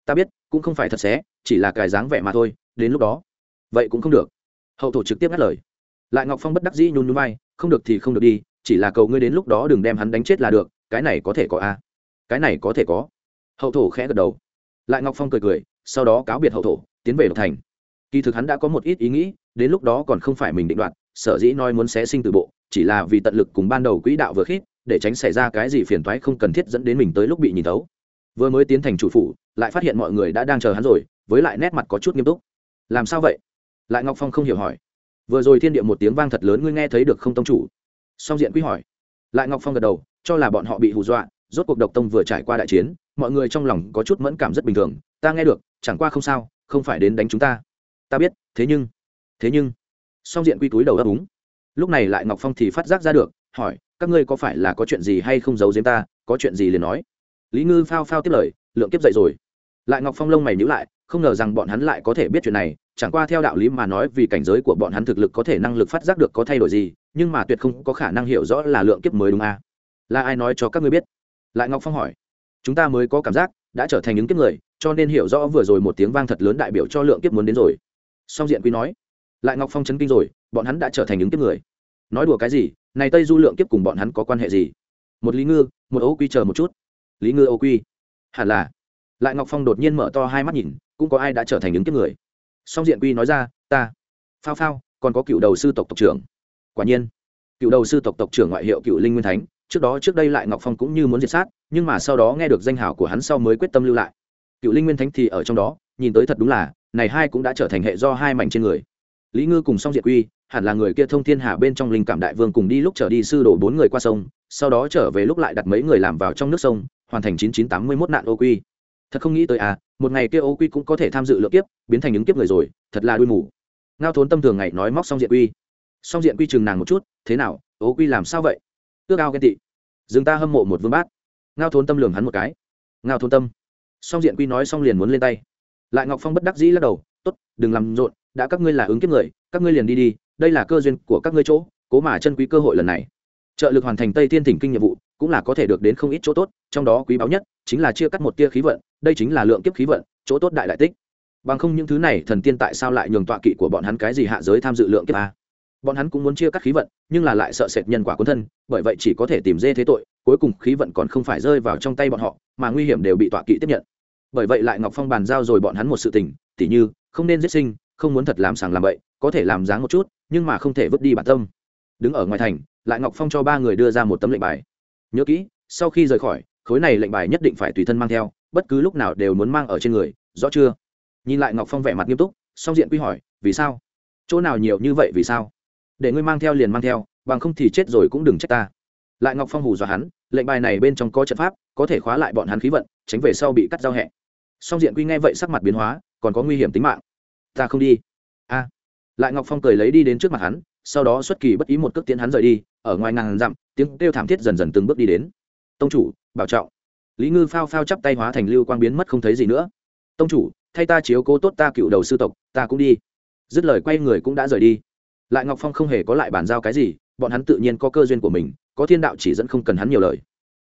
A: ta biết, cũng không phải thật xé, chỉ là cài dáng vẻ mà thôi, đến lúc đó, vậy cũng không được. Hậu thổ trực tiếp ngắt lời. Lại ngọc phong bất đắc dĩ nhún nhún vai, không được thì không được đi chỉ là cầu ngươi đến lúc đó đừng đem hắn đánh chết là được, cái này có thể có a? Cái này có thể có. Hậu thổ khẽ gật đầu. Lại ngọc phong cười cười, sau đó cáo biệt hậu thổ, tiến về độc thành. Kỳ thực hắn đã có một ít ý nghĩ, đến lúc đó còn không phải mình định đoạt, sở dĩ nói muốn xé sinh từ bộ, chỉ là vì tận lực cùng ban đầu quỹ đạo vừa khít, để tránh xảy ra cái gì phiền toái không cần thiết dẫn đến mình tới lúc bị nhìn tấu vừa mới tiến thành chủ phủ, lại phát hiện mọi người đã đang chờ hắn rồi, với lại nét mặt có chút nghiêm túc. Làm sao vậy? Lại ngọc phong không hiểu hỏi. Vừa rồi thiên địa một tiếng vang thật lớn, ngươi nghe thấy được không tông chủ? Song diện quý hỏi. Lại ngọc phong gật đầu, cho là bọn họ bị hù dọa, rốt cuộc độc tông vừa trải qua đại chiến, mọi người trong lòng có chút mẫn cảm rất bình thường. Ta nghe được, chẳng qua không sao, không phải đến đánh chúng ta. Ta biết, thế nhưng thế nhưng. Song diện quy túi đầu ấp úng. Lúc này lại ngọc phong thì phát giác ra được, hỏi, các ngươi có phải là có chuyện gì hay không giấu giếm ta, có chuyện gì liền nói. Lý ngư phao phao tiếp lời, lượng kiếp dậy rồi. Lại ngọc phong lông mày nhữ lại, không ngờ rằng bọn hắn lại có thể biết chuyện này, chẳng qua theo đạo lý mà nói vì cảnh giới của bọn hắn thực lực có thể năng lực phát giác được có thay đổi gì nhưng mà tuyệt không có khả năng hiểu rõ là lượng kiếp mới đúng à. là ai nói cho các ngươi biết? Lại ngọc phong hỏi. Chúng ta mới có cảm giác đã trở thành những kiếp người, cho nên hiểu rõ vừa rồi một tiếng vang thật lớn đại biểu cho lượng kiếp muốn đến rồi. Song diện quý nói. Lại ngọc phong chấn kinh rồi, bọn hắn đã trở thành những kiếp người. Nói đùa cái gì, này tây du lượng kiếp cùng bọn hắn có quan hệ gì? Một lý ngư, một ấu quy chờ một chút. Lý ngư ấu quy. Hẳn là. Lại ngọc phong đột nhiên mở to hai mắt nhìn, cũng có ai đã trở thành những kiếp người. Song diện quy nói ra, ta, phao phao, còn có cựu đầu sư tộc tộc trưởng quả nhiên, cựu đầu sư tộc tộc trưởng ngoại hiệu cựu linh nguyên thánh, trước đó trước đây lại ngọc phong cũng như muốn diệt sát, nhưng mà sau đó nghe được danh hào của hắn sau mới quyết tâm lưu lại. Cựu linh nguyên thánh thì ở trong đó, nhìn tới thật đúng là, này hai cũng đã trở thành hệ do hai mảnh trên người. Lý ngư cùng song diệt quy, hẳn là người kia thông thiên hà bên trong linh cảm đại vương cùng đi lúc trở đi sư đổ bốn người qua sông, sau đó trở về lúc lại đặt mấy người làm vào trong nước sông, hoàn thành chín chín tám mươi mốt nạn ô quy. Thật không nghĩ tới à một ngày kia ô quy cũng có thể tham dự lượng kiếp, biến thành những kiếp người rồi, thật là đuôi mù. Ngao thốn tâm thường ngày nói móc song Diệt quy song diện quy chừng nàng một chút, thế nào ô quy làm sao vậy? Ước ao ghen tị. Dừng ta hâm mộ một vương bát. Ngao thốn tâm lường hắn một cái. Ngao thốn tâm. Song diện quy nói xong liền muốn lên tay. Lại ngọc phong bất đắc dĩ lắc đầu t ố t đừng làm rộn, đã các ngươi là ứng kiếp người, các ngươi liền đi đi, đây là cơ duyên của các ngươi chỗ, cố mà chân quý cơ hội lần này. Trợ lực hoàn thành tây thiên thỉnh kinh nhiệm vụ, cũng là có thể được đến không ít chỗ tốt, trong đó quý báu nhất chính là chia cắt một tia khí vận, đây chính là lượng kiếp khí vận, chỗ tốt đại đại tích. Bằng không những thứ này, thần tiên tại sao lại nhường tọa kỵ của bọn hắn cái gì hạ giới tham dự lượng kiếp a? Bọn hắn cũng muốn chia cắt khí vận, nhưng là lại sợ sệt nhân quả quân thân, bởi vậy chỉ có thể tìm dê thế tội, cuối cùng khí vận còn không phải rơi vào trong tay bọn họ, mà nguy hiểm đều bị tọa kỵ tiếp nhận. Bởi vậy lại ngọc phong bàn giao rồi bọn hắn một sự tình, tỉ như, không nên giết sinh, không muốn thật làm sàng làm bậy, có thể làm dáng một chút, nhưng mà không thể vứt đi bản tâm. Đứng ở ngoài thành, lại ngọc phong cho ba người đưa ra một tấm lệnh bài. Nhớ kỹ, sau khi rời khỏi, khối này lệnh bài nhất định phải tùy thân mang theo, bất cứ lúc nào đều muốn mang ở trên người, rõ chưa? Nhìn lại ngọc phong vẻ mặt nghiêm túc, song diện quy hỏi, vì sao? Chỗ nào nhiều như vậy vì sao? Để ngươi mang theo liền mang theo, bằng không thì chết rồi cũng đừng trách ta. Lại ngọc phong hù dọa hắn, lệnh bài này bên trong có trận pháp, có thể khóa lại bọn hắn khí vận, tránh về sau bị cắt giao hẹ. Song diện quy nghe vậy sắc mặt biến hóa, còn có nguy hiểm tính mạng. Ta không đi. A. Lại ngọc phong cười lấy đi đến trước mặt hắn, sau đó xuất kỳ bất ý một cước tiến hắn rời đi, ở ngoài ngàn dặm, tiếng kêu thảm thiết dần dần từng bước đi đến. Tông chủ, bảo trọng. Lý ngư phao phao chắp tay hóa thành lưu quang biến mất không thấy gì nữa. Tông chủ, thay ta chiếu cố tốt ta cựu đầu sư tộc, ta cũng đi. Dứt lời quay người cũng đã rời đi lại ngọc phong không hề có lại bàn giao cái gì, bọn hắn tự nhiên có cơ duyên của mình, có thiên đạo chỉ dẫn không cần hắn nhiều lời.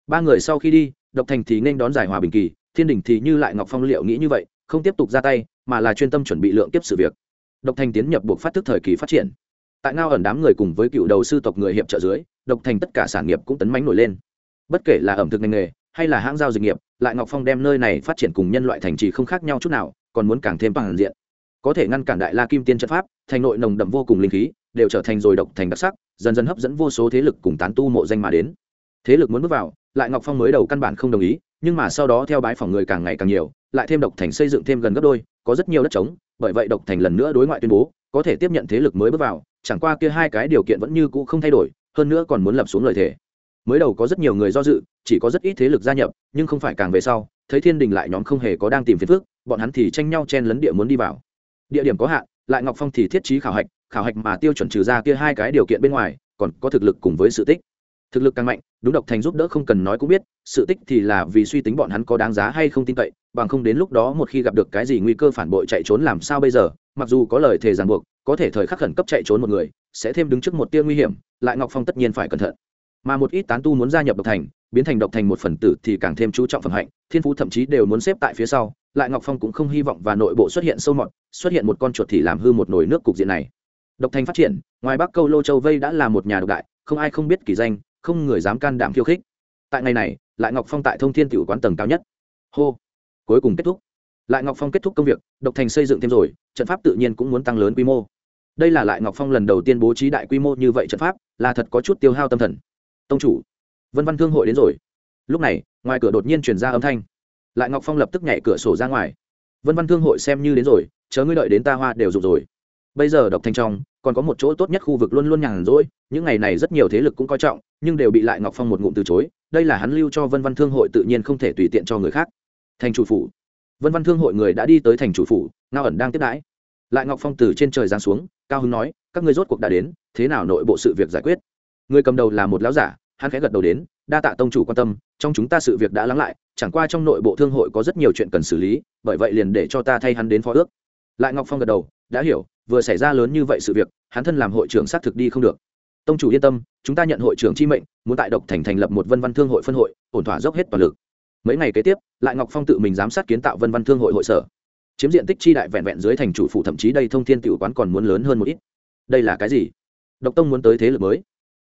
A: Ba người sau khi đi, độc thành thì nên đón giải hòa bình kỳ, thiên đình thì như lại ngọc phong liệu nghĩ như vậy, không tiếp tục ra tay, mà là chuyên tâm chuẩn bị lượng tiếp sự việc. Độc thành tiến nhập buộc phát thức thời kỳ phát triển. Tại ngao ẩn đám người cùng với cựu đầu sư tộc người hiệp trợ dưới, độc thành tất cả sản nghiệp cũng tấn mánh nổi lên. Bất kể là ẩm thực ngành nghề, hay là hãng giao dịch nghiệp, lại ngọc phong đem nơi này phát triển cùng nhân loại thành trì không khác nhau chút nào, còn muốn càng thêm bằng diện có thể ngăn cản đại la kim tiên trận pháp, thành nội nồng đậm vô cùng linh khí, đều trở thành rồi độc thành đặc sắc, dần dần hấp dẫn vô số thế lực cùng tán tu mộ danh mà đến. Thế lực muốn bước vào, lại ngọc phong mới đầu căn bản không đồng ý, nhưng mà sau đó theo bái phòng người càng ngày càng nhiều, lại thêm độc thành xây dựng thêm gần gấp đôi, có rất nhiều đất trống, bởi vậy độc thành lần nữa đối ngoại tuyên bố, có thể tiếp nhận thế lực mới bước vào, chẳng qua kia hai cái điều kiện vẫn như cũ không thay đổi, hơn nữa còn muốn lập xuống lời thề. Mới đầu có rất nhiều người do dự, chỉ có rất ít thế lực gia nhập, nhưng không phải càng về sau, thấy thiên đình lại nhóm không hề có đang tìm phiền phước bọn hắn thì tranh nhau chen lấn địa muốn đi vào địa điểm có hạn, lại ngọc phong thì thiết trí khảo hạch khảo hạch mà tiêu chuẩn trừ ra kia hai cái điều kiện bên ngoài, còn có thực lực cùng với sự tích. Thực lực càng mạnh, đúng độc thành giúp đỡ không cần nói cũng biết, sự tích thì là vì suy tính bọn hắn có đáng giá hay không tin cậy, bằng không đến lúc đó một khi gặp được cái gì nguy cơ phản bội chạy trốn làm sao bây giờ, mặc dù có lời thề ràng buộc, có thể thời khắc khẩn cấp chạy trốn một người, sẽ thêm đứng trước một tia nguy hiểm, lại ngọc phong tất nhiên phải cẩn thận. Mà một ít tán tu muốn gia nhập độc thành, biến thành độc thành một phần tử thì càng thêm chú trọng phẩm hạnh, thiên phú thậm chí đều muốn xếp tại phía sau lại ngọc phong cũng không hy vọng và nội bộ xuất hiện sâu mọt, xuất hiện một con chuột thì làm hư một nồi nước cục diện này. Độc thành phát triển, ngoài bắc câu lô châu vây đã là một nhà độc đại, không ai không biết kỳ danh, không người dám can đảm khiêu khích. Tại ngày này, lại ngọc phong tại thông thiên tiểu quán tầng cao nhất. Hô! Cuối cùng kết thúc. Lại ngọc phong kết thúc công việc, độc thành xây dựng thêm rồi, trận pháp tự nhiên cũng muốn tăng lớn quy mô. Đây là lại ngọc phong lần đầu tiên bố trí đại quy mô như vậy trận pháp, là thật có chút tiêu hao tâm thần. Tông chủ, vân văn thương hội đến rồi. Lúc này, ngoài cửa đột nhiên chuyển ra âm thanh lại ngọc phong lập tức nhảy cửa sổ ra ngoài vân văn thương hội xem như đến rồi chớ ngươi đợi đến ta hoa đều rụng rồi bây giờ độc thanh trong còn có một chỗ tốt nhất khu vực luôn luôn nhàn rỗi những ngày này rất nhiều thế lực cũng coi trọng nhưng đều bị lại ngọc phong một ngụm từ chối đây là hắn lưu cho vân văn thương hội tự nhiên không thể tùy tiện cho người khác thành chủ phủ vân văn thương hội người đã đi tới thành chủ phủ ngao ẩn đang tiếp đãi lại ngọc phong từ trên trời giáng xuống cao hưng nói các ngươi rốt cuộc đã đến thế nào nội bộ sự việc giải quyết người cầm đầu là một lão giả hắn khẽ gật đầu đến đa tạ tông chủ quan tâm trong chúng ta sự việc đã lắng lại chẳng qua trong nội bộ thương hội có rất nhiều chuyện cần xử lý, bởi vậy liền để cho ta thay hắn đến phó ước. Lại ngọc phong gật đầu, đã hiểu, vừa xảy ra lớn như vậy sự việc, hắn thân làm hội trưởng xác thực đi không được. Tông chủ yên tâm, chúng ta nhận hội trưởng chi mệnh, muốn tại độc thành thành lập một vân văn thương hội phân hội, ổn thỏa dốc hết toàn lực. Mấy ngày kế tiếp, lại ngọc phong tự mình giám sát kiến tạo vân văn thương hội hội sở. Chiếm diện tích chi đại vẹn vẹn dưới thành chủ phủ, thậm chí đây thông thiên tiểu quán còn muốn lớn hơn một ít. Đây là cái gì? Độc tông muốn tới thế lực mới.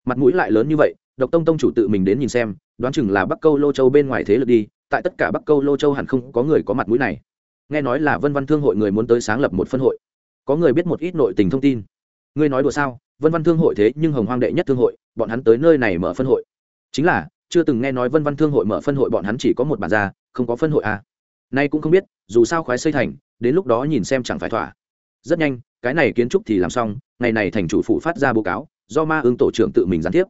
A: Mặt mũi lại lớn như vậy, độc tông tông chủ tự mình đến nhìn xem, đoán chừng là bắc câu lô châu bên ngoài thế lực đi tại tất cả bắc câu lô châu hẳn không có người có mặt mũi này. Nghe nói là vân văn thương hội người muốn tới sáng lập một phân hội. Có người biết một ít nội tình thông tin. Ngươi nói đùa sao? Vân văn thương hội thế nhưng hồng hoang đệ nhất thương hội, bọn hắn tới nơi này mở phân hội. Chính là, chưa từng nghe nói vân văn thương hội mở phân hội bọn hắn chỉ có một bản ra, không có phân hội à. nay cũng không biết, dù sao khoái xây thành, đến lúc đó nhìn xem chẳng phải thỏa. Rất nhanh, cái này kiến trúc thì làm xong, ngày này thành chủ phụ phát ra báo cáo, do ma ứng tổ trưởng tự mình gián tiếp.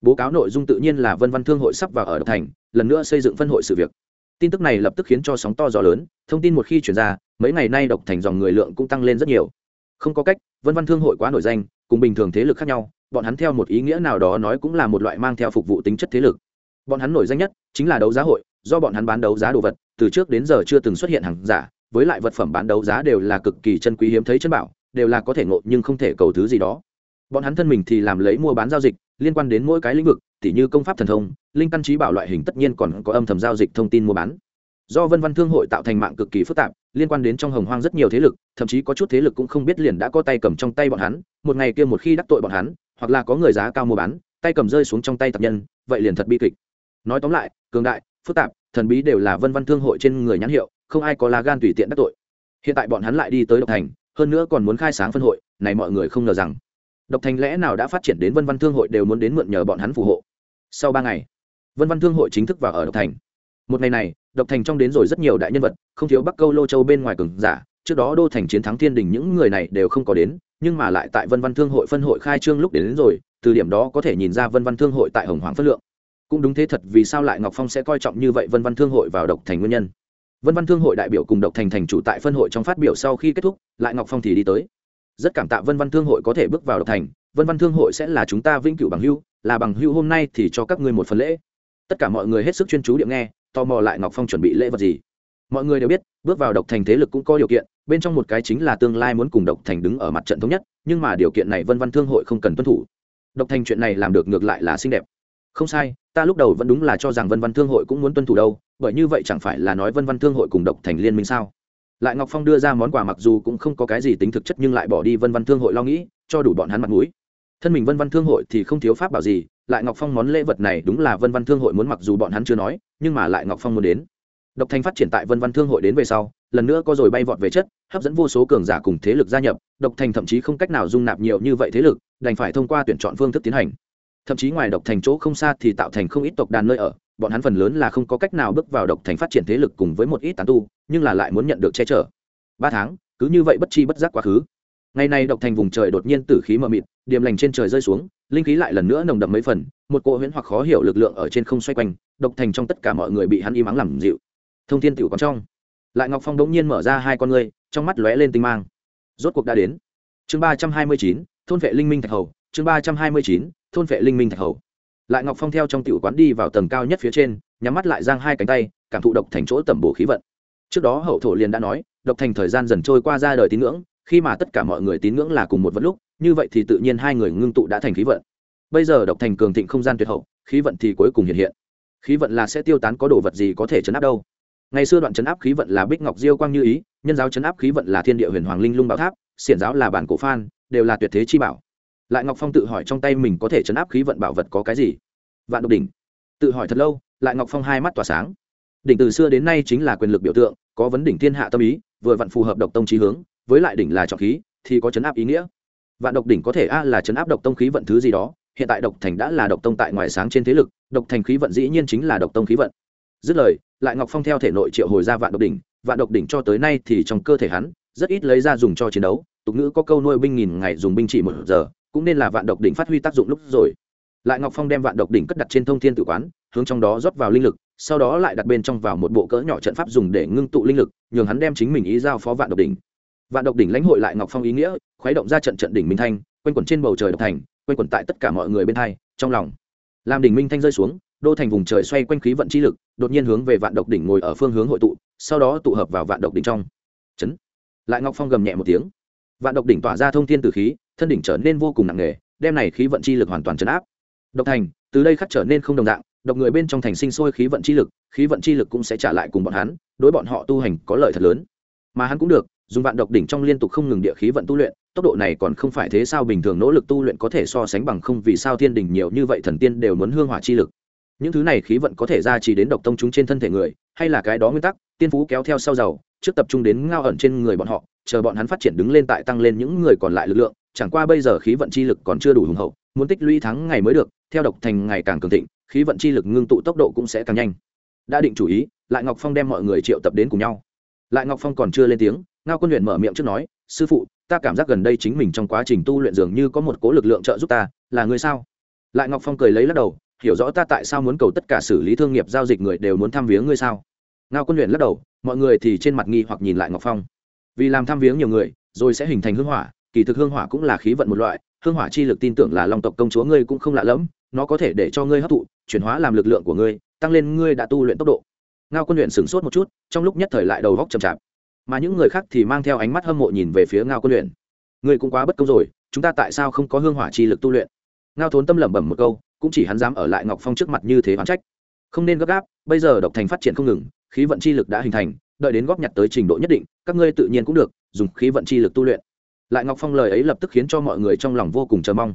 A: Báo cáo nội dung tự nhiên là vân văn thương hội sắp vào ở độc thành, lần nữa xây dựng phân hội sự việc tin tức này lập tức khiến cho sóng to gió lớn, thông tin một khi chuyển ra, mấy ngày nay độc thành dòng người lượng cũng tăng lên rất nhiều. Không có cách, vân văn thương hội quá nổi danh, cùng bình thường thế lực khác nhau, bọn hắn theo một ý nghĩa nào đó nói cũng là một loại mang theo phục vụ tính chất thế lực. Bọn hắn nổi danh nhất chính là đấu giá hội, do bọn hắn bán đấu giá đồ vật, từ trước đến giờ chưa từng xuất hiện hàng giả, với lại vật phẩm bán đấu giá đều là cực kỳ chân quý hiếm thấy chân bảo, đều là có thể ngộ nhưng không thể cầu thứ gì đó bọn hắn thân mình thì làm lấy mua bán giao dịch, liên quan đến mỗi cái lĩnh vực, tỉ như công pháp thần thông, linh căn trí bảo loại hình tất nhiên còn có âm thầm giao dịch thông tin mua bán. Do vân văn thương hội tạo thành mạng cực kỳ phức tạp, liên quan đến trong hồng hoang rất nhiều thế lực, thậm chí có chút thế lực cũng không biết liền đã có tay cầm trong tay bọn hắn, một ngày kia một khi đắc tội bọn hắn, hoặc là có người giá cao mua bán, tay cầm rơi xuống trong tay tập nhân, vậy liền thật bi kịch. Nói tóm lại, cường đại, phức tạp, thần bí đều là vân văn thương hội trên người nhãn hiệu, không ai có lá gan tùy tiện đắc tội. Hiện tại bọn hắn lại đi tới độc thành, hơn nữa còn muốn khai sáng phân hội, này mọi người không ngờ rằng độc thành lẽ nào đã phát triển đến vân văn thương hội đều muốn đến mượn nhờ bọn hắn phù hộ? Sau ba ngày vân văn thương hội chính thức vào ở độc thành. Một ngày này độc thành trong đến rồi rất nhiều đại nhân vật không thiếu bắc câu lô châu bên ngoài cường giả. Trước đó đô thành chiến thắng thiên đình những người này đều không có đến nhưng mà lại tại vân văn thương hội phân hội khai trương lúc đến, đến rồi từ điểm đó có thể nhìn ra vân văn thương hội tại hồng hoàng phất lượng. Cũng đúng thế thật vì sao lại ngọc phong sẽ coi trọng như vậy vân văn thương hội vào độc thành nguyên nhân? Vân văn thương hội đại biểu cùng độc thành thành chủ tại phân hội trong phát biểu sau khi kết thúc lại ngọc phong thì đi tới rất cảm tạ vân văn thương hội có thể bước vào độc thành. Vân văn thương hội sẽ là chúng ta vĩnh cửu bằng hưu, là bằng hưu hôm nay thì cho các ngươi một phần lễ. Tất cả mọi người hết sức chuyên chú điểm nghe, tò mò lại ngọc phong chuẩn bị lễ vật gì. Mọi người đều biết, bước vào độc thành thế lực cũng có điều kiện, bên trong một cái chính là tương lai muốn cùng độc thành đứng ở mặt trận thống nhất, nhưng mà điều kiện này vân văn thương hội không cần tuân thủ. Độc thành chuyện này làm được ngược lại là xinh đẹp. Không sai, ta lúc đầu vẫn đúng là cho rằng vân văn thương hội cũng muốn tuân thủ đâu, bởi như vậy chẳng phải là nói vân văn thương hội cùng độc thành liên minh sao? Lại ngọc phong đưa ra món quà mặc dù cũng không có cái gì tính thực chất nhưng lại bỏ đi vân văn thương hội lo nghĩ, cho đủ bọn hắn mặt mũi. Thân mình vân văn thương hội thì không thiếu pháp bảo gì, lại ngọc phong món lễ vật này đúng là vân văn thương hội muốn mặc dù bọn hắn chưa nói, nhưng mà lại ngọc phong muốn đến. Độc thành phát triển tại vân văn thương hội đến về sau, lần nữa có rồi bay vọt về chất, hấp dẫn vô số cường giả cùng thế lực gia nhập, độc thành thậm chí không cách nào dung nạp nhiều như vậy thế lực, đành phải thông qua tuyển chọn phương thức tiến hành thậm chí ngoài độc thành chỗ không xa thì tạo thành không ít tộc đàn nơi ở, bọn hắn phần lớn là không có cách nào bước vào độc thành phát triển thế lực cùng với một ít tán tu, nhưng là lại muốn nhận được che chở. Ba tháng, cứ như vậy bất chi bất giác quá khứ. Ngày nay độc thành vùng trời đột nhiên tử khí mờ mịt, điềm lành trên trời rơi xuống, linh khí lại lần nữa nồng đậm mấy phần, một cỗ huyễn hoặc khó hiểu lực lượng ở trên không xoay quanh, độc thành trong tất cả mọi người bị hắn im ắng làm dịu. Thông thiên tiểu còn trong. Lại ngọc phong đống nhiên mở ra hai con ngươi, trong mắt lóe lên tinh mang. Rốt cuộc đã đến. Chương ba trăm hai mươi chín, thôn vệ linh minh thạch hầu. Chương ba trăm hai mươi chín thôn vệ linh minh thạch hầu. Lại ngọc phong theo trong tiểu quán đi vào tầng cao nhất phía trên, nhắm mắt lại giang hai cánh tay, cảm thụ độc thành chỗ tẩm bổ khí vận. Trước đó hậu thổ liền đã nói, độc thành thời gian dần trôi qua ra đời tín ngưỡng, khi mà tất cả mọi người tín ngưỡng là cùng một vật lúc, như vậy thì tự nhiên hai người ngưng tụ đã thành khí vận. Bây giờ độc thành cường thịnh không gian tuyệt hậu, khí vận thì cuối cùng hiện hiện. Khí vận là sẽ tiêu tán có đồ vật gì có thể chấn áp đâu. Ngày xưa đoạn chấn áp khí vận là bích ngọc diêu quang như ý, nhân giáo chấn áp khí vận là thiên địa huyền hoàng linh lung bảo tháp, xiển giáo là bản cổ phan, đều là tuyệt thế chi bảo lại ngọc phong tự hỏi trong tay mình có thể chấn áp khí vận bảo vật có cái gì? Vạn độc đỉnh. Tự hỏi thật lâu, lại ngọc phong hai mắt tỏa sáng. Đỉnh từ xưa đến nay chính là quyền lực biểu tượng, có vấn đỉnh thiên hạ tâm ý, vừa vặn phù hợp độc tông trí hướng, với lại đỉnh là trọng khí, thì có chấn áp ý nghĩa. Vạn độc đỉnh có thể a là chấn áp độc tông khí vận thứ gì đó, hiện tại độc thành đã là độc tông tại ngoài sáng trên thế lực, độc thành khí vận dĩ nhiên chính là độc tông khí vận. Dứt lời, lại ngọc phong theo thể nội triệu hồi ra vạn độc đỉnh, vạn độc đỉnh cho tới nay thì trong cơ thể hắn, rất ít lấy ra dùng cho chiến đấu, tục ngữ có câu nuôi binh nghìn ngày dùng binh chỉ một giờ cũng nên là vạn độc đỉnh phát huy tác dụng lúc rồi. Lại ngọc phong đem vạn độc đỉnh cất đặt trên thông thiên tử quán, hướng trong đó rót vào linh lực, sau đó lại đặt bên trong vào một bộ cỡ nhỏ trận pháp dùng để ngưng tụ linh lực, nhường hắn đem chính mình ý giao phó vạn độc đỉnh. Vạn độc đỉnh lãnh hội lại ngọc phong ý nghĩa, khuấy động ra trận trận đỉnh minh thanh, quanh quẩn trên bầu trời độc thành, quanh quẩn tại tất cả mọi người bên hai, trong lòng. Làm đỉnh minh thanh rơi xuống, đô thành vùng trời xoay quanh khí vận chi lực, đột nhiên hướng về vạn độc đỉnh ngồi ở phương hướng hội tụ, sau đó tụ hợp vào vạn độc đỉnh trong. Chấn. Lại ngọc phong gầm nhẹ một tiếng vạn độc đỉnh tỏa ra thông thiên từ khí, thân đỉnh trở nên vô cùng nặng nề, đem này khí vận chi lực hoàn toàn chấn áp. Độc thành, từ đây khắc trở nên không đồng dạng, độc người bên trong thành sinh sôi khí vận chi lực, khí vận chi lực cũng sẽ trả lại cùng bọn hắn, đối bọn họ tu hành có lợi thật lớn. Mà hắn cũng được, dùng vạn độc đỉnh trong liên tục không ngừng địa khí vận tu luyện, tốc độ này còn không phải thế sao bình thường nỗ lực tu luyện có thể so sánh bằng không vì sao thiên đình nhiều như vậy thần tiên đều muốn hương hỏa chi lực. Những thứ này khí vận có thể ra chỉ đến độc tông chúng trên thân thể người, hay là cái đó nguyên tắc, tiên phú kéo theo sau giàu, trước tập trung đến ngao ẩn trên người bọn họ chờ bọn hắn phát triển đứng lên tại tăng lên những người còn lại lực lượng, chẳng qua bây giờ khí vận chi lực còn chưa đủ hùng hậu, muốn tích lũy thắng ngày mới được, theo độc thành ngày càng cường thịnh, khí vận chi lực ngưng tụ tốc độ cũng sẽ càng nhanh. Đã định chủ ý, lại ngọc phong đem mọi người triệu tập đến cùng nhau. Lại ngọc phong còn chưa lên tiếng, ngao quân luyện mở miệng trước nói, sư phụ, ta cảm giác gần đây chính mình trong quá trình tu luyện dường như có một cố lực lượng trợ giúp ta, là người sao? Lại ngọc phong cười lấy lắc đầu, hiểu rõ ta tại sao muốn cầu tất cả xử lý thương nghiệp giao dịch người đều muốn thăm viếng ngươi sao? Ngao quân luyện lắc đầu, mọi người thì trên mặt nghi hoặc nhìn lại ngọc phong vì làm thăm viếng nhiều người, rồi sẽ hình thành hương hỏa. Kỳ thực hương hỏa cũng là khí vận một loại, hương hỏa chi lực tin tưởng là long tộc công chúa ngươi cũng không lạ lẫm, nó có thể để cho ngươi hấp thụ, chuyển hóa làm lực lượng của ngươi, tăng lên ngươi đã tu luyện tốc độ. Ngao quân luyện sửng sốt một chút, trong lúc nhất thời lại đầu góc chậm chạp. Mà những người khác thì mang theo ánh mắt hâm mộ nhìn về phía ngao quân luyện ngươi cũng quá bất công rồi, chúng ta tại sao không có hương hỏa chi lực tu luyện? Ngao thốn tâm lẩm bẩm một câu, cũng chỉ hắn dám ở lại ngọc phong trước mặt như thế oán trách. Không nên gấp gáp, bây giờ độc thành phát triển không ngừng khí vận chi lực đã hình thành, đợi đến góp nhặt tới trình độ nhất định, các ngươi tự nhiên cũng được, dùng khí vận chi lực tu luyện. Lại ngọc phong lời ấy lập tức khiến cho mọi người trong lòng vô cùng chờ mong.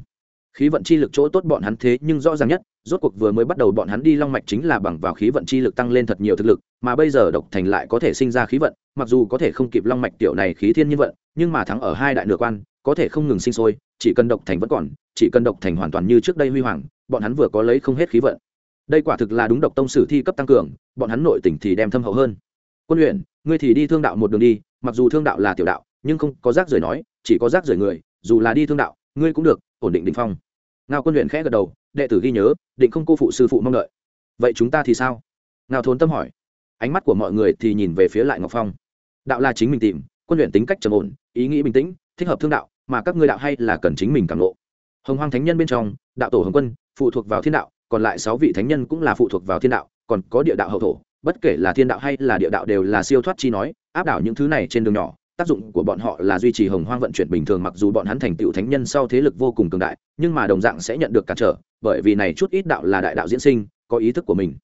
A: Khí vận chi lực chỗ tốt bọn hắn thế nhưng rõ ràng nhất, rốt cuộc vừa mới bắt đầu bọn hắn đi long mạch chính là bằng vào khí vận chi lực tăng lên thật nhiều thực lực, mà bây giờ độc thành lại có thể sinh ra khí vận, mặc dù có thể không kịp long mạch tiểu này khí thiên nhiên vận, nhưng mà thắng ở hai đại nửa quan, có thể không ngừng sinh sôi, chỉ cần độc thành vẫn còn, chỉ cần độc thành hoàn toàn như trước đây huy hoàng, bọn hắn vừa có lấy không hết khí vận đây quả thực là đúng độc tông sử thi cấp tăng cường, bọn hắn nội tỉnh thì đem thâm hậu hơn. Quân luyện ngươi thì đi thương đạo một đường đi, mặc dù thương đạo là tiểu đạo, nhưng không có rác rời nói, chỉ có rác rời người, dù là đi thương đạo, ngươi cũng được, ổn định định phong. Ngao quân luyện khẽ gật đầu, đệ tử ghi nhớ, định không cô phụ sư phụ mong đợi. Vậy chúng ta thì sao? Ngao thốn tâm hỏi. Ánh mắt của mọi người thì nhìn về phía lại ngọc phong. Đạo là chính mình tìm, quân luyện tính cách trầm ổn, ý nghĩ bình tĩnh, thích hợp thương đạo, mà các ngươi đạo hay là cần chính mình cảm lộ. Hồng hoang thánh nhân bên trong, đạo tổ hồng quân, phụ thuộc vào thiên đạo còn lại sáu vị thánh nhân cũng là phụ thuộc vào thiên đạo, còn có địa đạo hậu thổ, bất kể là thiên đạo hay là địa đạo đều là siêu thoát chi nói, áp đảo những thứ này trên đường nhỏ, tác dụng của bọn họ là duy trì hồng hoang vận chuyển bình thường mặc dù bọn hắn thành tựu thánh nhân sau thế lực vô cùng cường đại, nhưng mà đồng dạng sẽ nhận được cản trở, bởi vì này chút ít đạo là đại đạo diễn sinh, có ý thức của mình.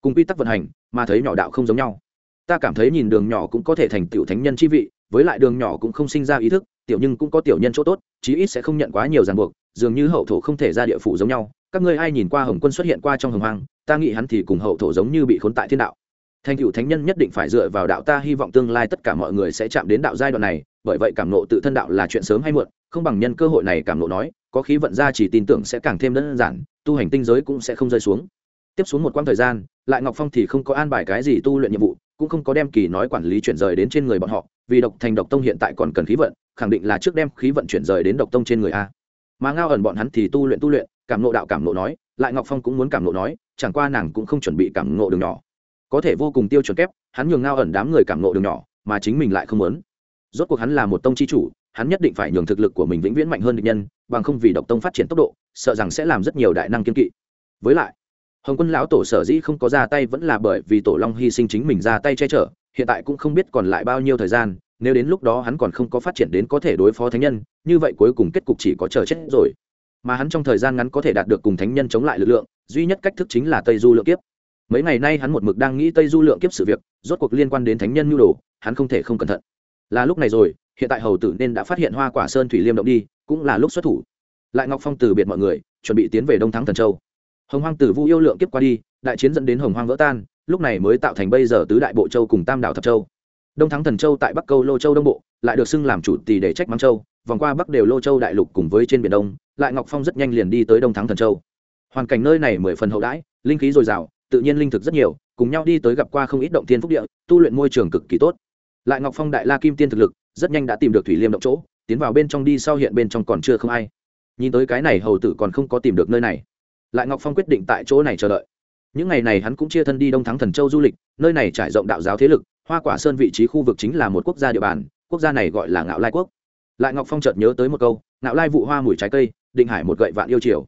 A: Cùng quy tắc vận hành, mà thấy nhỏ đạo không giống nhau. Ta cảm thấy nhìn đường nhỏ cũng có thể thành tựu thánh nhân chi vị, với lại đường nhỏ cũng không sinh ra ý thức, tiểu nhưng cũng có tiểu nhân chỗ tốt, chí ít sẽ không nhận quá nhiều ràng buộc, dường như hậu thổ không thể ra địa phủ giống nhau các ngươi ai nhìn qua hồng quân xuất hiện qua trong hồng hoang, ta nghĩ hắn thì cùng hậu thổ giống như bị khốn tại thiên đạo. Thành cựu thánh nhân nhất định phải dựa vào đạo ta, hy vọng tương lai tất cả mọi người sẽ chạm đến đạo giai đoạn này, bởi vậy cảm nộ tự thân đạo là chuyện sớm hay muộn, không bằng nhân cơ hội này cảm nộ nói, có khí vận ra chỉ tin tưởng sẽ càng thêm đơn giản, tu hành tinh giới cũng sẽ không rơi xuống. Tiếp xuống một quãng thời gian, lại ngọc phong thì không có an bài cái gì tu luyện nhiệm vụ, cũng không có đem kỳ nói quản lý chuyển rời đến trên người bọn họ, vì độc thành độc tông hiện tại còn cần khí vận, khẳng định là trước đem khí vận chuyển rời đến độc tông trên người a. Mà ngao ẩn bọn hắn thì tu luyện tu luyện cảm nộ đạo cảm nộ nói, lại ngọc phong cũng muốn cảm nộ nói, chẳng qua nàng cũng không chuẩn bị cảm nộ đường nhỏ. Có thể vô cùng tiêu chuẩn kép, hắn nhường ngao ẩn đám người cảm nộ đường nhỏ, mà chính mình lại không muốn. Rốt cuộc hắn là một tông chi chủ, hắn nhất định phải nhường thực lực của mình vĩnh viễn mạnh hơn địch nhân, bằng không vì độc tông phát triển tốc độ, sợ rằng sẽ làm rất nhiều đại năng kiên kỵ. Với lại, hồng quân lão tổ sở dĩ không có ra tay vẫn là bởi vì tổ long hy sinh chính mình ra tay che chở, hiện tại cũng không biết còn lại bao nhiêu thời gian, nếu đến lúc đó hắn còn không có phát triển đến có thể đối phó thánh nhân, như vậy cuối cùng kết cục chỉ có chờ chết rồi mà hắn trong thời gian ngắn có thể đạt được cùng thánh nhân chống lại lực lượng, duy nhất cách thức chính là tây du lượng kiếp. Mấy ngày nay hắn một mực đang nghĩ tây du lượng kiếp sự việc, rốt cuộc liên quan đến thánh nhân nhu đồ, hắn không thể không cẩn thận. Là lúc này rồi, hiện tại hầu tử nên đã phát hiện hoa quả sơn thủy liêm động đi, cũng là lúc xuất thủ. Lại ngọc phong từ biệt mọi người, chuẩn bị tiến về đông thắng thần châu. Hồng hoang tử vu yêu lượng kiếp qua đi, đại chiến dẫn đến hồng hoang vỡ tan, lúc này mới tạo thành bây giờ tứ đại bộ châu cùng tam đảo thập châu đông thắng thần châu tại bắc câu lô châu đông bộ, lại được xưng làm chủ tỷ để trách mắng châu, vòng qua bắc đều lô châu đại lục cùng với trên biển đông, lại ngọc phong rất nhanh liền đi tới đông thắng thần châu. Hoàn cảnh nơi này mười phần hậu đãi, linh khí dồi dào, tự nhiên linh thực rất nhiều, cùng nhau đi tới gặp qua không ít động thiên phúc địa, tu luyện môi trường cực kỳ tốt. Lại ngọc phong đại la kim tiên thực lực, rất nhanh đã tìm được thủy liêm động chỗ, tiến vào bên trong đi, sau hiện bên trong còn chưa không ai. Nhìn tới cái này hầu tử còn không có tìm được nơi này. Lại ngọc phong quyết định tại chỗ này chờ đợi. Những ngày này hắn cũng chia thân đi đông thắng thần châu du lịch, nơi này trải rộng đạo giáo thế lực hoa quả sơn vị trí khu vực chính là một quốc gia địa bàn, quốc gia này gọi là ngạo lai quốc. Lại ngọc phong chợt nhớ tới một câu, ngạo lai vụ hoa mùi trái cây, định hải một gậy vạn yêu chiều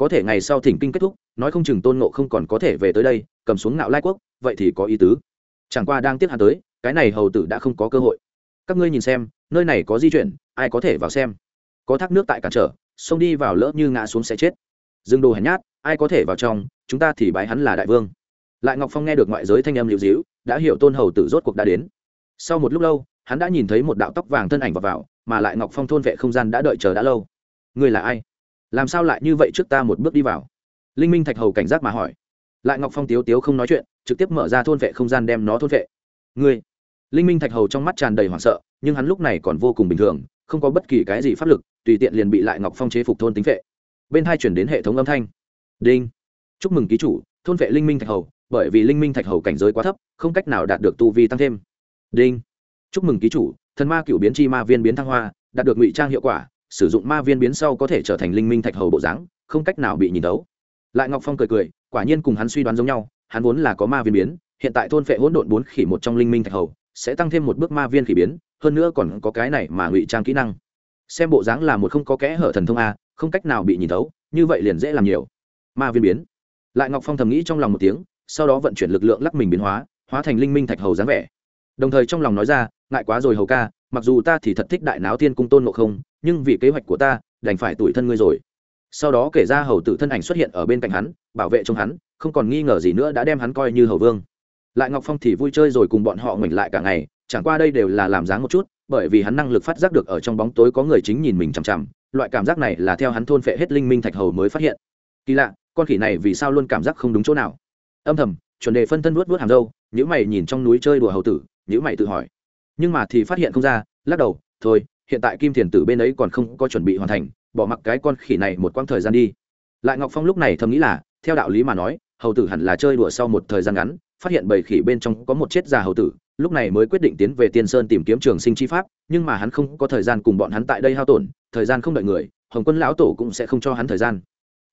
A: có thể ngày sau thỉnh kinh kết thúc, nói không chừng tôn nộ không còn có thể về tới đây, cầm xuống ngạo lai quốc, vậy thì có ý tứ. Chẳng qua đang tiếc hạ tới, cái này hầu tử đã không có cơ hội. Các ngươi nhìn xem, nơi này có di chuyển, ai có thể vào xem? Có thác nước tại cản trở xông đi vào lỡ như ngã xuống sẽ chết. Dương đồ hèn nhát, ai có thể vào trong, chúng ta thì bái hắn là đại vương. Lại ngọc phong nghe được ngoại giới thanh âm liễu dĩu đã hiểu tôn hầu tử rốt cuộc đã đến. Sau một lúc lâu hắn đã nhìn thấy một đạo tóc vàng thân ảnh vào, vào mà lại ngọc phong thôn vệ không gian đã đợi chờ đã lâu. Ngươi là ai? Làm sao lại như vậy trước ta một bước đi vào? Linh minh thạch hầu cảnh giác mà hỏi. Lại ngọc phong tiếu tiếu không nói chuyện trực tiếp mở ra thôn vệ không gian đem nó thôn vệ. Ngươi linh minh thạch hầu trong mắt tràn đầy hoảng sợ nhưng hắn lúc này còn vô cùng bình thường không có bất kỳ cái gì pháp lực tùy tiện liền bị lại ngọc phong chế phục thôn tính vệ. Bên hai chuyển đến hệ thống âm thanh. Đinh. Chúc mừng ký chủ thôn vệ linh minh thạch hầu bởi vì linh minh thạch hầu cảnh giới quá thấp, không cách nào đạt được tu vi tăng thêm. Đinh. Chúc mừng ký chủ, thần ma cựu biến chi ma viên biến thăng hoa, đạt được ngụy trang hiệu quả, sử dụng ma viên biến sau có thể trở thành linh minh thạch hầu bộ dáng, không cách nào bị nhìn tấu lại ngọc phong cười cười, quả nhiên cùng hắn suy đoán giống nhau, hắn vốn là có ma viên biến, hiện tại thôn phệ hỗn độn bốn khỉ một trong linh minh thạch hầu, sẽ tăng thêm một bước ma viên khỉ biến, hơn nữa còn có cái này mà ngụy trang kỹ năng. Xem bộ dáng là một không có kẽ hở thần thông a, không cách nào bị nhìn thấu, như vậy liền dễ làm nhiều. Ma viên biến. Lại ngọc phong thầm nghĩ trong lòng một tiếng sau đó vận chuyển lực lượng lắc mình biến hóa hóa thành linh minh thạch hầu dáng vẻ. Đồng thời trong lòng nói ra, ngại quá rồi hầu ca, mặc dù ta thì thật thích đại náo thiên cung tôn ngộ không, nhưng vì kế hoạch của ta, đành phải tủi thân ngươi rồi. Sau đó kể ra hầu tử thân ảnh xuất hiện ở bên cạnh hắn, bảo vệ trong hắn, không còn nghi ngờ gì nữa đã đem hắn coi như hầu vương. Lại ngọc phong thì vui chơi rồi cùng bọn họ ngoảnh lại cả ngày, chẳng qua đây đều là làm dáng một chút, bởi vì hắn năng lực phát giác được ở trong bóng tối có người chính nhìn mình chằm chằm, loại cảm giác này là theo hắn thôn phệ hết linh minh thạch hầu mới phát hiện. Kỳ lạ, con khỉ này vì sao luôn cảm giác không đúng chỗ nào? Âm thầm, chuẩn đề phân thân vuốt vuốt hàng râu nhữ mày nhìn trong núi chơi đùa hầu tử nhữ mày tự hỏi. Nhưng mà thì phát hiện không ra, lắc đầu, thôi, hiện tại kim thiền tử bên ấy còn không có chuẩn bị hoàn thành, bỏ mặc cái con khỉ này một quãng thời gian đi. Lại ngọc phong lúc này thầm nghĩ là, theo đạo lý mà nói, hầu tử hẳn là chơi đùa sau một thời gian ngắn, phát hiện bầy khỉ bên trong có một chết già hầu tử, lúc này mới quyết định tiến về tiên sơn tìm kiếm trường sinh chi pháp, nhưng mà hắn không có thời gian cùng bọn hắn tại đây hao tổn, thời gian không đợi người, hồng quân lão tổ cũng sẽ không cho hắn thời gian.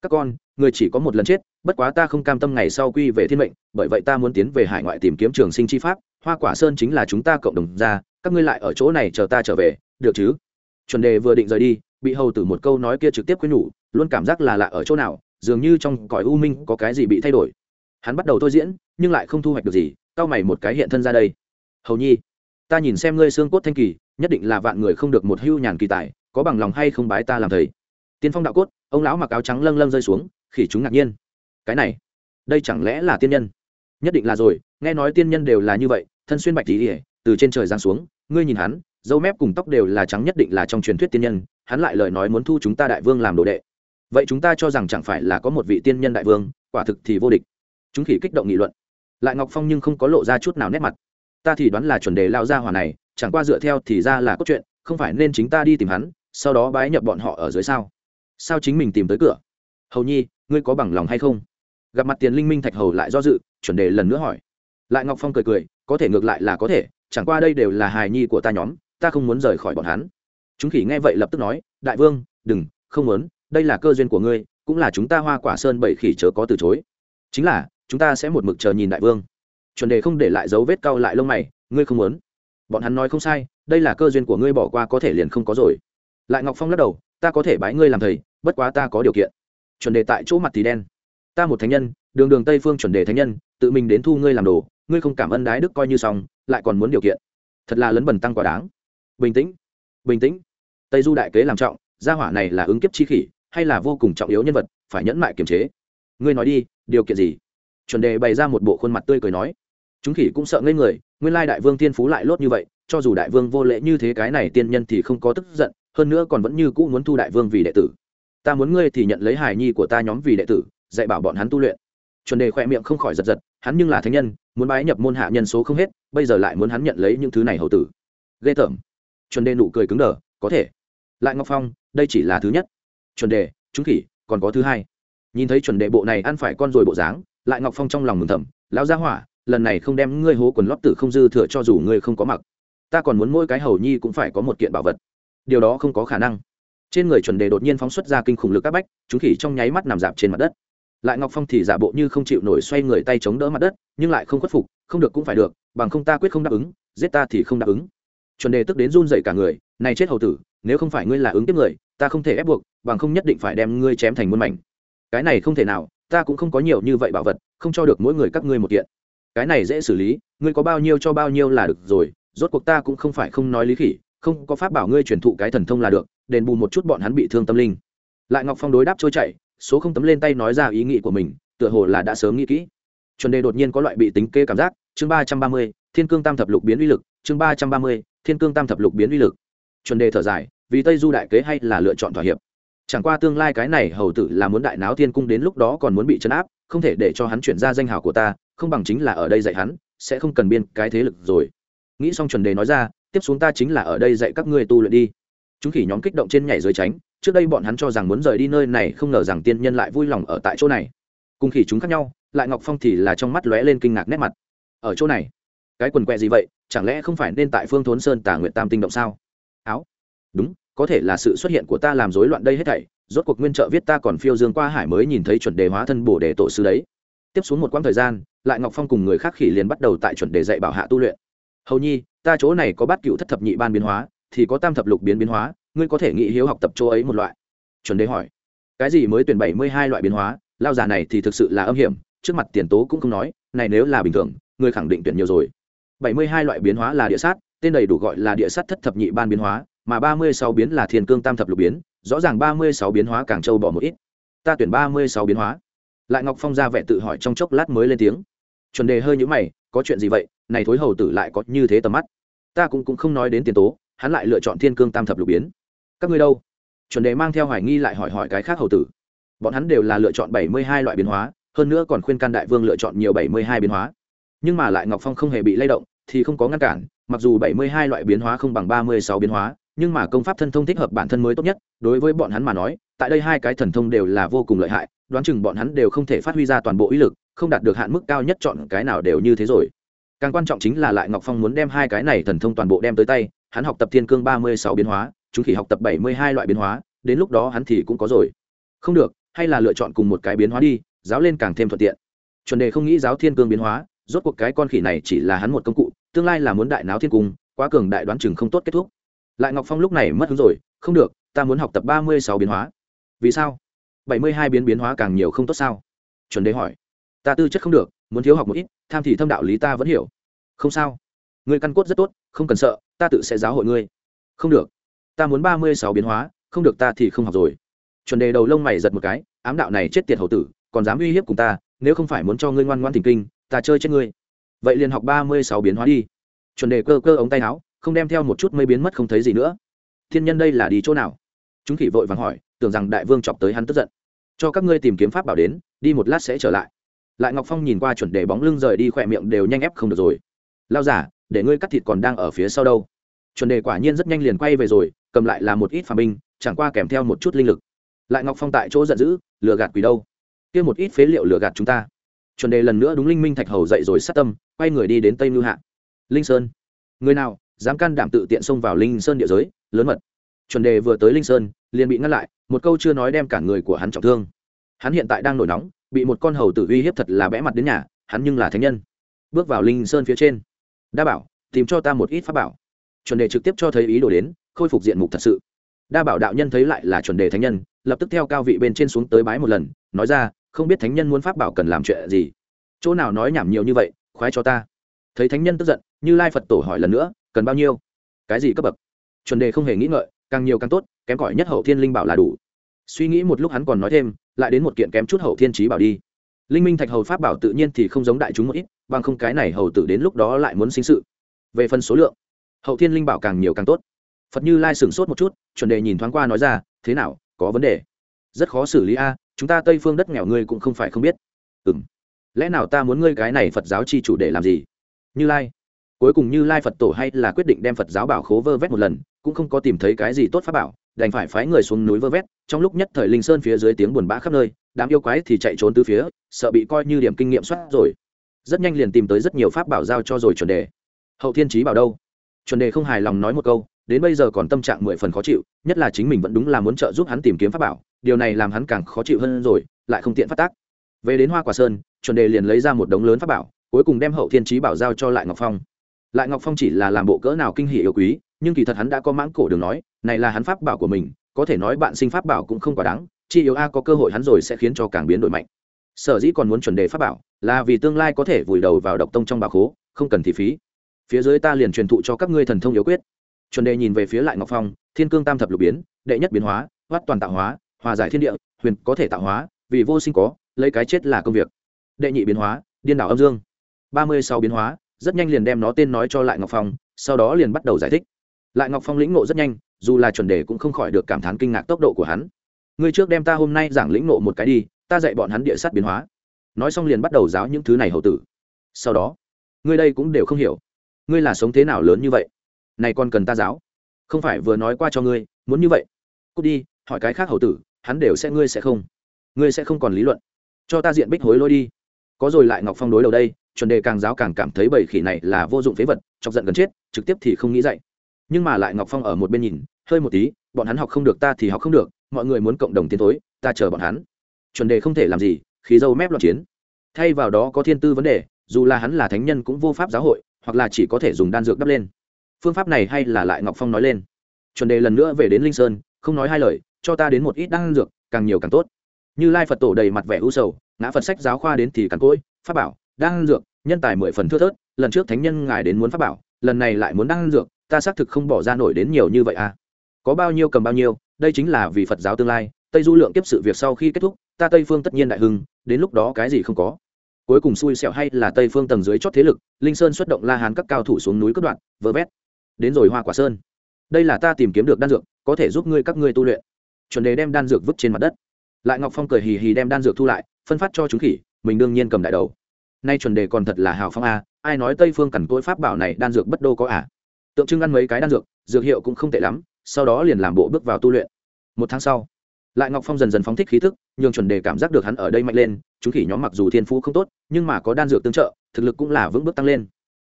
A: Các con người chỉ có một lần chết, bất quá ta không cam tâm ngày sau quy về thiên mệnh, bởi vậy ta muốn tiến về hải ngoại tìm kiếm trường sinh chi pháp, hoa quả sơn chính là chúng ta cộng đồng ra các ngươi lại ở chỗ này chờ ta trở về, được chứ? Chuẩn đề vừa định rời đi, bị hầu tử một câu nói kia trực tiếp quên nhủ, luôn cảm giác là lạ ở chỗ nào, dường như trong cõi u minh có cái gì bị thay đổi. Hắn bắt đầu thôi diễn, nhưng lại không thu hoạch được gì cao mày một cái hiện thân ra đây. Hầu nhi, ta nhìn xem ngươi xương cốt thanh kỳ, nhất định là vạn người không được một hưu nhàn kỳ tài, có bằng lòng hay không bái ta làm thầy? Tiên phong đạo cốt, ông lão mặc áo trắng lâng lâng rơi xuống khỉ chúng ngạc nhiên. Cái này, đây chẳng lẽ là tiên nhân? Nhất định là rồi, nghe nói tiên nhân đều là như vậy, thân xuyên bạch tỉ ỉa từ trên trời giáng xuống, ngươi nhìn hắn, dâu mép cùng tóc đều là trắng nhất định là trong truyền thuyết tiên nhân, hắn lại lời nói muốn thu chúng ta đại vương làm đồ đệ. Vậy chúng ta cho rằng chẳng phải là có một vị tiên nhân đại vương, quả thực thì vô địch. Chúng khỉ kích động nghị luận. Lại ngọc phong nhưng không có lộ ra chút nào nét mặt. Ta thì đoán là chuẩn đề lao ra hỏa này, chẳng qua dựa theo thì ra là cốt truyện, không phải nên chính ta đi tìm hắn, sau đó bái nhập bọn họ ở dưới sao? Sao chính mình tìm tới cửa? Hầu nhi ngươi có bằng lòng hay không? Gặp mặt tiền linh minh thạch hầu lại do dự, chuẩn đề lần nữa hỏi. Lại ngọc phong cười cười, có thể ngược lại là có thể, chẳng qua đây đều là hài nhi của ta nhóm, ta không muốn rời khỏi bọn hắn. Chúng khỉ nghe vậy lập tức nói, đại vương, đừng, không muốn, đây là cơ duyên của ngươi, cũng là chúng ta hoa quả sơn bảy khỉ chớ có từ chối. Chính là, chúng ta sẽ một mực chờ nhìn đại vương. Chuẩn đề không để lại dấu vết cau lại lông mày, ngươi không muốn? Bọn hắn nói không sai, đây là cơ duyên của ngươi bỏ qua có thể liền không có rồi. Lại ngọc phong lắc đầu, ta có thể bái ngươi làm thầy, bất quá ta có điều kiện chuẩn đề tại chỗ mặt thì đen. Ta một thánh nhân, đường đường tây phương chuẩn đề thánh nhân, tự mình đến thu ngươi làm đồ, ngươi không cảm ơn đái đức coi như xong, lại còn muốn điều kiện. Thật là lấn bần tăng quá đáng. Bình tĩnh bình tĩnh. Tây du đại kế làm trọng, gia hỏa này là ứng kiếp chi khỉ, hay là vô cùng trọng yếu nhân vật, phải nhẫn mại kiềm chế. Ngươi nói đi, điều kiện gì? Chuẩn đề bày ra một bộ khuôn mặt tươi cười nói. Chúng khỉ cũng sợ ngây người, nguyên lai đại vương tiên phú lại lốt như vậy, cho dù đại vương vô lễ như thế cái này tiên nhân thì không có tức giận, hơn nữa còn vẫn như cũ muốn thu đại vương vì đệ tử ta muốn ngươi thì nhận lấy hài nhi của ta nhóm vì đệ tử, dạy bảo bọn hắn tu luyện. Chuẩn đề khỏe miệng không khỏi giật giật, hắn nhưng là thánh nhân, muốn bái nhập môn hạ nhân số không hết, bây giờ lại muốn hắn nhận lấy những thứ này hầu tử. Ghê tởm. Chuẩn đề nụ cười cứng đờ, có thể. Lại ngọc phong, đây chỉ là thứ nhất. Chuẩn đề, chúng khỉ, còn có thứ hai. Nhìn thấy chuẩn đề bộ này ăn phải con rồi bộ dáng, lại ngọc phong trong lòng mừng thầm, lão gia hỏa, lần này không đem ngươi hố quần lót tử không dư thừa cho dù ngươi không có mặc. Ta còn muốn mỗi cái hầu nhi cũng phải có một kiện bảo vật. Điều đó không có khả năng trên người chuẩn đề đột nhiên phóng xuất ra kinh khủng lực các bách, chúng khỉ trong nháy mắt nằm dạp trên mặt đất. Lại ngọc phong thì giả bộ như không chịu nổi xoay người tay chống đỡ mặt đất, nhưng lại không khuất phục, không được cũng phải được, bằng không ta quyết không đáp ứng, giết ta thì không đáp ứng. Chuẩn đề tức đến run dậy cả người, này chết hầu tử, nếu không phải ngươi là ứng tiếp người, ta không thể ép buộc, bằng không nhất định phải đem ngươi chém thành muôn mảnh. Cái này không thể nào, ta cũng không có nhiều như vậy bảo vật, không cho được mỗi người các ngươi một kiện. Cái này dễ xử lý, ngươi có bao nhiêu cho bao nhiêu là được rồi, rốt cuộc ta cũng không phải không nói lý khỉ không có pháp bảo ngươi truyền thụ cái thần thông là được, đền bù một chút bọn hắn bị thương tâm linh. Lại ngọc phong đối đáp trôi chảy, số không tấm lên tay nói ra ý nghĩ của mình, tựa hồ là đã sớm nghĩ kỹ. Chuẩn đề đột nhiên có loại bị tính kê cảm giác, chương ba trăm ba mươi, thiên cương tam thập lục biến uy lực, chương ba trăm ba mươi, thiên cương tam thập lục biến uy lực. Chuẩn đề thở dài, vì tây du đại kế hay là lựa chọn thỏa hiệp? Chẳng qua tương lai cái này hầu tử là muốn đại náo thiên cung đến lúc đó còn muốn bị chấn áp, không thể để cho hắn chuyển ra danh hào của ta, không bằng chính là ở đây dạy hắn, sẽ không cần biên cái thế lực rồi. Nghĩ xong chuẩn đề nói ra tiếp xuống ta chính là ở đây dạy các ngươi tu luyện đi. Chúng khỉ nhóm kích động trên nhảy dưới tránh, trước đây bọn hắn cho rằng muốn rời đi nơi này không ngờ rằng tiên nhân lại vui lòng ở tại chỗ này. Cùng khỉ chúng khác nhau, lại ngọc phong thì là trong mắt lóe lên kinh ngạc nét mặt. Ở chỗ này, cái quần quẹ gì vậy? Chẳng lẽ không phải nên tại phương thốn sơn tà nguyện tam tinh động sao? Áo. Đúng, có thể là sự xuất hiện của ta làm rối loạn đây hết thảy, rốt cuộc nguyên trợ viết ta còn phiêu dương qua hải mới nhìn thấy chuẩn đề hóa thân bổ đề tổ sư đấy. Tiếp xuống một quãng thời gian, lại ngọc phong cùng người khác khỉ liền bắt đầu tại chuẩn đề dạy bảo hạ tu luyện hầu nhi, ta chỗ này có bát cựu thất thập nhị ban biến hóa, thì có tam thập lục biến biến hóa, ngươi có thể nghĩ hiếu học tập chỗ ấy một loại. Chuẩn đề hỏi. Cái gì mới tuyển bảy mươi hai loại biến hóa? Lao già này thì thực sự là âm hiểm, trước mặt tiền tố cũng không nói, này nếu là bình thường, ngươi khẳng định tuyển nhiều rồi. bảy mươi hai loại biến hóa là địa sát, tên đầy đủ gọi là địa sát thất thập nhị ban biến hóa, mà ba mươi sáu biến là thiên cương tam thập lục biến, rõ ràng ba mươi sáu biến hóa càng trâu bỏ một ít. Ta tuyển ba mươi sáu biến hóa. Lại ngọc phong ra vẻ tự hỏi trong chốc lát mới lên tiếng. Chuẩn đề hơi nhũ mày, có chuyện gì vậy? Này thối hầu tử lại có như thế tầm mắt. Ta cũng cũng không nói đến tiền tố, hắn lại lựa chọn thiên cương tam thập lục biến. Các ngươi đâu? Chuẩn đề mang theo hoài nghi lại hỏi hỏi cái khác hầu tử. Bọn hắn đều là lựa chọn bảy mươi hai loại biến hóa, hơn nữa còn khuyên can đại vương lựa chọn nhiều bảy mươi hai biến hóa. Nhưng mà lại ngọc phong không hề bị lay động, thì không có ngăn cản, mặc dù bảy mươi hai loại biến hóa không bằng ba mươi sáu biến hóa, nhưng mà công pháp thân thông thích hợp bản thân mới tốt nhất, đối với bọn hắn mà nói, tại đây hai cái thần thông đều là vô cùng lợi hại, đoán chừng bọn hắn đều không thể phát huy ra toàn bộ ý lực, không đạt được hạn mức cao nhất chọn cái nào đều như thế rồi càng quan trọng chính là lại ngọc phong muốn đem hai cái này thần thông toàn bộ đem tới tay, hắn học tập thiên cương ba mươi sáu biến hóa, chúng khỉ học tập bảy mươi hai loại biến hóa, đến lúc đó hắn thì cũng có rồi. Không được, hay là lựa chọn cùng một cái biến hóa đi, giáo lên càng thêm thuận tiện. Chuẩn đề không nghĩ giáo thiên cương biến hóa, rốt cuộc cái con khỉ này chỉ là hắn một công cụ, tương lai là muốn đại náo thiên cung, quá cường đại đoán chừng không tốt kết thúc. Lại ngọc phong lúc này mất hứng rồi, không được, ta muốn học tập ba mươi sáu biến hóa. Vì sao? bảy mươi hai biến biến hóa càng nhiều không tốt sao? Chuẩn đề hỏi. Ta tư chất không được muốn thiếu học một ít, tham thì thâm đạo lý ta vẫn hiểu. Không sao. Người căn cốt rất tốt, không cần sợ, ta tự sẽ giáo hội ngươi. Không được. Ta muốn ba mươi sáu biến hóa, không được ta thì không học rồi. Chuẩn đề đầu lông mày giật một cái, ám đạo này chết tiệt hầu tử, còn dám uy hiếp cùng ta, nếu không phải muốn cho ngươi ngoan ngoan thỉnh kinh, ta chơi chết ngươi. Vậy liền học ba mươi sáu biến hóa đi. Chuẩn đề cơ cơ ống tay áo, không đem theo một chút mây biến mất không thấy gì nữa. Thiên nhân đây là đi chỗ nào? Chúng khỉ vội vàng hỏi, tưởng rằng đại vương chọc tới hắn tức giận. Cho các ngươi tìm kiếm pháp bảo đến, đi một lát sẽ trở lại lại ngọc phong nhìn qua chuẩn đề bóng lưng rời đi khỏe miệng đều nhanh ép không được rồi. Lao giả, để ngươi cắt thịt còn đang ở phía sau đâu. Chuẩn đề quả nhiên rất nhanh liền quay về rồi, cầm lại là một ít phà binh, chẳng qua kèm theo một chút linh lực. Lại ngọc phong tại chỗ giận dữ, lừa gạt quỷ đâu? Kia một ít phế liệu lừa gạt chúng ta. Chuẩn đề lần nữa đúng linh minh thạch hầu dậy rồi sát tâm, quay người đi đến tây ngư hạ. Linh sơn, người nào dám can đảm tự tiện xông vào linh sơn địa giới, lớn mật. Chuẩn đề vừa tới linh sơn, liền bị ngăn lại, một câu chưa nói đem cả người của hắn trọng thương. Hắn hiện tại đang nổi nóng bị một con hầu tử uy hiếp thật là bẽ mặt đến nhà, hắn nhưng là thánh nhân. Bước vào linh sơn phía trên. Đa bảo, tìm cho ta một ít pháp bảo. Chuẩn đề trực tiếp cho thấy ý đồ đến, khôi phục diện mục thật sự. Đa bảo đạo nhân thấy lại là chuẩn đề thánh nhân, lập tức theo cao vị bên trên xuống tới bái một lần, nói ra, không biết thánh nhân muốn pháp bảo cần làm chuyện gì? Chỗ nào nói nhảm nhiều như vậy, khoái cho ta. Thấy thánh nhân tức giận, như lai phật tổ hỏi lần nữa, cần bao nhiêu? Cái gì cấp bậc? Chuẩn đề không hề nghĩ ngợi, càng nhiều càng tốt, kém cỏi nhất hậu thiên linh bảo là đủ. Suy nghĩ một lúc hắn còn nói thêm lại đến một kiện kém chút hậu thiên trí bảo đi. Linh minh thạch hầu pháp bảo tự nhiên thì không giống đại chúng một ít, bằng không cái này hầu tử đến lúc đó lại muốn sinh sự. Về phần số lượng, hậu thiên linh bảo càng nhiều càng tốt. Phật như lai sửng sốt một chút, chuẩn đề nhìn thoáng qua nói ra, thế nào, có vấn đề? Rất khó xử lý a, chúng ta tây phương đất nghèo ngươi cũng không phải không biết. Ừ m lẽ nào ta muốn ngươi cái này phật giáo chi chủ để làm gì? Như lai. Cuối cùng như lai phật tổ hay là quyết định đem phật giáo bảo khố vơ vét một lần, cũng không có tìm thấy cái gì tốt pháp bảo đành phải phái người xuống núi vơ vét, trong lúc nhất thời linh sơn phía dưới tiếng buồn bã khắp nơi, đám yêu quái thì chạy trốn từ phía, sợ bị coi như điểm kinh nghiệm soát rồi. Rất nhanh liền tìm tới rất nhiều pháp bảo giao cho rồi chuẩn đề. Hậu thiên trí bảo đâu? Chuẩn đề không hài lòng nói một câu, đến bây giờ còn tâm trạng mười phần khó chịu, nhất là chính mình vẫn đúng là muốn trợ giúp hắn tìm kiếm pháp bảo, điều này làm hắn càng khó chịu hơn rồi, lại không tiện phát tác. Về đến hoa quả sơn, chuẩn đề liền lấy ra một đống lớn pháp bảo, cuối cùng đem hậu thiên trí bảo giao cho lại ngọc phong. Lại ngọc phong chỉ là làm bộ cỡ nào kinh hỷ yêu quý, nhưng kỳ thật hắn đã có mãng cổ đường nói này là hắn pháp bảo của mình, có thể nói bạn sinh pháp bảo cũng không quá đáng, chi yếu a, có cơ hội hắn rồi sẽ khiến cho càng biến đổi mạnh. Sở dĩ còn muốn chuẩn đề pháp bảo, là vì tương lai có thể vùi đầu vào độc tông trong bà khố, không cần thị phí. Phía dưới ta liền truyền thụ cho các ngươi thần thông yếu quyết. Chuẩn đề nhìn về phía lại ngọc phong, thiên cương tam thập lục biến, đệ nhất biến hóa hoát toàn tạo hóa, hòa giải thiên địa, huyền có thể tạo hóa, vì vô sinh có, lấy cái chết là công việc. Đệ nhị biến hóa, điên đảo âm dương. Ba mươi sáu biến hóa, rất nhanh liền đem nó tên nói cho lại ngọc phong, sau đó liền bắt đầu giải thích. Lại ngọc phong lĩnh ngộ rất nhanh dù là chuẩn đề cũng không khỏi được cảm thán kinh ngạc tốc độ của hắn. Ngươi trước đem ta hôm nay giảng lĩnh ngộ một cái đi, ta dạy bọn hắn địa sát biến hóa. Nói xong liền bắt đầu giáo những thứ này hậu tử. Sau đó, ngươi đây cũng đều không hiểu. Ngươi là sống thế nào lớn như vậy? Này còn cần ta giáo? Không phải vừa nói qua cho ngươi, muốn như vậy. Cút đi, hỏi cái khác hậu tử, hắn đều sẽ, ngươi sẽ không. Ngươi sẽ không còn lý luận. Cho ta diện bích hối lôi đi. Có rồi lại ngọc phong đối đầu đây, chuẩn đề càng giáo càng cảm thấy bầy khỉ này là vô dụng phế vật, chọc giận gần chết, trực tiếp thì không nghĩ dậy nhưng mà lại ngọc phong ở một bên nhìn, hơi một tí, bọn hắn học không được ta thì học không được, mọi người muốn cộng đồng tiến thối, ta chờ bọn hắn. Chuẩn đề không thể làm gì, khí dâu mép loạn chiến. Thay vào đó có thiên tư vấn đề, dù là hắn là thánh nhân cũng vô pháp giáo hội, hoặc là chỉ có thể dùng đan dược đắp lên. Phương pháp này hay là lại ngọc phong nói lên. Chuẩn đề lần nữa về đến linh sơn, không nói hai lời, cho ta đến một ít đan dược, càng nhiều càng tốt. Như lai phật tổ đầy mặt vẻ u sầu, ngã phật sách giáo khoa đến thì cắn cỗi, pháp bảo, đan dược, nhân tài mười phần thưa thớt, lần trước thánh nhân ngài đến muốn pháp bảo, lần này lại muốn đan dược ta xác thực không bỏ ra nổi đến nhiều như vậy à. Có bao nhiêu cầm bao nhiêu, đây chính là vì phật giáo tương lai, tây du lượng tiếp sự việc sau khi kết thúc, ta tây phương tất nhiên đại hưng, đến lúc đó cái gì không có. Cuối cùng xui xẻo hay là tây phương tầng dưới chót thế lực, linh sơn xuất động la hán các cao thủ xuống núi cất đoạn vơ vét. Đến rồi hoa quả sơn. Đây là ta tìm kiếm được đan dược, có thể giúp ngươi các ngươi tu luyện. Chuẩn đề đem đan dược vứt trên mặt đất. Lại ngọc phong cười hì hì đem đan dược thu lại, phân phát cho chúng khỉ, mình đương nhiên cầm đại đầu. Nay chuẩn đề còn thật là hào phong a à, ai nói tây phương cẩn cỗi pháp bảo này đan dược bất đô có à? Tượng trưng ăn mấy cái đan dược dược hiệu cũng không tệ lắm, sau đó liền làm bộ bước vào tu luyện. Một tháng sau, lại ngọc phong dần dần phóng thích khí thức, nhường chuẩn đề cảm giác được hắn ở đây mạnh lên, chúng khỉ nhóm mặc dù thiên phú không tốt, nhưng mà có đan dược tương trợ, thực lực cũng là vững bước tăng lên.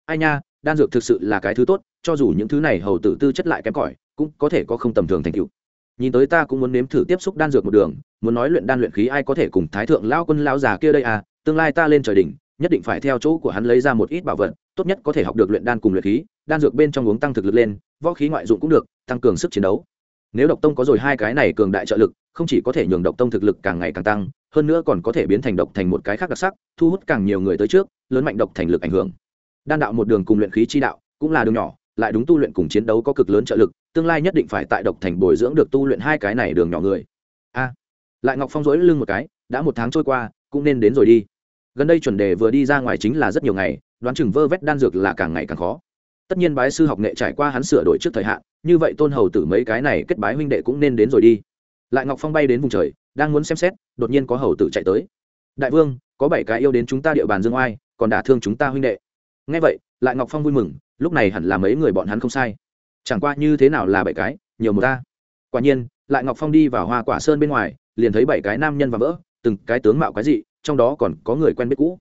A: Ai nha, đan dược thực sự là cái thứ tốt, cho dù những thứ này hầu tử tư chất lại kém cỏi, cũng có thể có không tầm thường thành tựu. Nhìn tới ta cũng muốn nếm thử tiếp xúc đan dược một đường, muốn nói luyện đan luyện khí ai có thể cùng thái thượng lao quân lao già kia đây à tương lai ta lên trời đỉnh nhất định phải theo chỗ của hắn lấy ra một ít bảo vật, tốt nhất có thể học được luyện đan cùng luyện khí, đan dược bên trong uống tăng thực lực lên, võ khí ngoại dụng cũng được, tăng cường sức chiến đấu. Nếu độc tông có rồi hai cái này cường đại trợ lực, không chỉ có thể nhường độc tông thực lực càng ngày càng tăng, hơn nữa còn có thể biến thành độc thành một cái khác đặc sắc, thu hút càng nhiều người tới trước, lớn mạnh độc thành lực ảnh hưởng. Đan đạo một đường cùng luyện khí chi đạo, cũng là đường nhỏ, lại đúng tu luyện cùng chiến đấu có cực lớn trợ lực, tương lai nhất định phải tại độc thành bồi dưỡng được tu luyện hai cái này đường nhỏ người. A. Lại ngọc phong dối lưng một cái, đã một tháng trôi qua, cũng nên đến rồi đi gần đây chuẩn đề vừa đi ra ngoài chính là rất nhiều ngày, đoán chừng vơ vét đan dược là càng ngày càng khó. Tất nhiên bái sư học nghệ trải qua hắn sửa đổi trước thời hạn, như vậy tôn hầu tử mấy cái này kết bái huynh đệ cũng nên đến rồi đi. Lại ngọc phong bay đến vùng trời, đang muốn xem xét, đột nhiên có hầu tử chạy tới. Đại vương, có bảy cái yêu đến chúng ta địa bàn dương oai, còn đả thương chúng ta huynh đệ. Ngay vậy, lại ngọc phong vui mừng, lúc này hẳn là mấy người bọn hắn không sai. Chẳng qua như thế nào là bảy cái, nhiều một ta. Quả nhiên, lại ngọc phong đi vào hoa quả sơn bên ngoài, liền thấy bảy cái nam nhân và vỡ, từng cái tướng mạo cái gì trong đó còn có người quen biết cũ.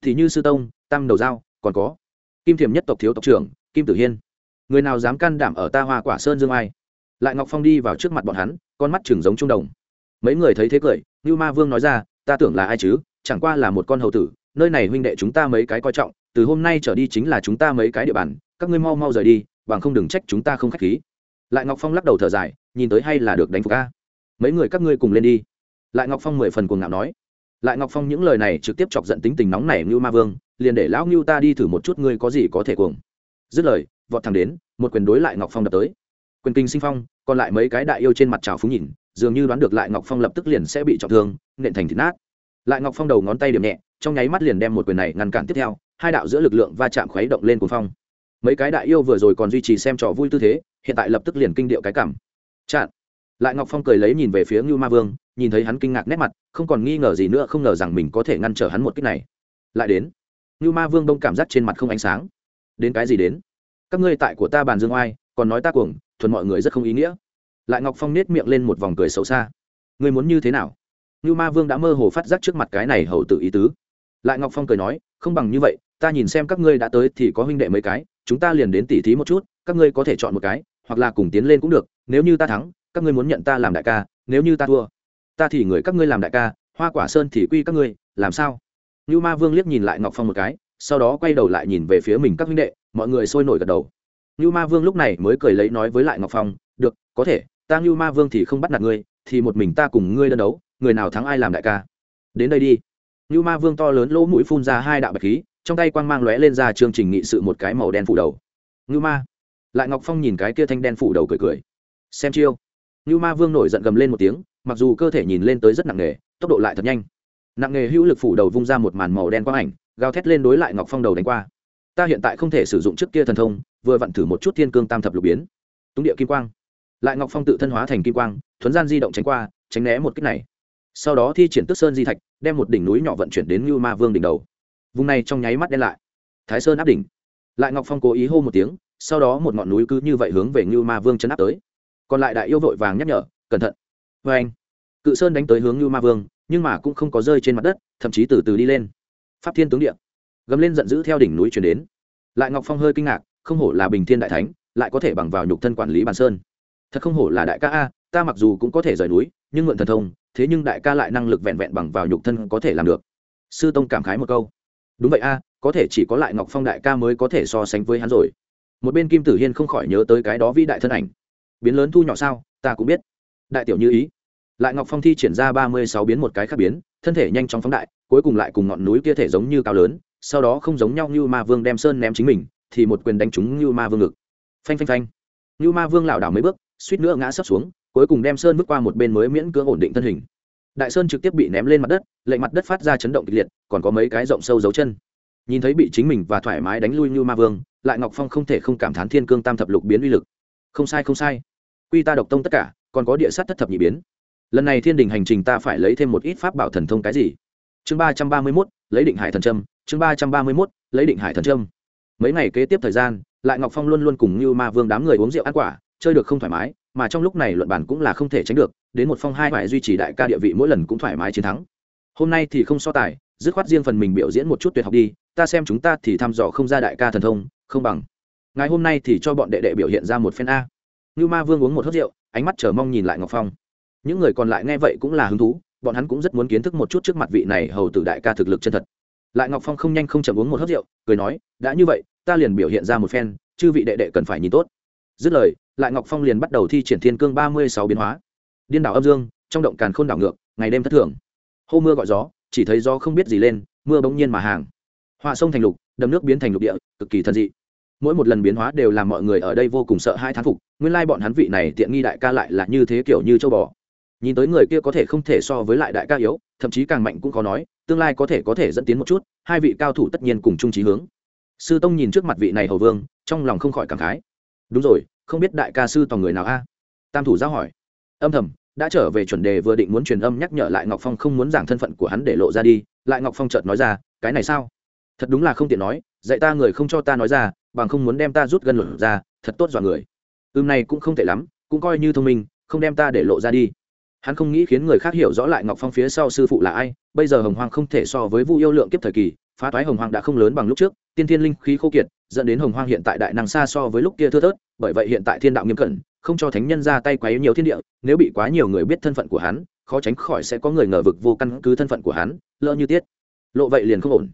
A: Thì như sư tông, tam đầu giao, còn có kim thiềm nhất tộc thiếu tộc trưởng, kim tử hiên. Người nào dám can đảm ở ta hoa quả sơn dương ai? Lại ngọc phong đi vào trước mặt bọn hắn, con mắt chừng giống trung đồng. Mấy người thấy thế cười như ma vương nói ra, ta tưởng là ai chứ? Chẳng qua là một con hầu tử, nơi này huynh đệ chúng ta mấy cái coi trọng, từ hôm nay trở đi chính là chúng ta mấy cái địa bàn, các ngươi mau mau rời đi, bằng không đừng trách chúng ta không k h á c h khí. Lại ngọc phong lắc đầu thở dài, nhìn tới hay là được đánh phục ca mấy người các ngươi cùng lên đi. Lại ngọc phong mười phần cuồng ngạo nói lại ngọc phong những lời này trực tiếp chọc giận tính tình nóng này như ma vương, liền để lão ngưu ta đi thử một chút ngươi có gì có thể cuồng. Dứt lời, vọt thẳng đến, một quyền đối lại ngọc phong đập tới. Quyền kinh sinh phong, còn lại mấy cái đại yêu trên mặt trào phúng nhìn, dường như đoán được lại ngọc phong lập tức liền sẽ bị trọng thương, nện thành thịt nát. Lại ngọc phong đầu ngón tay điểm nhẹ, trong nháy mắt liền đem một quyền này ngăn cản tiếp theo, hai đạo giữa lực lượng va chạm khuấy động lên cuồng phong. Mấy cái đại yêu vừa rồi còn duy trì xem trò vui tư thế, hiện tại lập tức liền kinh điệu cái cảm. Chặn. Lại ngọc phong cười lấy nhìn về phía ngưu ma vương nhìn thấy hắn kinh ngạc nét mặt, không còn nghi ngờ gì nữa, không ngờ rằng mình có thể ngăn trở hắn một cách này. Lại đến. Như ma vương đông cảm giác trên mặt không ánh sáng. Đến cái gì đến? Các ngươi tại của ta bàn dương oai, còn nói ta cuồng, thuần mọi người rất không ý nghĩa. Lại ngọc phong nết miệng lên một vòng cười xấu xa. Ngươi muốn như thế nào? Như ma vương đã mơ hồ phát giác trước mặt cái này hầu tự ý tứ. Lại ngọc phong cười nói, không bằng như vậy, ta nhìn xem các ngươi đã tới thì có huynh đệ mấy cái, chúng ta liền đến tỉ thí một chút, các ngươi có thể chọn một cái, hoặc là cùng tiến lên cũng được, nếu như ta thắng, các ngươi muốn nhận ta làm đại ca, nếu như ta thua ta thì người các ngươi làm đại ca, hoa quả sơn thì quy các ngươi, làm sao? Như ma vương liếc nhìn lại ngọc phong một cái, sau đó quay đầu lại nhìn về phía mình các huynh đệ, mọi người sôi nổi gật đầu. Như ma vương lúc này mới cười lấy nói với lại ngọc phong, được, có thể, ta như ma vương thì không bắt nạt ngươi, thì một mình ta cùng ngươi đơn đấu, người nào thắng ai làm đại ca? Đến đây đi. Như ma vương to lớn lỗ mũi phun ra hai đạo bạch khí, trong tay quang mang lóe lên ra chương trình nghị sự một cái màu đen phủ đầu. Như ma, lại ngọc phong nhìn cái kia thanh đen phủ đầu cười cười. Xem chiêu. Như ma vương nổi giận gầm lên một tiếng mặc dù cơ thể nhìn lên tới rất nặng nề, tốc độ lại thật nhanh. Nặng nề hữu lực phủ đầu vung ra một màn màu đen quang ảnh, gào thét lên đối lại ngọc phong đầu đánh qua. Ta hiện tại không thể sử dụng trước kia thần thông, vừa vặn thử một chút thiên cương tam thập lục biến. Túng địa kim quang. Lại ngọc phong tự thân hóa thành kim quang, thuấn gian di động tránh qua, tránh né một cách này. Sau đó thi triển tức sơn di thạch, đem một đỉnh núi nhỏ vận chuyển đến như ma vương đỉnh đầu. Vùng này trong nháy mắt đen lại. Thái sơn áp đỉnh. Lại ngọc phong cố ý hô một tiếng, sau đó một ngọn núi cứ như vậy hướng về như ma vương chấn áp tới. Còn lại đại yêu vội vàng nhắc nhở, cẩn thận vê anh. Cự sơn đánh tới hướng như ma vương, nhưng mà cũng không có rơi trên mặt đất, thậm chí từ từ đi lên. Pháp thiên tướng địa. Gầm lên giận dữ theo đỉnh núi chuyển đến. Lại ngọc phong hơi kinh ngạc, không hổ là bình thiên đại thánh, lại có thể bằng vào nhục thân quản lý bàn sơn. Thật không hổ là đại ca a, ta mặc dù cũng có thể rời núi, nhưng mượn thần thông, thế nhưng đại ca lại năng lực vẹn vẹn bằng vào nhục thân có thể làm được. Sư tông cảm khái một câu. Đúng vậy a, có thể chỉ có lại ngọc phong đại ca mới có thể so sánh với hắn rồi. Một bên kim tử hiên không khỏi nhớ tới cái đó vĩ đại thân ảnh. Biến lớn thu nhỏ sao, ta cũng biết. Đại tiểu như ý lại ngọc phong thi triển ra ba mươi sáu biến một cái khác biến, thân thể nhanh chóng phóng đại, cuối cùng lại cùng ngọn núi kia thể giống như cao lớn, sau đó không giống nhau như ma vương đem sơn ném chính mình, thì một quyền đánh trúng như ma vương ngực. Phanh phanh phanh. Như ma vương lảo đảo mấy bước, suýt nữa ngã sấp xuống, cuối cùng đem sơn bước qua một bên mới miễn cưỡng ổn định thân hình. Đại sơn trực tiếp bị ném lên mặt đất, lệnh mặt đất phát ra chấn động kịch liệt, còn có mấy cái rộng sâu dấu chân. Nhìn thấy bị chính mình và thoải mái đánh lui như ma vương, lại ngọc phong không thể không cảm thán thiên cương tam thập lục biến uy lực. Không sai không sai. Quy ta độc tông tất cả, còn có địa sát thất thập nhị biến lần này thiên đình hành trình ta phải lấy thêm một ít pháp bảo thần thông cái gì? Chương ba trăm ba mươi mốt, lấy định hải thần trâm. Chương ba trăm ba mươi mốt, lấy định hải thần trâm. Mấy ngày kế tiếp thời gian, lại ngọc phong luôn luôn cùng như ma vương đám người uống rượu ăn quả, chơi được không thoải mái, mà trong lúc này luận bản cũng là không thể tránh được, đến một phong hai phải duy trì đại ca địa vị mỗi lần cũng thoải mái chiến thắng. Hôm nay thì không so tài, dứt khoát riêng phần mình biểu diễn một chút tuyệt học đi, ta xem chúng ta thì thăm dò không ra đại ca thần thông, không bằng. Ngày hôm nay thì cho bọn đệ đệ biểu hiện ra một phen a. Như ma vương uống một hớt rượu, ánh mắt chờ mong nhìn lại ngọc phong những người còn lại nghe vậy cũng là hứng thú, bọn hắn cũng rất muốn kiến thức một chút trước mặt vị này hầu tử đại ca thực lực chân thật. Lại ngọc phong không nhanh không chậm uống một hớp rượu, cười nói, đã như vậy, ta liền biểu hiện ra một phen, chư vị đệ đệ cần phải nhìn tốt. Dứt lời, lại ngọc phong liền bắt đầu thi triển thiên cương ba mươi sáu biến hóa. Điên đảo âm dương, trong động càn khôn đảo ngược, ngày đêm thất thường. Hô mưa gọi gió, chỉ thấy gió không biết gì lên, mưa bỗng nhiên mà hàng. Họa sông thành lục, đầm nước biến thành lục địa, cực kỳ thân dị. Mỗi một lần biến hóa đều làm mọi người ở đây vô cùng sợ hai thán phục, nguyên lai bọn hắn vị này tiện nghi đại ca lại là như thế kiểu như châu bò nhìn tới người kia có thể không thể so với lại đại ca yếu, thậm chí càng mạnh cũng khó nói, tương lai có thể có thể dẫn tiến một chút, hai vị cao thủ tất nhiên cùng chung trí hướng. Sư tông nhìn trước mặt vị này hầu vương, trong lòng không khỏi cảm khái. Đúng rồi, không biết đại ca sư tòng người nào a? Tam thủ giáo hỏi. Âm thầm, đã trở về chuẩn đề vừa định muốn truyền âm nhắc nhở lại ngọc phong không muốn giảng thân phận của hắn để lộ ra đi, lại ngọc phong chợt nói ra, cái này sao? Thật đúng là không tiện nói, dạy ta người không cho ta nói ra, bằng không muốn đem ta rút gân luận ra, thật tốt dọa người. Ưm này cũng không tệ lắm, cũng coi như thông minh, không đem ta để lộ ra đi hắn không nghĩ khiến người khác hiểu rõ lại ngọc phong phía sau sư phụ là ai, bây giờ hồng hoang không thể so với vu yêu lượng kiếp thời kỳ, phá toái hồng hoang đã không lớn bằng lúc trước, tiên thiên linh khí khô kiệt, dẫn đến hồng hoang hiện tại đại năng xa so với lúc kia thưa thớt, bởi vậy hiện tại thiên đạo nghiêm cẩn, không cho thánh nhân ra tay quấy nhiều thiên địa, nếu bị quá nhiều người biết thân phận của hắn, khó tránh khỏi sẽ có người ngờ vực vô căn cứ thân phận của hắn, lỡ như tiết. Lộ vậy liền không ổn.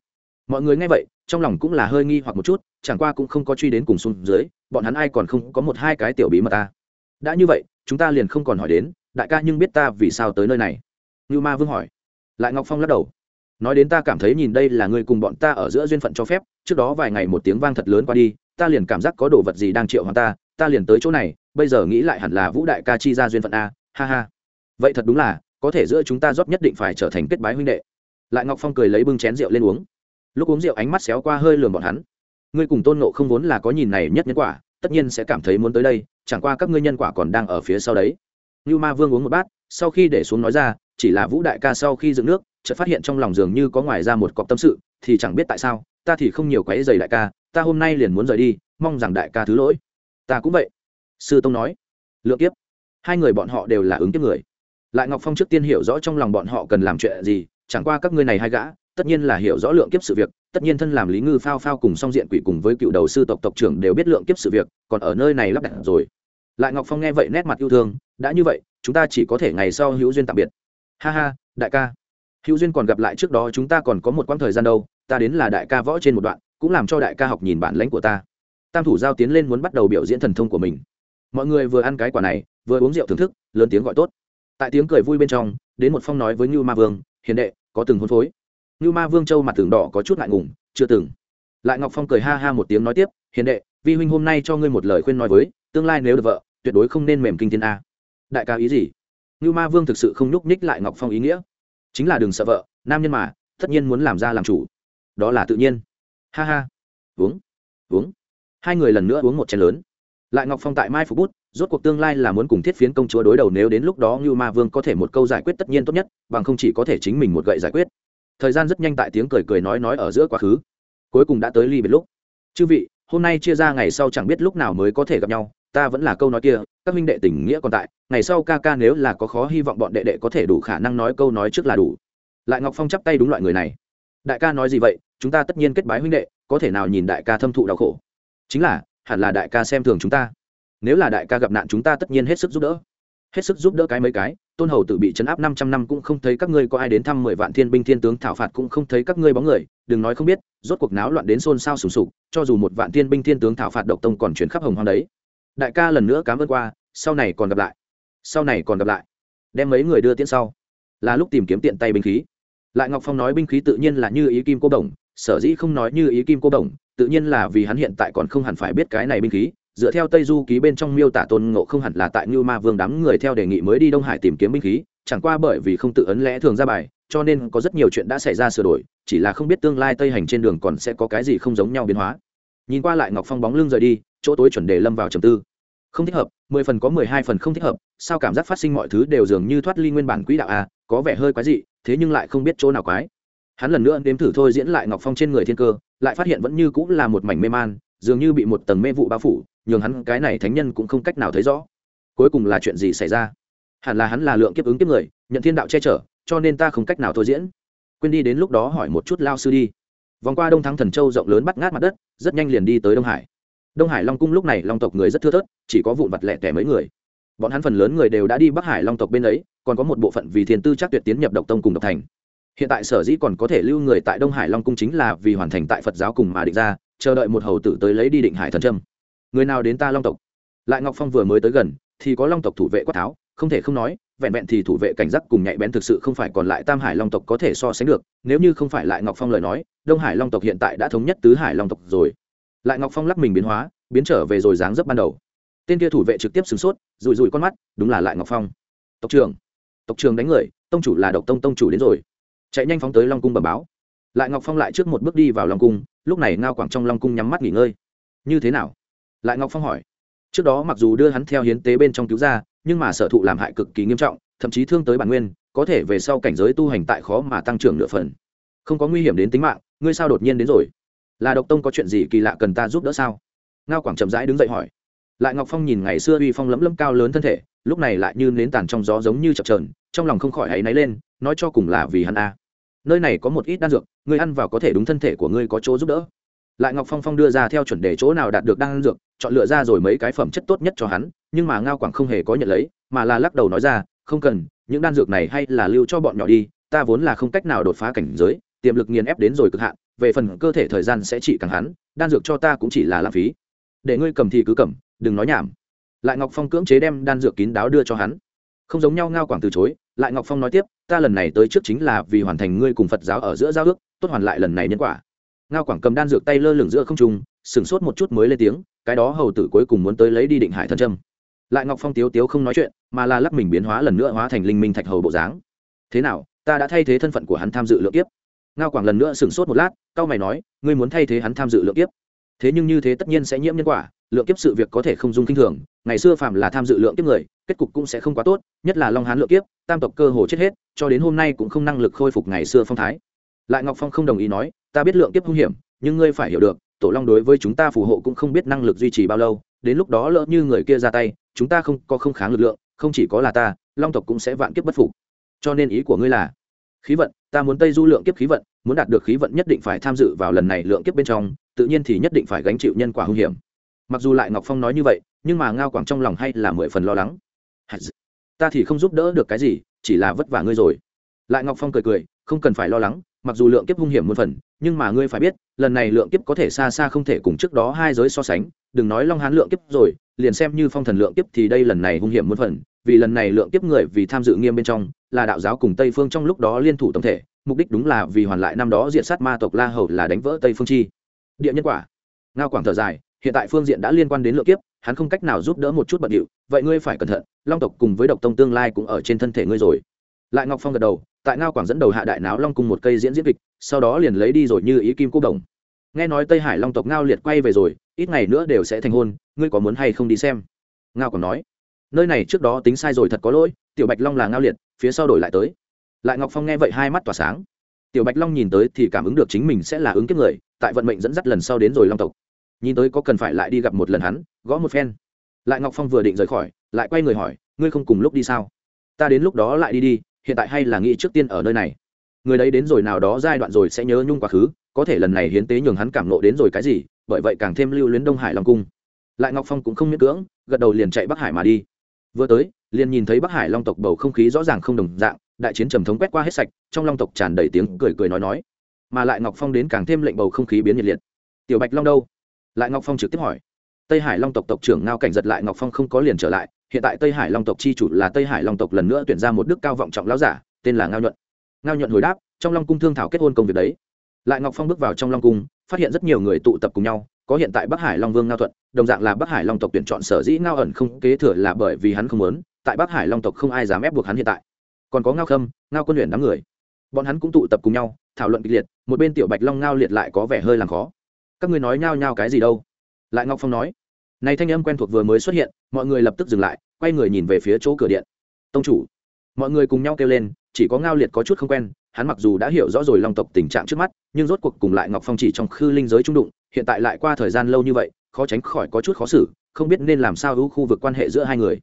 A: Mọi người nghe vậy, trong lòng cũng là hơi nghi hoặc một chút, chẳng qua cũng không có truy đến cùng xuống dưới, bọn hắn ai còn không có một hai cái tiểu bí mật ta. Đã như vậy, chúng ta liền không còn hỏi đến đại ca nhưng biết ta vì sao tới nơi này? Ngưu ma vương hỏi. Lại ngọc phong lắc đầu. Nói đến ta cảm thấy nhìn đây là người cùng bọn ta ở giữa duyên phận cho phép, trước đó vài ngày một tiếng vang thật lớn qua đi, ta liền cảm giác có đồ vật gì đang triệu hoàng ta ta liền tới chỗ này, bây giờ nghĩ lại hẳn là vũ đại ca chi ra duyên phận a, ha ha. Vậy thật đúng là, có thể giữa chúng ta rót nhất định phải trở thành kết bái huynh đệ. Lại ngọc phong cười lấy bưng chén rượu lên uống. Lúc uống rượu ánh mắt xéo qua hơi lườm bọn hắn. Ngươi cùng tôn nộ không vốn là có nhìn này nhất nhân quả, tất nhiên sẽ cảm thấy muốn tới đây, chẳng qua các ngươi nhân quả còn đang ở phía sau đấy như ma vương uống một bát, sau khi để xuống nói ra, chỉ là vũ đại ca sau khi dựng nước, chợt phát hiện trong lòng dường như có ngoài ra một cọc tâm sự, thì chẳng biết tại sao, ta thì không nhiều quấy giày đại ca, ta hôm nay liền muốn rời đi, mong rằng đại ca thứ lỗi. Ta cũng vậy. Sư tông nói. Lượng kiếp. Hai người bọn họ đều là ứng kiếp người. Lại ngọc phong trước tiên hiểu rõ trong lòng bọn họ cần làm chuyện gì, chẳng qua các ngươi này hai gã, tất nhiên là hiểu rõ lượng kiếp sự việc, tất nhiên thân làm lý ngư phao phao cùng song diện quỷ cùng với cựu đầu sư tộc tộc trưởng đều biết lượng kiếp sự việc, còn ở nơi này lắp đặt rồi. Lại ngọc phong nghe vậy nét mặt yêu thương đã như vậy, chúng ta chỉ có thể ngày sau hữu duyên tạm biệt. Ha ha, đại ca. Hữu duyên còn gặp lại trước đó chúng ta còn có một quãng thời gian đâu, ta đến là đại ca võ trên một đoạn, cũng làm cho đại ca học nhìn bản lãnh của ta. Tam thủ giao tiến lên muốn bắt đầu biểu diễn thần thông của mình. Mọi người vừa ăn cái quả này, vừa uống rượu thưởng thức, lớn tiếng gọi tốt. Tại tiếng cười vui bên trong, đến một phong nói với như ma vương, hiền đệ, có từng hôn phối? Như ma vương châu mặt tường đỏ có chút ngại ngùng, chưa từng. Lại ngọc phong cười ha ha một tiếng nói tiếp, hiền đệ, vi huynh hôm nay cho ngươi một lời khuyên nói với, tương lai nếu được vợ, tuyệt đối không nên mềm kinh thiên a đại ca ý gì? Như ma vương thực sự không nhúc nhích lại ngọc phong ý nghĩa. Chính là đừng sợ vợ, nam nhân mà, tất nhiên muốn làm ra làm chủ. Đó là tự nhiên. Ha ha. Uống. Uống. Hai người lần nữa uống một chén lớn. Lại ngọc phong tại mai phục bút, rốt cuộc tương lai là muốn cùng thiết phiến công chúa đối đầu nếu đến lúc đó như ma vương có thể một câu giải quyết tất nhiên tốt nhất, bằng không chỉ có thể chính mình một gậy giải quyết. Thời gian rất nhanh tại tiếng cười cười nói nói ở giữa quá khứ. Cuối cùng đã tới ly biệt lúc. Chư vị, hôm nay chia ra ngày sau chẳng biết lúc nào mới có thể gặp nhau ta vẫn là câu nói kia, các minh đệ tình nghĩa còn tại, ngày sau ca ca nếu là có khó hy vọng bọn đệ đệ có thể đủ khả năng nói câu nói trước là đủ. Lại ngọc phong chắp tay đúng loại người này. Đại ca nói gì vậy, chúng ta tất nhiên kết bái huynh đệ, có thể nào nhìn đại ca thâm thụ đau khổ? Chính là, hẳn là đại ca xem thường chúng ta. Nếu là đại ca gặp nạn chúng ta tất nhiên hết sức giúp đỡ. Hết sức giúp đỡ cái mấy cái, tôn hầu tự bị chấn áp năm trăm năm cũng không thấy các ngươi có ai đến thăm mười vạn thiên binh thiên tướng, thảo phạt cũng không thấy các ngươi bóng người, đừng nói không biết, rốt cuộc náo loạn đến xôn xao sùng sục, cho dù một vạn thiên binh thiên tướng thảo phạt độc tông còn chuyển khắp hồng hoang đấy đại ca lần nữa cảm ơn qua, sau này còn gặp lại. Sau này còn gặp lại. Đem mấy người đưa tiễn sau. Là lúc tìm kiếm tiện tay binh khí. Lại ngọc phong nói binh khí tự nhiên là như ý kim cô đồng, sở dĩ không nói như ý kim cô đồng, tự nhiên là vì hắn hiện tại còn không hẳn phải biết cái này binh khí, dựa theo tây du ký bên trong miêu tả tôn ngộ không hẳn là tại như ma vương đám người theo đề nghị mới đi đông hải tìm kiếm binh khí, chẳng qua bởi vì không tự ấn lẽ thường ra bài, cho nên có rất nhiều chuyện đã xảy ra sửa đổi, chỉ là không biết tương lai tây hành trên đường còn sẽ có cái gì không giống nhau biến hóa. Nhìn qua lại ngọc phong bóng lưng rời đi chỗ tối chuẩn đề lâm vào trầm tư. Không thích hợp, mười phần có mười hai phần không thích hợp, sao cảm giác phát sinh mọi thứ đều dường như thoát ly nguyên bản quỹ đạo a có vẻ hơi quái dị, thế nhưng lại không biết chỗ nào quái. Hắn lần nữa nếm thử thôi diễn lại ngọc phong trên người thiên cơ, lại phát hiện vẫn như cũng là một mảnh mê man, dường như bị một tầng mê vụ bao phủ, nhường hắn cái này thánh nhân cũng không cách nào thấy rõ. Cuối cùng là chuyện gì xảy ra? Hẳn là hắn là lượng kiếp ứng kiếp người, nhận thiên đạo che chở, cho nên ta không cách nào thôi diễn. Quên đi đến lúc đó hỏi một chút lao sư đi. Vòng qua đông thắng thần châu rộng lớn bắt ngát mặt đất, rất nhanh liền đi tới đông hải đông hải long cung lúc này long tộc người rất thưa thớt, chỉ có vụn vặt lẻ tẻ mấy người. Bọn hắn phần lớn người đều đã đi bắc hải long tộc bên ấy, còn có một bộ phận vì thiền tư chắc tuyệt tiến nhập độc tông cùng độc thành. Hiện tại sở dĩ còn có thể lưu người tại đông hải long cung chính là vì hoàn thành tại phật giáo cùng mà định ra, chờ đợi một hầu tử tới lấy đi định hải thần trâm người nào đến ta long tộc? Lại ngọc phong vừa mới tới gần, thì có long tộc thủ vệ quát tháo, không thể không nói, vẹn vẹn thì thủ vệ cảnh giác cùng nhạy bén thực sự không phải còn lại tam hải long tộc có thể so sánh được, nếu như không phải lại ngọc phong lời nói, đông hải long tộc hiện tại đã thống nhất tứ hải long tộc rồi lại ngọc phong lắc mình biến hóa, biến trở về rồi dáng dấp ban đầu. Tên kia thủ vệ trực tiếp sửng sốt rùi rùi con mắt, đúng là lại ngọc phong. Tộc trưởng tộc trưởng đánh người, tông chủ là độc tông tông chủ đến rồi. Chạy nhanh phóng tới long cung bẩm báo. Lại ngọc phong lại trước một bước đi vào long cung, lúc này ngao quảng trong long cung nhắm mắt nghỉ ngơi. Như thế nào? Lại ngọc phong hỏi. Trước đó mặc dù đưa hắn theo hiến tế bên trong cứu ra, nhưng mà sở thụ làm hại cực kỳ nghiêm trọng, thậm chí thương tới bản nguyên, có thể về sau cảnh giới tu hành tại khó mà tăng trưởng nửa phần. Không có nguy hiểm đến tính mạng, ngươi sao đột nhiên đến rồi? Là độc tông có chuyện gì kỳ lạ cần ta giúp đỡ sao? Ngao quảng chậm rãi đứng dậy hỏi. Lại ngọc phong nhìn ngày xưa uy phong lẫm lẫm cao lớn thân thể, lúc này lại như nến tàn trong gió giống như chập trờn trong lòng không khỏi hãy náy lên, nói cho cùng là vì hắn a. Nơi này có một ít đan dược ngươi ăn vào có thể đúng thân thể của ngươi có chỗ giúp đỡ. Lại ngọc phong phong đưa ra theo chuẩn đề chỗ nào đạt được đan dược, chọn lựa ra rồi mấy cái phẩm chất tốt nhất cho hắn, nhưng mà ngao quảng không hề có nhận lấy, mà là lắc đầu nói ra, không cần, những đan dược này hay là lưu cho bọn nhỏ đi, ta vốn là không cách nào đột phá cảnh giới, tiềm lực nghiền ép đến rồi cực hạn về phần cơ thể thời gian sẽ chỉ càng hắn đan dược cho ta cũng chỉ là lãng phí. Để ngươi cầm thì cứ cầm, đừng nói nhảm. Lại ngọc phong cưỡng chế đem đan dược kín đáo đưa cho hắn. Không giống nhau ngao quảng từ chối, lại ngọc phong nói tiếp, ta lần này tới trước chính là vì hoàn thành ngươi cùng phật giáo ở giữa giao ước, tốt hoàn lại lần này nhân quả. Ngao quảng cầm đan dược tay lơ lửng giữa không trung, sửng sốt một chút mới lên tiếng, cái đó hầu tử cuối cùng muốn tới lấy đi định hải thần trâm. Lại ngọc phong tiếu tiếu không nói chuyện, mà là lắc mình biến hóa lần nữa hóa thành linh minh thạch hầu bộ dáng. Thế nào, ta đã thay thế thân phận của hắn tham dự lượng kiếp? Ngao quảng lần nữa sửng sốt một lát cao mày nói, ngươi muốn thay thế hắn tham dự lượng kiếp. Thế nhưng như thế tất nhiên sẽ nhiễm nhân quả, lượng kiếp sự việc có thể không dung kinh thường. Ngày xưa phạm là tham dự lượng kiếp người, kết cục cũng sẽ không quá tốt, nhất là long hán lượng kiếp, tam tộc cơ hồ chết hết, cho đến hôm nay cũng không năng lực khôi phục ngày xưa phong thái. Lại ngọc phong không đồng ý nói, ta biết lượng kiếp hung hiểm, nhưng ngươi phải hiểu được, tổ long đối với chúng ta phù hộ cũng không biết năng lực duy trì bao lâu, đến lúc đó lỡ như người kia ra tay, chúng ta không có không kháng lực lượng, không chỉ có là ta, long tộc cũng sẽ vạn kiếp bất phục. Cho nên ý của ngươi là khí vận, ta muốn tây du lượng kiếp khí vận, muốn đạt được khí vận nhất định phải tham dự vào lần này lượng kiếp bên trong, tự nhiên thì nhất định phải gánh chịu nhân quả hung hiểm. Mặc dù lại ngọc phong nói như vậy, nhưng mà ngao quảng trong lòng hay là mười phần lo lắng. Ta thì không giúp đỡ được cái gì, chỉ là vất vả ngươi rồi. Lại ngọc phong cười cười, không cần phải lo lắng, mặc dù lượng kiếp hung hiểm một phần, nhưng mà ngươi phải biết, lần này lượng kiếp có thể xa xa không thể cùng trước đó hai giới so sánh, đừng nói long hán lượng kiếp rồi, liền xem như phong thần lượng kiếp thì đây lần này hung hiểm một phần, vì lần này lượng kiếp người vì tham dự nghiêm bên trong là đạo giáo cùng tây phương trong lúc đó liên thủ tổng thể, mục đích đúng là vì hoàn lại năm đó diện sát ma tộc la hầu là đánh vỡ tây phương chi. Địa nhân quả. Ngao quảng thở dài, hiện tại phương diện đã liên quan đến lượng kiếp, hắn không cách nào giúp đỡ một chút bận điệu, vậy ngươi phải cẩn thận, long tộc cùng với độc tông tương lai cũng ở trên thân thể ngươi rồi. Lại ngọc phong gật đầu, tại ngao quảng dẫn đầu hạ đại náo long cùng một cây diễn diễn kịch, sau đó liền lấy đi rồi như ý kim cúc đồng. Nghe nói tây hải long tộc ngao liệt quay về rồi, ít ngày nữa đều sẽ thành hôn, ngươi có muốn hay không đi xem? Ngao còn nói nơi này trước đó tính sai rồi thật có lỗi, tiểu bạch long là ngao liệt, phía sau đổi lại tới. Lại ngọc phong nghe vậy hai mắt tỏa sáng. Tiểu bạch long nhìn tới thì cảm ứng được chính mình sẽ là ứng kiếp người, tại vận mệnh dẫn dắt lần sau đến rồi long tộc. Nhìn tới có cần phải lại đi gặp một lần hắn, gõ một phen. Lại ngọc phong vừa định rời khỏi, lại quay người hỏi, ngươi không cùng lúc đi sao? Ta đến lúc đó lại đi đi, hiện tại hay là nghĩ trước tiên ở nơi này. Người đấy đến rồi nào đó giai đoạn rồi sẽ nhớ nhung quá khứ, có thể lần này hiến tế nhường hắn cảm nộ đến rồi cái gì, bởi vậy càng thêm lưu luyến đông hải long cung. Lại ngọc phong cũng không miễn cưỡng, gật đầu liền chạy bắc hải mà đi vừa tới, liền nhìn thấy bắc hải long tộc bầu không khí rõ ràng không đồng dạng, đại chiến trầm thống quét qua hết sạch, trong long tộc tràn đầy tiếng cười cười nói nói. Mà lại ngọc phong đến càng thêm lệnh bầu không khí biến nhiệt liệt. Tiểu bạch long đâu? Lại ngọc phong trực tiếp hỏi. Tây hải long tộc tộc trưởng ngao cảnh giật lại ngọc phong không có liền trở lại. Hiện tại tây hải long tộc chi chủ là tây hải long tộc lần nữa tuyển ra một đức cao vọng trọng lão giả, tên là ngao nhuận. Ngao nhuận hồi đáp, trong long cung thương thảo kết hôn công việc đấy. Lại ngọc phong bước vào trong long cung, phát hiện rất nhiều người tụ tập cùng nhau có hiện tại bắc hải long vương ngao thuận, đồng dạng là bắc hải long tộc tuyển chọn sở dĩ ngao ẩn không kế thừa là bởi vì hắn không muốn, tại bắc hải long tộc không ai dám ép buộc hắn hiện tại. Còn có ngao khâm, ngao quân luyện đám người. Bọn hắn cũng tụ tập cùng nhau, thảo luận kịch liệt, một bên tiểu bạch long ngao liệt lại có vẻ hơi làm khó. Các ngươi nói nhao nhao cái gì đâu? Lại ngọc phong nói. Này thanh âm quen thuộc vừa mới xuất hiện, mọi người lập tức dừng lại, quay người nhìn về phía chỗ cửa điện. Tông chủ. Mọi người cùng nhau kêu lên, chỉ có ngao liệt có chút không quen, hắn mặc dù đã hiểu rõ rồi long tộc tình trạng trước mắt, nhưng rốt cuộc cùng lại ngọc phong chỉ trong khư linh giới trung đụng hiện tại lại qua thời gian lâu như vậy, khó tránh khỏi có chút khó xử, không biết nên làm sao hữu khu vực quan hệ giữa hai người.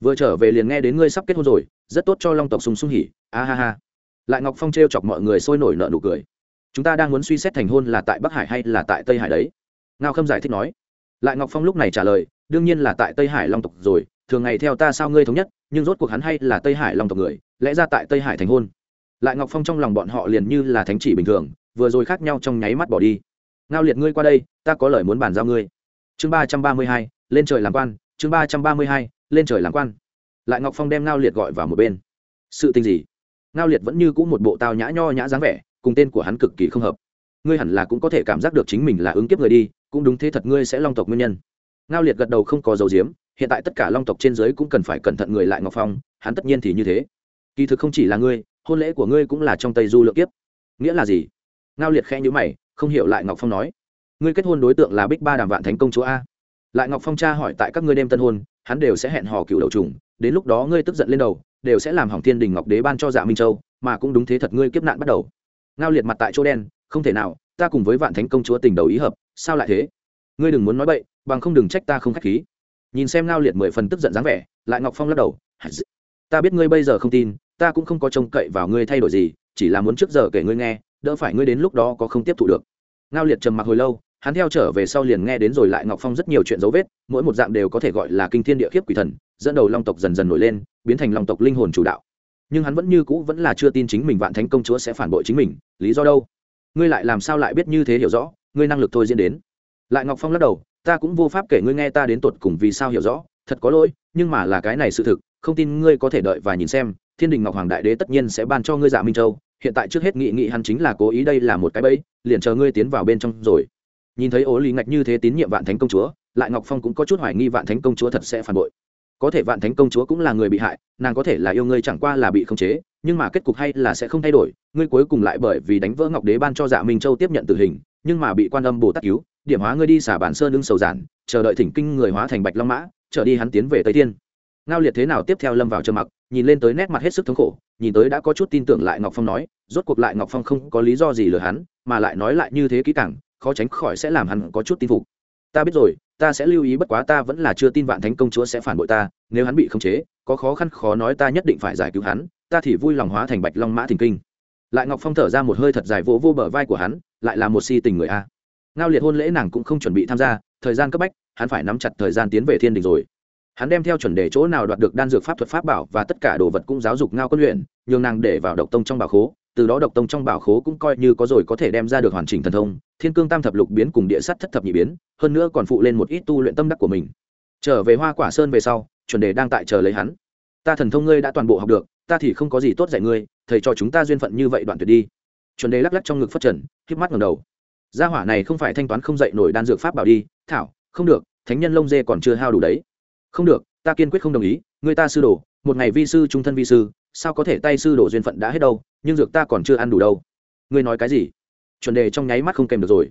A: Vừa trở về liền nghe đến ngươi sắp kết hôn rồi, rất tốt cho long tộc sung sung hỉ, a ha ha. Lại ngọc phong t chọc mọi người sôi nổi nợ nụ cười. Chúng ta đang muốn suy xét thành hôn là tại bắc hải hay là tại tây hải đấy? Ngao khâm giải thích nói. Lại ngọc phong lúc này trả lời, đương nhiên là tại tây hải long tộc rồi, thường ngày theo ta sao ngươi thống nhất, nhưng rốt cuộc hắn hay là tây hải long tộc người, lẽ ra tại tây hải thành hôn? Lại ngọc phong trong lòng bọn họ liền như là thánh chỉ bình thường, vừa rồi khác nhau trong nháy mắt bỏ đi ngao liệt ngươi qua đây, ta có lời muốn bàn giao ngươi. Chương ba trăm ba mươi hai, lên trời làm quan, chương ba trăm ba mươi hai, lên trời làm quan. Lại ngọc phong đem ngao liệt gọi vào một bên. Sự tình gì? Ngao liệt vẫn như c ũ một bộ tao nhã nho nhã dáng vẻ, cùng tên của hắn cực kỳ không hợp. Ngươi hẳn là cũng có thể cảm giác được chính mình là ứng kiếp người đi, cũng đúng thế thật ngươi sẽ long tộc nguyên nhân. Ngao liệt gật đầu không có dấu diếm hiện tại tất cả long tộc trên giới cũng cần phải cẩn thận người lại ngọc phong, hắn tất nhiên thì như thế. Kỳ thực không chỉ là ngươi, hôn lễ của ngươi cũng là trong tây du lượng kiếp. Nghĩa là gì? Ngao liệt khẽ nhữ mày không hiểu lại ngọc phong nói ngươi kết hôn đối tượng là bích ba đàm vạn thánh công chúa a lại ngọc phong cha hỏi tại các ngươi đêm tân hôn hắn đều sẽ hẹn hò cựu đầu trùng đến lúc đó ngươi tức giận lên đầu đều sẽ làm hỏng thiên đình ngọc đế ban cho dạ minh châu mà cũng đúng thế thật ngươi kiếp nạn bắt đầu ngao liệt mặt tại chỗ đen không thể nào ta cùng với vạn thánh công chúa tình đầu ý hợp sao lại thế ngươi đừng muốn nói bậy, bằng không đừng trách ta không k h á c h khí nhìn xem ngao liệt mười phần tức giận dáng vẻ lại ngọc phong lắc đầu ta biết ngươi bây giờ không tin ta cũng không có trông cậy vào ngươi thay đổi gì chỉ là muốn trước giờ kể ngươi nghe đỡ phải ngươi đến lúc đó có không tiếp thụ được. Ngao liệt trầm mặc hồi lâu, hắn theo trở về sau liền nghe đến rồi lại ngọc phong rất nhiều chuyện dấu vết, mỗi một dạng đều có thể gọi là kinh thiên địa khiếp quỷ thần, dẫn đầu long tộc dần dần nổi lên, biến thành long tộc linh hồn chủ đạo. Nhưng hắn vẫn như cũ vẫn là chưa tin chính mình vạn thánh công chúa sẽ phản bội chính mình, lý do đâu? Ngươi lại làm sao lại biết như thế hiểu rõ, ngươi năng lực thôi diễn đến. Lại ngọc phong lắc đầu, ta cũng vô pháp kể ngươi nghe ta đến tột cùng vì sao hiểu rõ, thật có lỗi, nhưng mà là cái này sự thực, không tin ngươi có thể đợi và nhìn xem, thiên đình ngọc hoàng đại đế tất nhiên sẽ ban cho ngươi dạ minh châu hiện tại trước hết nghị nghị hắn chính là cố ý đây là một cái bẫy, liền chờ ngươi tiến vào bên trong rồi. Nhìn thấy ố lý ngạch như thế tín nhiệm vạn thánh công chúa, lại ngọc phong cũng có chút hoài nghi vạn thánh công chúa thật sẽ phản bội. Có thể vạn thánh công chúa cũng là người bị hại, nàng có thể là yêu ngươi chẳng qua là bị khống chế, nhưng mà kết cục hay là sẽ không thay đổi, ngươi cuối cùng lại bởi vì đánh vỡ ngọc đế ban cho dạ minh châu tiếp nhận tử hình, nhưng mà bị quan âm bồ tát cứu, điểm hóa ngươi đi xả bản sơn lưng sầu giản, chờ đợi thỉnh kinh người hóa thành bạch long mã, trở đi hắn tiến về tây thiên ngao liệt thế nào tiếp theo lâm vào trơ mặc nhìn lên tới nét mặt hết sức thống khổ nhìn tới đã có chút tin tưởng lại ngọc phong nói rốt cuộc lại ngọc phong không có lý do gì lừa hắn mà lại nói lại như thế kỹ càng khó tránh khỏi sẽ làm hắn có chút tin phục. Ta biết rồi ta sẽ lưu ý bất quá ta vẫn là chưa tin vạn thánh công chúa sẽ phản bội ta nếu hắn bị khống chế có khó khăn khó nói ta nhất định phải giải cứu hắn ta thì vui lòng hóa thành bạch long mã thỉnh kinh. Lại ngọc phong thở ra một hơi thật dài vỗ vô, vô bờ vai của hắn lại là một si tình người a. Ngao liệt hôn lễ nàng cũng không chuẩn bị tham gia thời gian cấp bách hắn phải nắm chặt thời gian tiến về thiên đình rồi hắn đem theo chuẩn đề chỗ nào đoạt được đan dược pháp thuật pháp bảo và tất cả đồ vật cũng giáo dục ngao quân luyện, nhường nàng để vào độc tông trong bảo khố, từ đó độc tông trong bảo khố cũng coi như có rồi có thể đem ra được hoàn chỉnh thần thông, thiên cương tam thập lục biến cùng địa sắt thất thập nhị biến, hơn nữa còn phụ lên một ít tu luyện tâm đắc của mình. Trở về hoa quả sơn về sau, chuẩn đề đang tại chờ lấy hắn. Ta thần thông ngươi đã toàn bộ học được, ta thì không có gì tốt dạy ngươi, thầy cho chúng ta duyên phận như vậy đoạn tuyệt đi. Chuẩn đề lắc lắc trong ngực phát trần, híp mắt ngầm đầu. Gia hỏa này không phải thanh toán không dạy nổi đan dược pháp bảo đi, thảo, không được, thánh nhân lông dê còn chưa hao đủ đấy không được, ta kiên quyết không đồng ý, người ta sư đồ, một ngày vi sư, trung thân vi sư, sao có thể tay sư đồ duyên phận đã hết đâu, nhưng dược ta còn chưa ăn đủ đâu. Ngươi nói cái gì? Chuẩn đề trong nháy mắt không kèm được rồi.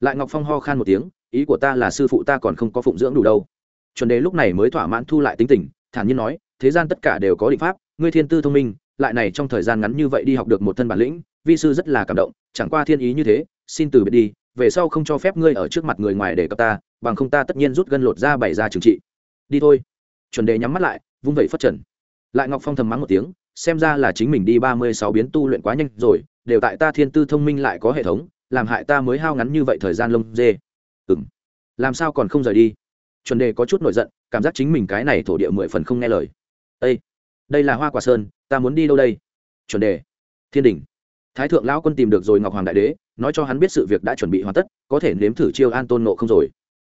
A: Lại ngọc phong ho khan một tiếng, ý của ta là sư phụ ta còn không có phụng dưỡng đủ đâu. Chuẩn đề lúc này mới thỏa mãn thu lại tính tình, thản nhiên nói, thế gian tất cả đều có định pháp, ngươi thiên tư thông minh, lại này trong thời gian ngắn như vậy đi học được một thân bản lĩnh, vi sư rất là cảm động, chẳng qua thiên ý như thế, xin từ biệt đi, về sau không cho phép ngươi ở trước mặt người ngoài để cập ta, bằng không ta tất nhiên rút gân lột ra bày ra trừng trị đi thôi. Chuẩn đề nhắm mắt lại, vung vẩy phất trần. Lại ngọc phong thầm mắng một tiếng, xem ra là chính mình đi ba mươi sáu biến tu luyện quá nhanh rồi, đều tại ta thiên tư thông minh lại có hệ thống, làm hại ta mới hao ngắn như vậy thời gian lông dê. Ừ m làm sao còn không rời đi? Chuẩn đề có chút nổi giận, cảm giác chính mình cái này thổ địa mười phần không nghe lời. Â đây là hoa quả sơn, ta muốn đi đâu đây? Chuẩn đề. Thiên đình thái thượng lão quân tìm được rồi ngọc hoàng đại đế, nói cho hắn biết sự việc đã chuẩn bị hoàn tất, có thể nếm thử chiêu an tôn nộ không rồi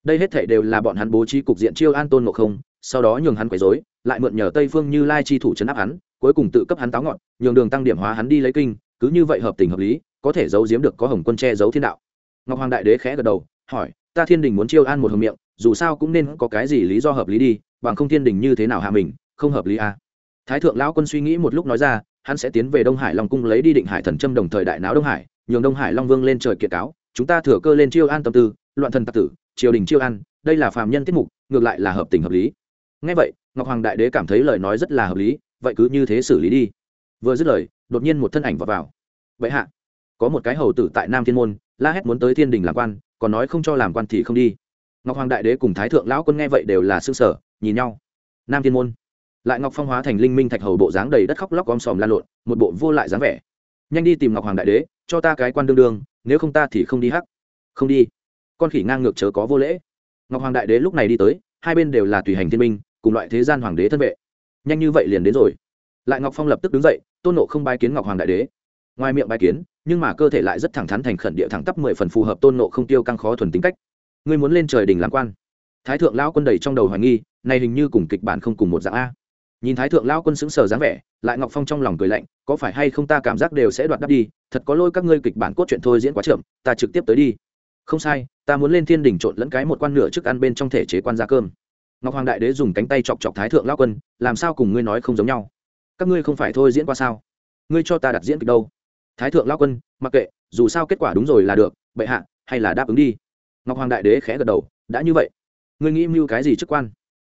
A: đây hết thể đều là bọn hắn bố trí cục diện chiêu an tôn ngộ không, sau đó nhường hắn quấy dối lại mượn nhờ tây phương như lai chi thủ chấn áp hắn, cuối cùng tự cấp hắn táo ngọn, nhường đường tăng điểm hóa hắn đi lấy kinh, cứ như vậy hợp tình hợp lý, có thể giấu giếm được có hồng quân che giấu thiên đạo ngọc hoàng đại đế khẽ gật đầu, hỏi, ta thiên đình muốn chiêu an một hồng miệng, dù sao cũng nên có cái gì lý do hợp lý đi, bằng không thiên đình như thế nào hạ mình, không hợp lý à. thái thượng lão quân suy nghĩ một lúc nói ra, hắn sẽ tiến về đông hải long cung lấy đi định hải thần châm đồng thời đại náo đông hải, nhường đông hải long vương lên trời kiệt cáo, chúng ta thừa cơ lên chiêu an tâm tư, loạn thần tạc tử triều đình chiêu ăn, đây là phàm nhân tiết mục ngược lại là hợp tình hợp lý. Ngay vậy ngọc hoàng đại đế cảm thấy lời nói rất là hợp lý vậy cứ như thế xử lý đi. Vừa dứt lời đột nhiên một thân ảnh vào vào. Vậy hạ có một cái hầu tử tại nam thiên môn la hét muốn tới thiên đình làm quan còn nói không cho làm quan thì không đi. Ngọc hoàng đại đế cùng thái thượng lão quân nghe vậy đều là s ư ơ n g sở nhìn nhau. Nam thiên môn? Lại ngọc phong hóa thành linh minh thạch hầu bộ dáng đầy đất khóc lóc om sòm lan lộn một bộ vô lại dáng vẻ. Nhanh đi tìm ngọc hoàng đại đế cho ta cái quan đương đương nếu không ta thì không đi hắc. Không đi con khỉ ngang ngược chớ có vô lễ. Ngọc hoàng đại đế lúc này đi tới, hai bên đều là tùy hành thiên minh cùng loại thế gian hoàng đế thân vệ. Nhanh như vậy liền đến rồi. Lại ngọc phong lập tức đứng dậy, tôn nộ không bái kiến ngọc hoàng đại đế. Ngoài miệng bái kiến, nhưng mà cơ thể lại rất thẳng thắn thành khẩn địa thẳng tắp mười phần phù hợp tôn nộ không tiêu căng khó thuần tính cách. Ngươi muốn lên trời đình làm quan. Thái thượng lão quân đầy trong đầu hoài nghi, này hình như cùng kịch bản không cùng một dạng a. Nhìn thái thượng lão quân sững sờ dáng vẻ, lại ngọc phong trong lòng cười lạnh, có phải hay không ta cảm giác đều sẽ đoạt đắp đi, thật có lôi các ngươi kịch bản cốt truyện thôi diễn quá chậm, ta trực tiếp tới đi không sai, ta muốn lên thiên đình trộn lẫn cái một quan nửa trước ăn bên trong thể chế quan gia cơm. Ngọc hoàng đại đế dùng cánh tay chọc chọc thái thượng lão quân, làm sao cùng ngươi nói không giống nhau? Các ngươi không phải thôi diễn qua sao? Ngươi cho ta đặt diễn kịch đâu? Thái thượng lão quân, mặc kệ, dù sao kết quả đúng rồi là được, bệ hạ, hay là đáp ứng đi. Ngọc hoàng đại đế khẽ gật đầu, đã như vậy. Ngươi nghĩ mưu cái gì chức quan?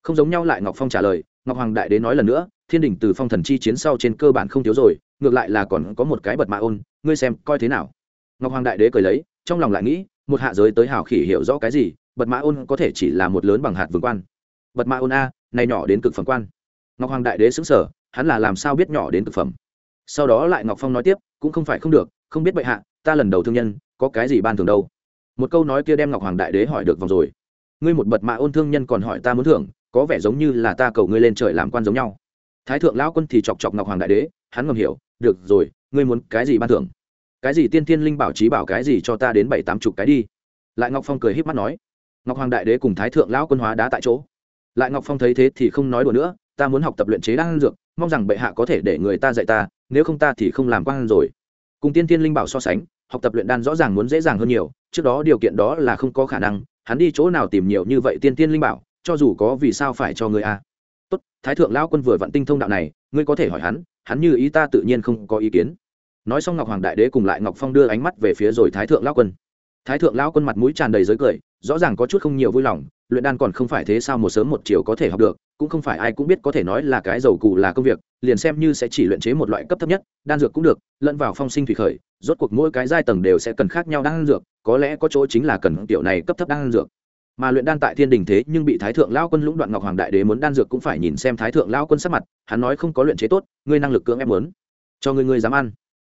A: Không giống nhau lại ngọc phong trả lời, ngọc hoàng đại đế nói lần nữa, thiên đình từ phong thần chi chiến sau trên cơ bản không thiếu rồi, ngược lại là còn có một cái bật mạ ôn, ngươi xem coi thế nào. Ngọc hoàng đại đế cười lấy, trong lòng lại nghĩ một hạ giới tới hào khỉ hiểu rõ cái gì, bật mã ôn có thể chỉ là một lớn bằng hạt vương quan. Bật mã ôn a, này nhỏ đến cực phẩm quan. Ngọc hoàng đại đế xứng sở, hắn là làm sao biết nhỏ đến cực phẩm? Sau đó lại ngọc phong nói tiếp, cũng không phải không được, không biết bệ hạ, ta lần đầu thương nhân, có cái gì ban thường đâu? Một câu nói kia đem ngọc hoàng đại đế hỏi được vòng rồi. Ngươi một bật mạ ôn thương nhân còn hỏi ta muốn thưởng, có vẻ giống như là ta cầu ngươi lên trời làm quan giống nhau. Thái thượng lão quân thì chọc chọc ngọc hoàng đại đế, hắn ngầm hiểu, được rồi, ngươi muốn cái gì ban thưởng? Cái gì tiên thiên linh bảo trí bảo cái gì cho ta đến bảy tám chục cái đi. Lại ngọc phong cười h í p mắt nói, ngọc hoàng đại đế cùng thái thượng lão quân hóa đá tại chỗ. Lại ngọc phong thấy thế thì không nói đùa nữa, ta muốn học tập luyện chế đan dược, mong rằng bệ hạ có thể để người ta dạy ta, nếu không ta thì không làm quan rồi. Cùng tiên thiên linh bảo so sánh, học tập luyện đan rõ ràng muốn dễ dàng hơn nhiều, trước đó điều kiện đó là không có khả năng, hắn đi chỗ nào tìm nhiều như vậy tiên tiên linh bảo, cho dù có vì sao phải cho người a. Tốt, thái thượng lao quân vừa vặn tinh thông đạo này, ngươi có thể hỏi hắn hắn như ý ta tự nhiên không có ý kiến nói xong ngọc hoàng đại đế cùng lại ngọc phong đưa ánh mắt về phía rồi thái thượng lao quân. Thái thượng lao quân mặt mũi tràn đầy giới cười, rõ ràng có chút không nhiều vui lòng, luyện đan còn không phải thế sao một sớm một chiều có thể học được, cũng không phải ai cũng biết có thể nói là cái dầu cụ là công việc, liền xem như sẽ chỉ luyện chế một loại cấp thấp nhất, đan dược cũng được, lẫn vào phong sinh thủy khởi, rốt cuộc mỗi cái giai tầng đều sẽ cần khác nhau đan dược, có lẽ có chỗ chính là cần kiểu này cấp thấp đan dược. Mà luyện đan tại thiên đình thế nhưng bị thái thượng lao quân lũng đoạn ngọc hoàng đại đế muốn đan dược cũng phải nhìn xem thái thượng lao quân sắc mặt, hắn nói không có luyện chế tốt, ngươi năng lực cưỡng ép muốn, cho ngươi ngươi dám ăn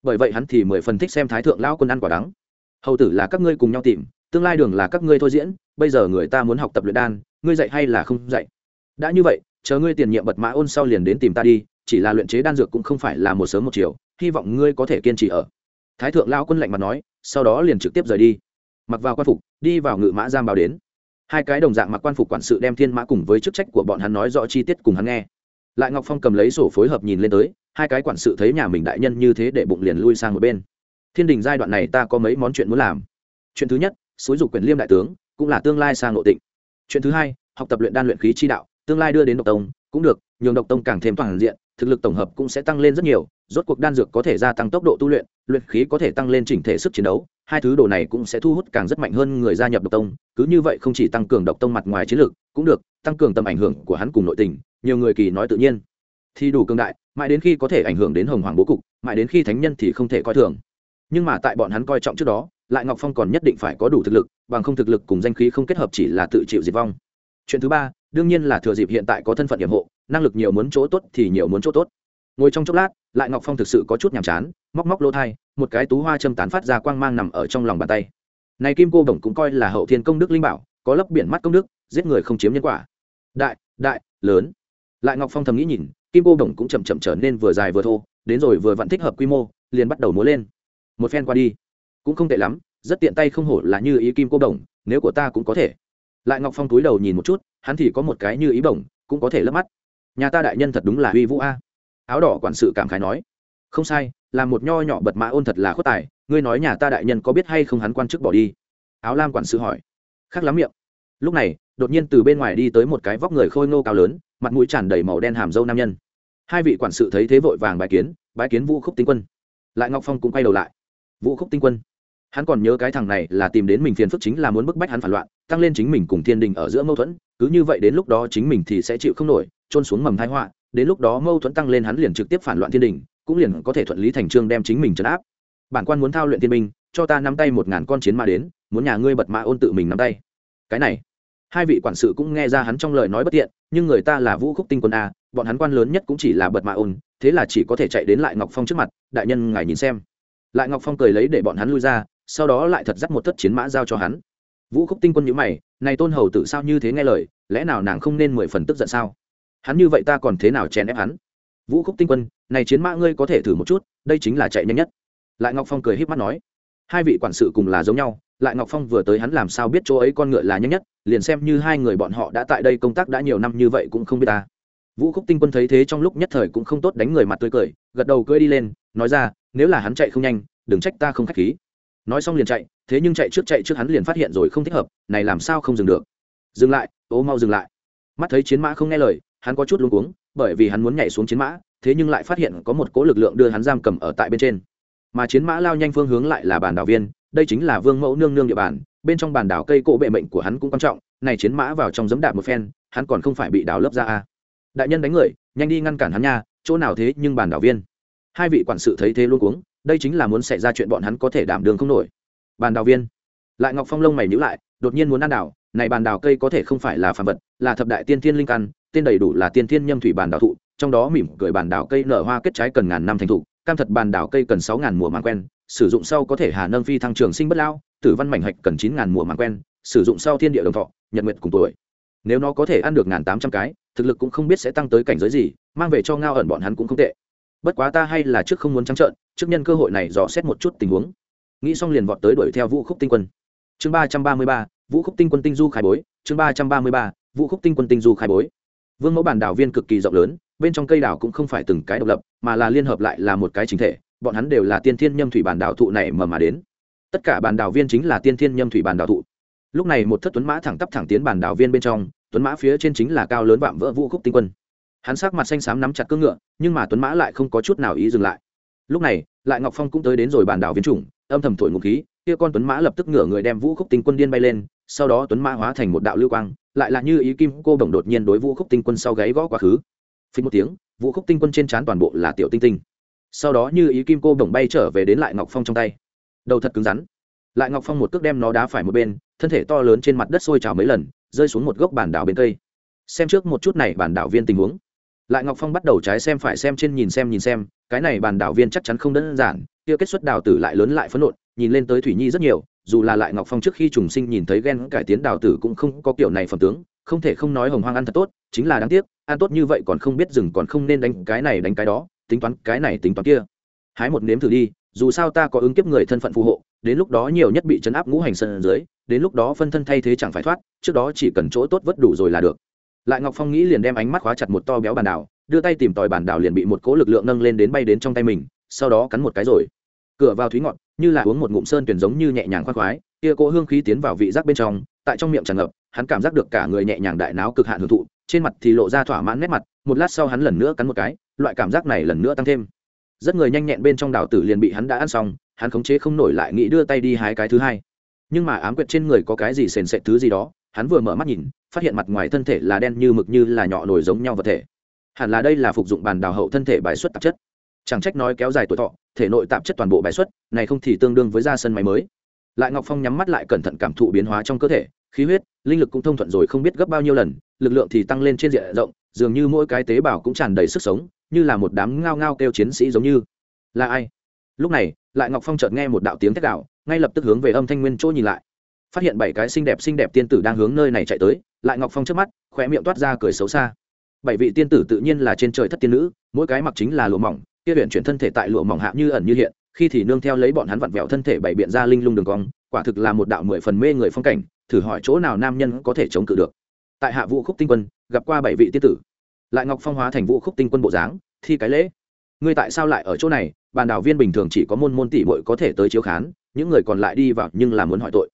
A: bởi vậy hắn thì mười phần thích xem thái thượng lão quân ăn quả đắng. Hầu tử là các ngươi cùng nhau tìm, tương lai đường là các ngươi thôi diễn, bây giờ người ta muốn học tập luyện đan, ngươi dạy hay là không dạy? Đã như vậy, chờ ngươi tiền nhiệm bật mã ôn sau liền đến tìm ta đi, chỉ là luyện chế đan dược cũng không phải là một sớm một chiều, hy vọng ngươi có thể kiên trì ở. Thái thượng lao quân lạnh mặt nói, sau đó liền trực tiếp rời đi. Mặc vào quan phục, đi vào ngự mã giam báo đến. Hai cái đồng dạng mặc quan phục quản sự đem thiên mã cùng với chức trách của bọn hắn nói rõ chi tiết cùng hắn nghe. Lại ngọc phong cầm lấy sổ phối hợp nhìn lên tới hai cái quản sự thấy nhà mình đại nhân như thế để bụng liền lui sang một bên. Thiên đình giai đoạn này ta có mấy món chuyện muốn làm. Chuyện thứ nhất, xúi dục quyền liêm đại tướng, cũng là tương lai sang nội tịnh. Chuyện thứ hai, học tập luyện đan luyện khí chi đạo, tương lai đưa đến độc tông, cũng được, nhường độc tông càng thêm toàn diện, thực lực tổng hợp cũng sẽ tăng lên rất nhiều, rốt cuộc đan dược có thể gia tăng tốc độ tu luyện luyện khí có thể tăng lên chỉnh thể sức chiến đấu, hai thứ đồ này cũng sẽ thu hút càng rất mạnh hơn người gia nhập độc tông, cứ như vậy không chỉ tăng cường độc tông mặt ngoài chiến lược, cũng được, tăng cường tầm ảnh hưởng của hắn cùng nội tình, nhiều người kỳ nói tự nhiên thì đủ cường đại, mãi đến khi có thể ảnh hưởng đến hồng hoàng bố cục, mãi đến khi thánh nhân thì không thể coi thường. Nhưng mà tại bọn hắn coi trọng trước đó, lại ngọc phong còn nhất định phải có đủ thực lực, bằng không thực lực cùng danh khí không kết hợp chỉ là tự chịu diệt vong. Chuyện thứ ba, đương nhiên là thừa dịp hiện tại có thân phận nhiệm hộ, năng lực nhiều muốn chỗ tốt thì nhiều muốn chỗ tốt. Ngồi trong chốc lát, lại ngọc phong thực sự có chút nhàm chán, móc móc lỗ thai, một cái tú hoa châm tán phát ra quang mang nằm ở trong lòng bàn tay. Này kim cô bổng cũng coi là hậu thiên công đức linh bảo, có lấp biển mắt công đức, giết người không chiếm nhân quả. Đại đại, lớn. Lại ngọc phong thầm nghĩ nhìn kim cô Đồng cũng chậm chậm trở nên vừa dài vừa thô đến rồi vừa vẫn thích hợp quy mô liền bắt đầu múa lên. Một phen qua đi cũng không tệ lắm rất tiện tay không hổ là như ý kim cô Đồng, nếu của ta cũng có thể. Lại ngọc phong túi đầu nhìn một chút hắn thì có một cái như ý bổng cũng có thể lấp mắt. Nhà ta đại nhân thật đúng là uy vũ a. Áo đỏ quản sự cảm khái nói. Không sai là một nho nhỏ bật mã ôn thật là khuất tài ngươi nói nhà ta đại nhân có biết hay không hắn quan chức bỏ đi? Áo lam quản sự hỏi. Khác lắm miệng. Lúc này đột nhiên từ bên ngoài đi tới một cái vóc người khôi ngô cao lớn mặt mũi tràn đầy màu đen hàm dâu nam nhân hai vị quản sự thấy thế vội vàng bái kiến bái kiến vũ khúc tinh quân. Lại ngọc phong cũng quay đầu lại. Vũ khúc tinh quân. Hắn còn nhớ cái thằng này là tìm đến mình phiền phức chính là muốn bức bách hắn phản loạn, tăng lên chính mình cùng thiên đình ở giữa mâu thuẫn, cứ như vậy đến lúc đó chính mình thì sẽ chịu không nổi trôn xuống mầm thái họa, đến lúc đó mâu thuẫn tăng lên hắn liền trực tiếp phản loạn thiên đình, cũng liền có thể thuận lý thành trương đem chính mình trấn áp. Bản quan muốn thao luyện thiên binh, cho ta nắm tay một ngàn con chiến mã đến, muốn nhà ngươi bật mã ôn tự mình nắm tay. Cái này, hai vị quản sự cũng nghe ra hắn trong lời nói bất tiện nhưng người ta là vũ khúc tinh quân a, bọn hắn quan lớn nhất cũng chỉ là bật mã ôn, thế là chỉ có thể chạy đến lại ngọc phong trước mặt, đại nhân ngài nhìn xem. Lại ngọc phong cười lấy để bọn hắn lui ra, sau đó lại thật dắt một thất chiến mã giao cho hắn. Vũ khúc tinh quân nhữ mày, này tôn hầu tự sao như thế nghe lời, lẽ nào nàng không nên mười phần tức giận sao? Hắn như vậy ta còn thế nào chèn ép hắn? Vũ khúc tinh quân, này chiến mã ngươi có thể thử một chút, đây chính là chạy nhanh nhất. Lại ngọc phong cười h í p mắt nói, hai vị quản sự cùng là giống nhau lại ngọc phong vừa tới hắn làm sao biết chỗ ấy con ngựa là nhanh nhất, liền xem như hai người bọn họ đã tại đây công tác đã nhiều năm như vậy cũng không biết ta. Vũ khúc tinh quân thấy thế trong lúc nhất thời cũng không tốt đánh người mặt tươi cười, gật đầu cưỡi đi lên, nói ra, nếu là hắn chạy không nhanh, đừng trách ta không k h á c h khí. Nói xong liền chạy, thế nhưng chạy trước chạy trước hắn liền phát hiện rồi không thích hợp, này làm sao không dừng được? Dừng lại, ố mau dừng lại. Mắt thấy chiến mã không nghe lời, hắn có chút luống cuống, bởi vì hắn muốn nhảy xuống chiến mã, thế nhưng lại phát hiện có một cỗ lực lượng đưa hắn giam cầm ở tại bên trên. Mà chiến mã lao nhanh phương hướng lại là bàn đảo viên đây chính là vương mẫu nương nương địa bàn, bên trong bản đảo cây cỗ bệ mệnh của hắn cũng quan trọng, này chiến mã vào trong giấm đạp một phen, hắn còn không phải bị đào lấp ra à. đại nhân đánh người, nhanh đi ngăn cản hắn nha, chỗ nào thế nhưng bản đảo viên. Hai vị quản sự thấy thế luôn cuống, đây chính là muốn xảy ra chuyện bọn hắn có thể đảm đường không nổi. Bàn đào viên. Lại ngọc phong lông mày nhữ lại, đột nhiên muốn ăn đảo, này bàn đào cây có thể không phải là phàm vật, là thập đại tiên thiên linh căn, tên đầy đủ là tiên thiên nhâm thủy bàn đào thụ, trong đó mỉm cười bàn đào cây nở hoa kết trái cần ngàn năm thành thụ, cam thật bàn đào cây cần sáu ngàn mùa màng quen sử dụng sau có thể hà nâng phi thăng trường sinh bất lao tử văn mảnh hạch cần chín ngàn mùa màng quen, sử dụng sau thiên địa đồng thọ, nhật nguyệt cùng tuổi. Nếu nó có thể ăn được ngàn tám trăm cái, thực lực cũng không biết sẽ tăng tới cảnh giới gì, mang về cho ngao ẩn bọn hắn cũng không tệ. Bất quá ta hay là trước không muốn trắng trợn, trước nhân cơ hội này dò xét một chút tình huống. Nghĩ xong liền vọt tới đuổi theo vũ khúc tinh quân. Chương ba trăm ba mươi ba, vũ khúc tinh quân tinh du khai bối, chương ba trăm ba mươi ba, vũ khúc tinh quân tinh du khai bối. Vương mẫu bản đảo viên cực kỳ rộng lớn, bên trong cây đảo cũng không phải từng cái độc lập, mà là liên hợp lại là một cái chính thể bọn hắn đều là tiên thiên nhâm thủy bản đảo thụ này mầm mà đến. Tất cả bản đảo viên chính là tiên thiên nhâm thủy bản đảo thụ. Lúc này một thất tuấn mã thẳng tắp thẳng tiến bản đảo viên bên trong, tuấn mã phía trên chính là cao lớn vạm vỡ vũ khúc tinh quân. Hắn sắc mặt xanh xám nắm chặt cưỡng ngựa, nhưng mà tuấn mã lại không có chút nào ý dừng lại. Lúc này, lại ngọc phong cũng tới đến rồi bản đảo viên chủng, âm thầm thổi ngụ khí, kia con tuấn mã lập tức ngửa người đem vũ khúc tinh quân điên bay lên, sau đó tuấn mã hóa thành một đạo lưu quang, lại là như ý kim cô bổng đột nhiên đối vũ khúc tinh quân sau gáy gõ quá khứ. Phí một tiếng, vũ khúc tinh quân trên trán toàn bộ là tiểu tinh tinh sau đó như ý kim cô bổng bay trở về đến lại ngọc phong trong tay đầu thật cứng rắn lại ngọc phong một cước đem nó đá phải một bên thân thể to lớn trên mặt đất sôi trào mấy lần rơi xuống một gốc bản đảo bên cây xem trước một chút này bản đảo viên tình huống lại ngọc phong bắt đầu trái xem phải xem trên nhìn xem nhìn xem cái này bản đảo viên chắc chắn không đơn giản kia kết xuất đào tử lại lớn lại phấn nộn nhìn lên tới thủy nhi rất nhiều dù là lại ngọc phong trước khi trùng sinh nhìn thấy ghen cải tiến đào tử cũng không có kiểu này phẩm tướng không thể không nói hồng hoang ăn thật tốt chính là đáng tiếc ăn tốt như vậy còn không biết dừng còn không nên đánh cái này đánh cái đó tính toán cái này tính toán kia. Hái một nếm thử đi, dù sao ta có ứng kiếp người thân phận phù hộ, đến lúc đó nhiều nhất bị chấn áp ngũ hành sân dưới đến lúc đó phân thân thay thế chẳng phải thoát, trước đó chỉ cần chỗ tốt vất đủ rồi là được. Lại ngọc phong nghĩ liền đem ánh mắt khóa chặt một to béo bàn đảo, đưa tay tìm tòi bàn đảo liền bị một cỗ lực lượng nâng lên đến bay đến trong tay mình, sau đó cắn một cái rồi. Cửa vào thúy ngọt như là uống một ngụm sơn tuyển giống như nhẹ nhàng khoác khoái, kia cỗ hương khí tiến vào vị giác bên trong, tại trong miệng tràn ngập, hắn cảm giác được cả người nhẹ nhàng đại náo cực hạn hưởng thụ, trên mặt thì lộ ra thỏa mãn nét mặt, một lát sau hắn lần nữa cắn một cái loại cảm giác này lần nữa tăng thêm. Rất người nhanh nhẹn bên trong đảo tử liền bị hắn đã ăn xong, hắn khống chế không nổi lại nghĩ đưa tay đi hái cái thứ hai. Nhưng mà ám quyệt trên người có cái gì sền sệt thứ gì đó, hắn vừa mở mắt nhìn, phát hiện mặt ngoài thân thể là đen như mực như là nhọ nổi giống nhau vật thể. Hẳn là đây là phục dụng bàn đào hậu thân thể bài xuất tạp chất. Chẳng trách nói kéo dài tuổi thọ, thể nội tạp chất toàn bộ bài xuất, này không thì tương đương với ra sân máy mới. Lại ngọc phong nhắm mắt lại cẩn thận cảm thụ biến hóa trong cơ thể, khí huyết, linh lực cũng thông thuận rồi không biết gấp bao nhiêu lần, lực lượng thì tăng lên trên diện rộng, dường như mỗi cái tế bào cũng tràn đầy sức sống như là một đám ngao ngao kêu chiến sĩ giống như. Là ai? Lúc này, lại ngọc phong chợt nghe một đạo tiếng thét đạo ngay lập tức hướng về âm thanh nguyên chỗ nhìn lại. Phát hiện bảy cái xinh đẹp xinh đẹp tiên tử đang hướng nơi này chạy tới, lại ngọc phong trước mắt khỏe miệng toát ra cười xấu xa. Bảy vị tiên tử tự nhiên là trên trời thất tiên nữ, mỗi cái mặc chính là lụa mỏng, kia huyện chuyển thân thể tại lụa mỏng hạ như ẩn như hiện, khi thì nương theo lấy bọn hắn vặn vẹo thân thể bảy biện ra linh lung đường cong, quả thực là một đạo mười phần mê người phong cảnh, thử hỏi chỗ nào nam nhân có thể chống cự được. Tại hạ vũ khúc tinh quân, gặp qua bảy vị tiên tử lại ngọc phong hóa thành vũ khúc tinh quân bộ dáng, thi cái lễ. Ngươi tại sao lại ở chỗ này? Bàn đảo viên bình thường chỉ có môn môn tỷ bội có thể tới chiếu khán, những người còn lại đi vào nhưng là muốn hỏi tội.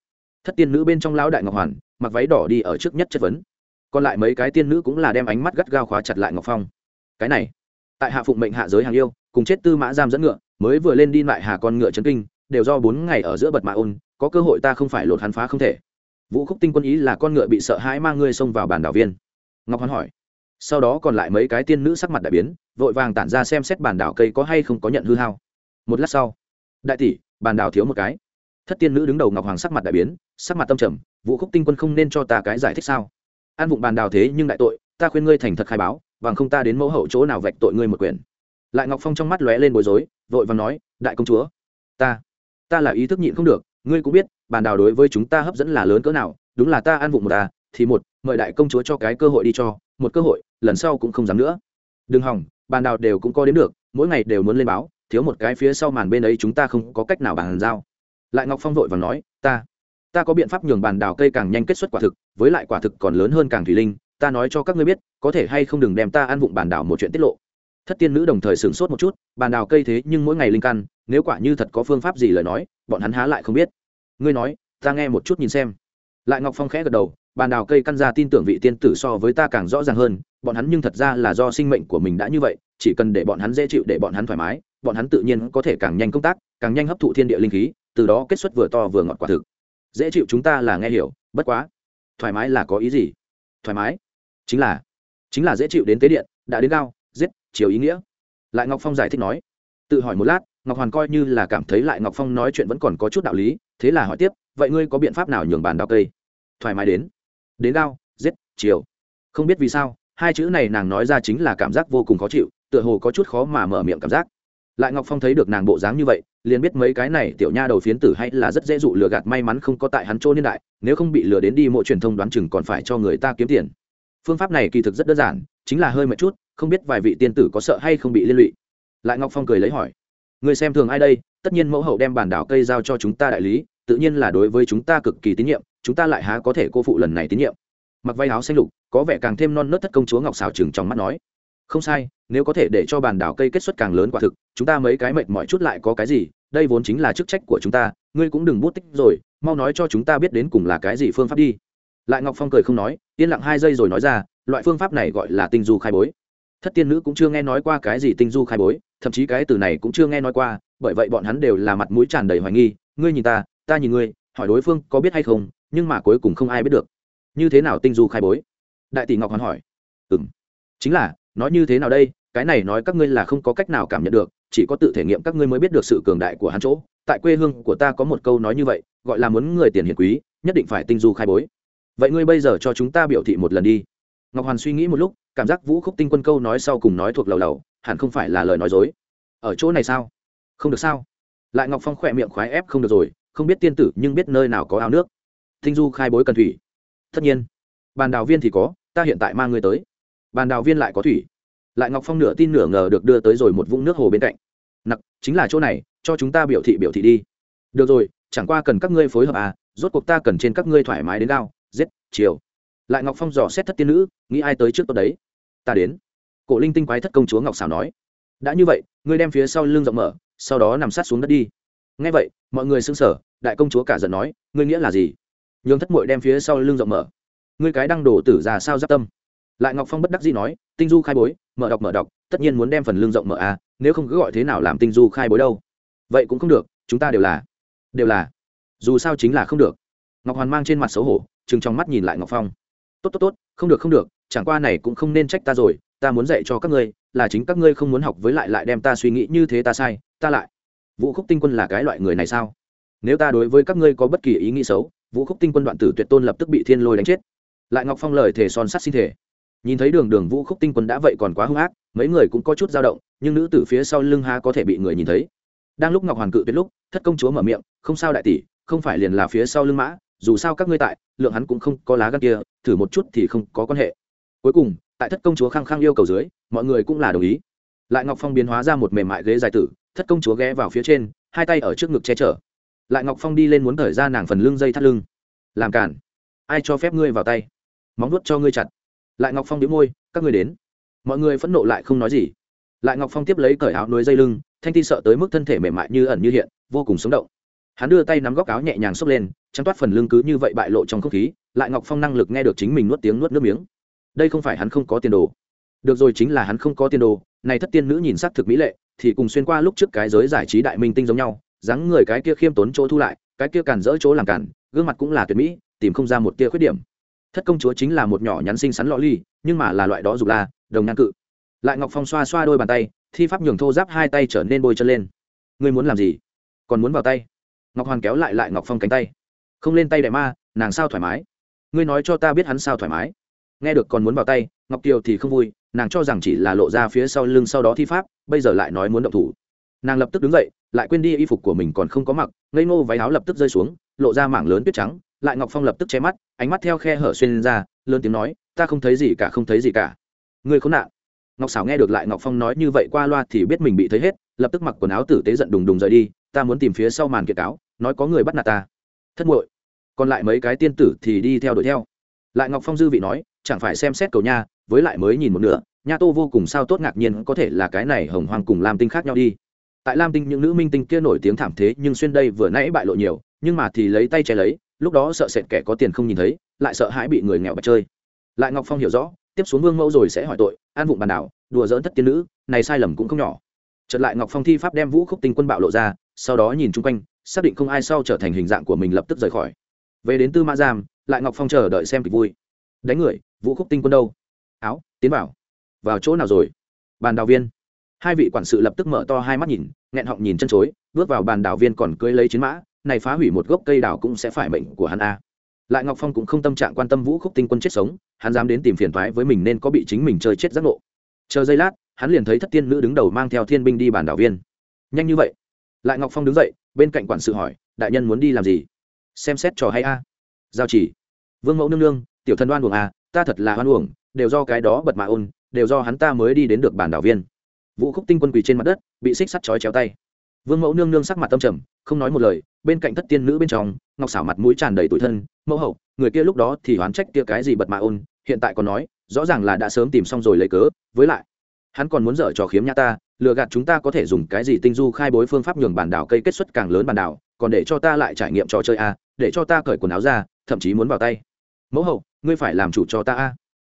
A: Thất tiên nữ bên trong lão đại ngọc hoàn, mặc váy đỏ đi ở trước nhất chất vấn. Còn lại mấy cái tiên nữ cũng là đem ánh mắt gắt gao khóa chặt lại ngọc phong. Cái này, tại hạ phụng mệnh hạ giới hàng yêu, cùng chết tư mã giam dẫn ngựa, mới vừa lên đi lại hà con ngựa trấn kinh, đều do bốn ngày ở giữa bật mạ ôn, có cơ hội ta không phải lột hắn phá không thể. Vũ khúc tinh quân ý là con ngựa bị sợ hãi mang ngươi xông vào bàn đảo viên. Ngọc hoàn hỏi sau đó còn lại mấy cái tiên nữ sắc mặt đại biến, vội vàng tản ra xem xét bàn đảo cây có hay không có nhận hư hao. Một lát sau, đại tỷ bàn đảo thiếu một cái. Thất tiên nữ đứng đầu ngọc hoàng sắc mặt đại biến, sắc mặt tâm trầm, vũ khúc tinh quân không nên cho ta cái giải thích sao? An vụng bàn đào thế nhưng đại tội, ta khuyên ngươi thành thật khai báo, bằng không ta đến mẫu hậu chỗ nào vạch tội ngươi một quyền. Lại ngọc phong trong mắt lóe lên bối rối, vội vàng nói, đại công chúa, ta ta là ý thức nhịn không được, ngươi cũng biết bàn đào đối với chúng ta hấp dẫn là lớn cỡ nào, đúng là ta an vụng một ta thì một, mời đại công chúa cho cái cơ hội đi cho một cơ hội, lần sau cũng không dám nữa. Đừng hỏng, bàn đào đều cũng có đến được, mỗi ngày đều muốn lên báo, thiếu một cái phía sau màn bên ấy chúng ta không có cách nào bàn giao. Lại ngọc phong vội và nói, ta ta có biện pháp nhường bàn đào cây càng nhanh kết xuất quả thực, với lại quả thực còn lớn hơn càng thủy linh, ta nói cho các ngươi biết, có thể hay không đừng đem ta ăn vụng bàn đào một chuyện tiết lộ. Thất tiên nữ đồng thời sửng sốt một chút, bàn đào cây thế nhưng mỗi ngày linh căn, nếu quả như thật có phương pháp gì lời nói, bọn hắn há lại không biết. Ngươi nói, ta nghe một chút nhìn xem. Lại ngọc phong khẽ gật đầu bàn đào cây căn ra tin tưởng vị tiên tử so với ta càng rõ ràng hơn, bọn hắn nhưng thật ra là do sinh mệnh của mình đã như vậy, chỉ cần để bọn hắn dễ chịu, để bọn hắn thoải mái, bọn hắn tự nhiên có thể càng nhanh công tác, càng nhanh hấp thụ thiên địa linh khí, từ đó kết xuất vừa to vừa ngọt quả thực. Dễ chịu chúng ta là nghe hiểu, bất quá, thoải mái là có ý gì? Thoải mái? Chính là chính là dễ chịu đến tế điện, đã đến cao giết, chiều ý nghĩa. Lại ngọc phong giải thích nói, tự hỏi một lát, ngọc hoàn coi như là cảm thấy lại ngọc phong nói chuyện vẫn còn có chút đạo lý, thế là hỏi tiếp, vậy ngươi có biện pháp nào nhường bàn đào cây? Thoải mái đến đến đao giết, chiều. Không biết vì sao, hai chữ này nàng nói ra chính là cảm giác vô cùng khó chịu, tựa hồ có chút khó mà mở miệng cảm giác. Lại ngọc phong thấy được nàng bộ dáng như vậy, liền biết mấy cái này tiểu nha đầu phiến tử hay là rất dễ dụ lừa gạt may mắn không có tại hắn chỗ niên đại, nếu không bị lừa đến đi mộ truyền thông đoán chừng còn phải cho người ta kiếm tiền. Phương pháp này kỳ thực rất đơn giản, chính là hơi mệt chút, không biết vài vị tiên tử có sợ hay không bị liên lụy. Lại ngọc phong cười lấy hỏi, người xem thường ai đây? Tất nhiên mẫu hậu đem bản đảo cây giao cho chúng ta đại lý tự nhiên là đối với chúng ta cực kỳ tín nhiệm, chúng ta lại há có thể cô phụ lần này tín nhiệm. Mặc váy áo xanh lục, có vẻ càng thêm non nớt thất công chúa ngọc xào chừng trong mắt nói. Không sai, nếu có thể để cho bàn đảo cây kết xuất càng lớn quả thực, chúng ta mấy cái mệt mọi chút lại có cái gì, đây vốn chính là chức trách của chúng ta, ngươi cũng đừng bút tích rồi, mau nói cho chúng ta biết đến cùng là cái gì phương pháp đi. Lại ngọc phong cười không nói, yên lặng hai giây rồi nói ra, loại phương pháp này gọi là tinh du khai bối. Thất tiên nữ cũng chưa nghe nói qua cái gì tinh du khai bối, thậm chí cái từ này cũng chưa nghe nói qua, bởi vậy bọn hắn đều là mặt mũi tràn đầy hoài nghi, ngươi nhìn ta ta nhìn ngươi, hỏi đối phương có biết hay không, nhưng mà cuối cùng không ai biết được. Như thế nào tinh du khai bối? Đại tỷ ngọc hoàn hỏi. Ừ m chính là, nói như thế nào đây, cái này nói các ngươi là không có cách nào cảm nhận được, chỉ có tự thể nghiệm các ngươi mới biết được sự cường đại của hắn chỗ. Tại quê hương của ta có một câu nói như vậy, gọi là muốn người tiền hiền quý, nhất định phải tinh du khai bối. Vậy ngươi bây giờ cho chúng ta biểu thị một lần đi. Ngọc hoàn suy nghĩ một lúc, cảm giác vũ khúc tinh quân câu nói sau cùng nói thuộc lầu lầu, hẳn không phải là lời nói dối. Ở chỗ này sao? Không được sao? Lại ngọc phong khỏe miệng khoái ép không được rồi không biết tiên tử nhưng biết nơi nào có ao nước. Thinh du khai bối cần thủy. Tất nhiên, bàn đào viên thì có, ta hiện tại mang ngươi tới. Bàn đào viên lại có thủy. Lại ngọc phong nửa tin nửa ngờ được đưa tới rồi một vũng nước hồ bên cạnh. Nặc, chính là chỗ này, cho chúng ta biểu thị biểu thị đi. Được rồi, chẳng qua cần các ngươi phối hợp à rốt cuộc ta cần trên các ngươi thoải mái đến đao giết, chiều. Lại ngọc phong dò xét thất tiên nữ, nghĩ ai tới trước tôi đấy. Ta đến. Cổ linh tinh quái thất công chúa ngọc xảo nói. Đã như vậy, ngươi đem phía sau lưng rộng mở, sau đó nằm sát xuống đất đi ngay vậy mọi người xưng sở đại công chúa cả giận nói ngươi nghĩa là gì? Nhường thất mội đem phía sau lưng rộng mở. Ngươi cái đăng đổ tử ra sao giáp tâm? Lại ngọc phong bất đắc dĩ nói tinh du khai bối mở đọc mở đọc tất nhiên muốn đem phần lưng rộng mở a à, nếu không cứ gọi thế nào làm tinh du khai bối đâu. Vậy cũng không được chúng ta đều là đều là dù sao chính là không được. Ngọc hoàn mang trên mặt xấu hổ chừng trong mắt nhìn lại ngọc phong. Tốt tốt tốt không được không được chẳng qua này cũng không nên trách ta rồi ta muốn dạy cho các ngươi là chính các ngươi không muốn học với lại lại đem ta suy nghĩ như thế ta sai ta lại vũ khúc tinh quân là cái loại người này sao? Nếu ta đối với các ngươi có bất kỳ ý nghĩ xấu, vũ khúc tinh quân đoạn tử tuyệt tôn lập tức bị thiên lôi đánh chết. Lại ngọc phong lời thể son sắt xin thể nhìn thấy đường đường vũ khúc tinh quân đã vậy còn quá hung ác, mấy người cũng có chút dao động, nhưng nữ tử phía sau lưng ha có thể bị người nhìn thấy. Đang lúc ngọc hoàn cự tuyệt lúc, thất công chúa mở miệng, không sao đại tỷ, không phải liền là phía sau lưng mã, dù sao các ngươi tại, lượng hắn cũng không có lá gan kia, thử một chút thì không có quan hệ. Cuối cùng, tại thất công chúa khăng khăng yêu cầu dưới, mọi người cũng là đồng ý. Lại ngọc phong biến hóa ra một mềm mại ghế dài tử thất công chúa ghé vào phía trên, hai tay ở trước ngực che chở. Lại ngọc phong đi lên muốn thời ra nàng phần lưng dây thắt lưng. Làm cản. Ai cho phép ngươi vào tay? Móng nuốt cho ngươi chặt. Lại ngọc phong đĩu môi, các ngươi đến. Mọi người phẫn nộ lại không nói gì. Lại ngọc phong tiếp lấy cởi áo nối dây lưng, thanh ti sợ tới mức thân thể mềm mại như ẩn như hiện, vô cùng sống động. Hắn đưa tay nắm góc áo nhẹ nhàng xốc lên, trắng toát phần lưng cứ như vậy bại lộ trong không khí, lại ngọc phong năng lực nghe được chính mình nuốt tiếng nuốt nước miếng. Đây không phải hắn không có tiền đồ. Được rồi chính là hắn không có tiền đồ, này thất tiên nữ nhìn s ắ c thực mỹ lệ thì cùng xuyên qua lúc trước cái giới giải trí đại minh tinh giống nhau, dáng người cái kia khiêm tốn chỗ thu lại, cái kia càn dỡ chỗ làm cản, gương mặt cũng là tuyệt mỹ, tìm không ra một tia khuyết điểm. Thất công chúa chính là một nhỏ nhắn xinh xắn lọ ly, nhưng mà là loại đó dục la, đồng nhan cự. Lại ngọc phong xoa xoa đôi bàn tay, thi pháp nhường thô giáp hai tay trở nên bôi chân lên. Ngươi muốn làm gì? Còn muốn vào tay? Ngọc hoàn kéo lại lại ngọc phong cánh tay. Không lên tay đại ma, nàng sao thoải mái? Ngươi nói cho ta biết hắn sao thoải mái. Nghe được còn muốn vào tay, ngọc kiều thì không vui nàng cho rằng chỉ là lộ ra phía sau lưng sau đó thi pháp, bây giờ lại nói muốn động thủ. Nàng lập tức đứng dậy, lại quên đi y phục của mình còn không có mặc, ngây ngô váy áo lập tức rơi xuống, lộ ra mảng lớn tuyết trắng, lại ngọc phong lập tức che mắt, ánh mắt theo khe hở xuyên lên ra, lớn tiếng nói, ta không thấy gì cả, không thấy gì cả. Người khốn nạn. Ngọc xảo nghe được lại ngọc phong nói như vậy qua loa thì biết mình bị thấy hết, lập tức mặc quần áo tử tế giận đùng đùng rời đi, ta muốn tìm phía sau màn kiệt cáo nói có người bắt nạt ta. Thất muội. Còn lại mấy cái tiên tử thì đi theo đuổi theo. Lại ngọc phong dư vị nói, chẳng phải xem xét cầu nha với lại mới nhìn một nửa, nha tô vô cùng sao tốt ngạc nhiên có thể là cái này hồng hoàng cùng lam tinh khác nhau đi. Tại lam tinh những nữ minh tinh kia nổi tiếng thảm thế nhưng xuyên đây vừa nãy bại lộ nhiều, nhưng mà thì lấy tay che lấy, lúc đó sợ sệt kẻ có tiền không nhìn thấy, lại sợ hãi bị người nghèo bạch chơi. Lại ngọc phong hiểu rõ, tiếp xuống vương mẫu rồi sẽ hỏi tội, an vụng bàn đảo, đùa dỡn thất tiên nữ, này sai lầm cũng không nhỏ. Chợt lại ngọc phong thi pháp đem vũ khúc tinh quân bạo lộ ra, sau đó nhìn chung quanh, xác định không ai sau trở thành hình dạng của mình lập tức rời khỏi. Về đến tư mã giam, lại ngọc phong chờ đợi xem kịch vui. Đánh người, vũ khúc tinh quân đâu? Áo, tiến vào. Vào chỗ nào rồi? Bàn đào viên. Hai vị quản sự lập tức mở to hai mắt nhìn, nghẹn họng nhìn chân chối, bước vào bàn đào viên còn cưới lấy chiến mã, này phá hủy một gốc cây đào cũng sẽ phải mệnh của hắn a. Lại ngọc phong cũng không tâm trạng quan tâm vũ khúc tinh quân chết sống, hắn dám đến tìm phiền thoái với mình nên có bị chính mình chơi chết giác ngộ. Chờ giây lát, hắn liền thấy thất tiên nữ đứng đầu mang theo thiên binh đi bàn đảo viên. Nhanh như vậy. Lại ngọc phong đứng dậy, bên cạnh quản sự hỏi, đại nhân muốn đi làm gì? Xem xét trò hay a. Giao chỉ. Vương mẫu nương nương, tiểu thần đoan uổng a ta thật là hoan uổng đều do cái đó bật mạ ôn, đều do hắn ta mới đi đến được bản đảo viên. Vũ khúc tinh quân quỳ trên mặt đất, bị xích sắt chói chéo tay. Vương mẫu nương nương sắc mặt tâm trầm, không nói một lời, bên cạnh thất tiên nữ bên trong, ngọc xảo mặt mũi tràn đầy tủi thân, mẫu hậu, người kia lúc đó thì oán trách kia cái gì bật mạ ôn, hiện tại còn nói, rõ ràng là đã sớm tìm xong rồi lấy cớ, với lại, hắn còn muốn dở trò khiếm nhã ta, lừa gạt chúng ta có thể dùng cái gì tinh du khai bối phương pháp nhường bản đảo cây kết xuất càng lớn bản đảo, còn để cho ta lại trải nghiệm trò chơi a để cho ta cởi quần áo ra, thậm chí muốn vào tay. Mẫu hậu, ngươi phải làm chủ cho ta a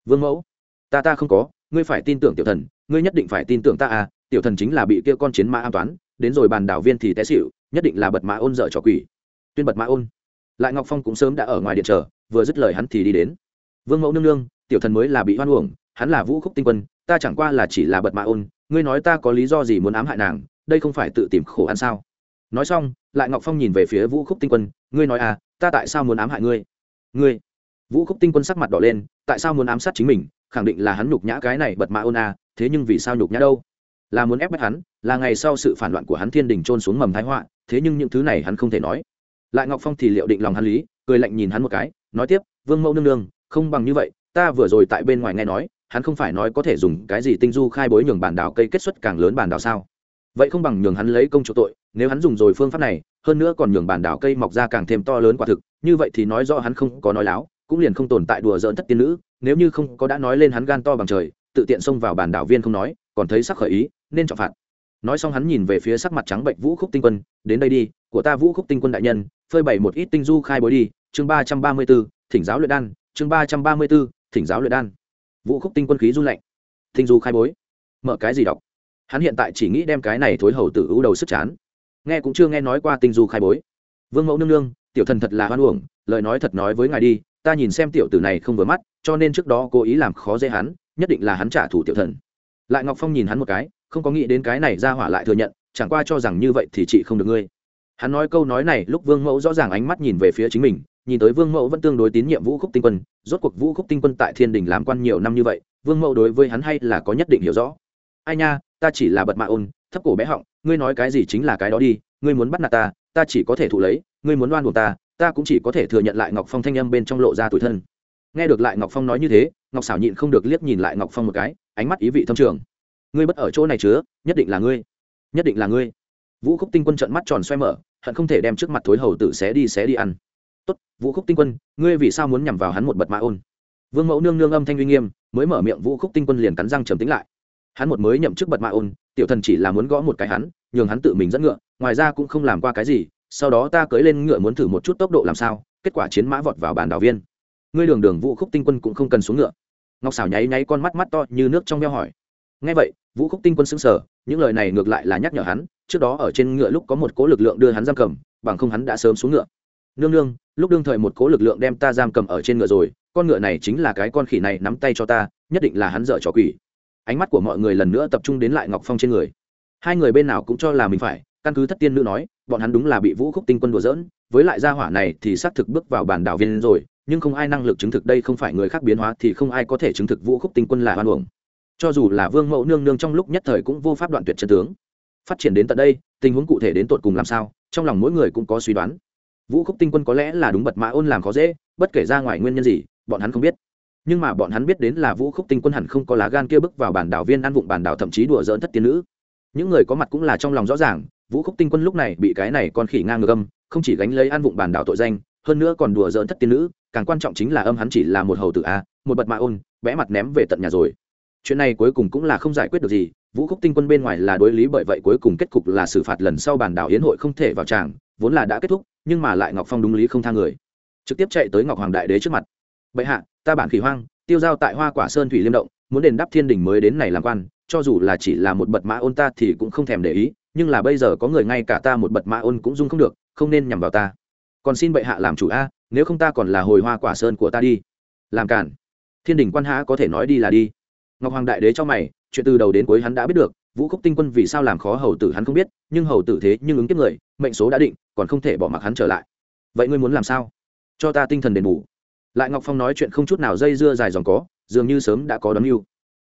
A: vương mẫu, ta ta không có, ngươi phải tin tưởng tiểu thần, ngươi nhất định phải tin tưởng ta à? tiểu thần chính là bị kia con chiến mã an toán, đến rồi bàn đảo viên thì té xịu nhất định là bật mã ôn dở trò quỷ. Tuyên bật mã ôn. Lại ngọc phong cũng sớm đã ở ngoài điện chờ, vừa dứt lời hắn thì đi đến. Vương mẫu nương nương, tiểu thần mới là bị hoan uổng, hắn là vũ khúc tinh quân, ta chẳng qua là chỉ là bật mã ôn, ngươi nói ta có lý do gì muốn ám hại nàng, đây không phải tự tìm khổ ăn sao? Nói xong, lại ngọc phong nhìn về phía vũ khúc tinh quân, ngươi nói à ta tại sao muốn ám hại ngươi? Ngươi? Vũ khúc tinh quân sắc mặt đỏ lên, tại sao muốn ám sát chính mình? Khẳng định là hắn nhục nhã cái này bật mã ôn à thế nhưng vì sao nhục nhã đâu? Là muốn ép bắt hắn, là ngày sau sự phản loạn của hắn thiên đình trôn xuống mầm thái họa, thế nhưng những thứ này hắn không thể nói. Lại ngọc phong thì liệu định lòng hắn lý, cười lạnh nhìn hắn một cái, nói tiếp, vương mẫu nương nương, không bằng như vậy, ta vừa rồi tại bên ngoài nghe nói, hắn không phải nói có thể dùng cái gì tinh du khai bối nhường bản đảo cây kết xuất càng lớn bản đảo sao? Vậy không bằng nhường hắn lấy công chỗ tội, nếu hắn dùng rồi phương pháp này, hơn nữa còn nhường bản đảo cây mọc ra càng thêm to lớn quả thực, như vậy thì nói rõ hắn không có nói láo cũng liền không tồn tại đùa dỡn thất tiên nữ, nếu như không có đã nói lên hắn gan to bằng trời, tự tiện xông vào bản đảo viên không nói, còn thấy sắc khởi ý, nên trọng phạt. Nói xong hắn nhìn về phía sắc mặt trắng bệnh vũ khúc tinh quân, đến đây đi, của ta vũ khúc tinh quân đại nhân, phơi bày một ít tinh du khai bối đi, chương ba trăm ba mươi b ố thỉnh giáo luyện đan, chương ba trăm ba mươi b ố thỉnh giáo luyện đan. Vũ khúc tinh quân khí run lạnh. Tinh du khai bối? Mở cái gì đọc? Hắn hiện tại chỉ nghĩ đem cái này thối hầu tử ưu đầu sức chán. Nghe cũng chưa nghe nói qua tinh du khai bối. Vương mẫu nương nương, tiểu thần thật là hoan uổng, lời nói thật nói với ngài đi ta nhìn xem tiểu tử này không vừa mắt, cho nên trước đó cố ý làm khó dễ hắn, nhất định là hắn trả thù tiểu thần. Lại ngọc phong nhìn hắn một cái, không có nghĩ đến cái này ra hỏa lại thừa nhận, chẳng qua cho rằng như vậy thì chị không được ngươi. Hắn nói câu nói này lúc vương mẫu rõ ràng ánh mắt nhìn về phía chính mình, nhìn tới vương mẫu vẫn tương đối tín nhiệm vũ khúc tinh quân, rốt cuộc vũ khúc tinh quân tại thiên đình làm quan nhiều năm như vậy, vương mẫu đối với hắn hay là có nhất định hiểu rõ. Ai nha, ta chỉ là bật mạ ôn, thấp cổ bé họng, ngươi nói cái gì chính là cái đó đi, ngươi muốn bắt nạt ta ta chỉ có thể thụ lấy, ngươi muốn đoan buộc ta ta cũng chỉ có thể thừa nhận lại ngọc phong thanh âm bên trong lộ ra tuổi thân. Nghe được lại ngọc phong nói như thế, ngọc xảo nhịn không được liếc nhìn lại ngọc phong một cái, ánh mắt ý vị thâm trường. Ngươi bất ở chỗ này chứa, nhất định là ngươi. Nhất định là ngươi. Vũ khúc tinh quân trận mắt tròn xoay mở, hận không thể đem trước mặt thối hầu tử xé đi xé đi ăn. Tốt, vũ khúc tinh quân, ngươi vì sao muốn nhằm vào hắn một bật mã ôn? Vương mẫu nương nương âm thanh uy nghiêm, mới mở miệng vũ khúc tinh quân liền cắn răng trầm tính lại. Hắn một mới nhậm chức bật mã ôn, tiểu thần chỉ là muốn gõ một cái hắn, nhường hắn tự mình dẫn ngựa, ngoài ra cũng không làm qua cái gì sau đó ta cưỡi lên ngựa muốn thử một chút tốc độ làm sao, kết quả chiến mã vọt vào bàn đảo viên. Ngươi đường đường vũ khúc tinh quân cũng không cần xuống ngựa. Ngọc xảo nháy nháy con mắt mắt to như nước trong veo hỏi. Ngay vậy, vũ khúc tinh quân xứng sở những lời này ngược lại là nhắc nhở hắn, trước đó ở trên ngựa lúc có một cố lực lượng đưa hắn giam cầm, bằng không hắn đã sớm xuống ngựa. Nương nương, lúc đương thời một cố lực lượng đem ta giam cầm ở trên ngựa rồi, con ngựa này chính là cái con khỉ này nắm tay cho ta, nhất định là hắn dở trò quỷ. Ánh mắt của mọi người lần nữa tập trung đến lại ngọc phong trên người. Hai người bên nào cũng cho là mình phải căn cứ thất tiên nữ nói, bọn hắn đúng là bị vũ khúc tinh quân đùa dỡn với lại gia hỏa này thì xác thực bước vào bản đảo viên rồi, nhưng không ai năng lực chứng thực đây không phải người khác biến hóa thì không ai có thể chứng thực vũ khúc tinh quân là hoan uổng. Cho dù là vương mẫu nương nương trong lúc nhất thời cũng vô pháp đoạn tuyệt chân tướng. Phát triển đến tận đây, tình huống cụ thể đến tột cùng làm sao, trong lòng mỗi người cũng có suy đoán. Vũ khúc tinh quân có lẽ là đúng bật mã ôn làm khó dễ, bất kể ra ngoài nguyên nhân gì, bọn hắn không biết. Nhưng mà bọn hắn biết đến là vũ khúc tinh quân hẳn không có lá gan kia bước vào bản đảo viên ăn vụng bản đảo thậm chí đùa dỡn thất tiên nữ. Những người có mặt cũng là trong lòng rõ ràng vũ khúc tinh quân lúc này bị cái này con khỉ ngang ngược âm, không chỉ gánh lấy an vụng bản đảo tội danh, hơn nữa còn đùa dỡn thất tiên nữ, càng quan trọng chính là âm hắn chỉ là một hầu tử a, một bật mạ ôn vẽ mặt ném về tận nhà rồi. Chuyện này cuối cùng cũng là không giải quyết được gì, vũ khúc tinh quân bên ngoài là đối lý bởi vậy cuối cùng kết cục là xử phạt lần sau bản đảo hiến hội không thể vào tràng, vốn là đã kết thúc, nhưng mà lại ngọc phong đúng lý không tha người. Trực tiếp chạy tới ngọc hoàng đại đế trước mặt. Bệ hạ, ta bản khỉ hoang, tiêu giao tại hoa quả sơn thủy liêm động, muốn đền đáp thiên đình mới đến này làm quan, cho dù là chỉ là một bật mã ôn ta thì cũng không thèm để ý nhưng là bây giờ có người ngay cả ta một bật mã ôn cũng dung không được, không nên nhằm vào ta. Còn xin bệ hạ làm chủ a, nếu không ta còn là hồi hoa quả sơn của ta đi. Làm cản. Thiên đình quan hã có thể nói đi là đi. Ngọc hoàng đại đế cho mày, chuyện từ đầu đến cuối hắn đã biết được, vũ khúc tinh quân vì sao làm khó hầu tử hắn không biết, nhưng hầu tử thế nhưng ứng kiếp người, mệnh số đã định, còn không thể bỏ mặc hắn trở lại. Vậy ngươi muốn làm sao? Cho ta tinh thần đền bù. Lại ngọc phong nói chuyện không chút nào dây dưa dài dòng có, dường như sớm đã có đón mưu.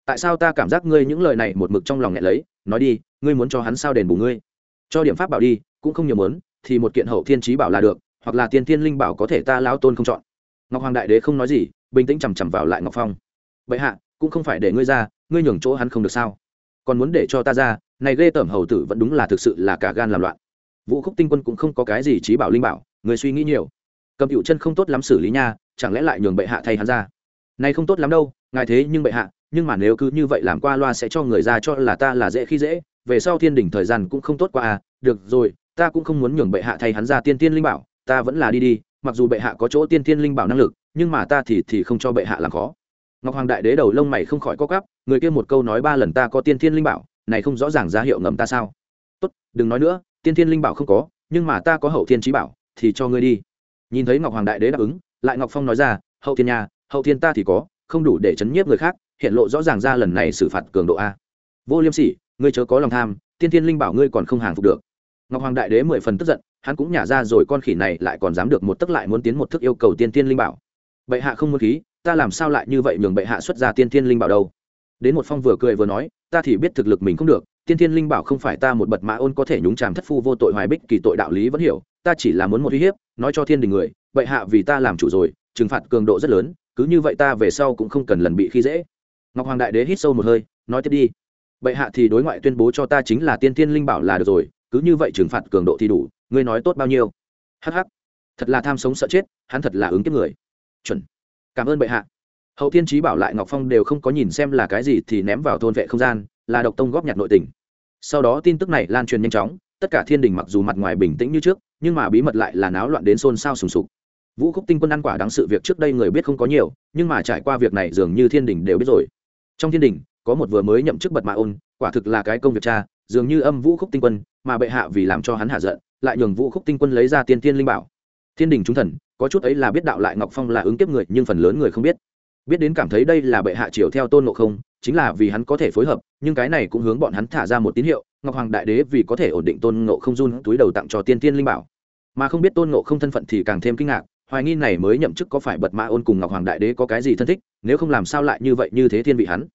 A: Tại sao ta cảm giác ngươi những lời này một mực trong lòng nhẹ lấy nói đi, ngươi muốn cho hắn sao đền bù ngươi? Cho điểm pháp bảo đi, cũng không nhiều muốn, thì một kiện hậu thiên trí bảo là được, hoặc là tiên thiên linh bảo có thể ta lao tôn không chọn. Ngọc hoàng đại đế không nói gì, bình tĩnh chằm chằm vào lại ngọc phong. Bệ hạ, cũng không phải để ngươi ra, ngươi nhường chỗ hắn không được sao? Còn muốn để cho ta ra, này ghê tởm hầu tử vẫn đúng là thực sự là cả gan làm loạn. Vũ khúc tinh quân cũng không có cái gì trí bảo linh bảo, người suy nghĩ nhiều. Cầm cựu chân không tốt lắm xử lý nha, chẳng lẽ lại nhường bệ hạ thay hắn ra? Này không tốt lắm đâu, ngài thế nhưng bệ hạ nhưng mà nếu cứ như vậy làm qua loa sẽ cho người ra cho là ta là dễ khi dễ, về sau thiên đỉnh thời gian cũng không tốt qua à được rồi, ta cũng không muốn nhường bệ hạ thay hắn ra tiên tiên linh bảo, ta vẫn là đi đi, mặc dù bệ hạ có chỗ tiên tiên linh bảo năng lực, nhưng mà ta thì thì không cho bệ hạ làm khó. Ngọc hoàng đại đế đầu lông mày không khỏi có cắp người kia một câu nói ba lần ta có tiên tiên linh bảo, này không rõ ràng giá hiệu ngầm ta sao? Tốt, đừng nói nữa, tiên tiên linh bảo không có, nhưng mà ta có hậu thiên trí bảo, thì cho ngươi đi. Nhìn thấy ngọc hoàng đại đế đáp ứng, lại ngọc phong nói ra, hậu thiên nhà, hậu thiên ta thì có, không đủ để chấn nhiếp người khác hiện lộ rõ ràng ra lần này xử phạt cường độ a. Vô liêm sỉ, ngươi chớ có lòng tham, tiên thiên linh bảo ngươi còn không hàng phục được. Ngọc hoàng đại đế mười phần tức giận, hắn cũng nhả ra rồi con khỉ này lại còn dám được một tức lại muốn tiến một thức yêu cầu tiên thiên linh bảo. Bệ hạ không muốn khí, ta làm sao lại như vậy nhường bệ hạ xuất ra tiên thiên linh bảo đâu? Đến một phong vừa cười vừa nói, ta thì biết thực lực mình không được, tiên thiên linh bảo không phải ta một bật mã ôn có thể nhúng chàm thất phu vô tội hoài bích kỳ tội đạo lý vẫn hiểu, ta chỉ là muốn một uy hiếp, nói cho thiên đình người, bệ hạ vì ta làm chủ rồi, trừng phạt cường độ rất lớn, cứ như vậy ta về sau cũng không cần lần bị khi dễ ngọc hoàng đại đế hít sâu một hơi, nói tiếp đi. Bệ hạ thì đối ngoại tuyên bố cho ta chính là tiên tiên linh bảo là được rồi, cứ như vậy trừng phạt cường độ thì đủ, ngươi nói tốt bao nhiêu? Hh thật là tham sống sợ chết, hắn thật là ứng kiếp người. Chuẩn. Cảm ơn bệ hạ. Hậu thiên trí bảo lại ngọc phong đều không có nhìn xem là cái gì thì ném vào thôn vệ không gian, là độc tông góp nhặt nội tình. Sau đó tin tức này lan truyền nhanh chóng, tất cả thiên đình mặc dù mặt ngoài bình tĩnh như trước, nhưng mà bí mật lại là náo loạn đến xôn xao sùng sục. Vũ khúc tinh quân ăn quả đáng sự việc trước đây người biết không có nhiều, nhưng mà trải qua việc này dường như thiên đình đều biết rồi trong thiên đình, có một vừa mới nhậm chức bật mạ ôn, quả thực là cái công việc cha, dường như âm vũ khúc tinh quân, mà bệ hạ vì làm cho hắn hạ giận, lại nhường vũ khúc tinh quân lấy ra tiên tiên linh bảo. Thiên đình chúng thần, có chút ấy là biết đạo lại ngọc phong là ứng kiếp người, nhưng phần lớn người không biết. Biết đến cảm thấy đây là bệ hạ chiều theo tôn ngộ không, chính là vì hắn có thể phối hợp, nhưng cái này cũng hướng bọn hắn thả ra một tín hiệu, ngọc hoàng đại đế vì có thể ổn định tôn ngộ không run túi đầu tặng cho tiên tiên linh bảo. Mà không biết tôn ngộ không thân phận thì càng thêm kinh ngạc hoài nghi này mới nhậm chức có phải bật mã ôn cùng ngọc hoàng đại đế có cái gì thân thích, nếu không làm sao lại như vậy như thế thiên vị hắn?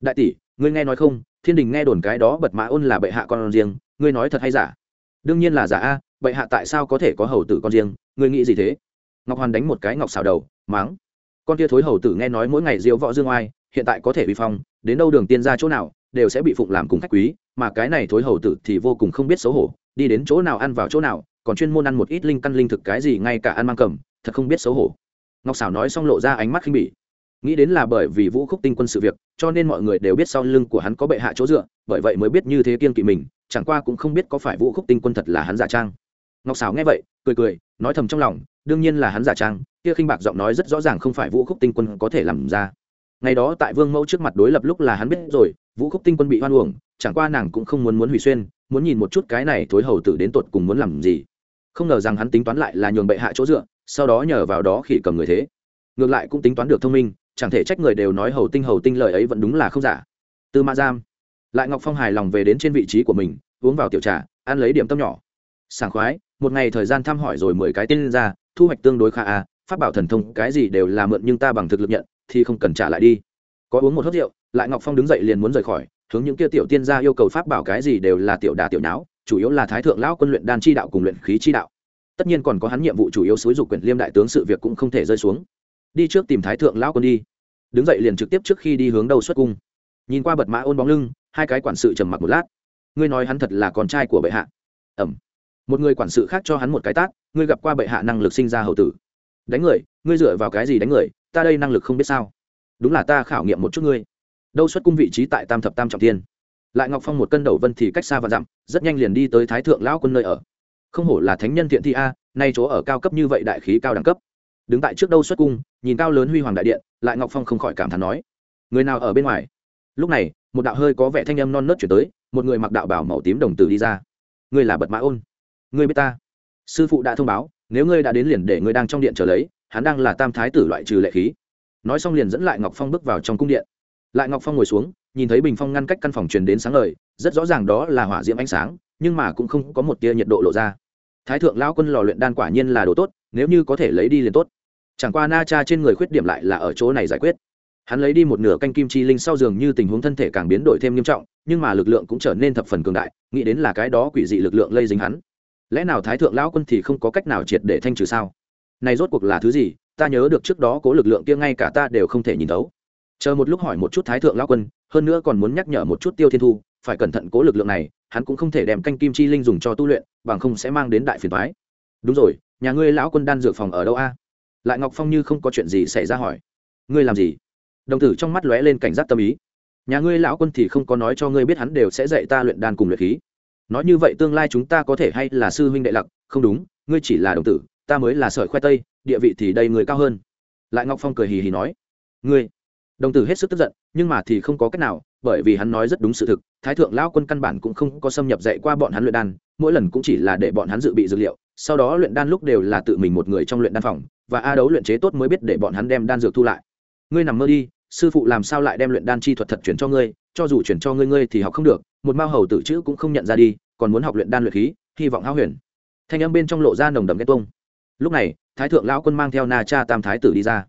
A: Đại tỷ, ngươi nghe nói không? Thiên đình nghe đồn cái đó bật mã ôn là bệ hạ con riêng, ngươi nói thật hay giả? Đương nhiên là giả a, bệ hạ tại sao có thể có hầu tử con riêng, ngươi nghĩ gì thế? Ngọc hoàn đánh một cái ngọc xào đầu, máng. Con tia thối hầu tử nghe nói mỗi ngày diễu võ dương oai, hiện tại có thể bị phong, đến đâu đường tiên ra chỗ nào, đều sẽ bị phụng làm cùng khách quý, mà cái này thối hầu tử thì vô cùng không biết xấu hổ, đi đến chỗ nào ăn vào chỗ nào, còn chuyên môn ăn một ít linh căn linh thực cái gì ngay cả ăn mang cầm thật không biết xấu hổ. Ngọc xảo nói xong lộ ra ánh mắt khinh bỉ. Nghĩ đến là bởi vì vũ khúc tinh quân sự việc, cho nên mọi người đều biết sau lưng của hắn có bệ hạ chỗ dựa, bởi vậy mới biết như thế kiên kỵ mình, chẳng qua cũng không biết có phải vũ khúc tinh quân thật là hắn giả trang. Ngọc xảo nghe vậy, cười cười, nói thầm trong lòng, đương nhiên là hắn giả trang, kia khinh bạc giọng nói rất rõ ràng không phải vũ khúc tinh quân có thể làm ra. Ngày đó tại vương mẫu trước mặt đối lập lúc là hắn biết rồi, vũ khúc tinh quân bị hoan uổng, chẳng qua nàng cũng không muốn muốn hủy xuyên, muốn nhìn một chút cái này thối hầu tử đến tột cùng muốn làm gì không ngờ rằng hắn tính toán lại là nhường bệ hạ chỗ dựa, sau đó nhờ vào đó khỉ cầm người thế. Ngược lại cũng tính toán được thông minh, chẳng thể trách người đều nói hầu tinh hầu tinh lời ấy vẫn đúng là không giả. Tư mã giam. Lại ngọc phong hài lòng về đến trên vị trí của mình, uống vào tiểu trà, ăn lấy điểm tâm nhỏ. Sảng khoái, một ngày thời gian thăm hỏi rồi mười cái tên ra, thu hoạch tương đối khá à, a phát bảo thần thông, cái gì đều là mượn nhưng ta bằng thực lực nhận, thì không cần trả lại đi. Có uống một hớt rượu, lại ngọc phong đứng dậy liền muốn rời khỏi, hướng những kia tiểu tiên gia yêu cầu pháp bảo cái gì đều là tiểu đà tiểu nháo chủ yếu là thái thượng lão quân luyện đan chi đạo cùng luyện khí chi đạo. Tất nhiên còn có hắn nhiệm vụ chủ yếu xúi dục quyền liêm đại tướng sự việc cũng không thể rơi xuống. Đi trước tìm thái thượng lão quân đi. Đứng dậy liền trực tiếp trước khi đi hướng đầu xuất cung. Nhìn qua bật mã ôn bóng lưng, hai cái quản sự trầm mặc một lát. Ngươi nói hắn thật là con trai của bệ hạ. Ẩm. Một người quản sự khác cho hắn một cái tát, ngươi gặp qua bệ hạ năng lực sinh ra hậu tử. Đánh người, ngươi dựa vào cái gì đánh người, ta đây năng lực không biết sao. Đúng là ta khảo nghiệm một chút ngươi. Đâu xuất cung vị trí tại tam thập tam trọng tiên lại ngọc phong một cân đầu vân thì cách xa và dặm rất nhanh liền đi tới thái thượng lão quân nơi ở không hổ là thánh nhân thiện thi a nay chỗ ở cao cấp như vậy đại khí cao đẳng cấp đứng tại trước đâu xuất cung nhìn cao lớn huy hoàng đại điện lại ngọc phong không khỏi cảm thán nói người nào ở bên ngoài lúc này một đạo hơi có vẻ thanh âm non nớt chuyển tới một người mặc đạo bảo màu tím đồng tử đi ra ngươi là bật mã ôn ngươi biết ta sư phụ đã thông báo nếu ngươi đã đến liền để ngươi đang trong điện trở lấy hắn đang là tam thái tử loại trừ lệ khí nói xong liền dẫn lại ngọc phong bước vào trong cung điện lại ngọc phong ngồi xuống nhìn thấy bình phong ngăn cách căn phòng truyền đến sáng lời rất rõ ràng đó là hỏa diễm ánh sáng, nhưng mà cũng không có một tia nhiệt độ lộ ra. Thái thượng lao quân lò luyện đan quả nhiên là đồ tốt, nếu như có thể lấy đi liền tốt. Chẳng qua na cha trên người khuyết điểm lại là ở chỗ này giải quyết. Hắn lấy đi một nửa canh kim chi linh sau giường như tình huống thân thể càng biến đổi thêm nghiêm trọng, nhưng mà lực lượng cũng trở nên thập phần cường đại, nghĩ đến là cái đó quỷ dị lực lượng lây dính hắn. Lẽ nào thái thượng lão quân thì không có cách nào triệt để thanh trừ sao? Này rốt cuộc là thứ gì? Ta nhớ được trước đó cố lực lượng kia ngay cả ta đều không thể nhìn thấu chờ một lúc hỏi một chút thái thượng lão quân, hơn nữa còn muốn nhắc nhở một chút tiêu thiên thu, phải cẩn thận cố lực lượng này, hắn cũng không thể đem canh kim chi linh dùng cho tu luyện, bằng không sẽ mang đến đại phiền thoái đúng rồi, nhà ngươi lão quân đan dược phòng ở đâu a? Lại ngọc phong như không có chuyện gì xảy ra hỏi. Ngươi làm gì? Đồng tử trong mắt lóe lên cảnh giác tâm ý. Nhà ngươi lão quân thì không có nói cho ngươi biết hắn đều sẽ dạy ta luyện đan cùng luyện khí. Nói như vậy tương lai chúng ta có thể hay là sư huynh đệ lặc? Không đúng, ngươi chỉ là đồng tử, ta mới là sợi khoe tây, địa vị thì đây người cao hơn. Lại ngọc phong cười hì hì nói. Ngươi đồng tử hết sức tức giận, nhưng mà thì không có cách nào, bởi vì hắn nói rất đúng sự thực, thái thượng lão quân căn bản cũng không có xâm nhập dạy qua bọn hắn luyện đan, mỗi lần cũng chỉ là để bọn hắn dự bị dược liệu, sau đó luyện đan lúc đều là tự mình một người trong luyện đan phòng, và a đấu luyện chế tốt mới biết để bọn hắn đem đan dược thu lại. Ngươi nằm mơ đi, sư phụ làm sao lại đem luyện đan chi thuật thật chuyển cho ngươi, cho dù chuyển cho ngươi ngươi thì học không được, một mao hầu tử chữ cũng không nhận ra đi, còn muốn học luyện đan luyện khí, hy vọng hao huyền. Thanh âm bên trong lộ ra nồng đầm ghen tuông. Lúc này, thái thượng lão quân mang theo na cha tam thái tử đi ra.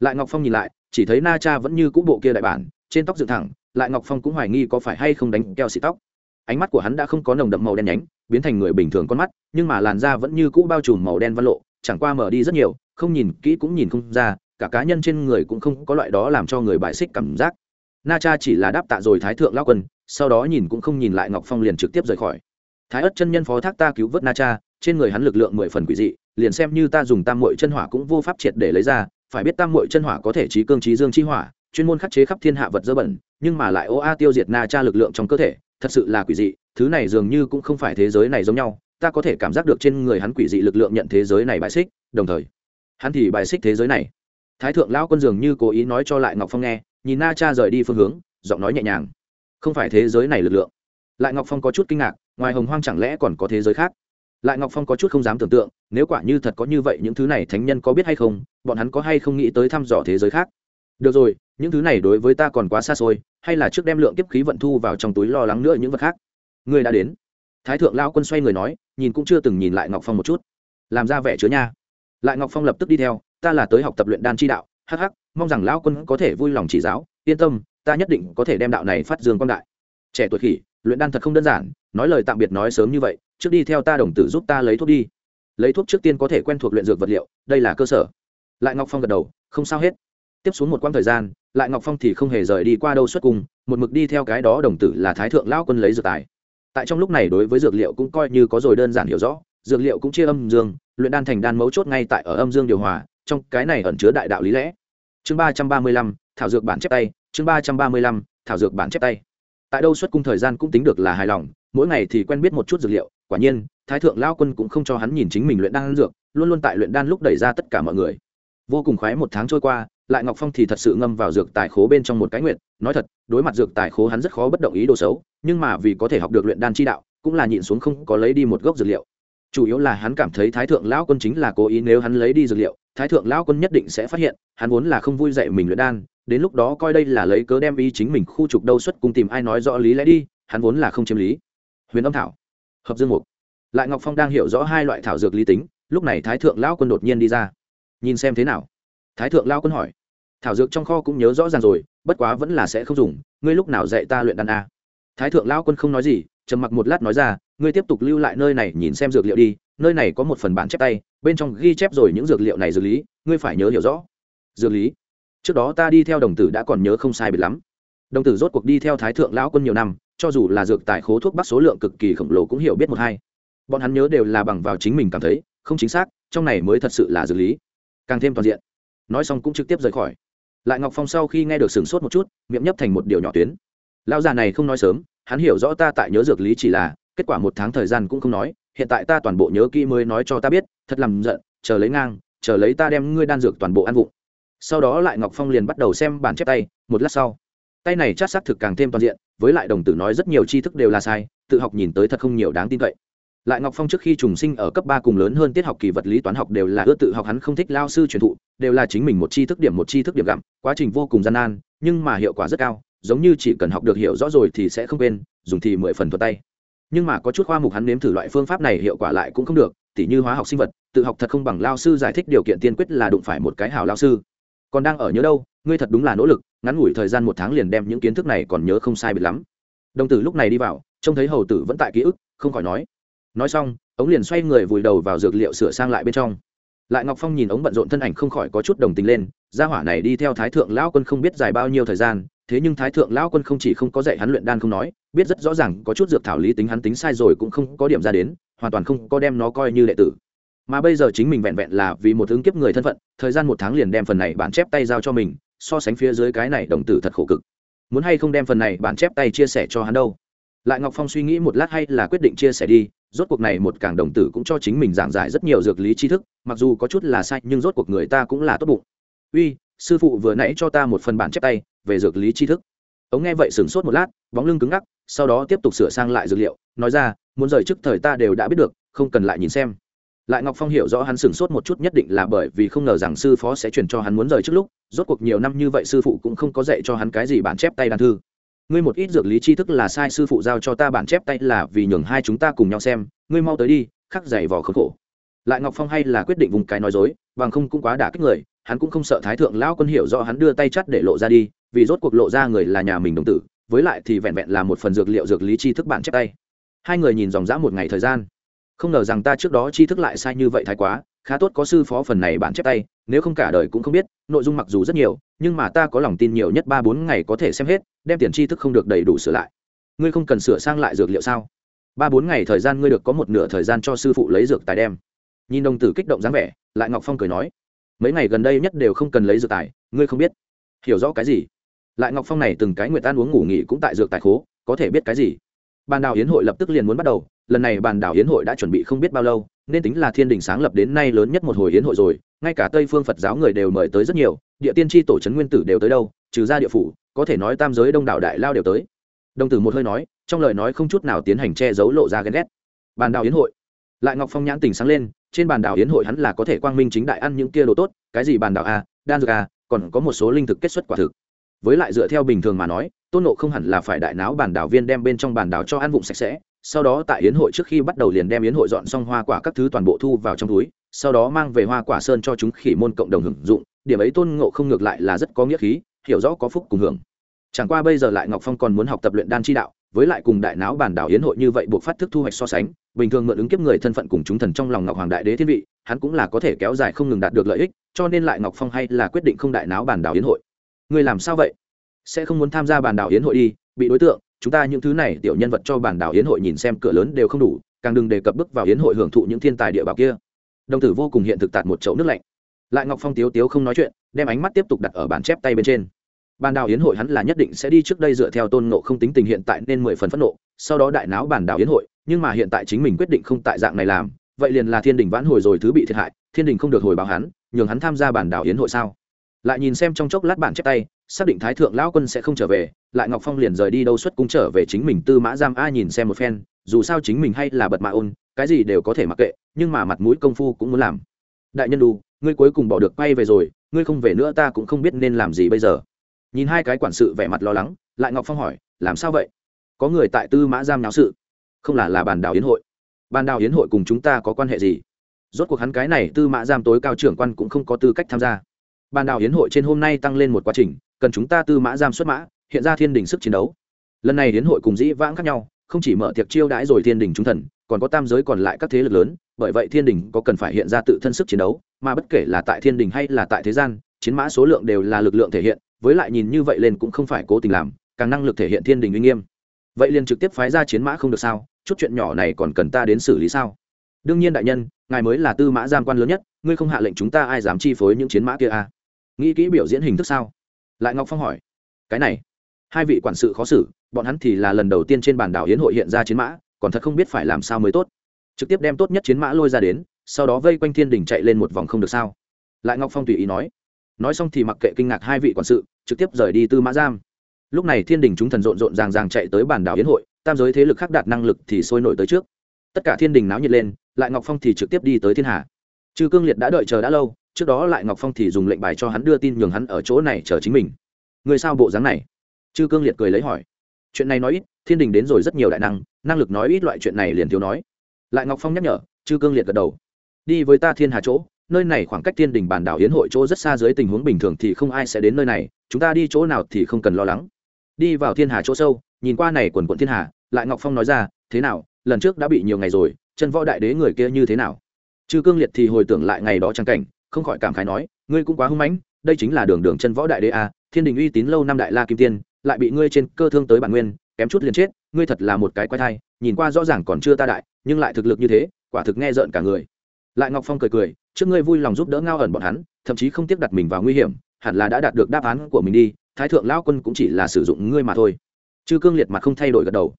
A: Lại ngọc phong nhìn lại chỉ thấy na cha vẫn như cũ bộ kia đại bản, trên tóc dựng thẳng, lại ngọc phong cũng hoài nghi có phải hay không đánh keo xị tóc. Ánh mắt của hắn đã không có nồng đậm màu đen nhánh, biến thành người bình thường con mắt, nhưng mà làn da vẫn như cũ bao trùm màu đen văn lộ, chẳng qua mở đi rất nhiều, không nhìn kỹ cũng nhìn không ra, cả cá nhân trên người cũng không có loại đó làm cho người bại xích cảm giác. Na cha chỉ là đáp tạ rồi thái thượng lao quân, sau đó nhìn cũng không nhìn lại ngọc phong liền trực tiếp rời khỏi. Thái ất chân nhân phó thác ta cứu vớt na cha, trên người hắn lực lượng mười phần quỷ dị, liền xem như ta dùng tam mội chân hỏa cũng vô pháp triệt để lấy ra phải biết tam muội chân hỏa có thể trí cương trí dương chi hỏa, chuyên môn khắc chế khắp thiên hạ vật dơ bẩn, nhưng mà lại ô a tiêu diệt na cha lực lượng trong cơ thể, thật sự là quỷ dị, thứ này dường như cũng không phải thế giới này giống nhau, ta có thể cảm giác được trên người hắn quỷ dị lực lượng nhận thế giới này bại xích, đồng thời, hắn thì bài xích thế giới này. Thái thượng lão quân dường như cố ý nói cho lại ngọc phong nghe, nhìn na cha rời đi phương hướng, giọng nói nhẹ nhàng. Không phải thế giới này lực lượng. Lại ngọc phong có chút kinh ngạc, ngoài hồng hoang chẳng lẽ còn có thế giới khác? Lại ngọc phong có chút không dám tưởng tượng, nếu quả như thật có như vậy những thứ này thánh nhân có biết hay không bọn hắn có hay không nghĩ tới thăm dò thế giới khác? Được rồi, những thứ này đối với ta còn quá xa xôi, hay là trước đem lượng kiếp khí vận thu vào trong túi lo lắng nữa những vật khác? Ngươi đã đến. Thái thượng lao quân xoay người nói, nhìn cũng chưa từng nhìn lại ngọc phong một chút. Làm ra vẻ chứa nha. Lại ngọc phong lập tức đi theo, ta là tới học tập luyện đan chi đạo, hắc hắc, mong rằng lão quân có thể vui lòng chỉ giáo, yên tâm, ta nhất định có thể đem đạo này phát dương quang đại. Trẻ tuổi khỉ, luyện đan thật không đơn giản, nói lời tạm biệt nói sớm như vậy, trước đi theo ta đồng tử giúp ta lấy thuốc đi. Lấy thuốc trước tiên có thể quen thuộc luyện dược vật liệu, đây là cơ sở lại ngọc phong gật đầu, không sao hết. Tiếp xuống một quãng thời gian, lại ngọc phong thì không hề rời đi qua đâu xuất cùng một mực đi theo cái đó đồng tử là thái thượng lão quân lấy dược tài. Tại trong lúc này đối với dược liệu cũng coi như có rồi đơn giản hiểu rõ, dược liệu cũng chia âm dương, luyện đan thành đan mấu chốt ngay tại ở âm dương điều hòa, trong cái này ẩn chứa đại đạo lý lẽ. Chương ba trăm ba mươi lăm, thảo dược bản chép tay, chương ba trăm ba mươi lăm, thảo dược bản chép tay. Tại đâu xuất cung thời gian cũng tính được là hài lòng, mỗi ngày thì quen biết một chút dược liệu, quả nhiên, thái thượng lao quân cũng không cho hắn nhìn chính mình luyện đan dược, luôn luôn tại luyện đan lúc đẩy ra tất cả mọi người vô cùng khoái một tháng trôi qua, lại ngọc phong thì thật sự ngâm vào dược tài khố bên trong một cái nguyện nói thật, đối mặt dược tài khố hắn rất khó bất động ý đồ xấu, nhưng mà vì có thể học được luyện đan chi đạo, cũng là nhịn xuống không có lấy đi một gốc dược liệu. Chủ yếu là hắn cảm thấy thái thượng lão quân chính là cố ý nếu hắn lấy đi dược liệu, thái thượng lão quân nhất định sẽ phát hiện, hắn vốn là không vui dạy mình luyện đan, đến lúc đó coi đây là lấy cớ đem ý chính mình khu trục đâu xuất cùng tìm ai nói rõ lý lẽ đi, hắn vốn là không chiếm lý. Huyền âm thảo, hợp dương mục. Lại ngọc phong đang hiểu rõ hai loại thảo dược lý tính, lúc này thái thượng lão quân đột nhiên đi ra nhìn xem thế nào? Thái thượng lão quân hỏi. Thảo dược trong kho cũng nhớ rõ ràng rồi, bất quá vẫn là sẽ không dùng, ngươi lúc nào dạy ta luyện đan a? Thái thượng lão quân không nói gì, trầm mặc một lát nói ra, ngươi tiếp tục lưu lại nơi này nhìn xem dược liệu đi, nơi này có một phần bản chép tay, bên trong ghi chép rồi những dược liệu này dược lý, ngươi phải nhớ hiểu rõ. Dược lý? Trước đó ta đi theo đồng tử đã còn nhớ không sai biệt lắm. Đồng tử rốt cuộc đi theo thái thượng lão quân nhiều năm, cho dù là dược tài khố thuốc bắc số lượng cực kỳ khổng lồ cũng hiểu biết một hai. Bọn hắn nhớ đều là bằng vào chính mình cảm thấy, không chính xác, trong này mới thật sự là dược lý càng thêm toàn diện. Nói xong cũng trực tiếp rời khỏi. Lại ngọc phong sau khi nghe được sửng sốt một chút, miệng nhấp thành một điều nhỏ tuyến. Lão già này không nói sớm, hắn hiểu rõ ta tại nhớ dược lý chỉ là, kết quả một tháng thời gian cũng không nói, hiện tại ta toàn bộ nhớ kỹ mới nói cho ta biết, thật làm giận, chờ lấy ngang, chờ lấy ta đem ngươi đan dược toàn bộ ăn vụng. Sau đó lại ngọc phong liền bắt đầu xem bản chép tay, một lát sau, tay này chát xác thực càng thêm toàn diện, với lại đồng tử nói rất nhiều tri thức đều là sai, tự học nhìn tới thật không nhiều đáng tin cậy lại ngọc phong trước khi trùng sinh ở cấp ba cùng lớn hơn tiết học kỳ vật lý toán học đều là ưa tự học hắn không thích lao sư truyền thụ, đều là chính mình một tri thức điểm một tri thức điểm gặm, quá trình vô cùng gian nan, nhưng mà hiệu quả rất cao, giống như chỉ cần học được hiểu rõ rồi thì sẽ không quên, dùng thì mười phần thuật tay. Nhưng mà có chút khoa mục hắn nếm thử loại phương pháp này hiệu quả lại cũng không được, tỉ như hóa học sinh vật, tự học thật không bằng lao sư giải thích điều kiện tiên quyết là đụng phải một cái hào lao sư. Còn đang ở nhớ đâu, ngươi thật đúng là nỗ lực, ngắn ngủi thời gian một tháng liền đem những kiến thức này còn nhớ không sai biệt lắm. Đồng tử lúc này đi vào, trông thấy hầu tử vẫn tại ký ức, không khỏi nói nói xong, ống liền xoay người vùi đầu vào dược liệu sửa sang lại bên trong. Lại ngọc phong nhìn ống bận rộn thân ảnh không khỏi có chút đồng tình lên, gia hỏa này đi theo thái thượng lão quân không biết dài bao nhiêu thời gian, thế nhưng thái thượng lão quân không chỉ không có dạy hắn luyện đan không nói, biết rất rõ ràng có chút dược thảo lý tính hắn tính sai rồi cũng không có điểm ra đến, hoàn toàn không có đem nó coi như đệ tử. Mà bây giờ chính mình vẹn vẹn là vì một ứng kiếp người thân phận, thời gian một tháng liền đem phần này bản chép tay giao cho mình, so sánh phía dưới cái này đồng tử thật khổ cực. Muốn hay không đem phần này bản chép tay chia sẻ cho hắn đâu? Lại ngọc phong suy nghĩ một lát hay là quyết định chia sẻ đi rốt cuộc này một càng đồng tử cũng cho chính mình giảng giải rất nhiều dược lý tri thức, mặc dù có chút là sai, nhưng rốt cuộc người ta cũng là tốt bụng. Uy, sư phụ vừa nãy cho ta một phần bản chép tay, về dược lý tri thức. Ống nghe vậy sửng sốt một lát, bóng lưng cứng ngắc, sau đó tiếp tục sửa sang lại dược liệu, nói ra, muốn rời trước thời ta đều đã biết được, không cần lại nhìn xem. Lại ngọc phong hiểu rõ hắn sửng sốt một chút nhất định là bởi vì không ngờ rằng sư phó sẽ truyền cho hắn muốn rời trước lúc, rốt cuộc nhiều năm như vậy sư phụ cũng không có dạy cho hắn cái gì bản chép tay đàn thư ngươi một ít dược lý tri thức là sai sư phụ giao cho ta bản chép tay là vì nhường hai chúng ta cùng nhau xem. Ngươi mau tới đi, khắc dày vò khớp khổ. Lại ngọc phong hay là quyết định vùng cái nói dối, bằng không cũng quá đả kích người, hắn cũng không sợ thái thượng lão quân hiểu rõ hắn đưa tay chắt để lộ ra đi, vì rốt cuộc lộ ra người là nhà mình đồng tử, với lại thì vẹn vẹn là một phần dược liệu dược lý tri thức bản chép tay. Hai người nhìn dòng dã một ngày thời gian. Không ngờ rằng ta trước đó tri thức lại sai như vậy thái quá khá tốt có sư phó phần này bản chép tay, nếu không cả đời cũng không biết, nội dung mặc dù rất nhiều, nhưng mà ta có lòng tin nhiều nhất ba bốn ngày có thể xem hết, đem tiền tri thức không được đầy đủ sửa lại. Ngươi không cần sửa sang lại dược liệu sao? Ba bốn ngày thời gian ngươi được có một nửa thời gian cho sư phụ lấy dược tài đem. Nhìn đồng tử kích động dáng vẻ, lại ngọc phong cười nói, mấy ngày gần đây nhất đều không cần lấy dược tài, ngươi không biết. Hiểu rõ cái gì? Lại ngọc phong này từng cái nguyệt tan uống ngủ nghỉ cũng tại dược tài khố, có thể biết cái gì? Bàn đào hiến hội lập tức liền muốn bắt đầu, lần này bàn đảo hiến hội đã chuẩn bị không biết bao lâu nên tính là thiên đình sáng lập đến nay lớn nhất một hồi hiến hội rồi, ngay cả tây phương phật giáo người đều mời tới rất nhiều, địa tiên tri tổ trấn nguyên tử đều tới đâu, trừ ra địa phủ, có thể nói tam giới đông đảo đại lao đều tới. Đồng tử một hơi nói, trong lời nói không chút nào tiến hành che giấu lộ ra ghen ghét. Bàn đào hiến hội. Lại ngọc phong nhãn tình sáng lên, trên bàn đảo hiến hội hắn là có thể quang minh chính đại ăn những kia đồ tốt, cái gì bàn đảo a, đan dược a, còn có một số linh thực kết xuất quả thực. Với lại dựa theo bình thường mà nói, tôn nộ không hẳn là phải đại náo bàn đảo viên đem bên trong bàn đảo cho ăn vụng sạch sẽ sau đó tại yến hội trước khi bắt đầu liền đem yến hội dọn xong hoa quả các thứ toàn bộ thu vào trong túi, sau đó mang về hoa quả sơn cho chúng khỉ môn cộng đồng hưởng dụng, điểm ấy tôn ngộ không ngược lại là rất có nghĩa khí, hiểu rõ có phúc cùng hưởng. Chẳng qua bây giờ lại ngọc phong còn muốn học tập luyện đan chi đạo, với lại cùng đại não bản đảo yến hội như vậy buộc phát thức thu hoạch so sánh, bình thường mượn ứng kiếp người thân phận cùng chúng thần trong lòng ngọc hoàng đại đế thiên vị, hắn cũng là có thể kéo dài không ngừng đạt được lợi ích, cho nên lại ngọc phong hay là quyết định không đại não bản đảo yến hội. Người làm sao vậy? Sẽ không muốn tham gia bản đảo yến hội đi, bị đối tượng chúng ta những thứ này tiểu nhân vật cho bản đảo yến hội nhìn xem cửa lớn đều không đủ, càng đừng đề cập bước vào yến hội hưởng thụ những thiên tài địa bảo kia. Đồng tử vô cùng hiện thực tạt một chậu nước lạnh. Lại ngọc phong tiếu tiếu không nói chuyện, đem ánh mắt tiếp tục đặt ở bản chép tay bên trên. Bản đảo yến hội hắn là nhất định sẽ đi trước đây dựa theo tôn nộ không tính tình hiện tại nên mười phần phẫn nộ, sau đó đại náo bản đảo yến hội, nhưng mà hiện tại chính mình quyết định không tại dạng này làm, vậy liền là thiên đình vãn hồi rồi thứ bị thiệt hại, thiên đình không được hồi báo hắn, nhường hắn tham gia bản đảo yến hội sao? Lại nhìn xem trong chốc lát bản chép tay xác định thái thượng lão quân sẽ không trở về, lại ngọc phong liền rời đi đâu xuất cung trở về chính mình tư mã giam a nhìn xem một phen, dù sao chính mình hay là bật mạ ôn, cái gì đều có thể mặc kệ, nhưng mà mặt mũi công phu cũng muốn làm. Đại nhân đù, ngươi cuối cùng bỏ được quay về rồi, ngươi không về nữa ta cũng không biết nên làm gì bây giờ. Nhìn hai cái quản sự vẻ mặt lo lắng, lại ngọc phong hỏi, làm sao vậy? Có người tại tư mã giam náo sự? Không là là bàn đào yến hội. Bàn đào yến hội cùng chúng ta có quan hệ gì? Rốt cuộc hắn cái này tư mã giam tối cao trưởng quan cũng không có tư cách tham gia. Bàn đào yến hội trên hôm nay tăng lên một quá trình cần chúng ta tư mã giam xuất mã, hiện ra thiên đình sức chiến đấu. Lần này hiến hội cùng dĩ vãng khác nhau, không chỉ mở tiệc chiêu đãi rồi thiên đình trung thần, còn có tam giới còn lại các thế lực lớn, bởi vậy thiên đình có cần phải hiện ra tự thân sức chiến đấu, mà bất kể là tại thiên đình hay là tại thế gian, chiến mã số lượng đều là lực lượng thể hiện, với lại nhìn như vậy lên cũng không phải cố tình làm, càng năng lực thể hiện thiên đình uy nghiêm. Vậy liền trực tiếp phái ra chiến mã không được sao? Chút chuyện nhỏ này còn cần ta đến xử lý sao? Đương nhiên đại nhân, ngài mới là tư mã giam quan lớn nhất, ngươi không hạ lệnh chúng ta ai dám chi phối những chiến mã kia à? nghĩ kỹ biểu diễn hình thức sao? Lại ngọc phong hỏi, cái này, hai vị quản sự khó xử, bọn hắn thì là lần đầu tiên trên bản đảo hiến hội hiện ra chiến mã, còn thật không biết phải làm sao mới tốt. Trực tiếp đem tốt nhất chiến mã lôi ra đến, sau đó vây quanh thiên đình chạy lên một vòng không được sao? Lại ngọc phong tùy ý nói. Nói xong thì mặc kệ kinh ngạc hai vị quản sự, trực tiếp rời đi tư mã giam. Lúc này thiên đình chúng thần rộn rộn ràng ràng chạy tới bản đảo yến hội, tam giới thế lực khác đạt năng lực thì sôi nổi tới trước. Tất cả thiên đình náo nhiệt lên, lại ngọc phong thì trực tiếp đi tới thiên hà chư cương liệt đã đợi chờ đã lâu trước đó lại ngọc phong thì dùng lệnh bài cho hắn đưa tin nhường hắn ở chỗ này chờ chính mình. Người sao bộ dáng này? Chư cương liệt cười lấy hỏi. Chuyện này nói ít, thiên đình đến rồi rất nhiều đại năng năng lực nói ít loại chuyện này liền thiếu nói. Lại ngọc phong nhắc nhở, chư cương liệt gật đầu. Đi với ta thiên hà chỗ, nơi này khoảng cách thiên đình bản đảo hiến hội chỗ rất xa dưới tình huống bình thường thì không ai sẽ đến nơi này, chúng ta đi chỗ nào thì không cần lo lắng. Đi vào thiên hà chỗ sâu, nhìn qua này quần quận thiên hà, lại ngọc phong nói ra, thế nào, lần trước đã bị nhiều ngày rồi, chân võ đại đế người kia như thế nào? Chư cương liệt thì hồi tưởng lại ngày đó trang cảnh không khỏi cảm khái nói, ngươi cũng quá hung mãnh, đây chính là đường đường chân võ đại đế a, thiên đình uy tín lâu năm đại la kim tiên, lại bị ngươi trên cơ thương tới bản nguyên, kém chút liền chết, ngươi thật là một cái quái thai, nhìn qua rõ ràng còn chưa ta đại, nhưng lại thực lực như thế, quả thực nghe rợn cả người. Lại ngọc phong cười cười, trước ngươi vui lòng giúp đỡ ngao ẩn bọn hắn, thậm chí không tiếp đặt mình vào nguy hiểm, hẳn là đã đạt được đáp án của mình đi, thái thượng lão quân cũng chỉ là sử dụng ngươi mà thôi. Chư cương liệt mặt không thay đổi gật đầu.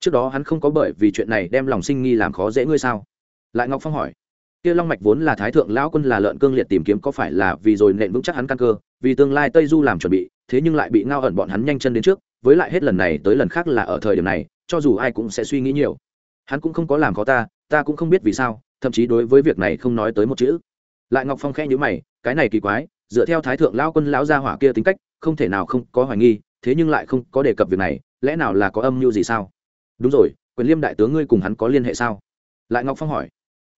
A: Trước đó hắn không có bởi vì chuyện này đem lòng sinh nghi làm khó dễ ngươi sao? Lại ngọc phong hỏi kia long mạch vốn là thái thượng lão quân là lợn cương liệt tìm kiếm có phải là vì rồi nện vững chắc hắn căn cơ, vì tương lai tây du làm chuẩn bị, thế nhưng lại bị ngao ẩn bọn hắn nhanh chân đến trước, với lại hết lần này tới lần khác là ở thời điểm này, cho dù ai cũng sẽ suy nghĩ nhiều. Hắn cũng không có làm khó ta ta cũng không biết vì sao, thậm chí đối với việc này không nói tới một chữ. Lại ngọc phong khẽ nhữ mày, cái này kỳ quái, dựa theo thái thượng lao quân lão gia hỏa kia tính cách, không thể nào không có hoài nghi, thế nhưng lại không có đề cập việc này, lẽ nào là có âm mưu gì sao? Đúng rồi, quyền liêm đại tướng ngươi cùng hắn có liên hệ sao? Lại ngọc phong hỏi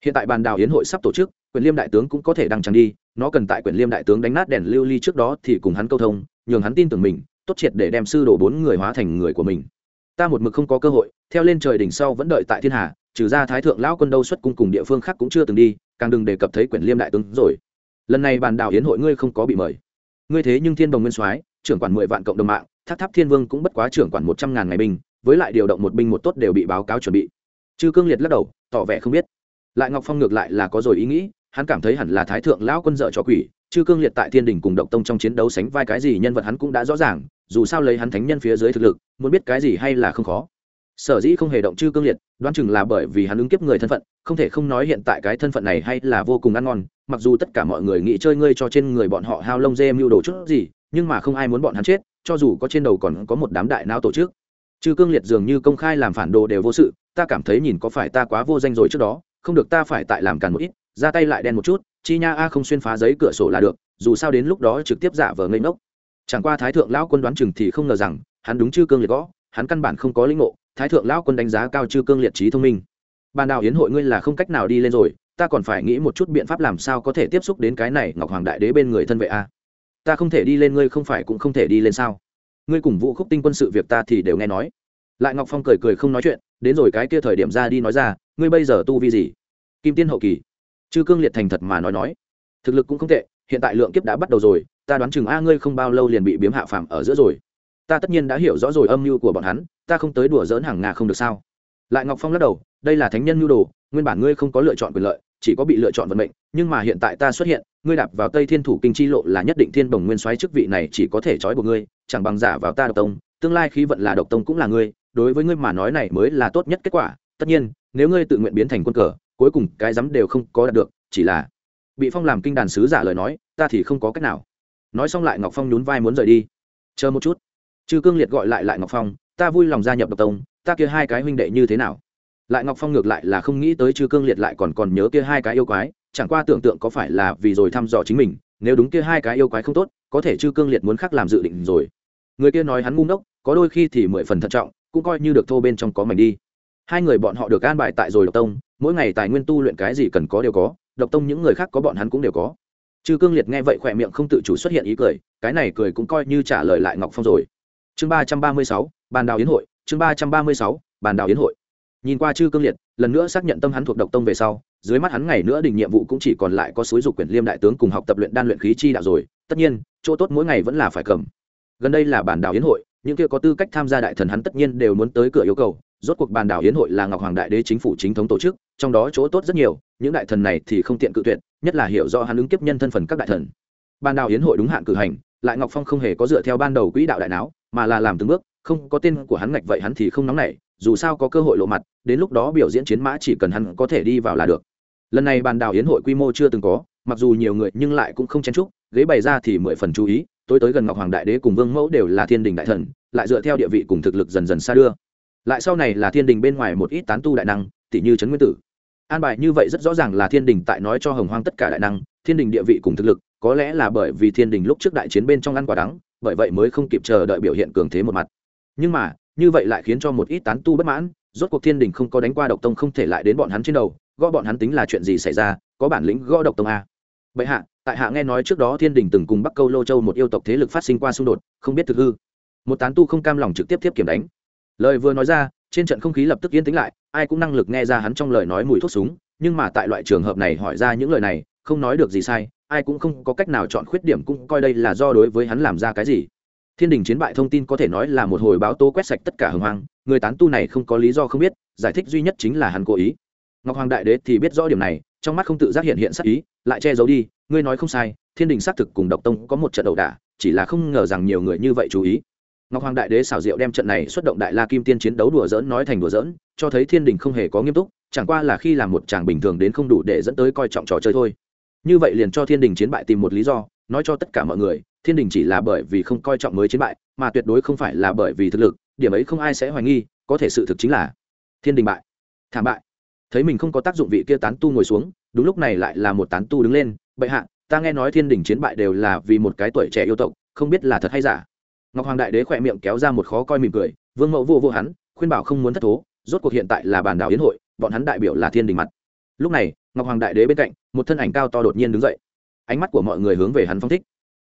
A: hiện tại bàn đào hiến hội sắp tổ chức, quyền liêm đại tướng cũng có thể đăng tràng đi, nó cần tại quyền liêm đại tướng đánh nát đèn lưu ly trước đó thì cùng hắn câu thông, nhường hắn tin tưởng mình, tốt triệt để đem sư đồ bốn người hóa thành người của mình. Ta một mực không có cơ hội, theo lên trời đỉnh sau vẫn đợi tại thiên hà, trừ ra thái thượng lão quân đâu xuất cung cùng địa phương khác cũng chưa từng đi, càng đừng đề cập thấy quyền liêm đại tướng rồi. Lần này bàn đào hiến hội ngươi không có bị mời. Ngươi thế nhưng thiên đồng nguyên soái, trưởng quản mười vạn cộng đồng mạng tháp tháp thiên vương cũng bất quá trưởng quản một trăm ngàn ngày binh, với lại điều động một binh một tốt đều bị báo cáo chuẩn bị. Chư cương liệt lắc đầu, tỏ vẻ không biết lại ngọc phong ngược lại là có rồi ý nghĩ, hắn cảm thấy hẳn là thái thượng lão quân dợ cho quỷ chư cương liệt tại thiên đình cùng động tông trong chiến đấu sánh vai cái gì nhân vật hắn cũng đã rõ ràng, dù sao lấy hắn thánh nhân phía dưới thực lực, muốn biết cái gì hay là không khó. Sở dĩ không hề động chư cương liệt, đoán chừng là bởi vì hắn ứng kiếp người thân phận, không thể không nói hiện tại cái thân phận này hay là vô cùng ăn ngon, mặc dù tất cả mọi người nghĩ chơi ngươi cho trên người bọn họ hao lông dê mưu đồ chút gì, nhưng mà không ai muốn bọn hắn chết, cho dù có trên đầu còn có một đám đại não tổ chức. Chư cương liệt dường như công khai làm phản đồ đều vô sự, ta cảm thấy nhìn có phải ta quá vô danh rồi trước đó không được ta phải tại làm càn một ít, ra tay lại đen một chút, chi nha a không xuyên phá giấy cửa sổ là được, dù sao đến lúc đó trực tiếp giả vờ ngây ngốc. Chẳng qua thái thượng lão quân đoán chừng thì không ngờ rằng, hắn đúng chư cương liệt gõ, hắn căn bản không có linh ngộ, thái thượng lão quân đánh giá cao chư cương liệt trí thông minh. Ban đào hiến hội ngươi là không cách nào đi lên rồi, ta còn phải nghĩ một chút biện pháp làm sao có thể tiếp xúc đến cái này ngọc hoàng đại đế bên người thân vệ a. Ta không thể đi lên ngươi không phải cũng không thể đi lên sao? Ngươi cùng vũ khúc tinh quân sự việc ta thì đều nghe nói. Lại ngọc phong cười cười không nói chuyện, đến rồi cái kia thời điểm ra đi nói ra ngươi bây giờ tu vi gì? Kim tiên hậu kỳ. Chư cương liệt thành thật mà nói nói. Thực lực cũng không tệ, hiện tại lượng kiếp đã bắt đầu rồi, ta đoán chừng a ngươi không bao lâu liền bị biếm hạ phàm ở giữa rồi. Ta tất nhiên đã hiểu rõ rồi âm mưu của bọn hắn, ta không tới đùa dỡn hàng ngà không được sao? Lại ngọc phong lắc đầu, đây là thánh nhân nhu đồ, nguyên bản ngươi không có lựa chọn quyền lợi, chỉ có bị lựa chọn vận mệnh, nhưng mà hiện tại ta xuất hiện, ngươi đạp vào tây thiên thủ kinh chi lộ là nhất định thiên bồng nguyên soái chức vị này chỉ có thể trói buộc ngươi, chẳng bằng giả vào ta độc tông, tương lai khí vận là độc tông cũng là ngươi, đối với ngươi mà nói này mới là tốt nhất kết quả, tất nhiên nếu ngươi tự nguyện biến thành quân cờ, cuối cùng cái dám đều không có đạt được, chỉ là bị phong làm kinh đàn sứ giả lời nói, ta thì không có cách nào. Nói xong lại ngọc phong nhún vai muốn rời đi. Chờ một chút. Chư cương liệt gọi lại lại ngọc phong, ta vui lòng gia nhập độc tông, ta kia hai cái huynh đệ như thế nào? Lại ngọc phong ngược lại là không nghĩ tới chư cương liệt lại còn còn nhớ kia hai cái yêu quái, chẳng qua tưởng tượng có phải là vì rồi thăm dò chính mình, nếu đúng kia hai cái yêu quái không tốt, có thể chư cương liệt muốn khác làm dự định rồi. Người kia nói hắn ngu ngốc, có đôi khi thì mười phần thận trọng, cũng coi như được thô bên trong có mảnh đi hai người bọn họ được an bài tại rồi độc tông, mỗi ngày tài nguyên tu luyện cái gì cần có đều có, độc tông những người khác có bọn hắn cũng đều có. Chư cương liệt nghe vậy khỏe miệng không tự chủ xuất hiện ý cười, cái này cười cũng coi như trả lời lại ngọc phong rồi. Chương ba trăm ba mươi sáu, bàn đào yến hội, chương ba trăm ba mươi sáu, bàn đào yến hội. Nhìn qua chư cương liệt, lần nữa xác nhận tâm hắn thuộc độc tông về sau, dưới mắt hắn ngày nữa đình nhiệm vụ cũng chỉ còn lại có suối dục quyền liêm đại tướng cùng học tập luyện đan luyện khí chi đạo rồi. Tất nhiên, chỗ tốt mỗi ngày vẫn là phải cầm. Gần đây là bản đảo hiến hội, những kia có tư cách tham gia đại thần hắn tất nhiên đều muốn tới cửa yêu cầu rốt cuộc bàn đảo hiến hội là ngọc hoàng đại đế chính phủ chính thống tổ chức, trong đó chỗ tốt rất nhiều, những đại thần này thì không tiện cự tuyệt, nhất là hiểu rõ hắn ứng kiếp nhân thân phần các đại thần. Ban đảo hiến hội đúng hạn cử hành, lại ngọc phong không hề có dựa theo ban đầu quỹ đạo đại não mà là làm từng bước, không có tên của hắn ngạch vậy hắn thì không nóng nảy, dù sao có cơ hội lộ mặt, đến lúc đó biểu diễn chiến mã chỉ cần hắn có thể đi vào là được. Lần này bàn đảo hiến hội quy mô chưa từng có, mặc dù nhiều người nhưng lại cũng không chen trúc ghế bày ra thì mười phần chú ý, tối tới gần ngọc hoàng đại đế cùng vương mẫu đều là thiên đình đại thần, lại dựa theo địa vị cùng thực lực dần dần xa đưa lại sau này là thiên đình bên ngoài một ít tán tu đại năng tỷ như trấn nguyên tử. An bài như vậy rất rõ ràng là thiên đình tại nói cho hồng hoang tất cả đại năng, thiên đình địa vị cùng thực lực, có lẽ là bởi vì thiên đình lúc trước đại chiến bên trong ăn quả đắng, bởi vậy mới không kịp chờ đợi biểu hiện cường thế một mặt. Nhưng mà, như vậy lại khiến cho một ít tán tu bất mãn, rốt cuộc thiên đình không có đánh qua độc tông không thể lại đến bọn hắn trên đầu, gõ bọn hắn tính là chuyện gì xảy ra, có bản lĩnh gõ độc tông a. Bệ hạ, tại hạ nghe nói trước đó thiên đình từng cùng bắc câu lô châu một yêu tộc thế lực phát sinh qua xung đột, không biết thực hư. Một tán tu không cam lòng trực tiếp tiếp kiểm đánh lời vừa nói ra, trên trận không khí lập tức yên tĩnh lại, ai cũng năng lực nghe ra hắn trong lời nói mùi thuốc súng, nhưng mà tại loại trường hợp này hỏi ra những lời này, không nói được gì sai, ai cũng không có cách nào chọn khuyết điểm cũng coi đây là do đối với hắn làm ra cái gì. Thiên đình chiến bại thông tin có thể nói là một hồi báo tố quét sạch tất cả hưng hoang người tán tu này không có lý do không biết, giải thích duy nhất chính là hắn cố ý. Ngọc hoàng đại đế thì biết rõ điểm này, trong mắt không tự giác hiện hiện sắc ý, lại che giấu đi, ngươi nói không sai, thiên đình xác thực cùng độc tông có một trận đầu đả, chỉ là không ngờ rằng nhiều người như vậy chú ý ngọc hoàng đại đế xảo diệu đem trận này xuất động đại la kim tiên chiến đấu đùa dỡn nói thành đùa dỡn cho thấy thiên đình không hề có nghiêm túc, chẳng qua là khi làm một chàng bình thường đến không đủ để dẫn tới coi trọng trò chơi thôi. Như vậy liền cho thiên đình chiến bại tìm một lý do, nói cho tất cả mọi người, thiên đình chỉ là bởi vì không coi trọng mới chiến bại, mà tuyệt đối không phải là bởi vì thực lực, điểm ấy không ai sẽ hoài nghi, có thể sự thực chính là thiên đình bại, thảm bại. Thấy mình không có tác dụng vị kia tán tu ngồi xuống, đúng lúc này lại là một tán tu đứng lên, bệ hạ, ta nghe nói thiên đình chiến bại đều là vì một cái tuổi trẻ yêu tộc, không biết là thật hay giả ngọc hoàng đại đế khỏe miệng kéo ra một khó coi mỉm cười, vương mẫu vô vô hắn, khuyên bảo không muốn thất thố, rốt cuộc hiện tại là bàn đảo yến hội, bọn hắn đại biểu là thiên đình mặt. Lúc này, ngọc hoàng đại đế bên cạnh, một thân ảnh cao to đột nhiên đứng dậy. Ánh mắt của mọi người hướng về hắn phong thích.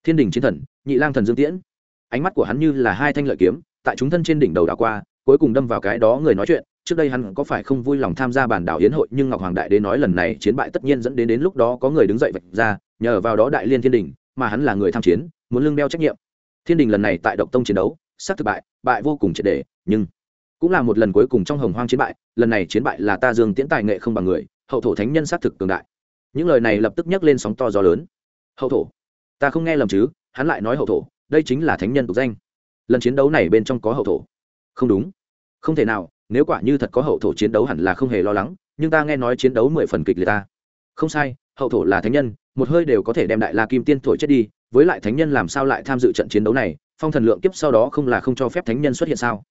A: Thiên đình chiến thần, nhị lang thần dương tiễn. Ánh mắt của hắn như là hai thanh lợi kiếm, tại chúng thân trên đỉnh đầu đảo qua, cuối cùng đâm vào cái đó người nói chuyện. Trước đây hắn có phải không vui lòng tham gia bản đảo yến hội, nhưng ngọc hoàng đại đế nói lần này chiến bại tất nhiên dẫn đến đến lúc đó có người đứng dậy vạch ra, nhờ vào đó đại liên thiên đình, mà hắn là người tham chiến, muốn lương đeo trách nhiệm thiên đình lần này tại độc tông chiến đấu sát thực bại bại vô cùng triệt đề nhưng cũng là một lần cuối cùng trong hồng hoang chiến bại, lần này chiến bại là ta dương tiễn tài nghệ không bằng người, hậu thổ thánh nhân sát thực cường đại. Những lời này lập tức nhắc lên sóng to gió lớn. Hậu thổ? Ta không nghe lầm chứ, hắn lại nói hậu thổ, đây chính là thánh nhân tục danh. Lần chiến đấu này bên trong có hậu thổ? Không đúng. Không thể nào, nếu quả như thật có hậu thổ chiến đấu hẳn là không hề lo lắng, nhưng ta nghe nói chiến đấu mười phần kịch liệt ta. Không sai, hậu thổ là thánh nhân, một hơi đều có thể đem đại la kim tiên thổi chết đi với lại thánh nhân làm sao lại tham dự trận chiến đấu này, phong thần lượng kiếp sau đó không là không cho phép thánh nhân xuất hiện sao?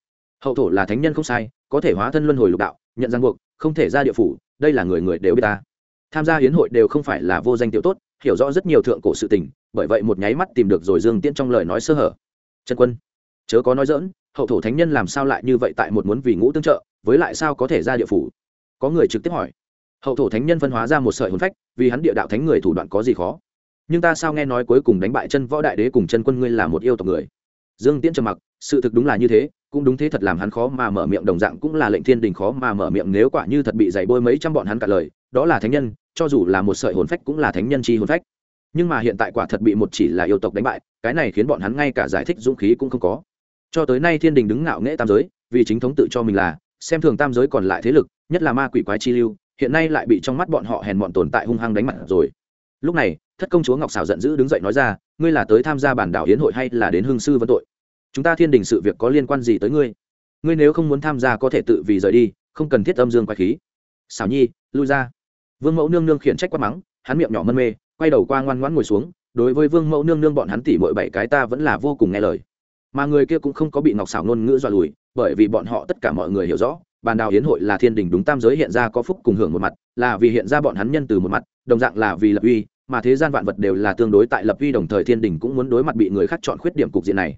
A: Hậu thổ là thánh nhân không sai, có thể hóa thân luân hồi lục đạo, nhận ràng buộc, không thể ra địa phủ, đây là người người đều biết ta. Tham gia hiến hội đều không phải là vô danh tiểu tốt, hiểu rõ rất nhiều thượng cổ sự tình, bởi vậy một nháy mắt tìm được rồi dương tiễn trong lời nói sơ hở. Trần quân, chớ có nói dỡn hậu thổ thánh nhân làm sao lại như vậy tại một muốn vì ngũ tương trợ, với lại sao có thể ra địa phủ? Có người trực tiếp hỏi. Hậu thổ thánh nhân phân hóa ra một sợi hồn phách, vì hắn địa đạo thánh người thủ đoạn có gì khó? Nhưng ta sao nghe nói cuối cùng đánh bại chân võ đại đế cùng chân quân ngươi là một yêu tộc người? Dương tiễn trầm mặc, sự thực đúng là như thế, cũng đúng thế thật làm hắn khó mà mở miệng, đồng dạng cũng là lệnh thiên đình khó mà mở miệng nếu quả như thật bị dày bôi mấy trăm bọn hắn cả lời, đó là thánh nhân, cho dù là một sợi hồn phách cũng là thánh nhân chi hồn phách. Nhưng mà hiện tại quả thật bị một chỉ là yêu tộc đánh bại, cái này khiến bọn hắn ngay cả giải thích dũng khí cũng không có. Cho tới nay thiên đình đứng ngạo nghễ tam giới, vì chính thống tự cho mình là, xem thường tam giới còn lại thế lực, nhất là ma quỷ quái chi lưu, hiện nay lại bị trong mắt bọn họ hèn bọn tồn tại hung hăng đánh mặt rồi lúc này, thất công chúa ngọc xảo giận dữ đứng dậy nói ra, ngươi là tới tham gia bản đảo hiến hội hay là đến hương sư vấn tội? Chúng ta thiên đình sự việc có liên quan gì tới ngươi? Ngươi nếu không muốn tham gia có thể tự vì rời đi, không cần thiết âm dương quái khí. Xảo nhi, lui ra. Vương mẫu nương nương khiển trách quát mắng, hắn miệng nhỏ mân mê, quay đầu qua ngoan ngoãn ngồi xuống, đối với vương mẫu nương nương bọn hắn tỉ mỗi bảy cái ta vẫn là vô cùng nghe lời. Mà người kia cũng không có bị ngọc xảo ngôn ngữ dọa lùi, bởi vì bọn họ tất cả mọi người hiểu rõ bàn đào hiến hội là thiên đình đúng tam giới hiện ra có phúc cùng hưởng một mặt, là vì hiện ra bọn hắn nhân từ một mặt đồng dạng là vì lập uy mà thế gian vạn vật đều là tương đối tại lập uy đồng thời thiên đình cũng muốn đối mặt bị người khác chọn khuyết điểm cục diện này.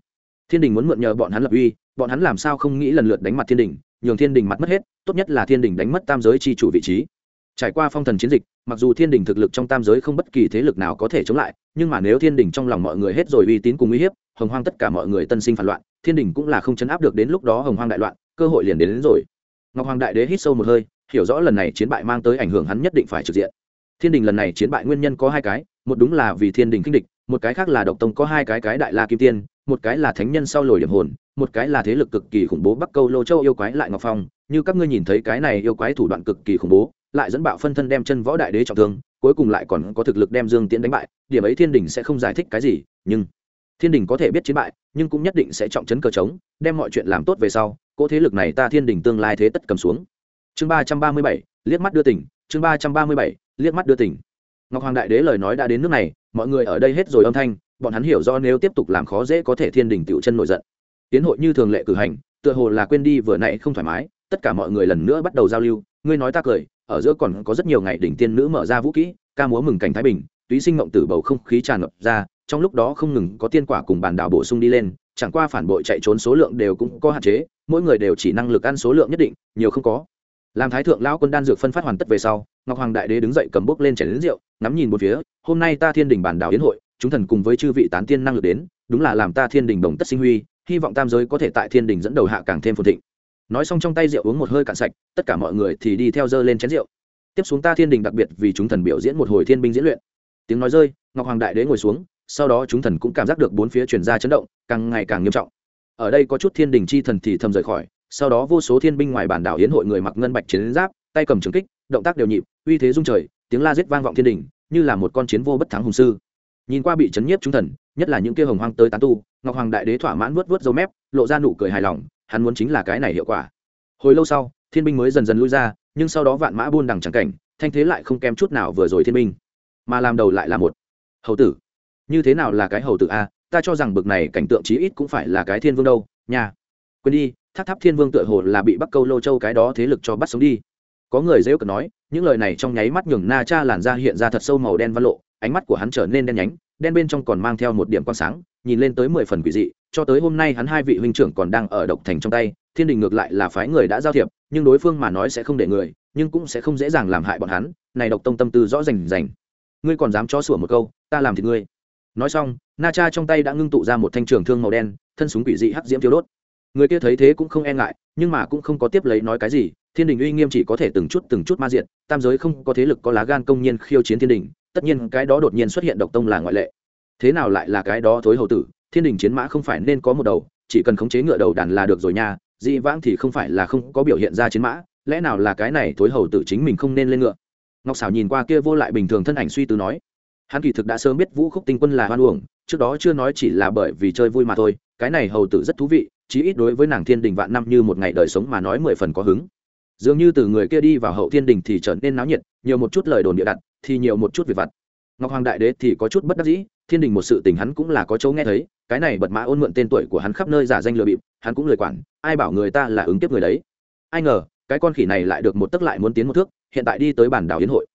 A: Thiên đình muốn mượn nhờ bọn hắn lập uy bọn hắn làm sao không nghĩ lần lượt đánh mặt thiên đình nhường thiên đình mặt mất hết tốt nhất là thiên đình đánh mất tam giới c h i chủ vị trí. Trải qua phong thần chiến dịch mặc dù thiên đình thực lực trong tam giới không bất kỳ thế lực nào có thể chống lại nhưng mà nếu thiên đình trong lòng mọi người hết rồi uy tín cùng uy hiếp hồng hoang tất cả mọi người tân sinh phản loạn thiên đình cũng là không chấn áp được đến lúc đó hồng hoang đại loạn cơ hội liền đến, đến rồi. Ngọc hoàng đại đế hít sâu một hơi hiểu rõ lần này chiến bại mang tới ảnh hưởng hắn nhất định phải trực diện thiên đình lần này chiến bại nguyên nhân có hai cái, một đúng là vì thiên đình kinh địch, một cái khác là độc tông có hai cái cái đại la kim tiên, một cái là thánh nhân sau lồi điểm hồn, một cái là thế lực cực kỳ khủng bố bắc câu lô châu yêu quái lại ngọc phong. Như các ngươi nhìn thấy cái này yêu quái thủ đoạn cực kỳ khủng bố, lại dẫn bạo phân thân đem chân võ đại đế trọng thương, cuối cùng lại còn có thực lực đem dương tiễn đánh bại, điểm ấy thiên đình sẽ không giải thích cái gì, nhưng thiên đình có thể biết chiến bại, nhưng cũng nhất định sẽ trọng chấn cờ trống đem mọi chuyện làm tốt về sau, cỗ thế lực này ta thiên đình tương lai thế tất cầm xuống. Chương ba trăm ba mươi bảy, liếc mắt đưa tỉnh chương ba trăm ba mươi bảy liếc mắt đưa tỉnh ngọc hoàng đại đế lời nói đã đến nước này, mọi người ở đây hết rồi âm thanh, bọn hắn hiểu do nếu tiếp tục làm khó dễ có thể thiên đình tựu chân nổi giận. Tiến hội như thường lệ cử hành, tựa hồ là quên đi vừa nãy không thoải mái, tất cả mọi người lần nữa bắt đầu giao lưu, ngươi nói ta cười, ở giữa còn có rất nhiều ngày đỉnh tiên nữ mở ra vũ kỹ, ca múa mừng cảnh thái bình, túy sinh mộng tử bầu không khí tràn ngập ra, trong lúc đó không ngừng có tiên quả cùng bàn đảo bổ sung đi lên, chẳng qua phản bội chạy trốn số lượng đều cũng có hạn chế, mỗi người đều chỉ năng lực ăn số lượng nhất định, nhiều không có. Làm thái thượng lão quân đan dược phân phát hoàn tất về sau ngọc hoàng đại đế đứng dậy cầm bốc lên chảy đến rượu, ngắm nhìn một phía, hôm nay ta thiên đình bản đảo yến hội, chúng thần cùng với chư vị tán tiên năng lực đến, đúng là làm ta thiên đình đồng tất sinh huy, hy vọng tam giới có thể tại thiên đình dẫn đầu hạ càng thêm phồn thịnh. Nói xong trong tay rượu uống một hơi cạn sạch, tất cả mọi người thì đi theo dơ lên chén rượu. Tiếp xuống ta thiên đình đặc biệt vì chúng thần biểu diễn một hồi thiên binh diễn luyện. Tiếng nói rơi, ngọc hoàng đại đế ngồi xuống, sau đó chúng thần cũng cảm giác được bốn phía truyền ra chấn động, càng ngày càng nghiêm trọng. Ở đây có chút thiên đình chi thần thì thầm rời khỏi, sau đó vô số thiên binh ngoài bản đảo hiến hội người mặc ngân bạch chiến giáp, tay cầm trường kích động tác đều nhịp, uy thế dung trời, tiếng la giết vang vọng thiên đình, như là một con chiến vô bất thắng hùng sư. Nhìn qua bị chấn nhiếp chúng thần, nhất là những kia hồng hoang tới tán tu, ngọc hoàng đại đế thỏa mãn vớt vớt dấu mép, lộ ra nụ cười hài lòng, hắn muốn chính là cái này hiệu quả. Hồi lâu sau, thiên binh mới dần dần lui ra, nhưng sau đó vạn mã buôn đằng trắng cảnh, thanh thế lại không kém chút nào vừa rồi thiên binh. Mà làm đầu lại là một hầu tử. Như thế nào là cái hầu tử a? Ta cho rằng bực này cảnh tượng chí ít cũng phải là cái thiên vương đâu nhà quên đi tháp tháp thiên vương tựa hồ là bị bắc câu lô châu cái đó thế lực cho bắt sống đi có người dễ cợt nói, những lời này trong nháy mắt nhường na cha làn da hiện ra thật sâu màu đen văn lộ, ánh mắt của hắn trở nên đen nhánh, đen bên trong còn mang theo một điểm quan sáng, nhìn lên tới mười phần quỷ dị, cho tới hôm nay hắn hai vị huynh trưởng còn đang ở độc thành trong tay, thiên đình ngược lại là phái người đã giao thiệp, nhưng đối phương mà nói sẽ không để người, nhưng cũng sẽ không dễ dàng làm hại bọn hắn, này độc tông tâm tư rõ rành rành. Ngươi còn dám cho sủa một câu, ta làm thì ngươi. Nói xong, na cha trong tay đã ngưng tụ ra một thanh trường thương màu đen, thân súng quỷ dị hắc diễm thiếu đốt. Người kia thấy thế cũng không e ngại, nhưng mà cũng không có tiếp lấy nói cái gì thiên đình uy nghiêm chỉ có thể từng chút từng chút ma diện tam giới không có thế lực có lá gan công nhiên khiêu chiến thiên đình, tất nhiên cái đó đột nhiên xuất hiện độc tông là ngoại lệ. Thế nào lại là cái đó thối hầu tử, thiên đình chiến mã không phải nên có một đầu, chỉ cần khống chế ngựa đầu đàn là được rồi nha, dị vãng thì không phải là không có biểu hiện ra chiến mã, lẽ nào là cái này thối hầu tử chính mình không nên lên ngựa? Ngọc xảo nhìn qua kia vô lại bình thường thân ảnh suy tư nói, hắn kỳ thực đã sớm biết vũ khúc tinh quân là hoan uổng, trước đó chưa nói chỉ là bởi vì chơi vui mà thôi, cái này hầu tử rất thú vị, chí ít đối với nàng thiên đình vạn năm như một ngày đời sống mà nói mười phần có hứng dường như từ người kia đi vào hậu thiên đình thì trở nên náo nhiệt, nhiều một chút lời đồn địa đặt, thì nhiều một chút việc vặt. Ngọc hoàng đại đế thì có chút bất đắc dĩ, thiên đình một sự tình hắn cũng là có chỗ nghe thấy, cái này bật mã ôn mượn tên tuổi của hắn khắp nơi giả danh lừa bịp, hắn cũng lời quản, ai bảo người ta là ứng tiếp người đấy. Ai ngờ, cái con khỉ này lại được một tức lại muốn tiến một thước, hiện tại đi tới bản đảo yến hội.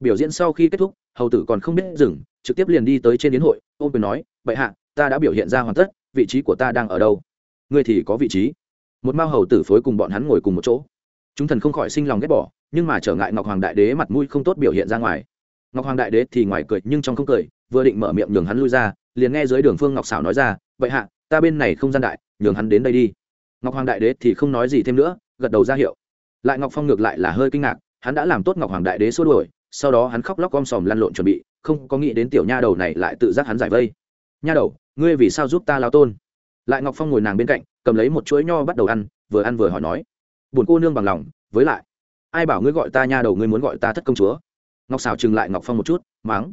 A: Biểu diễn sau khi kết thúc, hầu tử còn không biết dừng, trực tiếp liền đi tới trên yến hội, ôm quyền nói, bệ hạ, ta đã biểu hiện ra hoàn tất, vị trí của ta đang ở đâu? Ngươi thì có vị trí. Một mao hầu tử phối cùng bọn hắn ngồi cùng một chỗ chúng thần không khỏi sinh lòng ghét bỏ, nhưng mà trở ngại ngọc hoàng đại đế mặt mũi không tốt biểu hiện ra ngoài. Ngọc hoàng đại đế thì ngoài cười, nhưng trong không cười, vừa định mở miệng nhường hắn lui ra, liền nghe dưới đường phương ngọc xảo nói ra, vậy hạ, ta bên này không gian đại, nhường hắn đến đây đi. Ngọc hoàng đại đế thì không nói gì thêm nữa, gật đầu ra hiệu. Lại ngọc phong ngược lại là hơi kinh ngạc, hắn đã làm tốt ngọc hoàng đại đế xua đuổi, sau đó hắn khóc lóc om sòm lăn lộn chuẩn bị, không có nghĩ đến tiểu nha đầu này lại tự giác hắn giải vây. Nha đầu, ngươi vì sao giúp ta lao tôn? Lại ngọc phong ngồi nàng bên cạnh, cầm lấy một chuỗi nho bắt đầu ăn, vừa ăn vừa hỏi nói buồn cô nương bằng lòng với lại ai bảo ngươi gọi ta nha đầu ngươi muốn gọi ta thất công chúa. Ngọc xào chừng lại ngọc phong một chút mắng,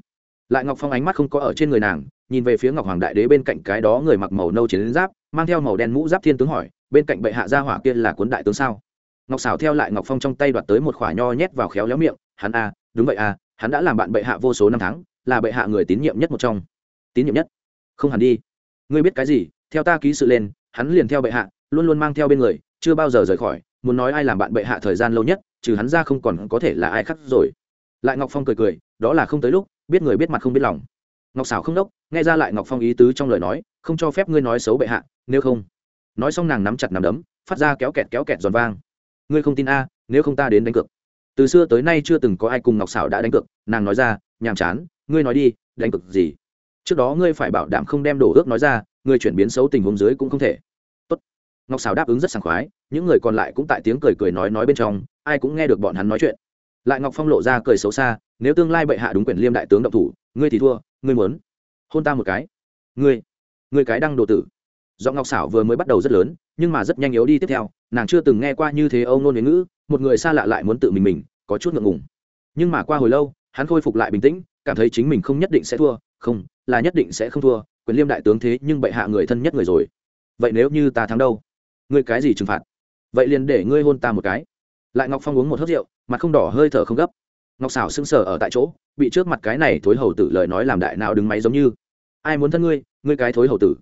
A: lại ngọc phong ánh mắt không có ở trên người nàng nhìn về phía ngọc hoàng đại đế bên cạnh cái đó người mặc màu nâu chiến giáp mang theo màu đen mũ giáp thiên tướng hỏi bên cạnh bệ hạ gia hỏa kia là cuốn đại tướng sao? Ngọc xảo theo lại ngọc phong trong tay đoạt tới một khỏa nho nhét vào khéo léo miệng hắn a à, đúng vậy a à, hắn đã làm bạn bệ hạ vô số năm tháng là bệ hạ người tín nhiệm nhất một trong. Tín nhiệm nhất? Không hẳn đi. Ngươi biết cái gì theo ta ký sự lên hắn liền theo bệ hạ luôn luôn mang theo bên người chưa bao giờ rời khỏi muốn nói ai làm bạn bệ hạ thời gian lâu nhất, trừ hắn ra không còn có thể là ai khác rồi. Lại ngọc phong cười cười, đó là không tới lúc, biết người biết mặt không biết lòng. Ngọc xảo không đốc, nghe ra lại ngọc phong ý tứ trong lời nói, không cho phép ngươi nói xấu bệ hạ, nếu không. Nói xong nàng nắm chặt nắm đấm, phát ra kéo kẹt kéo kẹt giòn vang. Ngươi không tin a, nếu không ta đến đánh cược. Từ xưa tới nay chưa từng có ai cùng ngọc xảo đã đánh cược, nàng nói ra, nhàm chán, ngươi nói đi, đánh cược gì? Trước đó ngươi phải bảo đảm không đem đổ ước nói ra, ngươi chuyển biến xấu tình huống dưới cũng không thể. Tốt. ngọc xảo đáp ứng rất sảng khoái những người còn lại cũng tại tiếng cười cười nói nói bên trong, ai cũng nghe được bọn hắn nói chuyện. Lại ngọc phong lộ ra cười xấu xa, nếu tương lai bệ hạ đúng quyền liêm đại tướng động thủ, ngươi thì thua, ngươi muốn hôn ta một cái. Ngươi ngươi cái đăng đồ tử. Do ngọc xảo vừa mới bắt đầu rất lớn, nhưng mà rất nhanh yếu đi tiếp theo, nàng chưa từng nghe qua như thế âu nôn đến ngữ, một người xa lạ lại muốn tự mình mình, có chút ngượng ngùng. Nhưng mà qua hồi lâu, hắn khôi phục lại bình tĩnh, cảm thấy chính mình không nhất định sẽ thua, không, là nhất định sẽ không thua, quyền liêm đại tướng thế nhưng bệ hạ người thân nhất người rồi. Vậy nếu như ta thắng đâu? Ngươi cái gì trừng phạt? Vậy liền để ngươi hôn ta một cái. Lại ngọc phong uống một hớt rượu, mặt không đỏ hơi thở không gấp. Ngọc xảo sững sờ ở tại chỗ, bị trước mặt cái này thối hầu tử lời nói làm đại nào đứng máy giống như. Ai muốn thân ngươi ngươi cái thối hầu tử.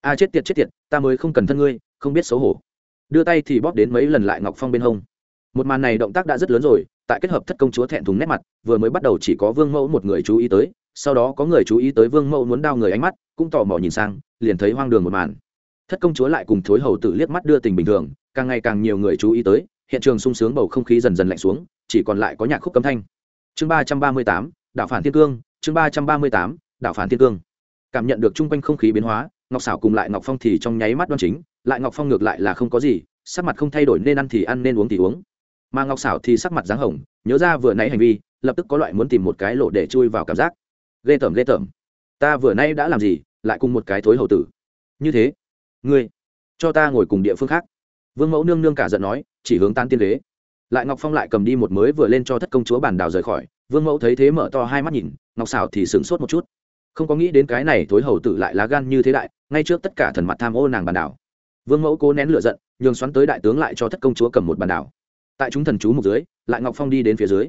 A: A chết tiệt chết tiệt, ta mới không cần thân ngươi, không biết xấu hổ. Đưa tay thì bóp đến mấy lần lại ngọc phong bên hông. Một màn này động tác đã rất lớn rồi, tại kết hợp thất công chúa thẹn thùng nét mặt, vừa mới bắt đầu chỉ có vương mẫu một người chú ý tới, sau đó có người chú ý tới vương mẫu muốn đao người ánh mắt, cũng tò mò nhìn sang, liền thấy hoang đường một màn. Thất công chúa lại cùng thối hầu tử liếc mắt đưa tình bình thường càng ngày càng nhiều người chú ý tới, hiện trường sung sướng bầu không khí dần dần lạnh xuống, chỉ còn lại có nhạc khúc cấm thanh. Chương ba trăm ba mươi tám, đạo phản thiên cương, chương ba trăm ba mươi tám, đạo phản thiên cương. Cảm nhận được chung quanh không khí biến hóa, ngọc xảo cùng lại ngọc phong thì trong nháy mắt đoan chính, lại ngọc phong ngược lại là không có gì, sắc mặt không thay đổi nên ăn thì ăn nên uống thì uống. Mà ngọc xảo thì sắc mặt dáng hồng, nhớ ra vừa nãy hành vi, lập tức có loại muốn tìm một cái lỗ để chui vào cảm giác. Ghê tởm ghê tởm. Ta vừa nay đã làm gì, lại cùng một cái thối hầu tử. Như thế. Ngươi, cho ta ngồi cùng địa phương khác vương mẫu nương nương cả giận nói, chỉ hướng tan tiên ghế. Lại ngọc phong lại cầm đi một mới vừa lên cho thất công chúa bàn đào rời khỏi. Vương mẫu thấy thế mở to hai mắt nhìn, ngọc xảo thì sửng sốt một chút. Không có nghĩ đến cái này thối hầu tử lại lá gan như thế đại, ngay trước tất cả thần mặt tham ô nàng bàn đảo. Vương mẫu cố nén lửa giận, nhường xoắn tới đại tướng lại cho thất công chúa cầm một bàn đảo. Tại chúng thần chú một dưới, lại ngọc phong đi đến phía dưới.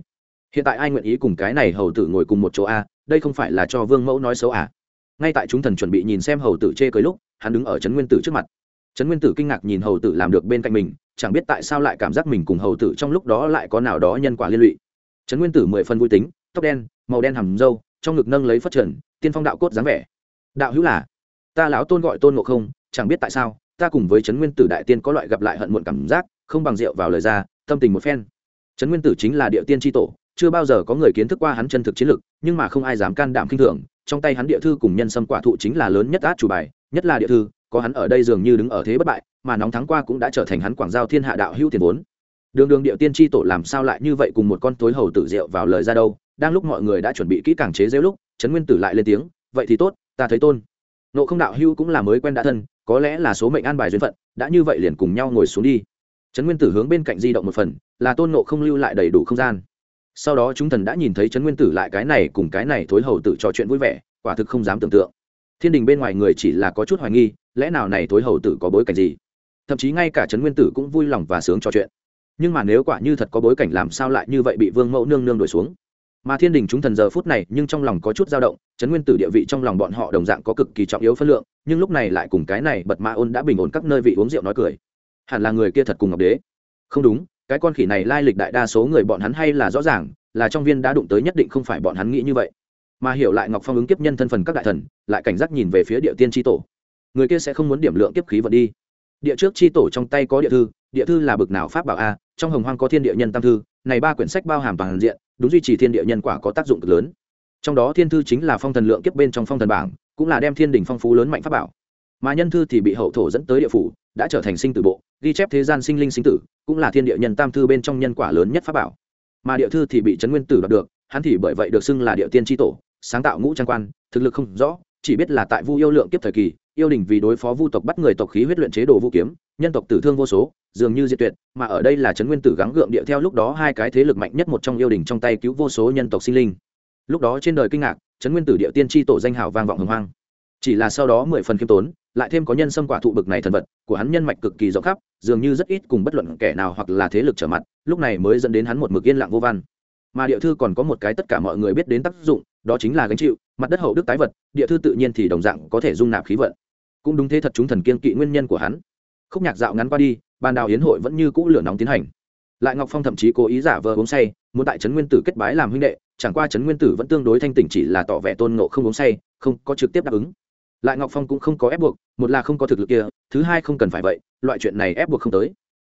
A: Hiện tại ai nguyện ý cùng cái này hầu tử ngồi cùng một chỗ a? Đây không phải là cho vương mẫu nói xấu à? Ngay tại chúng thần chuẩn bị nhìn xem hầu tử chê cưới lúc, hắn đứng ở trấn nguyên tử trước mặt trấn nguyên tử kinh ngạc nhìn hầu tử làm được bên cạnh mình, chẳng biết tại sao lại cảm giác mình cùng hầu tử trong lúc đó lại có nào đó nhân quả liên lụy. Trấn nguyên tử mười phân vui tính, tóc đen, màu đen hầm râu, trong ngực nâng lấy phất trần, tiên phong đạo cốt dáng vẻ. Đạo hữu là, ta lão tôn gọi tôn ngộ không, chẳng biết tại sao, ta cùng với trấn nguyên tử đại tiên có loại gặp lại hận muộn cảm giác, không bằng rượu vào lời ra, tâm tình một phen. Trấn nguyên tử chính là địa tiên tri tổ, chưa bao giờ có người kiến thức qua hắn chân thực chiến lực, nhưng mà không ai dám can đảm khinh thường, trong tay hắn địa thư cùng nhân sâm quả thụ chính là lớn nhất át chủ bài, nhất là địa thư có hắn ở đây dường như đứng ở thế bất bại, mà nóng thắng qua cũng đã trở thành hắn quảng giao thiên hạ đạo hữu tiền vốn. Đường đường địa tiên tri tổ làm sao lại như vậy cùng một con tối hầu tử rượu vào lời ra đâu, đang lúc mọi người đã chuẩn bị kỹ càng chế rêu lúc, trấn nguyên tử lại lên tiếng, vậy thì tốt, ta thấy tôn. Nộ không đạo hưu cũng là mới quen đã thân, có lẽ là số mệnh an bài duyên phận, đã như vậy liền cùng nhau ngồi xuống đi. Trấn nguyên tử hướng bên cạnh di động một phần, là tôn nộ không lưu lại đầy đủ không gian. Sau đó chúng thần đã nhìn thấy trấn nguyên tử lại cái này cùng cái này thối hầu tử trò chuyện vui vẻ, quả thực không dám tưởng tượng. Thiên đình bên ngoài người chỉ là có chút hoài nghi lẽ nào này thối hầu tử có bối cảnh gì? Thậm chí ngay cả trấn nguyên tử cũng vui lòng và sướng trò chuyện. Nhưng mà nếu quả như thật có bối cảnh làm sao lại như vậy bị vương mẫu nương nương đuổi xuống? Mà thiên đình chúng thần giờ phút này nhưng trong lòng có chút dao động, trấn nguyên tử địa vị trong lòng bọn họ đồng dạng có cực kỳ trọng yếu phân lượng, nhưng lúc này lại cùng cái này bật ma ôn đã bình ổn các nơi vị uống rượu nói cười. Hẳn là người kia thật cùng ngọc đế. Không đúng, cái con khỉ này lai lịch đại đa số người bọn hắn hay là rõ ràng, là trong viên đã đụng tới nhất định không phải bọn hắn nghĩ như vậy. Mà hiểu lại ngọc phong ứng kiếp nhân thân phần các đại thần, lại cảnh giác nhìn về phía địa tiên tri tổ người kia sẽ không muốn điểm lượng kiếp khí vận đi. Địa trước chi tổ trong tay có địa thư địa thư là bực nào pháp bảo a à? trong hồng hoang có thiên địa nhân tam thư, này ba quyển sách bao hàm toàn diện, đúng duy trì thiên địa nhân quả có tác dụng cực lớn. Trong đó thiên thư chính là phong thần lượng kiếp bên trong phong thần bảng, cũng là đem thiên đình phong phú lớn mạnh pháp bảo. Mà nhân thư thì bị hậu thổ dẫn tới địa phủ, đã trở thành sinh tử bộ, ghi chép thế gian sinh linh sinh tử, cũng là thiên địa nhân tam thư bên trong nhân quả lớn nhất pháp bảo. Mà địa thư thì bị trấn nguyên tử đoạt được, hắn thì bởi vậy được xưng là địa tiên tri tổ, sáng tạo ngũ trang quan, thực lực không rõ, chỉ biết là tại vu yêu lượng kiếp thời kỳ yêu đình vì đối phó vu tộc bắt người tộc khí huyết luyện chế đồ vũ kiếm, nhân tộc tử thương vô số, dường như diệt tuyệt, mà ở đây là trấn nguyên tử gắng gượng địa theo lúc đó hai cái thế lực mạnh nhất một trong yêu đình trong tay cứu vô số nhân tộc sinh linh. Lúc đó trên đời kinh ngạc, trấn nguyên tử địa tiên tri tổ danh hào vang vọng hồng hoang. Chỉ là sau đó mười phần khiêm tốn, lại thêm có nhân xâm quả thụ bực này thần vật, của hắn nhân mạch cực kỳ rộng khắp, dường như rất ít cùng bất luận kẻ nào hoặc là thế lực trở mặt, lúc này mới dẫn đến hắn một mực yên lặng vô văn. Mà địa thư còn có một cái tất cả mọi người biết đến tác dụng, đó chính là gánh chịu, mặt đất hậu đức tái vật, địa thư tự nhiên thì đồng dạng có thể dung nạp khí vận cũng đúng thế thật chúng thần kiên kỵ nguyên nhân của hắn. Khúc nhạc dạo ngắn qua đi, ban đào hiến hội vẫn như cũ lửa nóng tiến hành. Lại ngọc phong thậm chí cố ý giả vờ uống say, muốn tại trấn nguyên tử kết bái làm huynh đệ, chẳng qua trấn nguyên tử vẫn tương đối thanh tỉnh chỉ là tỏ vẻ tôn ngộ không uống say, không có trực tiếp đáp ứng. Lại ngọc phong cũng không có ép buộc, một là không có thực lực kia, thứ hai không cần phải vậy, loại chuyện này ép buộc không tới.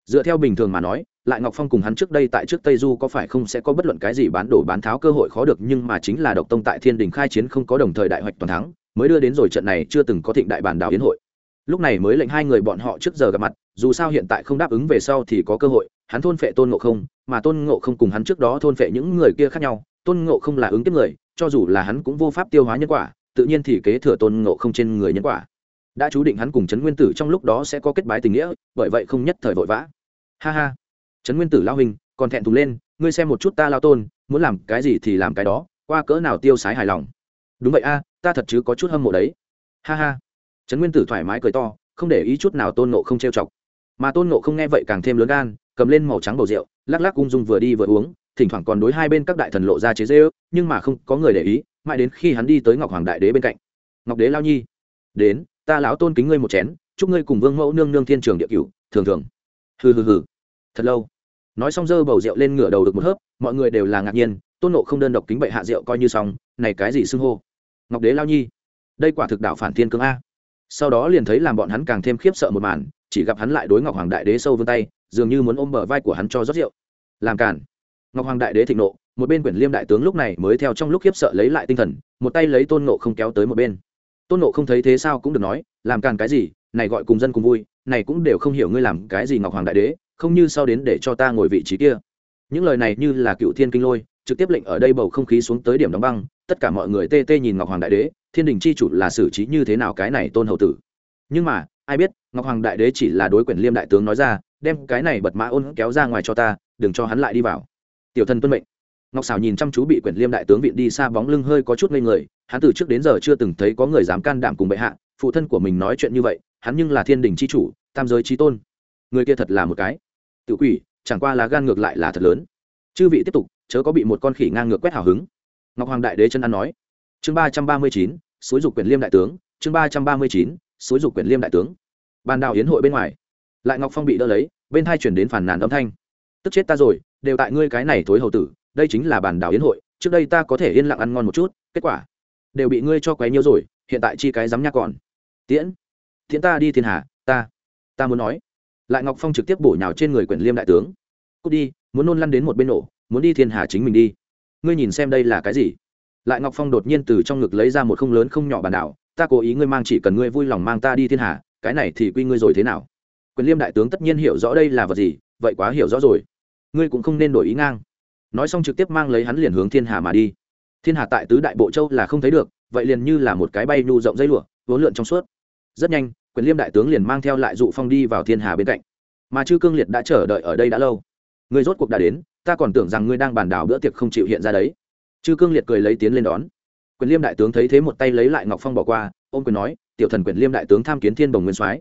A: Dựa theo bình thường mà nói, lại ngọc phong cùng hắn trước đây tại trước tây du có phải không sẽ có bất luận cái gì bán đổ bán tháo cơ hội khó được nhưng mà chính là độc tông tại thiên đình khai chiến không có đồng thời đại hoạch toàn thắng mới đưa đến rồi trận này chưa từng có thịnh đại bản đảo yến hội. Lúc này mới lệnh hai người bọn họ trước giờ gặp mặt, dù sao hiện tại không đáp ứng về sau thì có cơ hội, hắn thôn phệ tôn ngộ không, mà tôn ngộ không cùng hắn trước đó thôn phệ những người kia khác nhau, tôn ngộ không là ứng tiếp người, cho dù là hắn cũng vô pháp tiêu hóa nhân quả, tự nhiên thì kế thừa tôn ngộ không trên người nhân quả. Đã chú định hắn cùng trấn nguyên tử trong lúc đó sẽ có kết bái tình nghĩa, bởi vậy không nhất thời vội vã. Ha ha. Trấn nguyên tử lao hình, còn thẹn thùng lên, ngươi xem một chút ta lao tôn, muốn làm cái gì thì làm cái đó, qua cỡ nào tiêu sái hài lòng. Đúng vậy a ta thật chứ có chút hâm mộ đấy. Ha ha. Trấn nguyên tử thoải mái cười to, không để ý chút nào tôn nộ không trêu chọc. Mà tôn nộ không nghe vậy càng thêm lớn gan, cầm lên màu trắng bầu rượu, lắc lắc ung dung vừa đi vừa uống, thỉnh thoảng còn đối hai bên các đại thần lộ ra chế dễ ước nhưng mà không có người để ý, mãi đến khi hắn đi tới ngọc hoàng đại đế bên cạnh. Ngọc đế lao nhi, đến, ta lão tôn kính ngươi một chén, chúc ngươi cùng vương mẫu nương nương thiên trường địa cửu, thường thường. Hừ hừ hừ. Thật lâu. Nói xong dơ bầu rượu lên ngửa đầu được một hớp, mọi người đều là ngạc nhiên, tôn nộ không đơn độc kính bệ hạ rượu coi như xong, này cái gì xưng hô? Ngọc đế lao nhi. Đây quả thực đạo phản thiên cương a. Sau đó liền thấy làm bọn hắn càng thêm khiếp sợ một màn, chỉ gặp hắn lại đối ngọc hoàng đại đế sâu vươn tay, dường như muốn ôm bờ vai của hắn cho rót rượu. Làm cản ngọc hoàng đại đế thịnh nộ, một bên quyển liêm đại tướng lúc này mới theo trong lúc khiếp sợ lấy lại tinh thần, một tay lấy tôn nộ không kéo tới một bên. Tôn nộ không thấy thế sao cũng được nói, làm càn cái gì, này gọi cùng dân cùng vui, này cũng đều không hiểu ngươi làm cái gì ngọc hoàng đại đế, không như sau đến để cho ta ngồi vị trí kia. Những lời này như là cựu thiên kinh lôi trực tiếp lệnh ở đây bầu không khí xuống tới điểm đóng băng, tất cả mọi người tê tê nhìn ngọc hoàng đại đế, thiên đình chi chủ là xử trí như thế nào cái này tôn hậu tử. Nhưng mà, ai biết, ngọc hoàng đại đế chỉ là đối quyền liêm đại tướng nói ra, đem cái này bật mã ôn kéo ra ngoài cho ta, đừng cho hắn lại đi vào. Tiểu thân tuân mệnh. Ngọc xảo nhìn chăm chú bị quyển liêm đại tướng viện đi xa bóng lưng hơi có chút ngây người, hắn từ trước đến giờ chưa từng thấy có người dám can đảm cùng bệ hạ, phụ thân của mình nói chuyện như vậy, hắn nhưng là thiên đình c h i chủ, tam giới trí tôn. Người kia thật là một cái. Tự quỷ, chẳng qua là gan ngược lại là thật lớn. Chư vị tiếp tục chớ có bị một con khỉ ngang ngược quét hào hứng. Ngọc hoàng đại đế chân ăn nói. Chương ba trăm ba mươi chín xúi dục Quyền liêm đại tướng. Chương ba trăm ba mươi chín xúi dục Quyền liêm đại tướng. Bàn đào hiến hội bên ngoài. Lại ngọc phong bị đỡ lấy, bên hai chuyển đến phản nàn âm thanh. Tức chết ta rồi, đều tại ngươi cái này thối hầu tử, đây chính là bàn đảo yến hội, trước đây ta có thể yên lặng ăn ngon một chút, kết quả đều bị ngươi cho quấy nhiêu rồi, hiện tại chi cái dám nhắc còn. Tiễn tiễn ta đi thiên hà ta ta muốn nói. Lại ngọc phong trực tiếp bổ nhào trên người Quyền liêm đại tướng. Cút đi, muốn nôn lăn đến một bên nổ muốn đi thiên hà chính mình đi. Ngươi nhìn xem đây là cái gì? Lại ngọc phong đột nhiên từ trong ngực lấy ra một không lớn không nhỏ bàn đảo. Ta cố ý ngươi mang chỉ cần ngươi vui lòng mang ta đi thiên hà, cái này thì quy ngươi rồi thế nào? Quyền liêm đại tướng tất nhiên hiểu rõ đây là vật gì, vậy quá hiểu rõ rồi. Ngươi cũng không nên đổi ý ngang. Nói xong trực tiếp mang lấy hắn liền hướng thiên hà mà đi. Thiên hà tại tứ đại bộ châu là không thấy được, vậy liền như là một cái bay nhu rộng dây lụa vốn lượn trong suốt. Rất nhanh, quyền liêm đại tướng liền mang theo lại dụ phong đi vào thiên hà bên cạnh. Mà chư cương liệt đã chờ đợi ở đây đã lâu. Ngươi rốt cuộc đã đến ta còn tưởng rằng ngươi đang bàn đảo bữa tiệc không chịu hiện ra đấy. Chư cương liệt cười lấy tiến lên đón. Quyền liêm đại tướng thấy thế một tay lấy lại ngọc phong bỏ qua, ôm quyền nói, tiểu thần quyền liêm đại tướng tham kiến thiên bồng nguyên soái.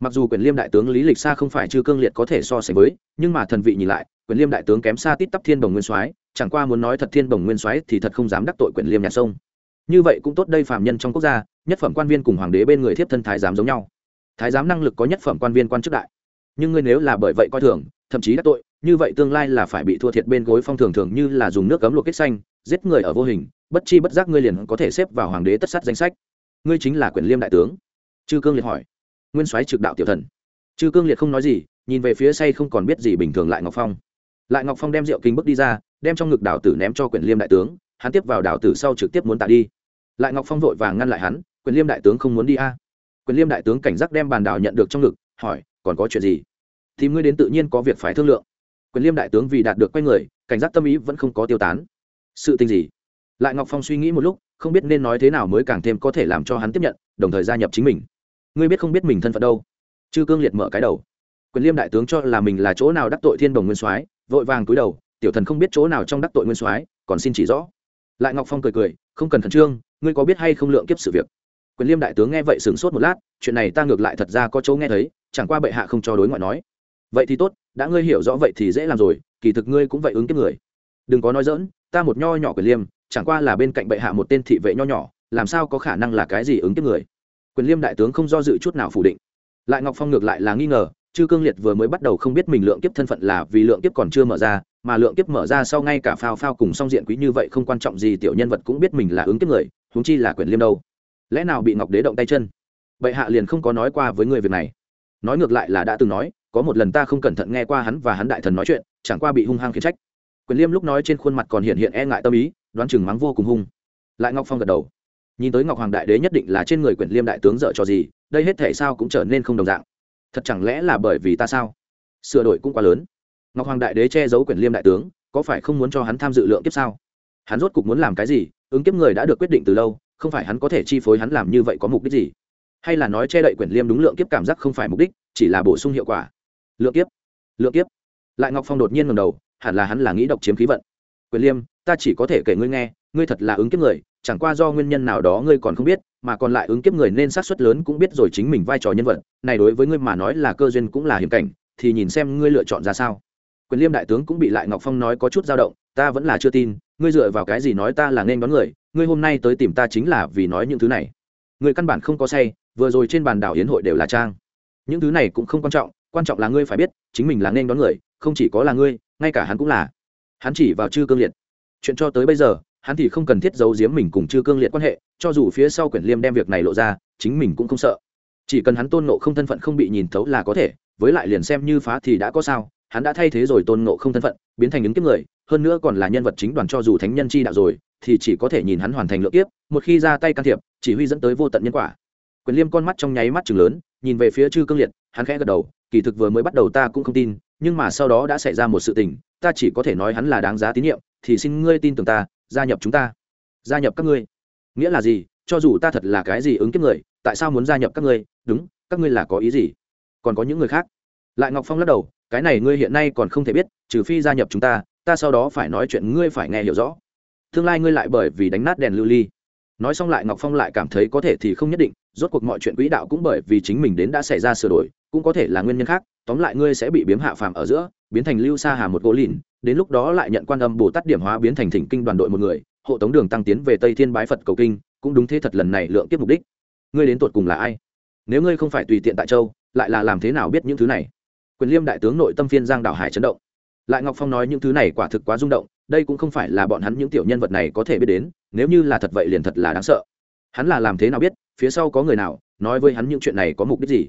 A: Mặc dù quyền liêm đại tướng lý lịch xa không phải chư cương liệt có thể so sánh với, nhưng mà thần vị nhìn lại, quyền liêm đại tướng kém xa tít tắp thiên bồng nguyên soái, chẳng qua muốn nói thật thiên bồng nguyên soái thì thật không dám đắc tội quyền liêm nhà sông. Như vậy cũng tốt đây phạm nhân trong quốc gia, nhất phẩm quan viên cùng hoàng đế bên người thiếp thân thái giám giống nhau. Thái giám năng lực có nhất phẩm quan viên quan chức đại. Nhưng ngươi nếu là bởi vậy coi thường, thậm chí đắc tội như vậy tương lai là phải bị thua thiệt bên gối phong thường thường như là dùng nước cấm luộc kết xanh, giết người ở vô hình, bất chi bất giác ngươi liền có thể xếp vào hoàng đế tất sát danh sách. Ngươi chính là quyền liêm đại tướng. Chư cương liệt hỏi. Nguyên soái trực đạo tiểu thần. Chư cương liệt không nói gì, nhìn về phía say không còn biết gì bình thường lại ngọc phong. Lại ngọc phong đem rượu kinh bước đi ra, đem trong ngực đảo tử ném cho quyền liêm đại tướng, hắn tiếp vào đảo tử sau trực tiếp muốn tạ đi. Lại ngọc phong vội vàng ngăn lại hắn, quyền liêm đại tướng không muốn đi a. Quyền liêm đại tướng cảnh giác đem bàn đảo nhận được trong ngực, hỏi, còn có chuyện gì? Thì ngươi đến tự nhiên có việc phải thương lượng quyền liêm đại tướng vì đạt được quay người, cảnh giác tâm ý vẫn không có tiêu tán. Sự tình gì? Lại ngọc phong suy nghĩ một lúc, không biết nên nói thế nào mới càng thêm có thể làm cho hắn tiếp nhận, đồng thời gia nhập chính mình. Ngươi biết không biết mình thân phận đâu? Chư cương liệt mở cái đầu. Quyền liêm đại tướng cho là mình là chỗ nào đắc tội thiên đồng nguyên soái, vội vàng cúi đầu, tiểu thần không biết chỗ nào trong đắc tội nguyên soái, còn xin chỉ rõ. Lại ngọc phong cười cười, không cần khẩn trương, ngươi có biết hay không lượng kiếp sự việc? Quyền liêm đại tướng nghe vậy sửng sốt một lát, chuyện này ta ngược lại thật ra có chỗ nghe thấy, chẳng qua bệ hạ không cho đối ngoại nói vậy thì tốt, đã ngươi hiểu rõ vậy thì dễ làm rồi, kỳ thực ngươi cũng vậy ứng kiếp người. Đừng có nói dỡn ta một nho nhỏ quyền liêm, chẳng qua là bên cạnh bệ hạ một tên thị vệ nho nhỏ, làm sao có khả năng là cái gì ứng kiếp người? Quyền liêm đại tướng không do dự chút nào phủ định. Lại ngọc phong ngược lại là nghi ngờ, chư cương liệt vừa mới bắt đầu không biết mình lượng kiếp thân phận là vì lượng kiếp còn chưa mở ra, mà lượng kiếp mở ra sau ngay cả phao phao cùng song diện quý như vậy không quan trọng gì, tiểu nhân vật cũng biết mình là ứng kiếp người, huống chi là quyền liêm đâu. Lẽ nào bị ngọc đế động tay chân? Bệ hạ liền không có nói qua với người việc này. Nói ngược lại là đã từng nói có một lần ta không cẩn thận nghe qua hắn và hắn đại thần nói chuyện, chẳng qua bị hung hăng khiển trách. Quyền liêm lúc nói trên khuôn mặt còn hiện hiện e ngại tâm ý, đoán chừng mắng vô cùng hung. Lại ngọc phong gật đầu. Nhìn tới ngọc hoàng đại đế nhất định là trên người quyền liêm đại tướng dợ cho gì, đây hết thể sao cũng trở nên không đồng dạng. Thật chẳng lẽ là bởi vì ta sao? Sửa đổi cũng quá lớn. Ngọc hoàng đại đế che giấu quyền liêm đại tướng, có phải không muốn cho hắn tham dự lượng kiếp sao? Hắn rốt cục muốn làm cái gì? Ứng kiếp người đã được quyết định từ lâu, không phải hắn có thể chi phối hắn làm như vậy có mục đích gì? Hay là nói che đậy quyền liêm đúng lượng kiếp cảm giác không phải mục đích, chỉ là bổ sung hiệu quả? Lượng kiếp. Lượng kiếp. Lại ngọc phong đột nhiên ngầm đầu, hẳn là hắn là nghĩ độc chiếm khí vận. Quyền liêm, ta chỉ có thể kể ngươi nghe, ngươi thật là ứng kiếp người, chẳng qua do nguyên nhân nào đó ngươi còn không biết, mà còn lại ứng kiếp người nên sát suất lớn cũng biết rồi chính mình vai trò nhân vật, này đối với ngươi mà nói là cơ duyên cũng là hiểm cảnh, thì nhìn xem ngươi lựa chọn ra sao. Quyền liêm đại tướng cũng bị lại ngọc phong nói có chút dao động, ta vẫn là chưa tin, ngươi dựa vào cái gì nói ta là nên đón người, ngươi hôm nay tới tìm ta chính là vì nói những thứ này. Ngươi căn bản không có say, vừa rồi trên bàn đảo hiến hội đều là trang. Những thứ này cũng không quan trọng quan trọng là ngươi phải biết, chính mình là nên đón người, không chỉ có là ngươi, ngay cả hắn cũng là. Hắn chỉ vào chư cương liệt. Chuyện cho tới bây giờ, hắn thì không cần thiết giấu giếm mình cùng chư cương liệt quan hệ, cho dù phía sau quyển liêm đem việc này lộ ra, chính mình cũng không sợ. Chỉ cần hắn tôn nộ không thân phận không bị nhìn thấu là có thể, với lại liền xem như phá thì đã có sao, hắn đã thay thế rồi tôn nộ không thân phận, biến thành ứng kiếp người, hơn nữa còn là nhân vật chính đoàn cho dù thánh nhân chi đạo rồi, thì chỉ có thể nhìn hắn hoàn thành lượng kiếp, một khi ra tay can thiệp, chỉ huy dẫn tới vô tận nhân quả. Quyền liêm con mắt trong nháy mắt chừng lớn, nhìn về phía chư cương liệt, hắn khẽ gật đầu kỳ thực vừa mới bắt đầu ta cũng không tin, nhưng mà sau đó đã xảy ra một sự tình, ta chỉ có thể nói hắn là đáng giá tín nhiệm, thì xin ngươi tin tưởng ta, gia nhập chúng ta. Gia nhập các ngươi. Nghĩa là gì? Cho dù ta thật là cái gì ứng kiếp người, tại sao muốn gia nhập các ngươi? Đúng, các ngươi là có ý gì? Còn có những người khác? Lại ngọc phong lắc đầu, cái này ngươi hiện nay còn không thể biết, trừ phi gia nhập chúng ta ta sau đó phải nói chuyện ngươi phải nghe hiểu rõ. Tương lai ngươi lại bởi vì đánh nát đèn lưu ly. Nói xong lại ngọc phong lại cảm thấy có thể thì không nhất định rốt cuộc mọi chuyện quỹ đạo cũng bởi vì chính mình đến đã xảy ra sửa đổi, cũng có thể là nguyên nhân khác, tóm lại ngươi sẽ bị biếm hạ phàm ở giữa, biến thành lưu sa hà một gỗ lìn, đến lúc đó lại nhận quan âm bồ tát điểm hóa biến thành thỉnh kinh đoàn đội một người, hộ tống đường tăng tiến về tây thiên bái phật cầu kinh, cũng đúng thế thật lần này lượng tiếp mục đích. Ngươi đến tột cùng là ai? Nếu ngươi không phải tùy tiện tại châu, lại là làm thế nào biết những thứ này? Quyền liêm đại tướng nội tâm phiên giang đảo hải chấn động. Lại ngọc phong nói những thứ này quả thực quá rung động, đây cũng không phải là bọn hắn những tiểu nhân vật này có thể biết đến, nếu như là thật vậy liền thật là đáng sợ hắn là làm thế nào biết, phía sau có người nào, nói với hắn những chuyện này có mục đích gì?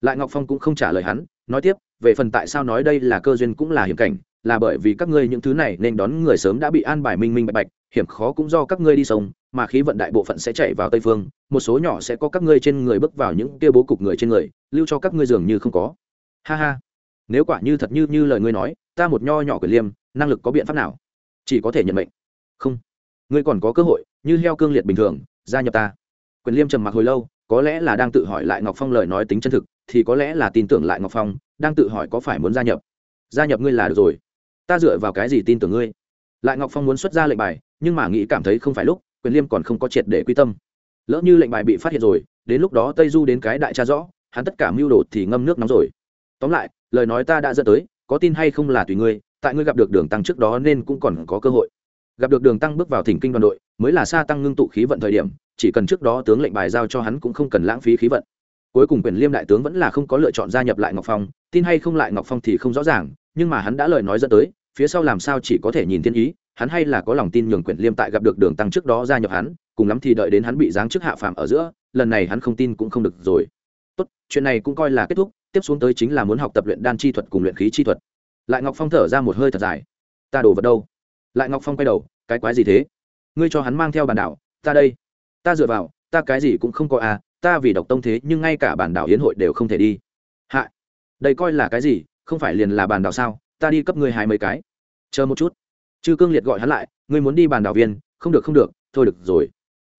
A: Lại ngọc phong cũng không trả lời hắn, nói tiếp, về phần tại sao nói đây là cơ duyên cũng là hiểm cảnh, là bởi vì các ngươi những thứ này nên đón người sớm đã bị an bài minh minh bạch bạch, hiểm khó cũng do các ngươi đi sông, mà khí vận đại bộ phận sẽ chạy vào tây phương, một số nhỏ sẽ có các ngươi trên người bước vào những kia bố cục người trên người, lưu cho các ngươi dường như không có. Ha ha. Nếu quả như thật như như lời ngươi nói, ta một nho nhỏ quyền liêm, năng lực có biện pháp nào? Chỉ có thể nhận mệnh. Không. Ngươi còn có cơ hội, như heo cương liệt bình thường gia nhập ta. Quyền liêm trầm mặc hồi lâu, có lẽ là đang tự hỏi lại ngọc phong lời nói tính chân thực, thì có lẽ là tin tưởng lại ngọc phong, đang tự hỏi có phải muốn gia nhập. Gia nhập ngươi là được rồi. Ta dựa vào cái gì tin tưởng ngươi? Lại ngọc phong muốn xuất ra lệnh bài, nhưng mà nghĩ cảm thấy không phải lúc, quyền liêm còn không có triệt để quy tâm. Lỡ như lệnh bài bị phát hiện rồi, đến lúc đó tây du đến cái đại cha rõ, hắn tất cả mưu đồ thì ngâm nước nóng rồi. Tóm lại, lời nói ta đã dẫn tới, có tin hay không là tùy ngươi, tại ngươi gặp được đường tăng trước đó nên cũng còn có cơ hội. Gặp được đường tăng bước vào thỉnh kinh đoàn đội mới là xa tăng ngưng tụ khí vận thời điểm, chỉ cần trước đó tướng lệnh bài giao cho hắn cũng không cần lãng phí khí vận. Cuối cùng quyền liêm đại tướng vẫn là không có lựa chọn gia nhập lại ngọc phong, tin hay không lại ngọc phong thì không rõ ràng, nhưng mà hắn đã lời nói dẫn tới, phía sau làm sao chỉ có thể nhìn thiên ý, hắn hay là có lòng tin nhường quyền liêm tại gặp được đường tăng trước đó gia nhập hắn, cùng lắm thì đợi đến hắn bị giáng chức hạ phàm ở giữa, lần này hắn không tin cũng không được rồi. Tốt, chuyện này cũng coi là kết thúc, tiếp xuống tới chính là muốn học tập luyện đan chi thuật cùng luyện khí chi thuật. Lại ngọc phong thở ra một hơi thật dài. Ta đổ vật đâu? Lại ngọc phong quay đầu, cái quái gì thế? Ngươi cho hắn mang theo bản đảo, ta đây. Ta dựa vào, ta cái gì cũng không có à ta vì độc tông thế nhưng ngay cả bản đảo hiến hội đều không thể đi. Hạ, đây coi là cái gì, không phải liền là bản đảo sao, ta đi cấp ngươi hai mấy cái. Chờ một chút. Chư cương liệt gọi hắn lại, ngươi muốn đi bàn đảo viên, không được không được, thôi được rồi.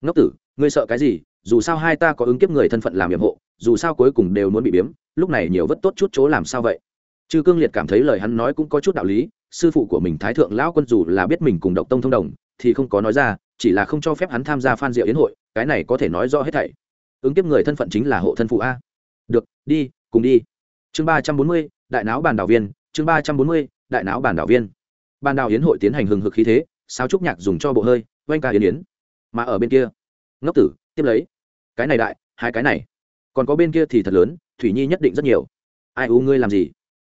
A: Ngốc tử, ngươi sợ cái gì, dù sao hai ta có ứng kiếp người thân phận làm nhiệm hộ, dù sao cuối cùng đều muốn bị biếm, lúc này nhiều vất tốt chút chỗ làm sao vậy? Chư cương liệt cảm thấy lời hắn nói cũng có chút đạo lý, sư phụ của mình thái thượng lão quân dù là biết mình cùng độc tông thông đồng thì không có nói ra, chỉ là không cho phép hắn tham gia phan diệu yến hội, cái này có thể nói rõ hết thảy. Ứng kiếp người thân phận chính là hộ thân phụ a. Được, đi, cùng đi. Chương ba trăm bốn mươi, đại não bàn đảo viên, chương ba trăm bốn mươi, đại não bàn đảo viên. Bàn đảo yến hội tiến hành hừng hực khí thế sao trúc nhạc dùng cho bộ hơi, oanh ca yến yến. Mà ở bên kia, ngốc tử, tiếp lấy. Cái này đại, hai cái này. Còn có bên kia thì thật lớn, thủy nhi nhất định rất nhiều. Ai u ngươi làm gì?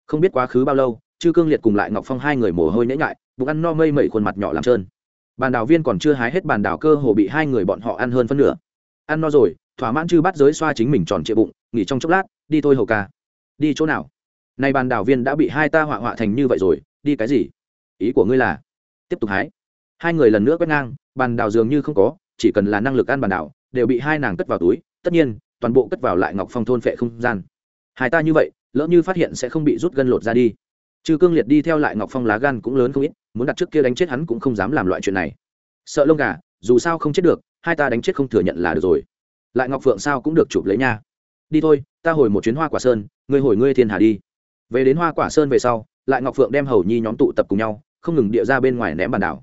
A: Không biết quá khứ bao lâu, chư cương liệt cùng lại ngọc phong hai người mồ hôi nhễ ngại bụng ăn no mây mẩy khuôn mặt nhỏ làm trơn bàn đảo viên còn chưa hái hết bàn đảo cơ hồ bị hai người bọn họ ăn hơn phân nửa. Ăn no rồi, thỏa mãn chư bắt giới xoa chính mình tròn trịa bụng, nghỉ trong chốc lát, đi thôi hầu ca. Đi chỗ nào? Nay bàn đảo viên đã bị hai ta họa họa thành như vậy rồi, đi cái gì? Ý của ngươi là, tiếp tục hái. Hai người lần nữa quét ngang, bàn đảo dường như không có, chỉ cần là năng lực ăn bàn đảo, đều bị hai nàng cất vào túi, tất nhiên, toàn bộ cất vào lại ngọc phong thôn phệ không gian. Hai ta như vậy, lỡ như phát hiện sẽ không bị rút gân lột ra đi chư cương liệt đi theo lại ngọc phong lá gan cũng lớn không ít, muốn đặt trước kia đánh chết hắn cũng không dám làm loại chuyện này. Sợ lông gà, dù sao không chết được, hai ta đánh chết không thừa nhận là được rồi. Lại ngọc phượng sao cũng được chụp lấy nha. Đi thôi, ta hồi một chuyến hoa quả sơn, ngươi hồi ngươi thiên hà đi. Về đến hoa quả sơn về sau, lại ngọc phượng đem hầu nhi nhóm tụ tập cùng nhau, không ngừng địa ra bên ngoài ném bàn đảo.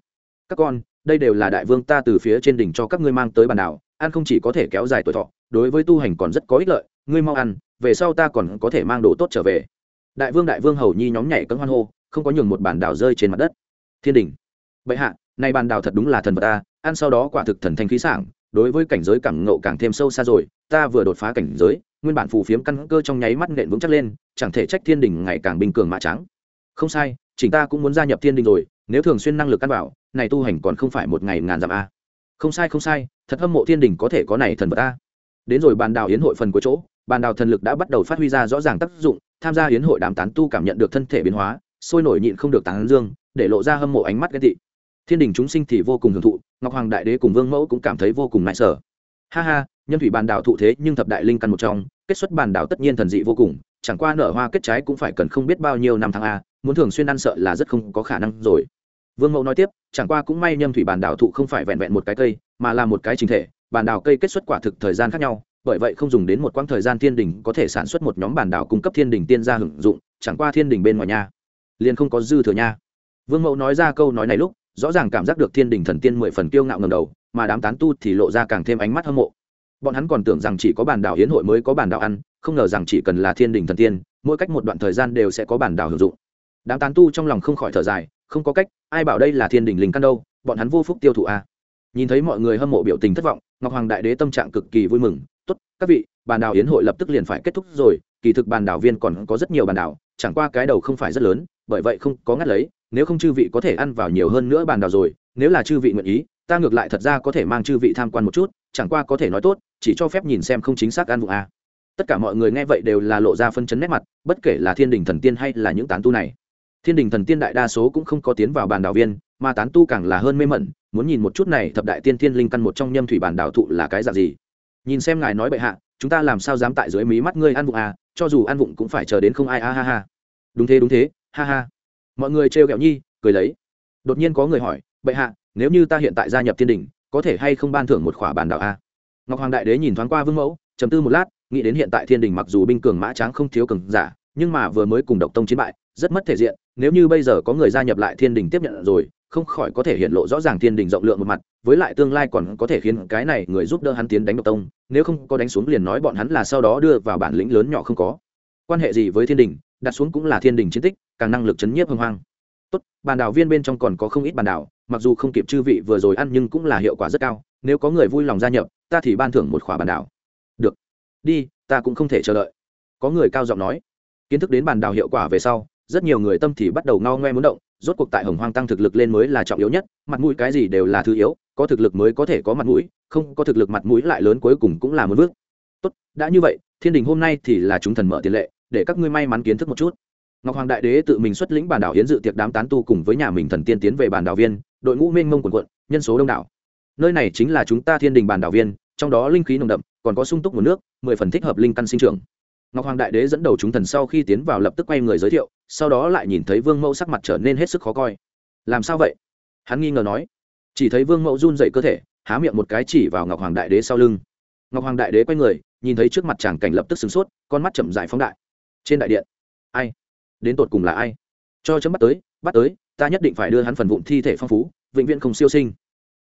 A: Các con, đây đều là đại vương ta từ phía trên đỉnh cho các ngươi mang tới bàn đảo, ăn không chỉ có thể kéo dài tuổi thọ, đối với tu hành còn rất có ích lợi, ngươi mau ăn, về sau ta còn có thể mang đồ tốt trở về đại vương đại vương hầu nhi nhóm nhảy cấm hoan hô, không có nhường một bản đảo rơi trên mặt đất. Thiên đình. Bệ hạ nay bản đảo thật đúng là thần vật ta, ăn sau đó quả thực thần thanh khí sảng, đối với cảnh giới càng ngộ càng thêm sâu xa rồi, ta vừa đột phá cảnh giới, nguyên bản phù phiếm căn cơ trong nháy mắt nện vững chắc lên, chẳng thể trách thiên đình ngày càng bình cường mã trắng không sai chính ta cũng muốn gia nhập thiên đình rồi, nếu thường xuyên năng lực căn bảo, này tu hành còn không phải một ngày ngàn dặm a không sai không sai, thật hâm mộ thiên đình có thể có này thần vật a đến rồi bàn đào yến hội phần của chỗ bàn đào thần lực đã bắt đầu phát huy ra rõ ràng tác dụng, tham gia hiến hội đàm tán tu cảm nhận được thân thể biến hóa, sôi nổi nhịn không được tán dương, để lộ ra hâm mộ ánh mắt ghen tị. Thiên đình chúng sinh thì vô cùng hưởng thụ, ngọc hoàng đại đế cùng vương mẫu cũng cảm thấy vô cùng nại sở ha ha, nhân thủy bàn đảo thụ thế nhưng thập đại linh căn một trong, kết xuất bàn đảo tất nhiên thần dị vô cùng, chẳng qua nở hoa kết trái cũng phải cần không biết bao nhiêu năm tháng a, muốn thường xuyên ăn sợ là rất không có khả năng rồi. Vương mẫu nói tiếp, chẳng qua cũng may nhâm thủy bàn đảo thụ không phải vẹn vẹn một cái cây, mà là một cái chính thể, bàn đảo cây kết xuất quả thực thời gian khác nhau bởi vậy không dùng đến một quãng thời gian thiên đình có thể sản xuất một nhóm bản đảo cung cấp thiên đình tiên gia hưởng dụng, chẳng qua thiên đình bên ngoài nha. Liền không có dư thừa nha. Vương mẫu nói ra câu nói này lúc, rõ ràng cảm giác được thiên đình thần tiên mười phần kiêu ngạo ngầm đầu, mà đám tán tu thì lộ ra càng thêm ánh mắt hâm mộ. Bọn hắn còn tưởng rằng chỉ có bản đảo hiến hội mới có bản đảo ăn, không ngờ rằng chỉ cần là thiên đình thần tiên, mỗi cách một đoạn thời gian đều sẽ có bản đảo hưởng dụng. Đám tán tu trong lòng không khỏi thở dài, không có cách, ai bảo đây là thiên đình linh căn đâu, bọn hắn vô phúc tiêu thụ a à. nhìn thấy mọi người hâm mộ biểu tình thất vọng, ngọc hoàng đại đế tâm trạng cực kỳ vui mừng các vị, bàn đảo yến hội lập tức liền phải kết thúc rồi, kỳ thực bàn đảo viên còn có rất nhiều bàn đảo, chẳng qua cái đầu không phải rất lớn, bởi vậy không có ngắt lấy, nếu không chư vị có thể ăn vào nhiều hơn nữa bàn đảo rồi, nếu là chư vị nguyện ý, ta ngược lại thật ra có thể mang chư vị tham quan một chút, chẳng qua có thể nói tốt, chỉ cho phép nhìn xem không chính xác ăn vụ a à. tất cả mọi người nghe vậy đều là lộ ra phân chấn nét mặt, bất kể là thiên đình thần tiên hay là những tán tu này. Thiên đình thần tiên đại đa số cũng không có tiến vào bàn đảo viên, mà tán tu càng là hơn mê mẩn, muốn nhìn một chút này thập đại tiên thiên linh căn một trong nhâm thủy bàn đảo thụ là cái dạng gì nhìn xem ngài nói bệ hạ, chúng ta làm sao dám tại dưới mí mắt ngươi ăn vụng à cho dù ăn vụng cũng phải chờ đến không ai, a ha ha. Đúng thế đúng thế, ha ha. Mọi người trêu ghẹo nhi, cười lấy. Đột nhiên có người hỏi, bệ hạ, nếu như ta hiện tại gia nhập thiên đình, có thể hay không ban thưởng một khỏa bản đảo a? Ngọc hoàng đại đế nhìn thoáng qua vương mẫu chấm tư một lát, nghĩ đến hiện tại thiên đình mặc dù binh cường mã tráng không thiếu cường giả, nhưng mà vừa mới cùng độc tông chiến bại, rất mất thể diện, nếu như bây giờ có người gia nhập lại thiên đình tiếp nhận rồi không khỏi có thể hiện lộ rõ ràng thiên đình rộng lượng một mặt, với lại tương lai còn có thể khiến cái này người giúp đỡ hắn tiến đánh độc tông, nếu không có đánh xuống liền nói bọn hắn là sau đó đưa vào bản lĩnh lớn nhỏ không có. Quan hệ gì với thiên đình, đặt xuống cũng là thiên đình chiến tích, càng năng lực chấn nhiếp hưng hoang. Tốt, bàn đảo viên bên trong còn có không ít bàn đảo, mặc dù không kịp chư vị vừa rồi ăn nhưng cũng là hiệu quả rất cao, nếu có người vui lòng gia nhập, ta thì ban thưởng một khỏa bàn đảo. Được. Đi, ta cũng không thể chờ đợi. Có người cao giọng nói. Kiến thức đến bàn đảo hiệu quả về sau, rất nhiều người tâm thì bắt đầu ngao ngoe muốn động rốt cuộc tại hồng hoang tăng thực lực lên mới là trọng yếu nhất, mặt mũi cái gì đều là thứ yếu, có thực lực mới có thể có mặt mũi, không có thực lực mặt mũi lại lớn cuối cùng cũng là một bước tốt, đã như vậy, thiên đình hôm nay thì là chúng thần mở tiền lệ, để các ngươi may mắn kiến thức một chút. Ngọc hoàng đại đế tự mình xuất lĩnh bản đảo hiến dự tiệc đám tán tu cùng với nhà mình thần tiên tiến về bản đảo viên, đội ngũ mênh mông quần quận nhân số đông đảo. Nơi này chính là chúng ta thiên đình bản đảo viên, trong đó linh khí nồng đậm, còn có sung túc nguồn nước, mười phần thích hợp linh căn sinh trưởng. Ngọc hoàng đại đế dẫn đầu chúng thần sau khi tiến vào lập tức quay người giới thiệu sau đó lại nhìn thấy vương mẫu sắc mặt trở nên hết sức khó coi. Làm sao vậy? Hắn nghi ngờ nói. Chỉ thấy vương mẫu run dậy cơ thể, há miệng một cái chỉ vào ngọc hoàng đại đế sau lưng. Ngọc hoàng đại đế quay người, nhìn thấy trước mặt chàng cảnh lập tức sửng sốt, con mắt chậm dài phóng đại. Trên đại điện, ai? Đến tột cùng là ai? Cho chấm bắt tới bắt tới, ta nhất định phải đưa hắn phần vụn thi thể phong phú, vĩnh viễn không siêu sinh.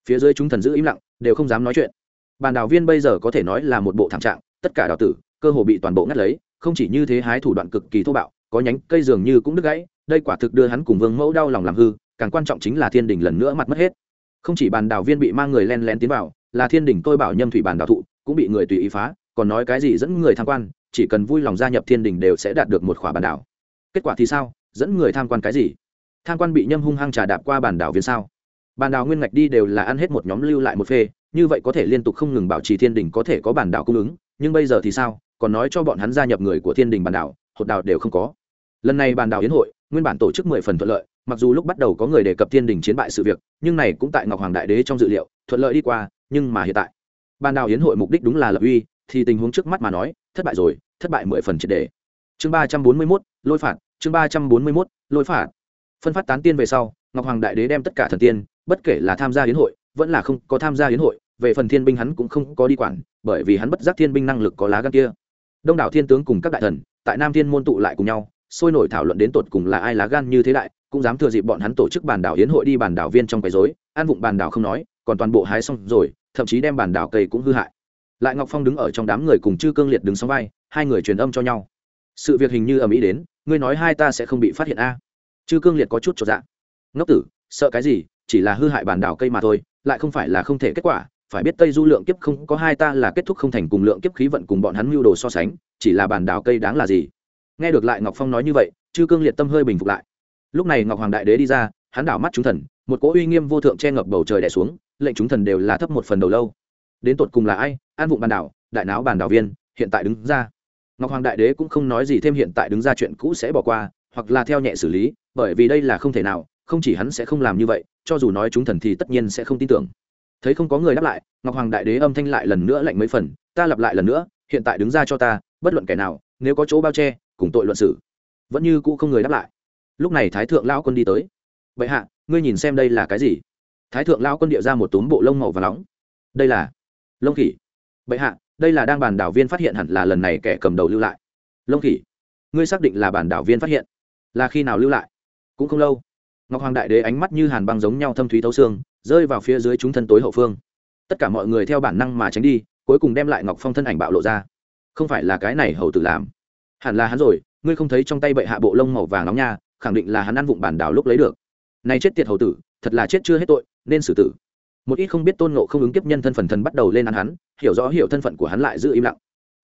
A: Phía dưới chúng thần giữ im lặng, đều không dám nói chuyện. Bàn đào viên bây giờ có thể nói là một bộ thảm trạng, tất cả đào tử, cơ hồ bị toàn bộ ngắt lấy, không chỉ như thế hái thủ đoạn cực kỳ thô bạo có nhánh cây dường như cũng đứt gãy, đây quả thực đưa hắn cùng vương mẫu đau lòng làm hư, càng quan trọng chính là thiên đình lần nữa mặt mất hết. Không chỉ bàn đào viên bị mang người len lén tiến vào, là thiên đình tôi bảo nhâm thủy bàn đào thụ, cũng bị người tùy ý phá, còn nói cái gì dẫn người tham quan, chỉ cần vui lòng gia nhập thiên đình đều sẽ đạt được một khỏa bàn đảo. Kết quả thì sao? Dẫn người tham quan cái gì? Tham quan bị nhâm hung hăng trà đạp qua bàn đảo viên sao? Bàn đảo nguyên ngạch đi đều là ăn hết một nhóm lưu lại một phê, như vậy có thể liên tục không ngừng bảo trì thiên đình có thể có bàn đảo cung ứng, nhưng bây giờ thì sao? Còn nói cho bọn hắn gia nhập người của thiên đình bàn đảo hột đào đều không có. Lần này bàn đào yến hội, nguyên bản tổ chức mười phần thuận lợi, mặc dù lúc bắt đầu có người đề cập thiên đình chiến bại sự việc, nhưng này cũng tại ngọc hoàng đại đế trong dự liệu, thuận lợi đi qua, nhưng mà hiện tại, bàn đào yến hội mục đích đúng là lập uy, thì tình huống trước mắt mà nói, thất bại rồi, thất bại mười phần triệt đề. Chương ba trăm bốn mươi mốt, lôi phạt, chương ba trăm bốn mươi mốt, lôi phạt. Phân phát tán tiên về sau, ngọc hoàng đại đế đem tất cả thần tiên, bất kể là tham gia hiến hội, vẫn là không có tham gia hiến hội, về phần thiên binh hắn cũng không có đi quản, bởi vì hắn bất giác thiên binh năng lực có lá gan kia đông đảo thiên tướng cùng các đại thần, tại nam thiên môn tụ lại cùng nhau, sôi nổi thảo luận đến tột cùng là ai lá gan như thế đại, cũng dám thừa dịp bọn hắn tổ chức bàn đảo hiến hội đi bàn đảo viên trong quấy rối, an vụng bàn đảo không nói, còn toàn bộ hái xong rồi, thậm chí đem bàn đảo cây cũng hư hại. Lại ngọc phong đứng ở trong đám người cùng chư cương liệt đứng sóng vai, hai người truyền âm cho nhau. Sự việc hình như ầm ĩ đến, ngươi nói hai ta sẽ không bị phát hiện a. À. chư cương liệt có chút cho dạ. Ngốc tử, sợ cái gì, chỉ là hư hại bàn đảo cây mà thôi, lại không phải là không thể kết quả phải biết tây du lượng kiếp không có hai ta là kết thúc không thành cùng lượng kiếp khí vận cùng bọn hắn mưu đồ so sánh, chỉ là bản đảo cây đáng là gì? Nghe được lại ngọc phong nói như vậy, chư cương liệt tâm hơi bình phục lại. Lúc này ngọc hoàng đại đế đi ra, hắn đảo mắt chúng thần, một cỗ uy nghiêm vô thượng che ngập bầu trời đẻ xuống, lệnh chúng thần đều là thấp một phần đầu lâu. Đến tột cùng là ai? An vụng bàn đảo, đại náo bàn đảo viên, hiện tại đứng ra. Ngọc hoàng đại đế cũng không nói gì thêm hiện tại đứng ra chuyện cũ sẽ bỏ qua, hoặc là theo nhẹ xử lý, bởi vì đây là không thể nào, không chỉ hắn sẽ không làm như vậy, cho dù nói chúng thần thì tất nhiên sẽ không tin tưởng thấy không có người đáp lại, ngọc hoàng đại đế âm thanh lại lần nữa lạnh mấy phần, ta lặp lại lần nữa, hiện tại đứng ra cho ta, bất luận kẻ nào, nếu có chỗ bao che, cùng tội luận xử. Vẫn như cũ không người đáp lại. Lúc này thái thượng lão quân đi tới. Bệ hạ, ngươi nhìn xem đây là cái gì? Thái thượng lão quân địa ra một túm bộ lông màu và nóng. Đây là lông khỉ. Bệ hạ, đây là đang bàn đảo viên phát hiện hẳn là lần này kẻ cầm đầu lưu lại. Lông khỉ? Ngươi xác định là bản đảo viên phát hiện? Là khi nào lưu lại? Cũng không lâu. Ngọc hoàng đại đế ánh mắt như hàn băng giống nhau thâm thúy thấu xương rơi vào phía dưới chúng thân tối hậu phương. Tất cả mọi người theo bản năng mà tránh đi, cuối cùng đem lại ngọc phong thân ảnh bạo lộ ra. Không phải là cái này hầu tử làm. Hẳn là hắn rồi, ngươi không thấy trong tay bệ hạ bộ lông màu vàng nóng nha, khẳng định là hắn ăn vụng bản đảo lúc lấy được. Này chết tiệt hầu tử, thật là chết chưa hết tội, nên xử tử. Một ít không biết tôn ngộ không ứng kiếp nhân thân phần thần bắt đầu lên ăn hắn, hiểu rõ hiểu thân phận của hắn lại giữ im lặng.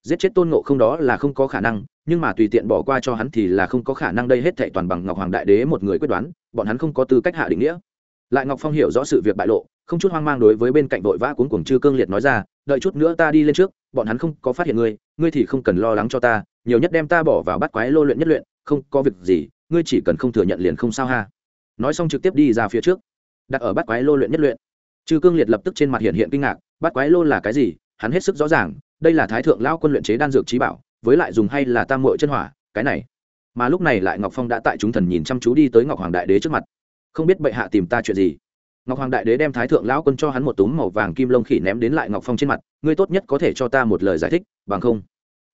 A: Giết chết tôn ngộ không đó là không có khả năng, nhưng mà tùy tiện bỏ qua cho hắn thì là không có khả năng đây hết thệ toàn bằng ngọc hoàng đại đế một người quyết đoán, bọn hắn không có tư cách hạ định nghĩa lại ngọc phong hiểu rõ sự việc bại lộ, không chút hoang mang đối với bên cạnh vội vã cuốn cuồng chư cương liệt nói ra, đợi chút nữa ta đi lên trước, bọn hắn không có phát hiện ngươi ngươi thì không cần lo lắng cho ta, nhiều nhất đem ta bỏ vào bắt quái lô luyện nhất luyện, không có việc gì, ngươi chỉ cần không thừa nhận liền không sao ha. Nói xong trực tiếp đi ra phía trước, đặt ở bắt quái lô luyện nhất luyện. Chư cương liệt lập tức trên mặt hiện hiện kinh ngạc, bắt quái lô là cái gì? Hắn hết sức rõ ràng, đây là thái thượng lao quân luyện chế đan dược trí bảo, với lại dùng hay là tam mội chân hỏa, cái này. Mà lúc này lại ngọc phong đã tại chúng thần nhìn chăm chú đi tới ngọc hoàng đại đế trước mặt không biết bệ hạ tìm ta chuyện gì. Ngọc hoàng đại đế đem thái thượng lão quân cho hắn một túm màu vàng kim lông khỉ ném đến lại ngọc phong trên mặt, ngươi tốt nhất có thể cho ta một lời giải thích, bằng không.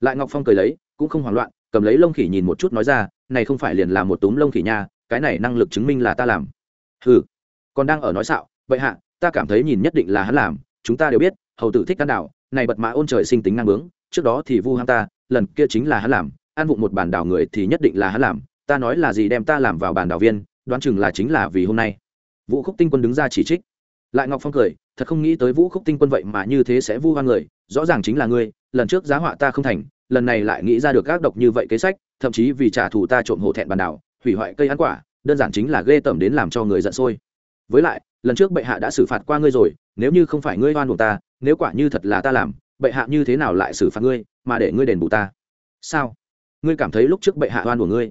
A: Lại ngọc phong cười lấy, cũng không hoảng loạn, cầm lấy lông khỉ nhìn một chút nói ra, này không phải liền là một túm lông khỉ nha, cái này năng lực chứng minh là ta làm. Ừ còn đang ở nói xạo vậy hạ, ta cảm thấy nhìn nhất định là hắn làm, chúng ta đều biết, hầu tử thích căn đảo, này bật mã ôn trời sinh tính năng bướng, trước đó thì vu ham ta, lần kia chính là hắn làm an vụng một bản đảo người thì nhất định là hắn làm, ta nói là gì đem ta làm vào bản đảo viên đoán chừng là chính là vì hôm nay. Vũ khúc tinh quân đứng ra chỉ trích. Lại ngọc phong cười, thật không nghĩ tới vũ khúc tinh quân vậy mà như thế sẽ vu hoan người, rõ ràng chính là ngươi, lần trước giá họa ta không thành, lần này lại nghĩ ra được các độc như vậy kế sách, thậm chí vì trả thù ta trộm hổ thẹn bàn đảo, hủy hoại cây ăn quả, đơn giản chính là ghê tởm đến làm cho người giận sôi. Với lại, lần trước bệ hạ đã xử phạt qua ngươi rồi, nếu như không phải ngươi oan buộc ta, nếu quả như thật là ta làm, bệ hạ như thế nào lại xử phạt ngươi, mà để ngươi đền bù ta? Sao? Ngươi cảm thấy lúc trước bệ hạ oan của ngươi?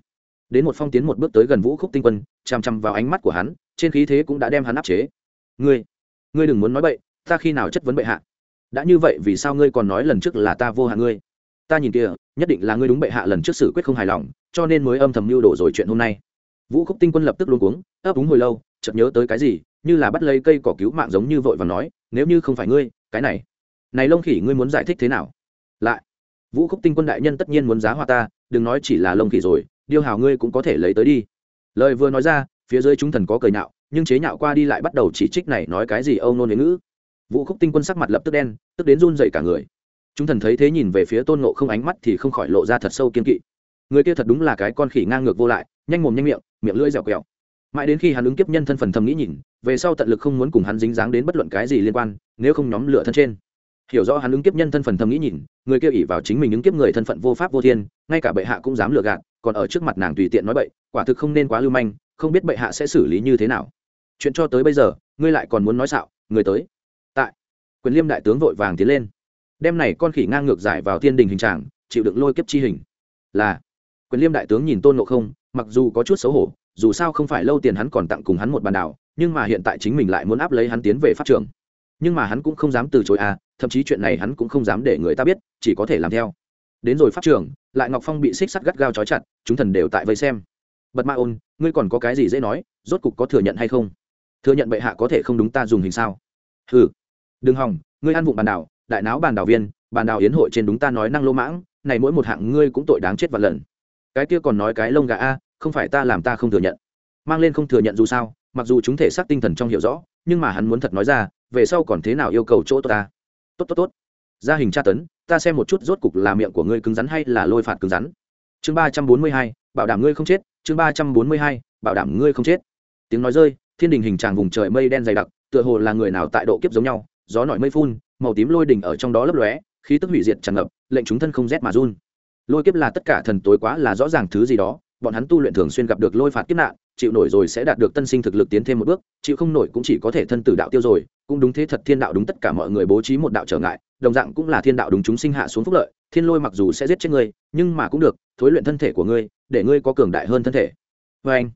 A: Đến một phong tiến một bước tới gần vũ khúc tinh quân, chằm chằm vào ánh mắt của hắn, trên khí thế cũng đã đem hắn áp chế. Ngươi ngươi đừng muốn nói bậy, ta khi nào chất vấn bệ hạ? Đã như vậy vì sao ngươi còn nói lần trước là ta vô hạ ngươi? Ta nhìn kia nhất định là ngươi đúng bệ hạ lần trước xử quyết không hài lòng, cho nên mới âm thầm mưu đồ rồi chuyện hôm nay. Vũ khúc tinh quân lập tức luôn cuống, ấp úng hồi lâu, chợt nhớ tới cái gì, như là bắt lấy cây cỏ cứu mạng giống như vội và nói, nếu như không phải ngươi, cái này này lông khỉ ngươi muốn giải thích thế nào? Lại, vũ khúc tinh quân đại nhân tất nhiên muốn giá hoa ta, đừng nói chỉ là lông khỉ rồi điêu hào ngươi cũng có thể lấy tới đi. Lời vừa nói ra, phía dưới chúng thần có cười nhạo, nhưng chế nhạo qua đi lại bắt đầu chỉ trích này nói cái gì âu nôn ngữ. Vũ khúc tinh quân sắc mặt lập tức đen, tức đến run dậy cả người. Chúng thần thấy thế nhìn về phía tôn nộ không ánh mắt thì không khỏi lộ ra thật sâu kiên kỵ. Người kia thật đúng là cái con khỉ ngang ngược vô lại, nhanh mồm nhanh miệng miệng lưỡi dẻo quẹo. Mãi đến khi hắn ứng kiếp nhân thân phần thầm nghĩ nhìn, về sau tận lực không muốn cùng hắn dính dáng đến bất luận cái gì liên quan, nếu không nhóm lửa thân trên. Hiểu rõ hắn ứng kiếp nhân thân phần thầm nghĩ nhìn, người kia ỉ vào chính mình ứng kiếp người thân phận vô pháp vô thiên, ngay cả bệ hạ cũng dám lừa gạt còn ở trước mặt nàng tùy tiện nói bậy, quả thực không nên quá lưu manh, không biết bệ hạ sẽ xử lý như thế nào. Chuyện cho tới bây giờ, ngươi lại còn muốn nói xạo, người tới. Tại, quyền liêm đại tướng vội vàng tiến lên. Đem này con khỉ ngang ngược giải vào thiên đình hình tràng, chịu đựng lôi kiếp chi hình. Là, quyền liêm đại tướng nhìn tôn ngộ không, mặc dù có chút xấu hổ, dù sao không phải lâu tiền hắn còn tặng cùng hắn một bàn đảo, nhưng mà hiện tại chính mình lại muốn áp lấy hắn tiến về pháp trường. Nhưng mà hắn cũng không dám từ chối à thậm chí chuyện này hắn cũng không dám để người ta biết, chỉ có thể làm theo đến rồi pháp trường, lại ngọc phong bị xích sắt gắt gao trói chặt, chúng thần đều tại vây xem. Bật ma ôn, ngươi còn có cái gì dễ nói, rốt cục có thừa nhận hay không? Thừa nhận bệ hạ có thể không đúng ta dùng hình sao? Ừ đừng hòng, ngươi ăn vụng bàn đảo, đại náo bàn đảo viên, bàn đảo yến hội trên đúng ta nói năng lô mãng, này mỗi một hạng ngươi cũng tội đáng chết vạn lần. Cái kia còn nói cái lông gà a, không phải ta làm ta không thừa nhận. Mang lên không thừa nhận dù sao, mặc dù chúng thể xác tinh thần trong hiểu rõ, nhưng mà hắn muốn thật nói ra, về sau còn thế nào yêu cầu chỗ tốt ta? Tốt tốt tốt gia hình tra tấn, ta xem một chút rốt cục là miệng của ngươi cứng rắn hay là lôi phạt cứng rắn. Chương ba trăm bốn mươi hai, bảo đảm ngươi không chết. Chương ba trăm bốn mươi hai, bảo đảm ngươi không chết. Tiếng nói rơi, thiên đình hình tràng vùng trời mây đen dày đặc, tựa hồ là người nào tại độ kiếp giống nhau. Gió nổi mây phun, màu tím lôi đỉnh ở trong đó lấp lóe, khí tức hủy diệt tràn ngập, lệnh chúng thân không rét mà run. Lôi kiếp là tất cả thần tối quá là rõ ràng thứ gì đó bọn hắn tu luyện thường xuyên gặp được lôi phạt kiếp nạn, chịu nổi rồi sẽ đạt được tân sinh thực lực tiến thêm một bước, chịu không nổi cũng chỉ có thể thân tử đạo tiêu rồi, cũng đúng thế thật thiên đạo đúng tất cả mọi người bố trí một đạo trở ngại, đồng dạng cũng là thiên đạo đúng chúng sinh hạ xuống phúc lợi, thiên lôi mặc dù sẽ giết chết ngươi, nhưng mà cũng được, thối luyện thân thể của ngươi, để ngươi có cường đại hơn thân thể. Vê anh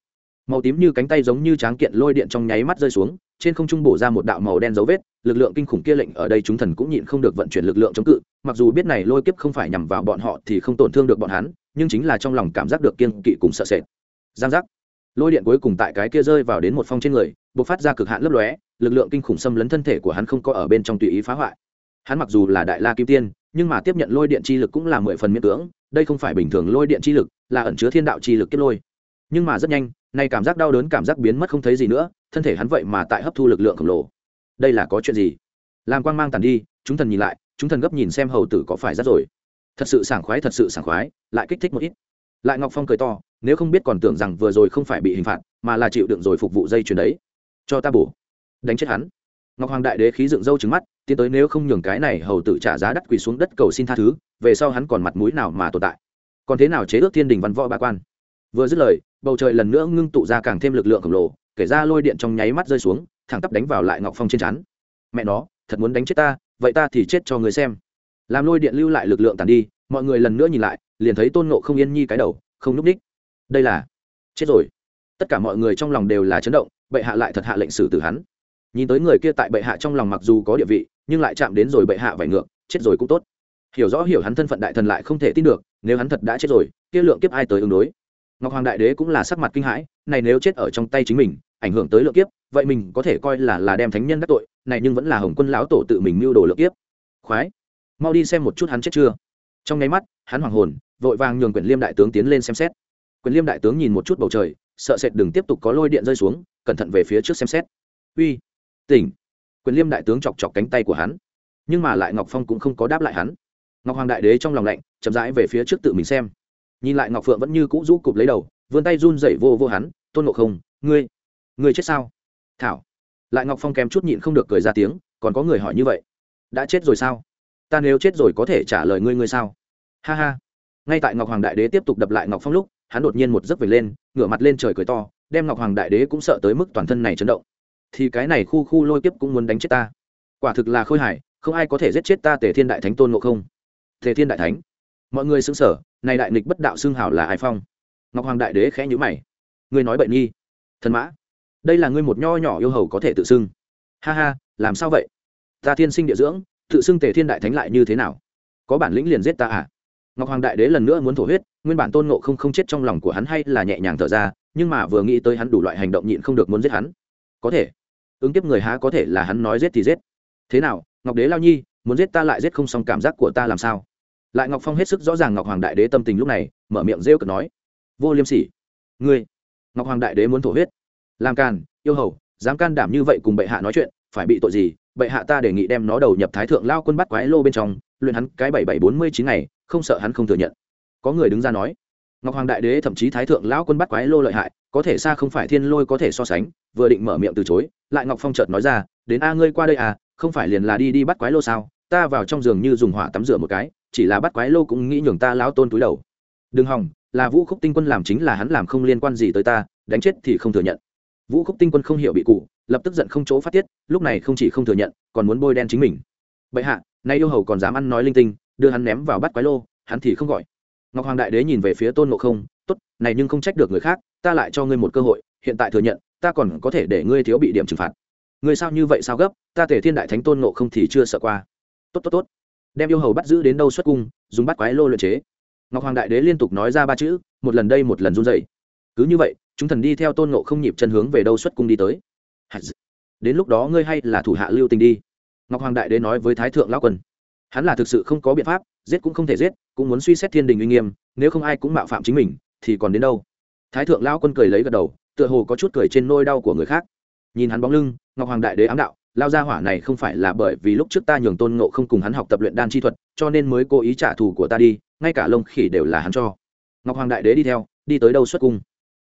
A: màu tím như cánh tay giống như tráng kiện lôi điện trong nháy mắt rơi xuống trên không trung bổ ra một đạo màu đen dấu vết, lực lượng kinh khủng kia lệnh ở đây chúng thần cũng nhịn không được vận chuyển lực lượng chống cự, mặc dù biết này lôi kiếp không phải nhằm vào bọn họ thì không tổn thương được bọn hắn, nhưng chính là trong lòng cảm giác được kiên kỵ cùng sợ sệt. Giang giác. Lôi điện cuối cùng tại cái kia rơi vào đến một phong trên người, bộc phát ra cực hạn lấp lóe, lực lượng kinh khủng xâm lấn thân thể của hắn không có ở bên trong tùy ý phá hoại. Hắn mặc dù là đại la kim tiên, nhưng mà tiếp nhận lôi điện chi lực cũng là mười phần miễn cưỡng, đây không phải bình thường lôi điện chi lực, là ẩn chứa thiên đạo chi lực kết lôi. Nhưng mà rất nhanh nay cảm giác đau đớn, cảm giác biến mất không thấy gì nữa, thân thể hắn vậy mà tại hấp thu lực lượng khổng lồ. Đây là có chuyện gì? Làm quang mang tàn đi, chúng thần nhìn lại, chúng thần gấp nhìn xem hầu tử có phải rất rồi. Thật sự sảng khoái, thật sự sảng khoái, lại kích thích một ít. Lại ngọc phong cười to, nếu không biết còn tưởng rằng vừa rồi không phải bị hình phạt, mà là chịu đựng rồi phục vụ dây chuyền đấy. Cho ta bổ. Đánh chết hắn. Ngọc hoàng đại đế khí dựng râu trứng mắt, tiến tới nếu không nhường cái này hầu tử trả giá đắt quỳ xuống đất cầu xin tha thứ, về sau hắn còn mặt mũi nào mà tồn tại? Còn thế nào chế ước thiên đình văn võ ba quan? Vừa dứt lời bầu trời lần nữa ngưng tụ ra càng thêm lực lượng khổng lồ, kể ra lôi điện trong nháy mắt rơi xuống, thẳng tắp đánh vào lại ngọc phong trên chắn mẹ nó, thật muốn đánh chết ta, vậy ta thì chết cho người xem. Làm lôi điện lưu lại lực lượng tàn đi, mọi người lần nữa nhìn lại, liền thấy tôn nộ không yên nhi cái đầu, không núp ních đây là, chết rồi. Tất cả mọi người trong lòng đều là chấn động, bệ hạ lại thật hạ lệnh xử tử hắn. Nhìn tới người kia tại bệ hạ trong lòng mặc dù có địa vị, nhưng lại chạm đến rồi bệ hạ vải ngược, chết rồi cũng tốt. Hiểu rõ hiểu hắn thân phận đại thần lại không thể tin được, nếu hắn thật đã chết rồi, kia lượng kiếp ai tới ứng đối? Ngọc hoàng đại đế cũng là sắc mặt kinh hãi, này nếu chết ở trong tay chính mình, ảnh hưởng tới lượng kiếp, vậy mình có thể coi là là đem thánh nhân đắc tội, này nhưng vẫn là hồng quân lão tổ tự mình mưu đồ lượng kiếp. Khoái. Mau đi xem một chút hắn chết chưa. Trong nháy mắt, hắn hoàng hồn, vội vàng nhường quyền liêm đại tướng tiến lên xem xét. Quyền liêm đại tướng nhìn một chút bầu trời, sợ sệt đừng tiếp tục có lôi điện rơi xuống, cẩn thận về phía trước xem xét. Uy. Tỉnh. Quyền liêm đại tướng chọc chọc cánh tay của hắn. Nhưng mà lại ngọc phong cũng không có đáp lại hắn. Ngọc hoàng đại đế trong lòng lạnh, chậm rãi về phía trước tự mình xem nhìn lại ngọc phượng vẫn như cũ rũ cụp lấy đầu, vươn tay run dậy vô vô hắn, tôn ngộ không, ngươi ngươi chết sao? Thảo. Lại ngọc phong kèm chút nhịn không được cười ra tiếng, còn có người hỏi như vậy? Đã chết rồi sao? Ta nếu chết rồi có thể trả lời ngươi ngươi sao? Ha ha. Ngay tại ngọc hoàng đại đế tiếp tục đập lại ngọc phong lúc, hắn đột nhiên một giấc về lên, ngửa mặt lên trời cười to, đem ngọc hoàng đại đế cũng sợ tới mức toàn thân này chấn động. Thì cái này khu khu lôi kiếp cũng muốn đánh chết ta. Quả thực là khôi hài, không ai có thể giết chết ta tề thiên đại thánh tôn ngộ không. Tề thiên đại thánh? Mọi người xứng sở này đại nghịch bất đạo xương hảo là ai phong? Ngọc hoàng đại đế khẽ nhữ mày. Ngươi nói bệnh nghi. Thần mã, đây là ngươi một nho nhỏ yêu hầu có thể tự xưng. Ha ha, làm sao vậy? Ta thiên sinh địa dưỡng, tự xưng tề thiên đại thánh lại như thế nào? Có bản lĩnh liền giết ta à? Ngọc hoàng đại đế lần nữa muốn thổ huyết, nguyên bản tôn nộ không không chết trong lòng của hắn hay là nhẹ nhàng thở ra, nhưng mà vừa nghĩ tới hắn đủ loại hành động nhịn không được muốn giết hắn. Có thể. Ứng kiếp người há có thể là hắn nói giết thì giết. Thế nào, ngọc đế lao nhi, muốn giết ta lại giết không xong cảm giác của ta làm sao? Lại ngọc phong hết sức rõ ràng ngọc hoàng đại đế tâm tình lúc này, mở miệng rêu cực nói, vô liêm sỉ, ngươi, ngọc hoàng đại đế muốn thổ huyết. Làm càn, yêu hầu, dám can đảm như vậy cùng bệ hạ nói chuyện, phải bị tội gì? Bệ hạ ta đề nghị đem nó đầu nhập thái thượng lao quân bắt quái lô bên trong, luyện hắn cái bảy bảy bốn mươi chín ngày, không sợ hắn không thừa nhận. Có người đứng ra nói, ngọc hoàng đại đế thậm chí thái thượng lão quân bắt quái lô lợi hại, có thể xa không phải thiên lôi có thể so sánh. Vừa định mở miệng từ chối, lại ngọc phong chợt nói ra, đến a ngươi qua đây à không phải liền là đi đi bắt quái lô sao? Ta vào trong giường như dùng hỏa tắm rửa một cái chỉ là bắt quái lô cũng nghĩ nhường ta lão tôn túi đầu. Đừng hỏng, là vũ khúc tinh quân làm chính là hắn làm không liên quan gì tới ta, đánh chết thì không thừa nhận. Vũ khúc tinh quân không hiểu bị cụ, lập tức giận không chỗ phát tiết, lúc này không chỉ không thừa nhận, còn muốn bôi đen chính mình. Bệ hạ, nay yêu hầu còn dám ăn nói linh tinh, đưa hắn ném vào bắt quái lô, hắn thì không gọi. Ngọc hoàng đại đế nhìn về phía tôn ngộ không, tốt, này nhưng không trách được người khác, ta lại cho ngươi một cơ hội, hiện tại thừa nhận, ta còn có thể để ngươi thiếu bị điểm trừng phạt. Ngươi sao như vậy sao gấp, ta thể thiên đại thánh tôn ngộ không thì chưa sợ qua. Tốt tốt tốt đem yêu hầu bắt giữ đến đâu xuất cung, dùng bắt quái lô luyện chế. Ngọc hoàng đại đế liên tục nói ra ba chữ, một lần đây một lần run dậy cứ như vậy, chúng thần đi theo tôn ngộ không nhịp chân hướng về đâu xuất cung đi tới. Đến lúc đó ngươi hay là thủ hạ lưu tình đi. Ngọc hoàng đại đế nói với thái thượng lão quân. Hắn là thực sự không có biện pháp, giết cũng không thể giết, cũng muốn suy xét thiên đình uy nghiêm, nếu không ai cũng mạo phạm chính mình, thì còn đến đâu? Thái thượng lão quân cười lấy gật đầu, tựa hồ có chút cười trên nôi đau của người khác. Nhìn hắn bóng lưng, ngọc hoàng đại đế ám đạo lao gia hỏa này không phải là bởi vì lúc trước ta nhường tôn ngộ không cùng hắn học tập luyện đan chi thuật, cho nên mới cố ý trả thù của ta đi, ngay cả lông khỉ đều là hắn cho. Ngọc hoàng đại đế đi theo, đi tới đâu xuất cung.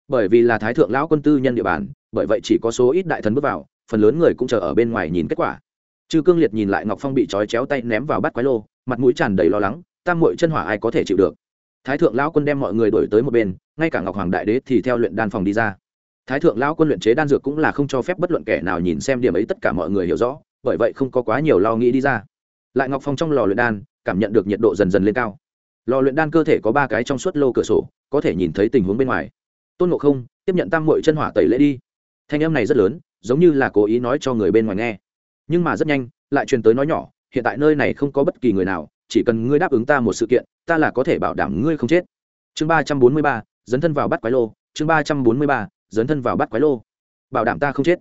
A: Bởi vì là thái thượng lão quân tư nhân địa bàn, bởi vậy chỉ có số ít đại thần bước vào, phần lớn người cũng chờ ở bên ngoài nhìn kết quả. Chư cương liệt nhìn lại ngọc phong bị trói chéo tay ném vào bắt quái lô, mặt mũi tràn đầy lo lắng tam mội chân hỏa ai có thể chịu được? Thái thượng lão quân đem mọi người đổi tới một bên, ngay cả ngọc hoàng đại đế thì theo luyện đan phòng đi ra thái thượng lão quân luyện chế đan dược cũng là không cho phép bất luận kẻ nào nhìn xem điểm ấy tất cả mọi người hiểu rõ, bởi vậy không có quá nhiều lo nghĩ đi ra. Lại ngọc phong trong lò luyện đan, cảm nhận được nhiệt độ dần dần lên cao. Lò luyện đan cơ thể có ba cái trong suốt lô cửa sổ, có thể nhìn thấy tình huống bên ngoài. Tôn ngộ không, tiếp nhận tam mội chân hỏa tẩy lễ đi. Thanh em này rất lớn, giống như là cố ý nói cho người bên ngoài nghe. Nhưng mà rất nhanh, lại truyền tới nói nhỏ, hiện tại nơi này không có bất kỳ người nào, chỉ cần ngươi đáp ứng ta một sự kiện, ta là có thể bảo đảm ngươi không chết. Chương ba trăm bốn mươi ba, dấn thân vào bắt quái lô. Chương ba trăm bốn mươi ba dấn thân vào bắt quái lô. Bảo đảm ta không chết.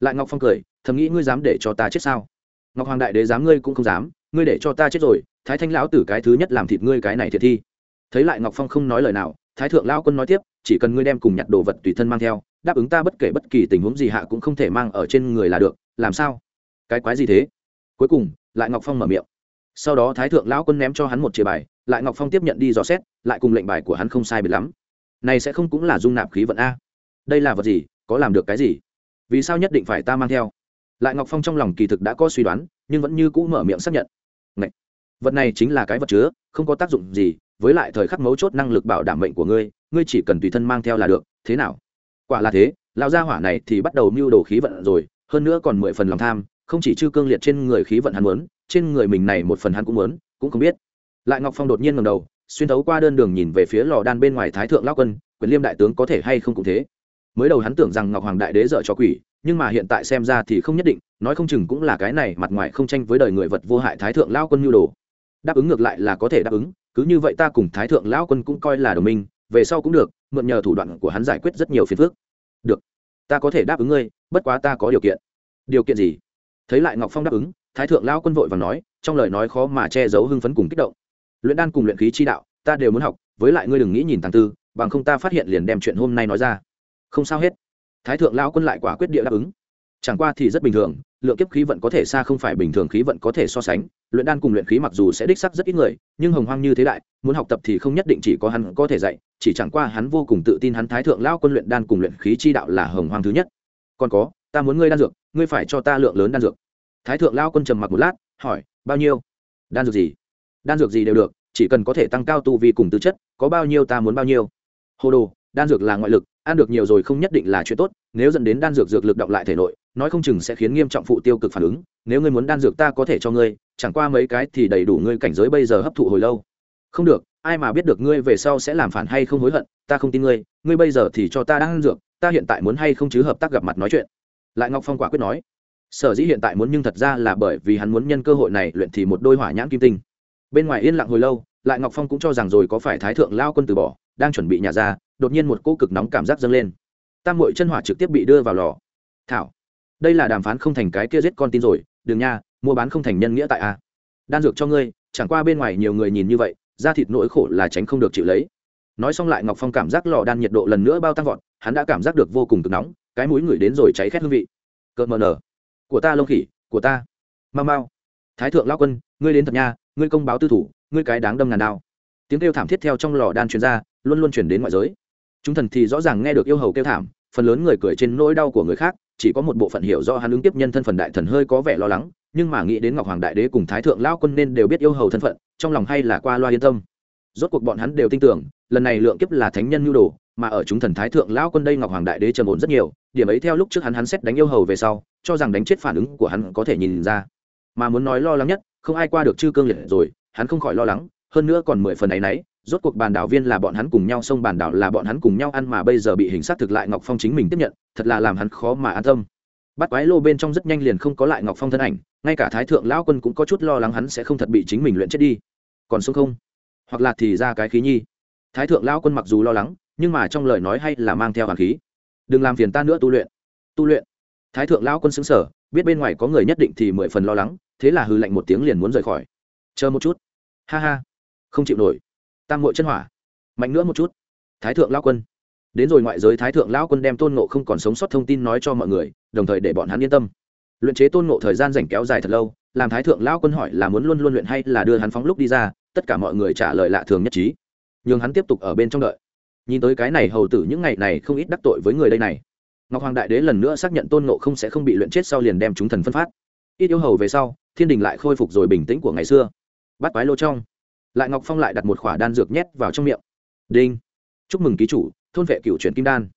A: Lại ngọc phong cười, thầm nghĩ ngươi dám để cho ta chết sao? Ngọc hoàng đại đế dám, ngươi cũng không dám, ngươi để cho ta chết rồi, thái thanh lão tử cái thứ nhất làm thịt ngươi cái này thiệt thi. Thấy lại ngọc phong không nói lời nào, thái thượng lão quân nói tiếp, chỉ cần ngươi đem cùng nhặt đồ vật tùy thân mang theo, đáp ứng ta bất kể bất kỳ tình huống gì hạ cũng không thể mang ở trên người là được, làm sao? Cái quái gì thế? Cuối cùng, lại ngọc phong mở miệng. Sau đó thái thượng lão quân ném cho hắn một chìa bài, lại ngọc phong tiếp nhận đi dò xét, lại cùng lệnh bài của hắn không sai biệt lắm. Này sẽ không cũng là dung nạp khí vận a đây là vật gì, có làm được cái gì? Vì sao nhất định phải ta mang theo? Lại ngọc phong trong lòng kỳ thực đã có suy đoán, nhưng vẫn như cũ mở miệng xác nhận. Ngậy! vật này chính là cái vật chứa, không có tác dụng gì, với lại thời khắc mấu chốt năng lực bảo đảm mệnh của ngươi ngươi chỉ cần tùy thân mang theo là được, thế nào? Quả là thế, lão gia hỏa này thì bắt đầu mưu đồ khí vận rồi, hơn nữa còn mười phần lòng tham, không chỉ chư cương liệt trên người khí vận hắn muốn, trên người mình này một phần hắn cũng muốn, cũng không biết. Lại ngọc phong đột nhiên ngầm đầu, xuyên thấu qua đơn đường nhìn về phía lò đan bên ngoài thái thượng lao quân, quyền liêm đại tướng có thể hay không cũng thế mới đầu hắn tưởng rằng ngọc hoàng đại đế dợ cho quỷ, nhưng mà hiện tại xem ra thì không nhất định, nói không chừng cũng là cái này mặt ngoài không tranh với đời người vật vô hại thái thượng lao quân nhu đồ. Đáp ứng ngược lại là có thể đáp ứng, cứ như vậy ta cùng thái thượng lao quân cũng coi là đồng minh, về sau cũng được, mượn nhờ thủ đoạn của hắn giải quyết rất nhiều phiền phức. Được, ta có thể đáp ứng ngươi, bất quá ta có điều kiện. Điều kiện gì? Thấy lại ngọc phong đáp ứng, thái thượng lao quân vội và nói, trong lời nói khó mà che giấu hưng phấn cùng kích động. Luyện đan cùng luyện khí chi đạo, ta đều muốn học, với lại ngươi đừng nghĩ nhìn tàng tư, bằng không ta phát hiện liền đem chuyện hôm nay nói ra không sao hết. Thái thượng lao quân lại quả quyết địa đáp ứng. Chẳng qua thì rất bình thường, lượng kiếp khí vận có thể xa không phải bình thường khí vận có thể so sánh. Luyện đan cùng luyện khí mặc dù sẽ đích sắc rất ít người, nhưng hồng hoang như thế đại, muốn học tập thì không nhất định chỉ có hắn có thể dạy, chỉ chẳng qua hắn vô cùng tự tin hắn thái thượng lao quân luyện đan cùng luyện khí chi đạo là hồng hoang thứ nhất. Còn có, ta muốn ngươi đan dược, ngươi phải cho ta lượng lớn đan dược. Thái thượng lao quân trầm mặc một lát, hỏi, bao nhiêu? Đan dược gì? Đan dược gì đều được, chỉ cần có thể tăng cao tu vi cùng tư chất, có bao nhiêu ta muốn bao nhiêu? Hồ đồ đan dược là ngoại lực, ăn được nhiều rồi không nhất định là chuyện tốt, nếu dẫn đến đan dược dược lực động lại thể nội, nói không chừng sẽ khiến nghiêm trọng phụ tiêu cực phản ứng, nếu ngươi muốn đan dược ta có thể cho ngươi, chẳng qua mấy cái thì đầy đủ ngươi cảnh giới bây giờ hấp thụ hồi lâu. Không được, ai mà biết được ngươi về sau sẽ làm phản hay không hối hận, ta không tin ngươi ngươi bây giờ thì cho ta đan dược, ta hiện tại muốn hay không chứ hợp tác gặp mặt nói chuyện. Lại ngọc phong quả quyết nói, sở dĩ hiện tại muốn nhưng thật ra là bởi vì hắn muốn nhân cơ hội này luyện thì một đôi hỏa nhãn kim tinh. Bên ngoài yên lặng hồi lâu, lại ngọc phong cũng cho rằng rồi có phải thái thượng lao quân từ bỏ, đang chuẩn bị nhà ra đột nhiên một cô cực nóng cảm giác dâng lên. Tam mội chân hỏa trực tiếp bị đưa vào lò. Thảo, đây là đàm phán không thành cái kia giết con tin rồi, đừng nha, mua bán không thành nhân nghĩa tại a. Đan dược cho ngươi, chẳng qua bên ngoài nhiều người nhìn như vậy, da thịt nỗi khổ là tránh không được chịu lấy. Nói xong lại ngọc phong cảm giác lò đan nhiệt độ lần nữa bao tăng vọt, hắn đã cảm giác được vô cùng cực nóng, cái mũi ngửi đến rồi cháy khét hương vị. Cợt mờ nở. Của ta lông khỉ, của ta. Mau mau. Thái thượng lao quân, ngươi đến thật nha, ngươi công báo tư thủ, ngươi cái đáng đâm ngàn đao. Tiếng kêu thảm thiết theo trong lò đan truyền ra, luôn luôn chuyển đến ngoại giới chúng thần thì rõ ràng nghe được yêu hầu kêu thảm, phần lớn người cười trên nỗi đau của người khác, chỉ có một bộ phận hiểu do hắn ứng tiếp nhân thân phần đại thần hơi có vẻ lo lắng, nhưng mà nghĩ đến ngọc hoàng đại đế cùng thái thượng lao quân nên đều biết yêu hầu thân phận, trong lòng hay là qua loa yên tâm. Rốt cuộc bọn hắn đều tin tưởng, lần này lượng kiếp là thánh nhân nhu đồ, mà ở chúng thần thái thượng lão quân đây ngọc hoàng đại đế trầm ổn rất nhiều, điểm ấy theo lúc trước hắn hắn xét đánh yêu hầu về sau, cho rằng đánh chết phản ứng của hắn có thể nhìn ra. Mà muốn nói lo lắng nhất, không ai qua được chư cương liệt rồi, hắn không khỏi lo lắng, hơn nữa còn mười phần ấy nấy rốt cuộc bàn đảo viên là bọn hắn cùng nhau, sông bàn đảo là bọn hắn cùng nhau ăn mà bây giờ bị hình sát thực lại ngọc phong chính mình tiếp nhận, thật là làm hắn khó mà an tâm. Bắt quái lô bên trong rất nhanh liền không có lại ngọc phong thân ảnh, ngay cả thái thượng lão quân cũng có chút lo lắng hắn sẽ không thật bị chính mình luyện chết đi. Còn sống không? Hoặc là thì ra cái khí nhi. Thái thượng lão quân mặc dù lo lắng, nhưng mà trong lời nói hay là mang theo hàn khí. Đừng làm phiền ta nữa tu luyện. Tu luyện. Thái thượng lão quân xứng sở biết bên ngoài có người nhất định thì mười phần lo lắng, thế là hư lạnh một tiếng liền muốn rời khỏi. Chờ một chút. Ha ha. Không chịu nổi tam mội chân hỏa. Mạnh nữa một chút. Thái thượng lão quân. Đến rồi ngoại giới thái thượng lão quân đem tôn nộ không còn sống sót thông tin nói cho mọi người, đồng thời để bọn hắn yên tâm. Luyện chế tôn nộ thời gian dành kéo dài thật lâu, làm thái thượng lão quân hỏi là muốn luôn luôn luyện hay là đưa hắn phóng lúc đi ra, tất cả mọi người trả lời lạ thường nhất trí. Nhường hắn tiếp tục ở bên trong đợi. Nhìn tới cái này hầu tử những ngày này không ít đắc tội với người đây này. Ngọc hoàng đại đế lần nữa xác nhận tôn nộ không sẽ không bị luyện chết sau liền đem chúng thần phân phát. Ít yêu hầu về sau, thiên đình lại khôi phục rồi bình tĩnh của ngày xưa. Bắt quái lô trong lại ngọc phong lại đặt một khỏa đan dược nhét vào trong miệng. Đinh. Chúc mừng ký chủ, thôn vệ cựu chuyển kim đan.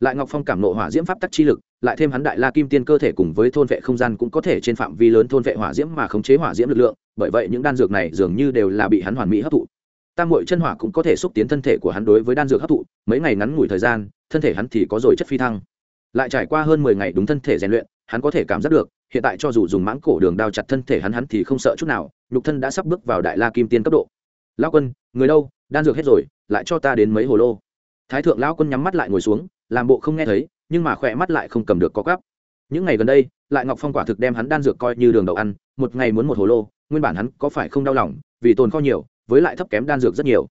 A: Lại ngọc phong cảm nộ hỏa diễm pháp tắc chi lực, lại thêm hắn đại la kim tiên cơ thể cùng với thôn vệ không gian cũng có thể trên phạm vi lớn thôn vệ hỏa diễm mà khống chế hỏa diễm lực lượng, bởi vậy những đan dược này dường như đều là bị hắn hoàn mỹ hấp thụ. Tam mội chân hỏa cũng có thể xúc tiến thân thể của hắn đối với đan dược hấp thụ, mấy ngày ngắn ngủi thời gian, thân thể hắn thì có rồi chất phi thăng. Lại trải qua hơn mười ngày đúng thân thể rèn luyện, hắn có thể cảm giác được, hiện tại cho dù dùng mãng cổ đường đao chặt thân thể hắn hắn thì không sợ chút nào, nhục thân đã sắp bước vào đại la kim tiên cấp độ lao quân, người đâu? Đan dược hết rồi, lại cho ta đến mấy hồ lô. Thái thượng lao quân nhắm mắt lại ngồi xuống, làm bộ không nghe thấy, nhưng mà khỏe mắt lại không cầm được có gắp. Những ngày gần đây, lại ngọc phong quả thực đem hắn đan dược coi như đường đậu ăn, một ngày muốn một hồ lô, nguyên bản hắn có phải không đau lòng, vì tồn kho nhiều, với lại thấp kém đan dược rất nhiều.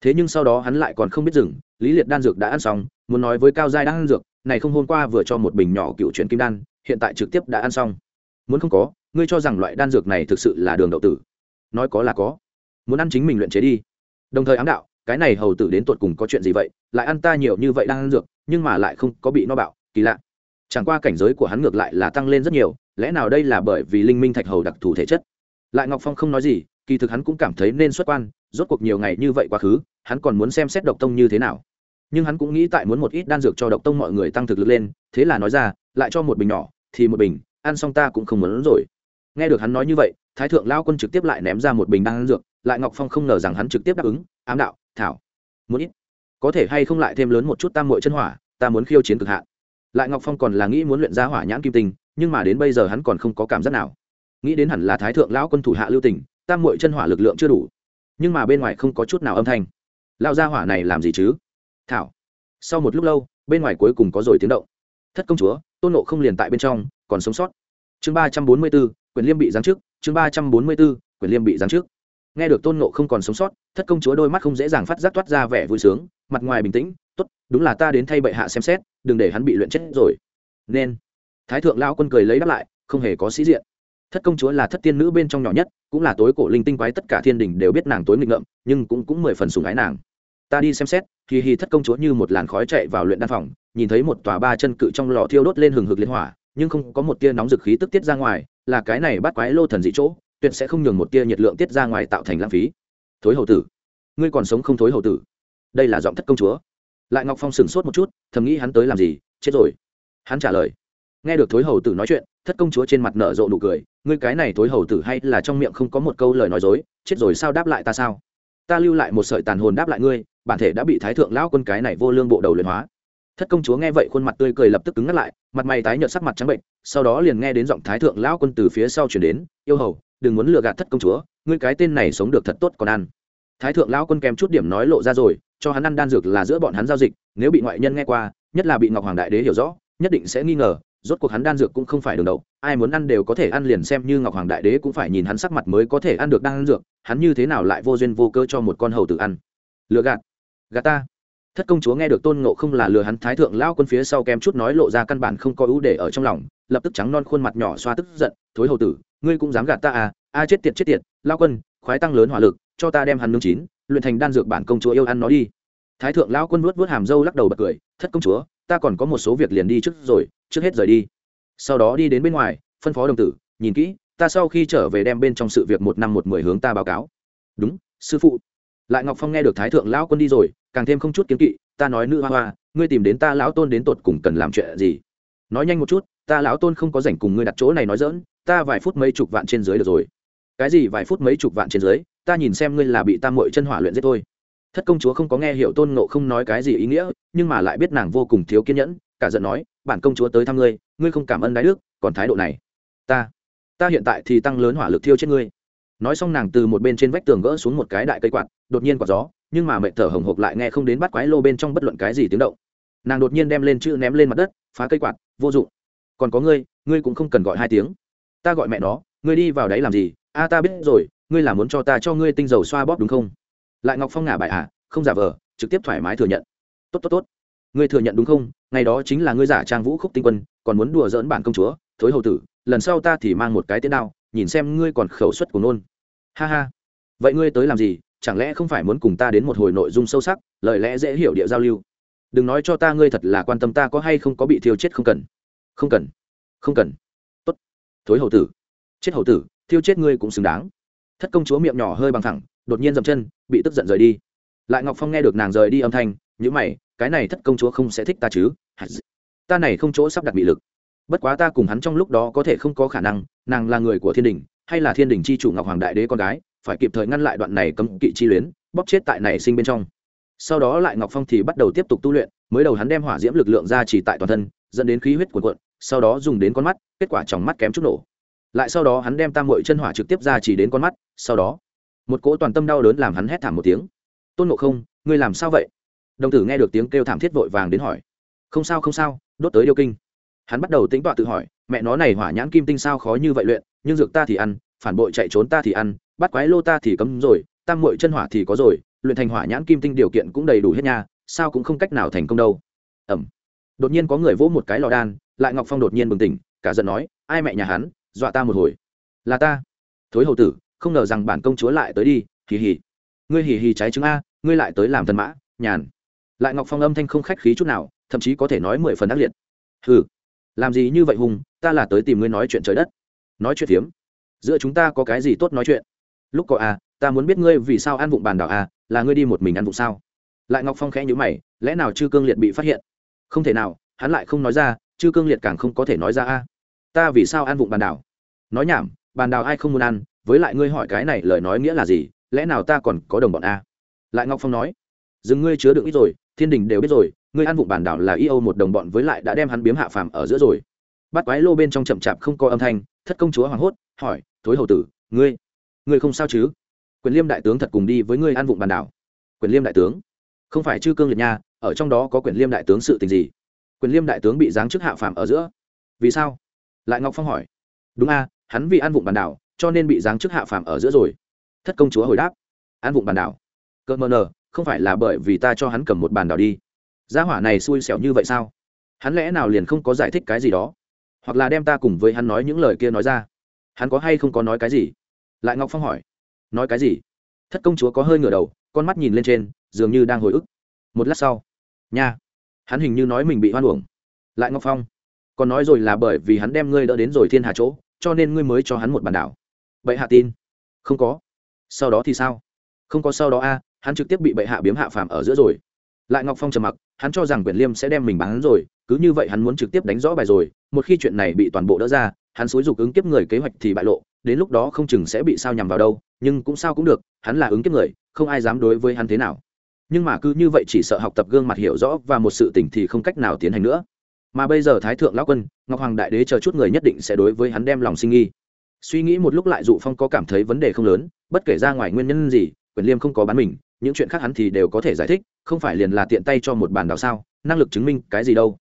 A: Thế nhưng sau đó hắn lại còn không biết dừng, lý liệt đan dược đã ăn xong, muốn nói với cao giai đan dược, này không hôm qua vừa cho một bình nhỏ cựu chuyển kim đan, hiện tại trực tiếp đã ăn xong. Muốn không có, ngươi cho rằng loại đan dược này thực sự là đường đậu tử. Nói có là có muốn ăn chính mình luyện chế đi. Đồng thời ám đạo, cái này hầu tử đến tột cùng có chuyện gì vậy? Lại ăn ta nhiều như vậy đang ăn dược, nhưng mà lại không có bị no bạo, kỳ lạ. Chẳng qua cảnh giới của hắn ngược lại là tăng lên rất nhiều, lẽ nào đây là bởi vì linh minh thạch hầu đặc thù thể chất? Lại ngọc phong không nói gì, kỳ thực hắn cũng cảm thấy nên xuất quan, rốt cuộc nhiều ngày như vậy quá khứ, hắn còn muốn xem xét độc tông như thế nào. Nhưng hắn cũng nghĩ tại muốn một ít đan dược cho độc tông mọi người tăng thực lực lên, thế là nói ra, lại cho một bình nhỏ, thì một bình, ăn xong ta cũng không muốn rồi. Nghe được hắn nói như vậy, thái thượng lao quân trực tiếp lại ném ra một bình đan dược lại ngọc phong không ngờ rằng hắn trực tiếp đáp ứng, ám đạo, thảo, muốn ít. Có thể hay không lại thêm lớn một chút tam mội chân hỏa, ta muốn khiêu chiến cực hạn. Lại ngọc phong còn là nghĩ muốn luyện ra hỏa nhãn kim tinh, nhưng mà đến bây giờ hắn còn không có cảm giác nào. Nghĩ đến hẳn là thái thượng lão quân thủ hạ lưu tình, tam mội chân hỏa lực lượng chưa đủ. Nhưng mà bên ngoài không có chút nào âm thanh. Lao ra hỏa này làm gì chứ? Thảo. Sau một lúc lâu, bên ngoài cuối cùng có rồi tiếng động. Thất công chúa, tôn nộ không liền tại bên trong, còn sống sót. Chương ba trăm bốn mươi b ố quyền liêm bị giáng trước chương ba trăm bốn mươi b ố quyền liêm bị giáng trước nghe được tôn nộ không còn sống sót, thất công chúa đôi mắt không dễ dàng phát giác toát ra vẻ vui sướng, mặt ngoài bình tĩnh, tốt, đúng là ta đến thay bệ hạ xem xét, đừng để hắn bị luyện chết rồi. Nên, thái thượng lao quân cười lấy đáp lại, không hề có sĩ diện. Thất công chúa là thất tiên nữ bên trong nhỏ nhất, cũng là tối cổ linh tinh quái tất cả thiên đình đều biết nàng tối nghịch ngợm, nhưng cũng cũng mười phần sùng ái nàng. Ta đi xem xét. Thì hi thất công chúa như một làn khói chạy vào luyện đan phòng, nhìn thấy một tòa ba chân cự trong lò thiêu đốt lên hừng hực liên hỏa, nhưng không có một tia nóng dực khí tức tiết ra ngoài, là cái này bắt quái lô thần dị chỗ tuyệt sẽ không nhường một tia nhiệt lượng tiết ra ngoài tạo thành lãng phí. Thối hầu tử, ngươi còn sống không thối hầu tử. Đây là giọng thất công chúa. Lại ngọc phong sửng sốt một chút, thầm nghĩ hắn tới làm gì, chết rồi. Hắn trả lời, nghe được thối hầu tử nói chuyện, thất công chúa trên mặt nở rộ nụ cười, ngươi cái này thối hầu tử hay là trong miệng không có một câu lời nói dối, chết rồi sao đáp lại ta sao? Ta lưu lại một sợi tàn hồn đáp lại ngươi, bản thể đã bị thái thượng lão quân cái này vô lương bộ đầu luyện hóa. Thất công chúa nghe vậy khuôn mặt tươi cười lập tức cứng ngắt lại, mặt mày tái nhợt sắc mặt trắng bệnh, sau đó liền nghe đến giọng thái thượng lão quân từ phía sau chuyển đến, yêu hầu đừng muốn lừa gạt thất công chúa, ngươi cái tên này sống được thật tốt còn ăn. Thái thượng lão quân kèm chút điểm nói lộ ra rồi, cho hắn ăn đan dược là giữa bọn hắn giao dịch, nếu bị ngoại nhân nghe qua, nhất là bị ngọc hoàng đại đế hiểu rõ, nhất định sẽ nghi ngờ, rốt cuộc hắn đan dược cũng không phải đường đầu ai muốn ăn đều có thể ăn liền xem như ngọc hoàng đại đế cũng phải nhìn hắn sắc mặt mới có thể ăn được đan dược, hắn như thế nào lại vô duyên vô cơ cho một con hầu tử ăn. Lừa gạt. Gạt ta. Thất công chúa nghe được tôn ngộ không là lừa hắn, thái thượng lao quân phía sau kem chút nói lộ ra căn bản không có ưu để ở trong lòng, lập tức trắng non khuôn mặt nhỏ xoa tức giận, thối hầu tử ngươi cũng dám gạt ta à a chết tiệt chết tiệt, lao quân, khoái tăng lớn hỏa lực, cho ta đem hắn nương chín, luyện thành đan dược bản công chúa yêu ăn nó đi. Thái thượng lao quân vuốt vuốt hàm dâu lắc đầu bật cười, thất công chúa, ta còn có một số việc liền đi trước rồi, trước hết rời đi. Sau đó đi đến bên ngoài, phân phó đồng tử, nhìn kỹ, ta sau khi trở về đem bên trong sự việc một năm một mười hướng ta báo cáo. Đúng, sư phụ. Lại ngọc phong nghe được thái thượng lão quân đi rồi, càng thêm không chút kiếm kỵ, ta nói nữ hoa hoa, ngươi tìm đến ta lão tôn đến tột cùng cần làm chuyện gì? Nói nhanh một chút, ta lão tôn không có rảnh cùng ngươi đặt chỗ này nói dỡn ta vài phút mấy chục vạn trên dưới được rồi. Cái gì vài phút mấy chục vạn trên dưới, ta nhìn xem ngươi là bị tam mội chân hỏa luyện giết thôi. Thất công chúa không có nghe hiểu tôn nộ không nói cái gì ý nghĩa, nhưng mà lại biết nàng vô cùng thiếu kiên nhẫn, cả giận nói, bản công chúa tới thăm ngươi ngươi không cảm ơn đái đức, còn thái độ này. Ta ta hiện tại thì tăng lớn hỏa lực thiêu chết ngươi. Nói xong nàng từ một bên trên vách tường gỡ xuống một cái đại cây quạt, đột nhiên quạt gió, nhưng mà mẹ thở hồng hộc lại nghe không đến bắt quái lô bên trong bất luận cái gì tiếng động. Nàng đột nhiên đem lên chữ ném lên mặt đất, phá cây quạt, vô dụng. Còn có ngươi ngươi cũng không cần gọi hai tiếng ta gọi mẹ nó, ngươi đi vào đấy làm gì? A, ta biết rồi, ngươi là muốn cho ta cho ngươi tinh dầu xoa bóp đúng không? Lại ngọc phong ngả bài à không giả vờ, trực tiếp thoải mái thừa nhận. Tốt tốt tốt. Ngươi thừa nhận đúng không? Ngày đó chính là ngươi giả trang vũ khúc tinh quân, còn muốn đùa dỡn bản công chúa, thối hầu tử, lần sau ta thì mang một cái tiến đao, nhìn xem ngươi còn khẩu suất của nôn ha ha. Vậy ngươi tới làm gì? Chẳng lẽ không phải muốn cùng ta đến một hồi nội dung sâu sắc, lời lẽ dễ hiểu địa giao lưu? Đừng nói cho ta ngươi thật là quan tâm ta có hay không có bị thiêu chết không cần. Không cần. Không cần thối hầu tử. Chết hầu tử, thiêu chết ngươi cũng xứng đáng. Thất công chúa miệng nhỏ hơi bằng thẳng, đột nhiên dậm chân, bị tức giận rời đi. Lại ngọc phong nghe được nàng rời đi âm thanh nhữ mày, cái này thất công chúa không sẽ thích ta chứ? Ta này không chỗ sắp đặt bị lực. Bất quá ta cùng hắn trong lúc đó có thể không có khả năng, nàng là người của thiên đình, hay là thiên đình c h i chủ ngọc hoàng đại đế con gái, phải kịp thời ngăn lại đoạn này cấm kỵ chi luyến, bóp chết tại này sinh bên trong. Sau đó lại ngọc phong thì bắt đầu tiếp tục tu luyện, mới đầu hắn đem hỏa diễm lực lượng ra chỉ tại toàn thân, dẫn đến khí huyết cuộn cuộn sau đó dùng đến con mắt, kết quả trong mắt kém chút nổ. Lại sau đó hắn đem tam mội chân hỏa trực tiếp ra chỉ đến con mắt, sau đó, một cỗ toàn tâm đau đớn làm hắn hét thảm một tiếng. Tôn ngộ không, ngươi làm sao vậy? Đồng tử nghe được tiếng kêu thảm thiết vội vàng đến hỏi. Không sao không sao, đốt tới điêu kinh. Hắn bắt đầu tính tọa tự hỏi, mẹ nó này hỏa nhãn kim tinh sao khó như vậy luyện, nhưng dược ta thì ăn, phản bội chạy trốn ta thì ăn, bắt quái lô ta thì cấm rồi, tam mội chân hỏa thì có rồi, luyện thành hỏa nhãn kim tinh điều kiện cũng đầy đủ hết nha, sao cũng không cách nào thành công đâu. Ẩm đột nhiên có người vỗ một cái lò đan lại ngọc phong đột nhiên bừng tỉnh, cả giận nói, ai mẹ nhà hắn, dọa ta một hồi. Là ta. Thối hầu tử, không ngờ rằng bản công chúa lại tới đi, hì hì. Ngươi hì hì trái trứng a, ngươi lại tới làm thần mã, nhàn. Lại ngọc phong âm thanh không khách khí chút nào, thậm chí có thể nói mười phần ác liệt. Hừ, làm gì như vậy hùng, ta là tới tìm ngươi nói chuyện trời đất. Nói chuyện phiếm? Giữa chúng ta có cái gì tốt nói chuyện? Lúc có à ta muốn biết ngươi vì sao ăn vụng bàn đảo à là ngươi đi một mình ăn vụng sao? Lại ngọc phong khẽ nhữ mày, lẽ nào chư cương liệt bị phát hiện? Không thể nào, hắn lại không nói ra chư cương liệt càng không có thể nói ra a. Ta vì sao ăn vụng bàn đảo? Nói nhảm, bàn đảo ai không muốn ăn, với lại ngươi hỏi cái này lời nói nghĩa là gì, lẽ nào ta còn có đồng bọn a? Lại ngọc phong nói, dừng ngươi chứa đựng ít rồi, thiên đình đều biết rồi, ngươi ăn vụng bàn đảo là y âu một đồng bọn với lại đã đem hắn biếm hạ phàm ở giữa rồi. Bắt quái lô bên trong chậm chạp không có âm thanh, thất công chúa hoảng hốt, hỏi, thối hầu tử, ngươi ngươi không sao chứ? Quyền liêm đại tướng thật cùng đi với ngươi ăn vụng bàn đảo. Quyền liêm đại tướng, không phải chư cương liệt nha, ở trong đó có quyền liêm đại tướng sự tình gì? Quyền liêm đại tướng bị giáng chức hạ phàm ở giữa. Vì sao? Lại ngọc phong hỏi. Đúng a, hắn vì ăn vụng bàn đảo, cho nên bị giáng chức hạ phàm ở giữa rồi. Thất công chúa hồi đáp. Ăn vụng bàn đảo. Cơn mờ nờ, không phải là bởi vì ta cho hắn cầm một bàn đảo đi. Gia hỏa này xui xẻo như vậy sao? Hắn lẽ nào liền không có giải thích cái gì đó? Hoặc là đem ta cùng với hắn nói những lời kia nói ra? Hắn có hay không có nói cái gì? Lại ngọc phong hỏi. Nói cái gì? Thất công chúa có hơi ngửa đầu, con mắt nhìn lên trên, dường như đang hồi ức. Một lát sau. Nha hắn hình như nói mình bị hoan uổng. Lại ngọc phong, còn nói rồi là bởi vì hắn đem ngươi đỡ đến rồi thiên hà chỗ, cho nên ngươi mới cho hắn một bản đảo. Bệ hạ tin. Không có. Sau đó thì sao? Không có sau đó a, hắn trực tiếp bị bệ hạ biếm hạ phàm ở giữa rồi. Lại ngọc phong trầm mặc, hắn cho rằng quyển liêm sẽ đem mình bán rồi, cứ như vậy hắn muốn trực tiếp đánh rõ bài rồi, một khi chuyện này bị toàn bộ đỡ ra, hắn xúi dục ứng kiếp người kế hoạch thì bại lộ, đến lúc đó không chừng sẽ bị sao nhằm vào đâu, nhưng cũng sao cũng được, hắn là ứng kiếp người, không ai dám đối với hắn thế nào nhưng mà cứ như vậy chỉ sợ học tập gương mặt hiểu rõ và một sự tình thì không cách nào tiến hành nữa. Mà bây giờ thái thượng lão quân, ngọc hoàng đại đế chờ chút người nhất định sẽ đối với hắn đem lòng sinh nghi. Suy nghĩ một lúc lại dụ phong có cảm thấy vấn đề không lớn, bất kể ra ngoài nguyên nhân gì, quyền liêm không có bán mình, những chuyện khác hắn thì đều có thể giải thích, không phải liền là tiện tay cho một bàn đào sao, năng lực chứng minh cái gì đâu.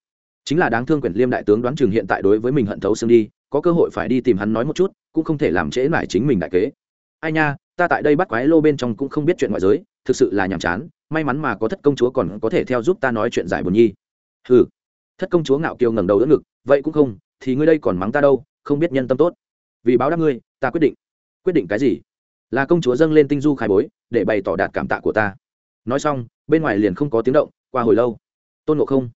A: Chính là đáng thương quyền liêm đại tướng đoán chừng hiện tại đối với mình hận thấu xương đi, có cơ hội phải đi tìm hắn nói một chút, cũng không thể làm trễ lại chính mình đại kế. Ai nha, ta tại đây bắt quái lô bên trong cũng không biết chuyện ngoại giới, thực sự là nhàm chán may mắn mà có thất công chúa còn có thể theo giúp ta nói chuyện giải buồn nhi. Ừ thất công chúa ngạo kiều ngẩng đầu đỡ ngực, vậy cũng không, thì ngươi đây còn mắng ta đâu, không biết nhân tâm tốt. Vì báo đáp ngươi, ta quyết định. Quyết định cái gì? Là công chúa dâng lên tinh du khai bối, để bày tỏ đạt cảm tạ của ta. Nói xong, bên ngoài liền không có tiếng động, qua hồi lâu. Tôn ngộ không,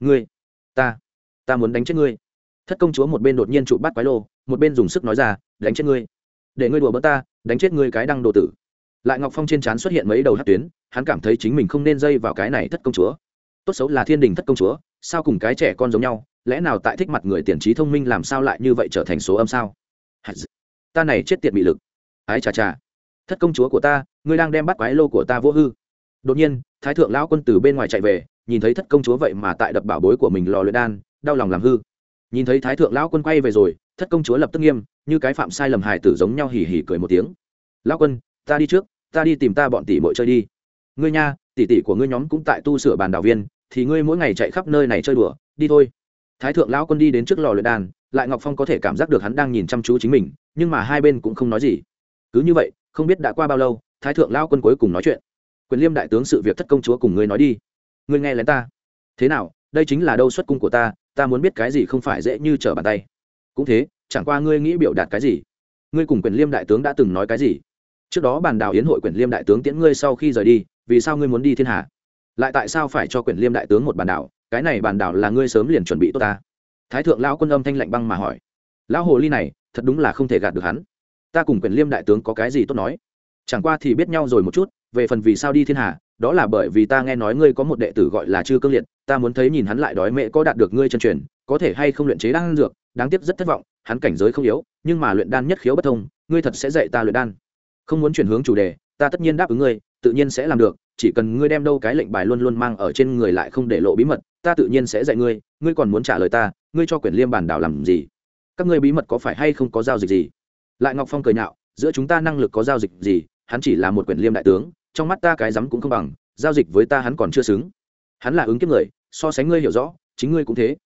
A: ngươi, ta ta muốn đánh chết ngươi. Thất công chúa một bên đột nhiên trụ bắt quái lô, một bên dùng sức nói ra, đánh chết ngươi. Để ngươi đùa bỡ ta, đánh chết ngươi cái đăng đồ tử lại ngọc phong trên trán xuất hiện mấy đầu hát tuyến hắn cảm thấy chính mình không nên dây vào cái này thất công chúa tốt xấu là thiên đình thất công chúa sao cùng cái trẻ con giống nhau lẽ nào tại thích mặt người tiền trí thông minh làm sao lại như vậy trở thành số âm sao ta này chết tiệt bị lực ái chà chà thất công chúa của ta ngươi đang đem bắt quái lô của ta vô hư đột nhiên thái thượng lão quân từ bên ngoài chạy về nhìn thấy thất công chúa vậy mà tại đập bảo bối của mình lò luyện đan đau lòng làm hư nhìn thấy thái thượng lão quân quay về rồi thất công chúa lập tức nghiêm như cái phạm sai lầm hài tử giống nhau hỉ hỉ cười một tiếng lão quân ta đi trước ta đi tìm ta bọn tỷ mội chơi đi. Ngươi nha tỷ tỷ của ngươi nhóm cũng tại tu sửa bàn đảo viên thì ngươi mỗi ngày chạy khắp nơi này chơi đùa đi thôi. Thái thượng lão quân đi đến trước lò luyện đàn, lại ngọc phong có thể cảm giác được hắn đang nhìn chăm chú chính mình nhưng mà hai bên cũng không nói gì. Cứ như vậy không biết đã qua bao lâu thái thượng lão quân cuối cùng nói chuyện. Quyền liêm đại tướng sự việc thất công chúa cùng ngươi nói đi. Ngươi nghe lén ta. Thế nào đây chính là đâu xuất cung của ta ta muốn biết cái gì không phải dễ như trở bàn tay. Cũng thế chẳng qua ngươi nghĩ biểu đạt cái gì. Ngươi cùng quyền liêm đại tướng đã từng nói cái gì trước đó bàn đào yến hội quyền liêm đại tướng tiễn ngươi sau khi rời đi, vì sao ngươi muốn đi thiên hà lại tại sao phải cho quyền liêm đại tướng một bàn đảo? Cái này bàn đảo là ngươi sớm liền chuẩn bị tốt ta. Thái thượng lão quân âm thanh lạnh băng mà hỏi. Lão hồ ly này, thật đúng là không thể gạt được hắn. Ta cùng quyền liêm đại tướng có cái gì tốt nói? Chẳng qua thì biết nhau rồi một chút, về phần vì sao đi thiên hà đó là bởi vì ta nghe nói ngươi có một đệ tử gọi là chư cương liệt, ta muốn thấy nhìn hắn lại đói mẹ có đạt được ngươi chân truyền, có thể hay không luyện chế đan dược, đáng tiếc rất thất vọng, hắn cảnh giới không yếu, nhưng mà luyện đan nhất khiếu bất thông, ngươi thật sẽ dạy ta luyện đan không muốn chuyển hướng chủ đề, ta tất nhiên đáp ứng ngươi, tự nhiên sẽ làm được, chỉ cần ngươi đem đâu cái lệnh bài luôn luôn mang ở trên người lại không để lộ bí mật, ta tự nhiên sẽ dạy ngươi ngươi còn muốn trả lời ta, ngươi cho quyển liêm bản đảo làm gì? Các ngươi bí mật có phải hay không có giao dịch gì? Lại ngọc phong cười nhạo, giữa chúng ta năng lực có giao dịch gì? Hắn chỉ là một quyển liêm đại tướng, trong mắt ta cái rắm cũng không bằng, giao dịch với ta hắn còn chưa xứng. Hắn là ứng kiếp người, so sánh ngươi hiểu rõ, chính ngươi cũng thế.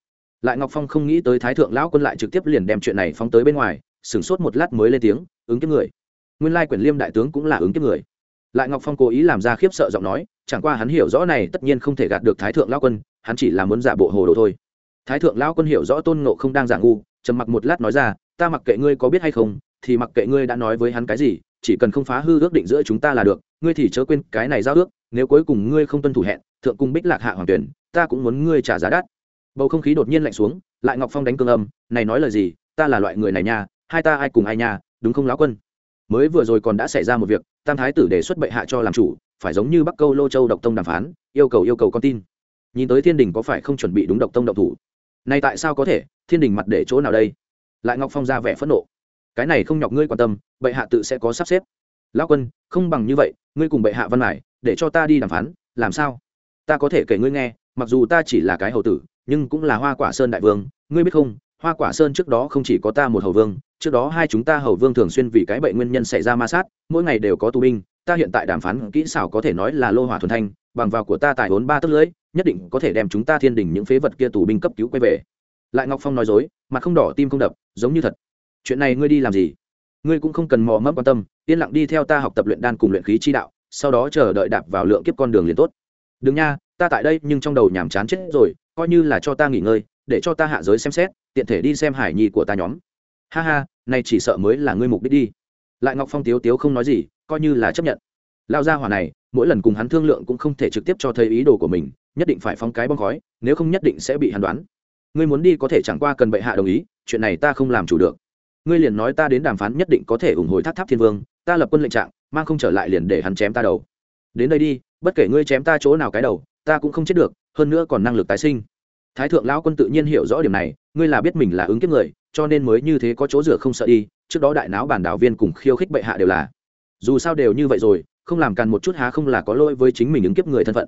A: Lại ngọc phong không nghĩ tới thái thượng lão quân lại trực tiếp liền đem chuyện này phóng tới bên ngoài, sửng sốt một lát mới lên tiếng, ứng kiếp người nguyên lai quyển liêm đại tướng cũng là ứng kiếp người. Lại ngọc phong cố ý làm ra khiếp sợ giọng nói, chẳng qua hắn hiểu rõ này tất nhiên không thể gạt được thái thượng lão quân, hắn chỉ là muốn giả bộ hồ đồ thôi. Thái thượng lão quân hiểu rõ tôn ngộ không đang giả ngu, trầm mặc một lát nói ra, ta mặc kệ ngươi có biết hay không, thì mặc kệ ngươi đã nói với hắn cái gì, chỉ cần không phá hư ước định giữa chúng ta là được, ngươi thì chớ quên cái này giao ước, nếu cuối cùng ngươi không tuân thủ hẹn, thượng cung bích lạc hạ hoàng tuyển, ta cũng muốn ngươi trả giá đắt. Bầu không khí đột nhiên lạnh xuống, lại ngọc phong đánh cương âm, này nói lời gì, ta là loại người này nha, hai ta ai cùng ai nha, đúng không lão quân? Mới vừa rồi còn đã xảy ra một việc tam thái tử đề xuất bệ hạ cho làm chủ phải giống như bắc câu lô châu độc tông đàm phán yêu cầu yêu cầu con tin. Nhìn tới thiên đình có phải không chuẩn bị đúng độc tông độc thủ? Này tại sao có thể? Thiên đình mặt để chỗ nào đây? Lại ngọc phong ra vẻ phẫn nộ. Cái này không nhọc ngươi quan tâm bệ hạ tự sẽ có sắp xếp. Lão quân không bằng như vậy ngươi cùng bệ hạ văn lại, để cho ta đi đàm phán làm sao? Ta có thể kể ngươi nghe mặc dù ta chỉ là cái hầu tử nhưng cũng là hoa quả sơn đại vương ngươi biết không hoa quả sơn trước đó không chỉ có ta một hầu vương trước đó hai chúng ta hầu vương thường xuyên vì cái bệnh nguyên nhân xảy ra ma sát, mỗi ngày đều có tù binh, ta hiện tại đàm phán kỹ xảo có thể nói là lô hỏa thuần thanh, bằng vào của ta tại vốn ba tấc lưỡi nhất định có thể đem chúng ta thiên đình những phế vật kia tù binh cấp cứu quay về. Lại ngọc phong nói dối, mặt không đỏ tim không đập, giống như thật. Chuyện này ngươi đi làm gì? Ngươi cũng không cần mò mẫm quan tâm, yên lặng đi theo ta học tập luyện đan cùng luyện khí chi đạo, sau đó chờ đợi đạp vào lượng kiếp con đường liền tốt. Đừng nha, ta tại đây nhưng trong đầu nhàm chán chết rồi, coi như là cho ta nghỉ ngơi, để cho ta hạ giới xem xét, tiện thể đi xem hải nhi của ta nhóm ha ha, này chỉ sợ mới là ngươi mục đích đi. Lại ngọc phong tiếu tiếu không nói gì, coi như là chấp nhận. Lao ra hỏa này, mỗi lần cùng hắn thương lượng cũng không thể trực tiếp cho thấy ý đồ của mình, nhất định phải phong cái bong khói, nếu không nhất định sẽ bị hắn đoán. Ngươi muốn đi có thể chẳng qua cần bệ hạ đồng ý, chuyện này ta không làm chủ được. Ngươi liền nói ta đến đàm phán nhất định có thể ủng hộ tháp tháp thiên vương, ta lập quân lệnh trạng, mang không trở lại liền để hắn chém ta đầu. Đến đây đi, bất kể ngươi chém ta chỗ nào cái đầu, ta cũng không chết được, hơn nữa còn năng lực tái sinh. Thái thượng lão quân tự nhiên hiểu rõ điểm này, ngươi là biết mình là ứng kiếp người cho nên mới như thế có chỗ rửa không sợ đi, trước đó đại não bản đảo viên cùng khiêu khích bệ hạ đều là. Dù sao đều như vậy rồi, không làm càn một chút há không là có lỗi với chính mình ứng kiếp người thân phận.